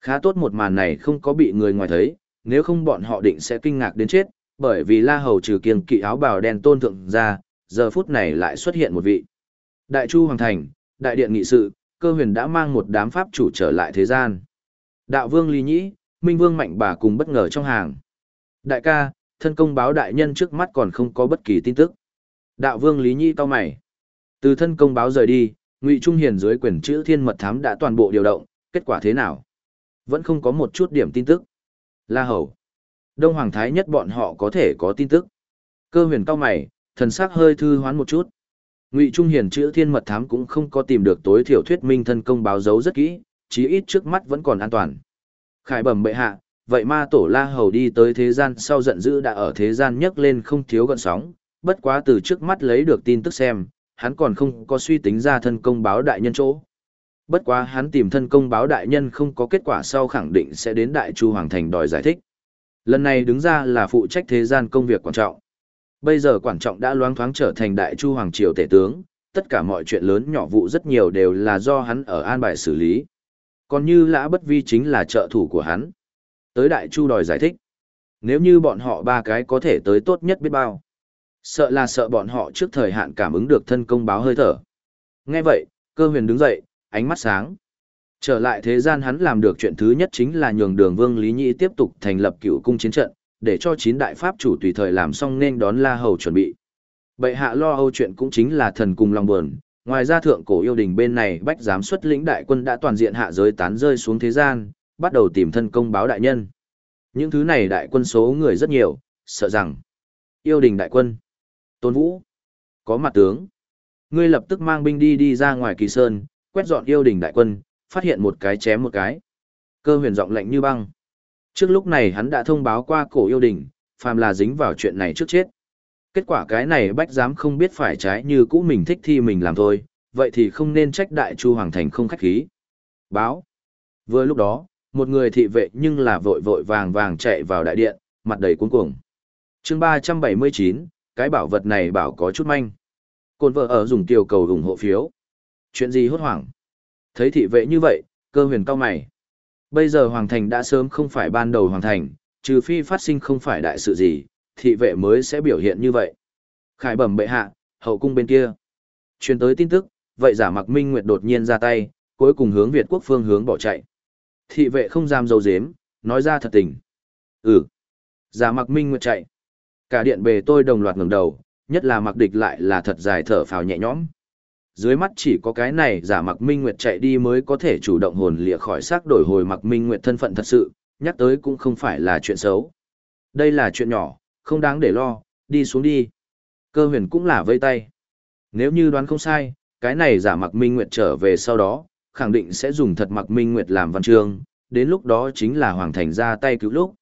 Khá tốt một màn này không có bị người ngoài thấy, nếu không bọn họ định sẽ kinh ngạc đến chết, bởi vì La Hầu trừ kiêng kỵ áo bào đen tôn thượng ra, giờ phút này lại xuất hiện một vị. Đại Chu Hoàng Thành, Đại Điện Nghị Sự, cơ huyền đã mang một đám pháp chủ trở lại thế gian. Đạo Vương Lý Nhĩ, Minh Vương mạnh bà cùng bất ngờ trong hàng. Đại ca, thân công báo đại nhân trước mắt còn không có bất kỳ tin tức. Đạo Vương Lý Nhĩ cao mày. Từ thân công báo rời đi, Ngụy Trung Hiền dưới quyền chữ thiên mật thám đã toàn bộ điều động, kết quả thế nào? Vẫn không có một chút điểm tin tức. La Hầu. Đông Hoàng Thái nhất bọn họ có thể có tin tức. Cơ huyền cao mày, thần sắc hơi thư hoán một chút. Ngụy Trung Hiền chữ thiên mật thám cũng không có tìm được tối thiểu thuyết minh thân công báo giấu rất kỹ, chí ít trước mắt vẫn còn an toàn. Khải bẩm bệ hạ, vậy ma tổ la hầu đi tới thế gian sau giận dữ đã ở thế gian nhấc lên không thiếu gọn sóng, bất quá từ trước mắt lấy được tin tức xem, hắn còn không có suy tính ra thân công báo đại nhân chỗ. Bất quá hắn tìm thân công báo đại nhân không có kết quả sau khẳng định sẽ đến đại chu hoàng thành đòi giải thích. Lần này đứng ra là phụ trách thế gian công việc quan trọng. Bây giờ quan trọng đã loáng thoáng trở thành đại chu hoàng triều tể tướng, tất cả mọi chuyện lớn nhỏ vụ rất nhiều đều là do hắn ở an bài xử lý. Còn như lã bất vi chính là trợ thủ của hắn. Tới đại chu đòi giải thích. Nếu như bọn họ ba cái có thể tới tốt nhất biết bao. Sợ là sợ bọn họ trước thời hạn cảm ứng được thân công báo hơi thở. Nghe vậy, cơ huyền đứng dậy, ánh mắt sáng. Trở lại thế gian hắn làm được chuyện thứ nhất chính là nhường đường vương Lý Nhĩ tiếp tục thành lập cựu cung chiến trận, để cho chín đại pháp chủ tùy thời làm xong nên đón La Hầu chuẩn bị. Bệ hạ lo âu chuyện cũng chính là thần cùng lòng buồn, Ngoài ra thượng cổ yêu đình bên này bách giám xuất lĩnh đại quân đã toàn diện hạ giới tán rơi xuống thế gian, bắt đầu tìm thân công báo đại nhân. Những thứ này đại quân số người rất nhiều, sợ rằng yêu đình đại quân Tôn Vũ, có mặt tướng. Ngươi lập tức mang binh đi đi ra ngoài kỳ sơn, quét dọn yêu đình đại quân, phát hiện một cái chém một cái. Cơ huyền giọng lạnh như băng. Trước lúc này hắn đã thông báo qua cổ yêu đình, phàm là dính vào chuyện này trước chết. Kết quả cái này bách giám không biết phải trái như cũ mình thích thì mình làm thôi, vậy thì không nên trách đại chu hoàng thành không khách khí. Báo. Vừa lúc đó, một người thị vệ nhưng là vội vội vàng vàng chạy vào đại điện, mặt đầy cuống cuồng. Chương 379, cái bảo vật này bảo có chút manh. Côn vợ ở dùng tiểu cầu ủng hộ phiếu. Chuyện gì hốt hoảng? Thấy thị vệ như vậy, cơ huyền cao mày. Bây giờ Hoàng Thành đã sớm không phải ban đầu Hoàng Thành, trừ phi phát sinh không phải đại sự gì, thị vệ mới sẽ biểu hiện như vậy. Khải bẩm bệ hạ, hậu cung bên kia. Truyền tới tin tức, vậy giả mặc minh nguyệt đột nhiên ra tay, cuối cùng hướng Việt quốc phương hướng bỏ chạy. Thị vệ không dám dấu dếm, nói ra thật tình. Ừ. Giả mặc minh nguyệt chạy. Cả điện bề tôi đồng loạt ngẩng đầu, nhất là mặc địch lại là thật dài thở phào nhẹ nhõm. Dưới mắt chỉ có cái này giả mặc minh nguyệt chạy đi mới có thể chủ động hồn lịa khỏi xác đổi hồi mặc minh nguyệt thân phận thật sự, nhắc tới cũng không phải là chuyện xấu. Đây là chuyện nhỏ, không đáng để lo, đi xuống đi. Cơ huyền cũng là vây tay. Nếu như đoán không sai, cái này giả mặc minh nguyệt trở về sau đó, khẳng định sẽ dùng thật mặc minh nguyệt làm văn chương, đến lúc đó chính là hoàng thành ra tay cứu lúc.